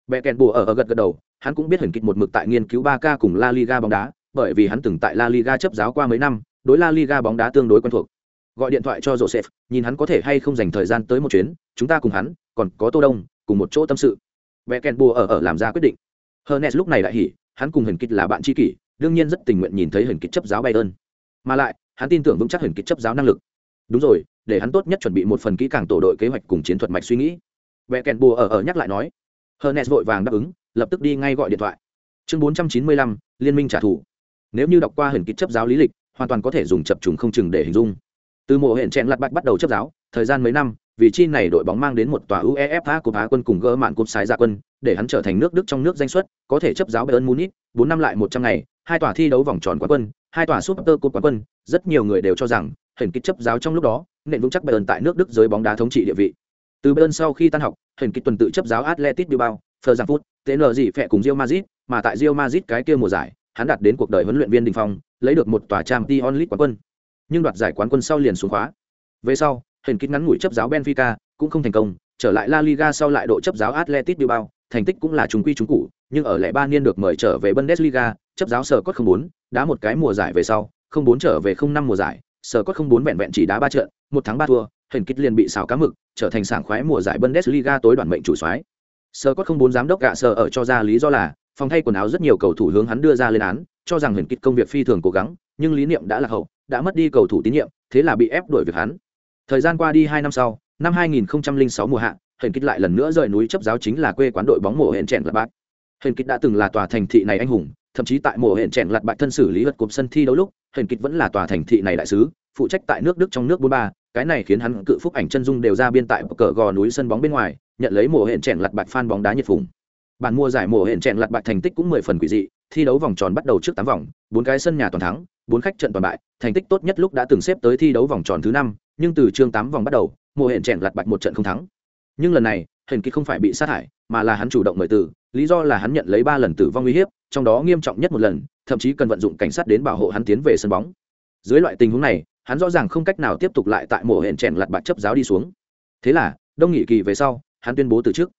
Bẹ kèn bùa ở, ở gật gật đầu hắn cũng biết Huyền kịch một mực tại nghiên cứu ba k cùng la liga bóng đá bởi vì hắn từng tại la liga chấp giáo qua mấy năm, đối la liga bóng đá tương đối quen thuộc. Gọi điện thoại cho joseph, nhìn hắn có thể hay không dành thời gian tới một chuyến, chúng ta cùng hắn, còn có tô đông, cùng một chỗ tâm sự. Beckenbauer ở ở làm ra quyết định. Hernes lúc này đại hỉ, hắn cùng hình kịch là bạn tri kỷ, đương nhiên rất tình nguyện nhìn thấy hình kịch chấp giáo bay ơn mà lại, hắn tin tưởng vững chắc hình kịch chấp giáo năng lực. Đúng rồi, để hắn tốt nhất chuẩn bị một phần kỹ càng tổ đội kế hoạch cùng chiến thuật mạch suy nghĩ. Beckenbauer ở ở nhắc lại nói. Hernes vội vàng đáp ứng, lập tức đi ngay gọi điện thoại. Chương bốn trăm chín mươi lăm, liên minh trả thù nếu như đọc qua hình kích chấp giáo lý lịch hoàn toàn có thể dùng chập trùng không chừng để hình dung. Từ mùa hẹn chẹn lặt bạch bắt đầu chấp giáo thời gian mấy năm vì chi này đội bóng mang đến một tòa uefa của Á quân cùng gỡ mạn cúp sái ra quân để hắn trở thành nước đức trong nước danh xuất có thể chấp giáo bayern munich bốn năm lại một trăm ngày hai tòa thi đấu vòng tròn quán quân hai tòa super cup quán quân rất nhiều người đều cho rằng hình kích chấp giáo trong lúc đó nền vững chắc bayern tại nước đức giới bóng đá thống trị địa vị. Từ bayern sau khi tan học hình kích tuần tự chấp giáo atletic bilbao Frankfurt, TN gì phẹ cùng Real Madrid, mà tại Real Madrid cái kia mùa giải, hắn đạt đến cuộc đời huấn luyện viên đình phong, lấy được một tòa trang t onlit quán quân. Nhưng đoạt giải quán quân sau liền xuống khóa. Về sau, hình kích ngắn ngủi chấp giáo Benfica cũng không thành công, trở lại La Liga sau lại độ chấp giáo atletic Bilbao, thành tích cũng là trùng quy trùng cũ, nhưng ở lẻ ba niên được mời trở về Bundesliga, chấp giáo sở cốt không bốn, đá một cái mùa giải về sau, không bốn trở về không năm mùa giải, sở cốt không bốn vẹn vẹn chỉ đá ba trận, một tháng ba thua, hình kích liền bị xào cá mực, trở thành sảng khoái mùa giải Bundesliga tối đoàn mệnh chủ soái. Sở cốt không bốn giám đốc gạ sở ở cho ra lý do là, phòng thay quần áo rất nhiều cầu thủ hướng hắn đưa ra lên án, cho rằng huyền kịch công việc phi thường cố gắng, nhưng lý niệm đã là hậu, đã mất đi cầu thủ tín nhiệm, thế là bị ép đuổi việc hắn. Thời gian qua đi hai năm sau, năm 2006 mùa hạ, huyền kịch lại lần nữa rời núi chấp giáo chính là quê quán đội bóng mùa hẹn chèn lật bạc huyền kịch đã từng là tòa thành thị này anh hùng thậm chí tại mùa hẹn chèn lật bạc thân xử lý vật cục sân thi đấu lúc huyền kịch vẫn là tòa thành thị này đại sứ phụ trách tại nước đức trong nước bốn ba cái này khiến hắn cự phúc ảnh chân dung đều ra biên tại cờ gò núi sân bóng bên ngoài nhận lấy mùa hẹn chèn lật bạc fan bóng đá nhiệt phùng bản mua giải mùa hẹn chèn lật bạc thành tích cũng mười phần quỷ dị, thi đấu vòng tròn bắt đầu trước tám vòng, bốn cái sân nhà toàn thắng, bốn khách trận toàn bại, thành tích tốt nhất lúc đã từng xếp tới thi đấu vòng tròn thứ năm, nhưng từ chương tám vòng bắt đầu mùa hẹn chèn lật bạc một trận không thắng. Nhưng lần này hình Kỳ không phải bị sát hại mà là hắn chủ động mời tử lý do là hắn nhận lấy ba lần tử vong uy hiếp, trong đó nghiêm trọng nhất một lần, thậm chí cần vận dụng cảnh sát đến bảo hộ hắn tiến về sân bóng. Dưới loại tình huống này, hắn rõ ràng không cách nào tiếp tục lại tại mùa hẹn chèn lặt bạc chấp giáo đi xuống. Thế là, đông nghị kỳ về sau, hắn tuyên bố từ trước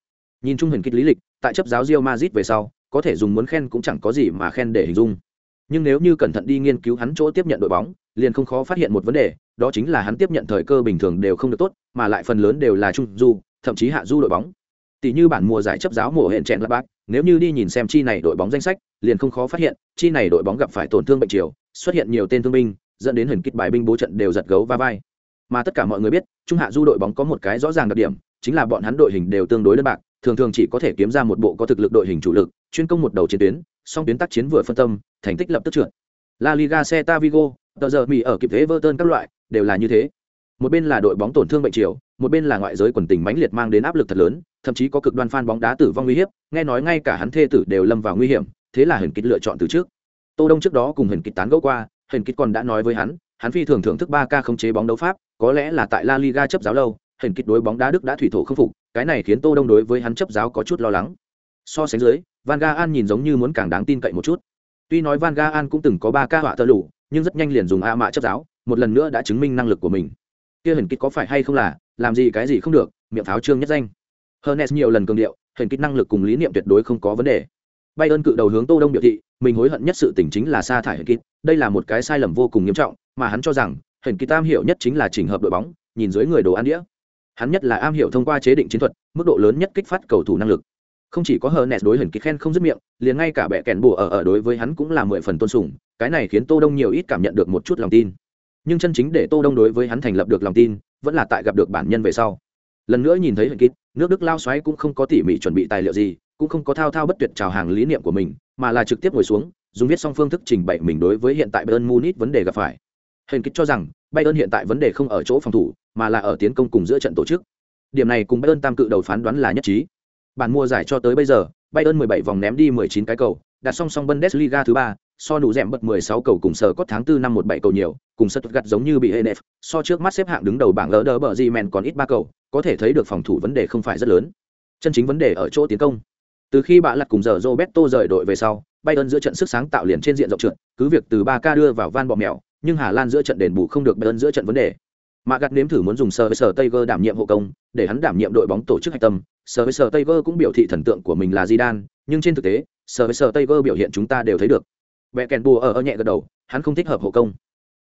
nhìn chung hình kịch lý lịch tại chấp giáo Real Madrid về sau, có thể dùng muốn khen cũng chẳng có gì mà khen để hình dung. Nhưng nếu như cẩn thận đi nghiên cứu hắn chỗ tiếp nhận đội bóng, liền không khó phát hiện một vấn đề, đó chính là hắn tiếp nhận thời cơ bình thường đều không được tốt, mà lại phần lớn đều là trung du, thậm chí hạ du đội bóng. Tỷ như bản mùa giải chấp giáo mùa hẹn chẹn là bác nếu như đi nhìn xem chi này đội bóng danh sách, liền không khó phát hiện, chi này đội bóng gặp phải tổn thương bệnh chiều xuất hiện nhiều tên thương binh, dẫn đến hình kích bài binh bố trận đều giật gấu va vai. Mà tất cả mọi người biết, trung hạ du đội bóng có một cái rõ ràng đặc điểm, chính là bọn hắn đội hình đều tương đối đơn bạc thường thường chỉ có thể kiếm ra một bộ có thực lực đội hình chủ lực, chuyên công một đầu chiến tuyến, song tuyến tác chiến vừa phân tâm, thành tích lập tức trượt. La liga, Celta Vigo, tờ giờ mỹ ở kịp thế Everton các loại, đều là như thế. Một bên là đội bóng tổn thương bệnh chiều một bên là ngoại giới quần tình mãnh liệt mang đến áp lực thật lớn, thậm chí có cực đoan fan bóng đá tử vong nguy hiểm nghe nói ngay cả hắn thê tử đều lâm vào nguy hiểm, thế là Huyền kịch lựa chọn từ trước. Tô đông trước đó cùng Huyền kịch tán gẫu qua, Huyền kịch còn đã nói với hắn hắn phi thường thưởng thức ba k không chế bóng đấu pháp, có lẽ là tại la liga chấp giáo lâu, Huyền kịch đối bóng đá đức đã thủy thổ không phục cái này khiến tô đông đối với hắn chấp giáo có chút lo lắng. So sánh dưới van gaal nhìn giống như muốn càng đáng tin cậy một chút. Tuy nói van gaal cũng từng có ba ca họa tơ lụ nhưng rất nhanh liền dùng a mạ chấp giáo một lần nữa đã chứng minh năng lực của mình. Kia hình kịch có phải hay không là làm gì cái gì không được miệng pháo trương nhất danh. Hernes nhiều lần cường điệu hình kịch năng lực cùng lý niệm tuyệt đối không có vấn đề. Bayern cự đầu hướng Tô Đông biểu thị, mình hối hận nhất sự tình chính là sa thải hình kịch, đây là một cái sai lầm vô cùng nghiêm trọng, mà hắn cho rằng, hình kịch tam hiểu nhất chính là chỉnh hợp đội bóng, nhìn dưới người đồ ăn đĩa. Hắn nhất là am hiểu thông qua chế định chiến thuật, mức độ lớn nhất kích phát cầu thủ năng lực. Không chỉ có Hernes đối hình kịch khen không dứt miệng, liền ngay cả bẻ kèn bùa ở ở đối với hắn cũng là mười phần tôn sùng, cái này khiến Tô Đông nhiều ít cảm nhận được một chút lòng tin. Nhưng chân chính để tô đông đối với hắn thành lập được lòng tin vẫn là tại gặp được bản nhân về sau. Lần nữa nhìn thấy hình kít nước đức lao xoáy cũng không có tỉ mỉ chuẩn bị tài liệu gì cũng không có thao thao bất tuyệt chào hàng lý niệm của mình mà là trực tiếp ngồi xuống dùng viết xong phương thức trình bày mình đối với hiện tại bayern munich vấn đề gặp phải. Hình kít cho rằng bayern hiện tại vấn đề không ở chỗ phòng thủ mà là ở tiến công cùng giữa trận tổ chức điểm này cùng bayern tam cự đầu phán đoán là nhất trí bản mua giải cho tới bây giờ bayern 17 vòng ném đi 19 cái cầu đạt song song bundesliga thứ ba so nụ rèm bật 16 cầu cùng sở có tháng 4 năm 17 cầu nhiều, cùng sật gặt giống như bị Henef, so trước mắt xếp hạng đứng đầu bảng đỡ bờ gì men còn ít ba cầu, có thể thấy được phòng thủ vấn đề không phải rất lớn. Chân chính vấn đề ở chỗ tiến công. Từ khi bạn lật cùng giờ Roberto rời đội về sau, Bayern giữa trận sức sáng tạo liền trên diện rộng trượt, cứ việc từ 3K đưa vào van bọ mèo, nhưng Hà Lan giữa trận đền bù không được Bayern giữa trận vấn đề. Mạ gặt nếm thử muốn dùng sờ với sờ Tiger đảm nhiệm hộ công, để hắn đảm nhiệm đội bóng tổ chức hạch tâm. Sờ với sờ Tiger cũng biểu thị thần tượng của mình là Zidane, nhưng trên thực tế, sờ với sờ Tiger biểu hiện chúng ta đều thấy được. Vẽ kèn bùa ở ở nhẹ gật đầu hắn không thích hợp hộ công.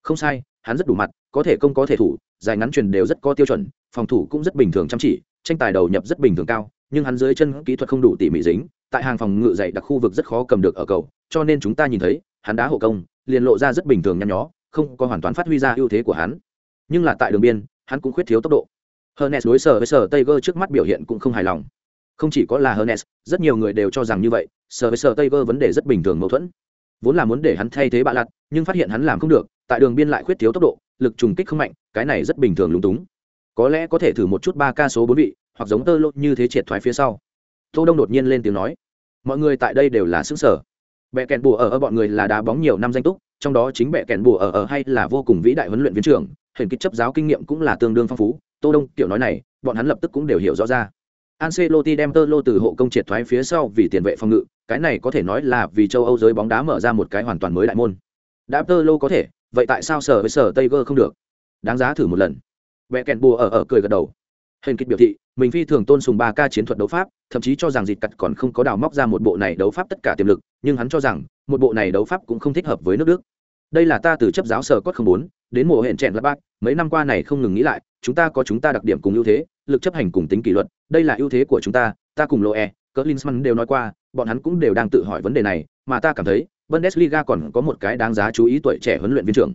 Không sai hắn rất đủ mặt có thể công có thể thủ dài ngắn truyền đều rất có tiêu chuẩn phòng thủ cũng rất bình thường chăm chỉ tranh tài đầu nhập rất bình thường cao nhưng hắn dưới chân kỹ thuật không đủ tỉ mỉ dính tại hàng phòng ngự dày đặc khu vực rất khó cầm được ở cầu cho nên chúng ta nhìn thấy hắn đá hộ công liền lộ ra rất bình thường nhăn nhó không có hoàn toàn phát huy ra ưu thế của hắn nhưng là tại đường biên, hắn cũng khuyết thiếu tốc độ. Hernes đối sở với sở Tiger trước mắt biểu hiện cũng không hài lòng. Không chỉ có là Hernes rất nhiều người đều cho rằng như vậy, sở với sở Tiger vấn đề rất bình thường mâu thuẫn. Vốn là muốn để hắn thay thế bạ lặt nhưng phát hiện hắn làm không được, tại đường biên lại khuyết thiếu tốc độ, lực trùng kích không mạnh, cái này rất bình thường lúng túng. Có lẽ có thể thử một chút ba ca số bốn vị, hoặc giống tơ lộn như thế triệt thoái phía sau. Tô đông đột nhiên lên tiếng nói, mọi người tại đây đều là xứng sở. Bẹ kẹn bùa ở ở bọn người là đá bóng nhiều năm danh túc trong đó chính bệ kèn bùa ở ở hay là vô cùng vĩ đại huấn luyện viên trưởng, hình kích chấp giáo kinh nghiệm cũng là tương đương phong phú, tô đông kiểu nói này, bọn hắn lập tức cũng đều hiểu rõ ra. Ancelotti đem tơ lô từ hộ công triệt thoái phía sau vì tiền vệ phòng ngự, cái này có thể nói là vì châu âu giới bóng đá mở ra một cái hoàn toàn mới đại môn. Đã tơ lô có thể, vậy tại sao sở với sở tây không được? Đáng giá thử một lần. Bệ kèn bùa ở ở cười gật đầu. Hình kích biểu thị, mình phi thường tôn sùng ba ca chiến thuật đấu pháp, thậm chí cho rằng dịt cặt còn không có đào móc ra một bộ này đấu pháp tất cả tiềm lực, nhưng hắn cho rằng một bộ này đấu pháp cũng không thích hợp với nước đức. Đây là ta từ chấp giáo sở cốt không bốn đến mùa hẹn trẻn lắp bác, mấy năm qua này không ngừng nghĩ lại, chúng ta có chúng ta đặc điểm cùng ưu thế, lực chấp hành cùng tính kỷ luật, đây là ưu thế của chúng ta ta cùng lô e cỡ linsman đều nói qua, bọn hắn cũng đều đang tự hỏi vấn đề này, mà ta cảm thấy, bundesliga còn có một cái đáng giá chú ý tuổi trẻ huấn luyện viên trưởng.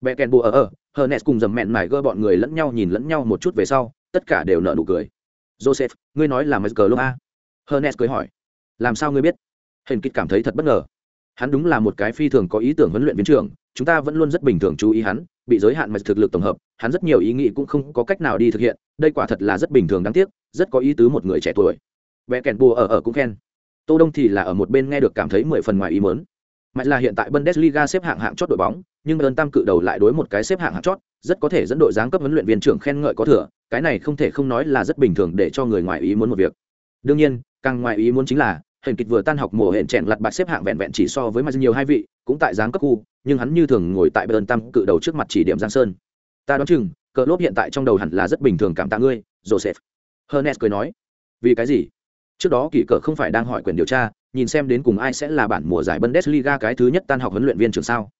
Bẹ kèn bùa ở ở, hernes cùng dầm mẹn mải gơ bọn người lẫn nhau nhìn lẫn nhau một chút về sau, tất cả đều nợ nụ cười. Joseph, ngươi nói là mày cờ lô a hernes cười hỏi. Làm sao ngươi biết? Hình kích cảm thấy thật bất ngờ hắn đúng là một cái phi thường có ý tưởng huấn luyện viên trưởng, chúng ta vẫn luôn rất bình thường chú ý hắn, bị giới hạn mạch thực lực tổng hợp, hắn rất nhiều ý nghĩ cũng không có cách nào đi thực hiện, đây quả thật là rất bình thường đáng tiếc, rất có ý tứ một người trẻ tuổi. Vẽ kèn bùa ở ở cũng khen. Tô đông thì là ở một bên nghe được cảm thấy mười phần ngoài ý mớn mạch là hiện tại bundesliga xếp hạng hạng chót đội bóng, nhưng ơn tam cự đầu lại đối một cái xếp hạng hạng chót, rất có thể dẫn đội giáng cấp huấn luyện viên trưởng khen ngợi có thừa, cái này không thể không nói là rất bình thường để cho người ngoài ý muốn một việc. Đương nhiên, càng ngoài ý muốn chính là hển kịch vừa tan học mùa hẹn chèn lặt bạc xếp hạng vẹn vẹn chỉ so với mặt nhiều hai vị, cũng tại giáng cấp khu, nhưng hắn như thường ngồi tại bờ tam cự đầu trước mặt chỉ điểm giang sơn. Ta đoán chừng cờ lốp hiện tại trong đầu hẳn là rất bình thường cảm tạ ngươi, joseph. Hernes cười nói. Vì cái gì? Trước đó kỳ cờ không phải đang hỏi quyền điều tra, nhìn xem đến cùng ai sẽ là bản mùa giải bundesliga cái thứ nhất tan học huấn luyện viên trường sao.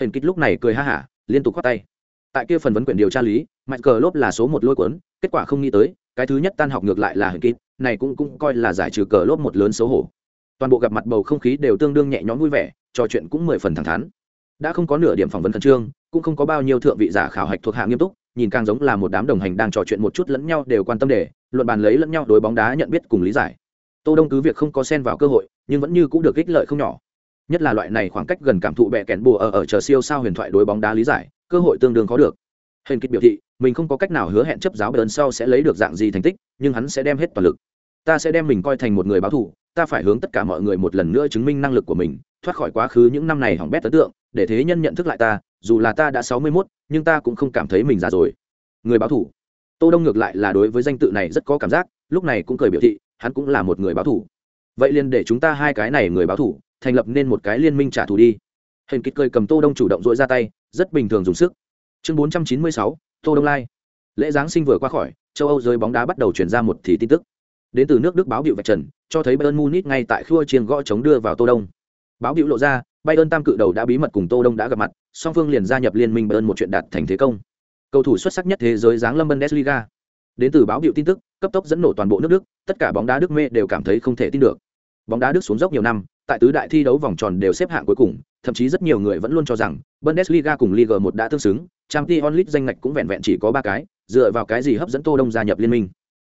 Hình kích lúc này cười ha hả, liên tục khoát tay. Tại kia phần vấn quyền điều tra lý mạnh cờ lốp là số một lôi cuốn, kết quả không nghĩ tới cái thứ nhất tan học ngược lại là hờn kít, này cũng cũng coi là giải trừ cờ lốp một lớn xấu hổ. Toàn bộ gặp mặt bầu không khí đều tương đương nhẹ nhõm vui vẻ, trò chuyện cũng mười phần thẳng thắn. Đã không có nửa điểm phỏng vấn khẩn trương, cũng không có bao nhiêu thượng vị giả khảo hạch thuộc hạ nghiêm túc, nhìn càng giống là một đám đồng hành đang trò chuyện một chút lẫn nhau đều quan tâm để luận bàn lấy lẫn nhau đối bóng đá nhận biết cùng lý giải. Tô đông cứ việc không có xen vào cơ hội, nhưng vẫn như cũng được ích lợi không nhỏ. Nhất là loại này khoảng cách gần cảm thụ bẹ kẹn bùa ở ở chờ siêu sao huyền thoại đối bóng đá lý giải, cơ hội tương đương có được. Hình kịch biểu thị mình không có cách nào hứa hẹn chấp giáo bern sau sẽ lấy được dạng gì thành tích, nhưng hắn sẽ đem hết toàn lực. Ta sẽ đem mình coi thành một người báo thù, ta phải hướng tất cả mọi người một lần nữa chứng minh năng lực của mình, thoát khỏi quá khứ những năm này hỏng bét ấn tượng, để thế nhân nhận thức lại ta, dù là ta đã sáu mươi mốt, nhưng ta cũng không cảm thấy mình già rồi. Người báo thủ tô đông ngược lại là đối với danh tự này rất có cảm giác, lúc này cũng cười biểu thị, hắn cũng là một người báo thủ vậy liền để chúng ta hai cái này người báo thủ thành lập nên một cái liên minh trả thù đi. Hình kích cười cầm tô đông chủ động dội ra tay, rất bình thường dùng sức. Chương bốn trăm chín mươi sáu tô đông lai. Lễ giáng sinh vừa qua khỏi, châu âu giới bóng đá bắt đầu chuyển ra một thì tin tức. Đến từ nước đức báo Biểu vạch trần, cho thấy bayern munich ngay tại khua chiêng gõ chống đưa vào tô đông. Báo Biểu lộ ra, bayern tam cự đầu đã bí mật cùng tô đông đã gặp mặt, song phương liền gia nhập liên minh bayern một chuyện đạt thành thế công. Cầu thủ xuất sắc nhất thế giới giáng lâm bundesliga. Đến từ báo Biểu tin tức, cấp tốc dẫn nổ toàn bộ nước đức, tất cả bóng đá đức mê đều cảm thấy không thể tin được. Bóng đá đức xuống dốc nhiều năm, tại tứ đại thi đấu vòng tròn đều xếp hạng cuối cùng, thậm chí rất nhiều người vẫn luôn cho rằng bundesliga cùng liga một đã tương xứng Champions League danh ngạch cũng vẹn vẹn chỉ có ba cái, dựa vào cái gì hấp dẫn tô đông gia nhập liên minh?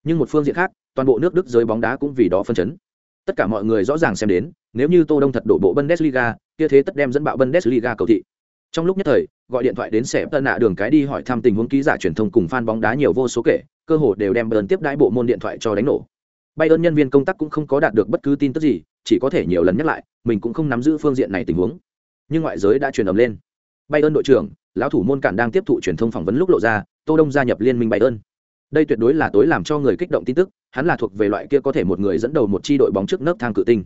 Nhưng một phương diện khác, toàn bộ nước đức giới bóng đá cũng vì đó phân chấn. Tất cả mọi người rõ ràng xem đến, nếu như tô đông thật đổ bộ bundesliga, kia thế tất đem dẫn bạo bundesliga cầu thị. Trong lúc nhất thời, gọi điện thoại đến sẻ tân nạ đường cái đi hỏi thăm tình huống ký giả truyền thông cùng fan bóng đá nhiều vô số kể, cơ hồ đều đem bayern tiếp đãi bộ môn điện thoại cho đánh nổ. Bayern nhân viên công tác cũng không có đạt được bất cứ tin tức gì, chỉ có thể nhiều lần nhắc lại, mình cũng không nắm giữ phương diện này tình huống. Nhưng ngoại giới đã truyền ầm lên. Bayern đội trưởng lão thủ môn cản đang tiếp thụ truyền thông phỏng vấn lúc lộ ra, tô đông gia nhập liên minh bayern. Đây tuyệt đối là tối làm cho người kích động tin tức, hắn là thuộc về loại kia có thể một người dẫn đầu một chi đội bóng trước nấc thang cự tinh.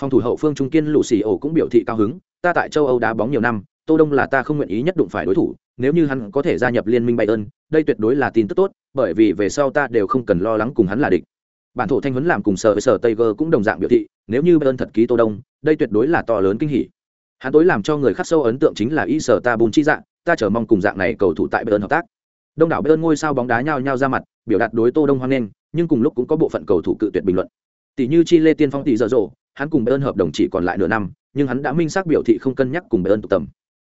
Phòng thủ hậu phương trung kiên lũ xì ổ cũng biểu thị cao hứng, ta tại châu âu đá bóng nhiều năm, tô đông là ta không nguyện ý nhất đụng phải đối thủ, nếu như hắn có thể gia nhập liên minh bayern, đây tuyệt đối là tin tức tốt, bởi vì về sau ta đều không cần lo lắng cùng hắn là địch. Bản thổ thanh huấn làm cùng sở với sở tây cũng đồng dạng biểu thị, nếu như bayern thật ký tô đông, đây tuyệt đối là to lớn kinh hỉ. Hắn tối làm cho người khắc sâu ấn tượng chính là y sở ta bùn chi dạng ta chờ mong cùng dạng này cầu thủ tại bayern hợp tác. Đông đảo bayern ngôi sao bóng đá nhao nhao ra mặt biểu đạt đối tô đông hoan nghênh nhưng cùng lúc cũng có bộ phận cầu thủ cự tuyệt bình luận. Tỷ như chile tiên phong tỷ giờ rồ, hắn cùng bayern hợp đồng chỉ còn lại nửa năm nhưng hắn đã minh xác biểu thị không cân nhắc cùng bayern tụ tầm.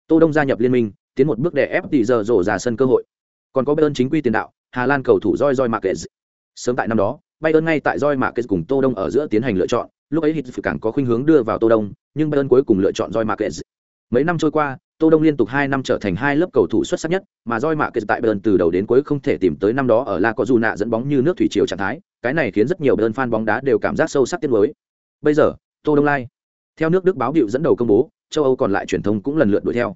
Tô đông gia nhập liên minh tiến một bước để ép tỷ giờ rồ ra sân cơ hội. Còn có bayern chính quy tiền đạo hà lan cầu thủ roi roi marquez. Sớm tại năm đó bayern ngay tại roi marquez cùng tô đông ở giữa tiến hành lựa chọn lúc ấy Hitz càng có khuynh hướng đưa vào tô đông nhưng bayern cuối cùng lựa chọn roi marquez mấy năm trôi qua Tô Đông liên tục hai năm trở thành hai lớp cầu thủ xuất sắc nhất, mà Joy Mạ Kệ tại Bayern từ đầu đến cuối không thể tìm tới năm đó ở La Cojuna dẫn bóng như nước thủy triều trạng thái, cái này khiến rất nhiều Bayern fan bóng đá đều cảm giác sâu sắc tiếc nuối. Bây giờ, Tô Đông Lai, theo nước Đức báo hiệu dẫn đầu công bố, châu Âu còn lại truyền thông cũng lần lượt đuổi theo.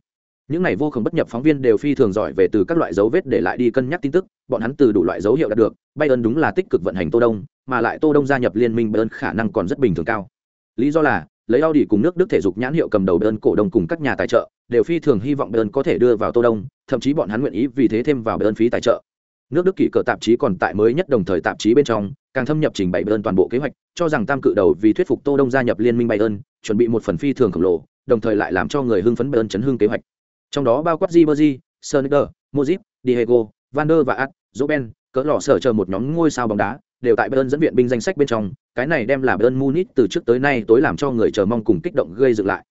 Những này vô cùng bất nhập phóng viên đều phi thường giỏi về từ các loại dấu vết để lại đi cân nhắc tin tức, bọn hắn từ đủ loại dấu hiệu đạt được, Bayern đúng là tích cực vận hành Tô Đông, mà lại Tô Đông gia nhập liên minh Bayern khả năng còn rất bình thường cao. Lý do là, lấy Audi cùng nước Đức thể dục nhãn hiệu cầm đầu Bayern cổ đông cùng các nhà tài trợ, đều phi thường hy vọng Bayern có thể đưa vào Tô Đông, thậm chí bọn hắn nguyện ý vì thế thêm vào Bayern phí tài trợ. Nước Đức kỷ cờ tạp chí còn tại mới nhất đồng thời tạp chí bên trong, càng thâm nhập trình bày Bayern toàn bộ kế hoạch, cho rằng tam cự đầu vì thuyết phục Tô Đông gia nhập liên minh Bayern, chuẩn bị một phần phi thường khổng lồ, đồng thời lại làm cho người hưng phấn Bayern chấn hưng kế hoạch. Trong đó bao quát Ribery, Sneijder, Modric, Diego, Van der và Ad, Robben, cỡ lọ sở chờ một nhóm ngôi sao bóng đá, đều tại Bayern dẫn viện binh danh sách bên trong, cái này đem là Bayern Munich từ trước tới nay tối làm cho người chờ mong cùng kích động gây dựng lại.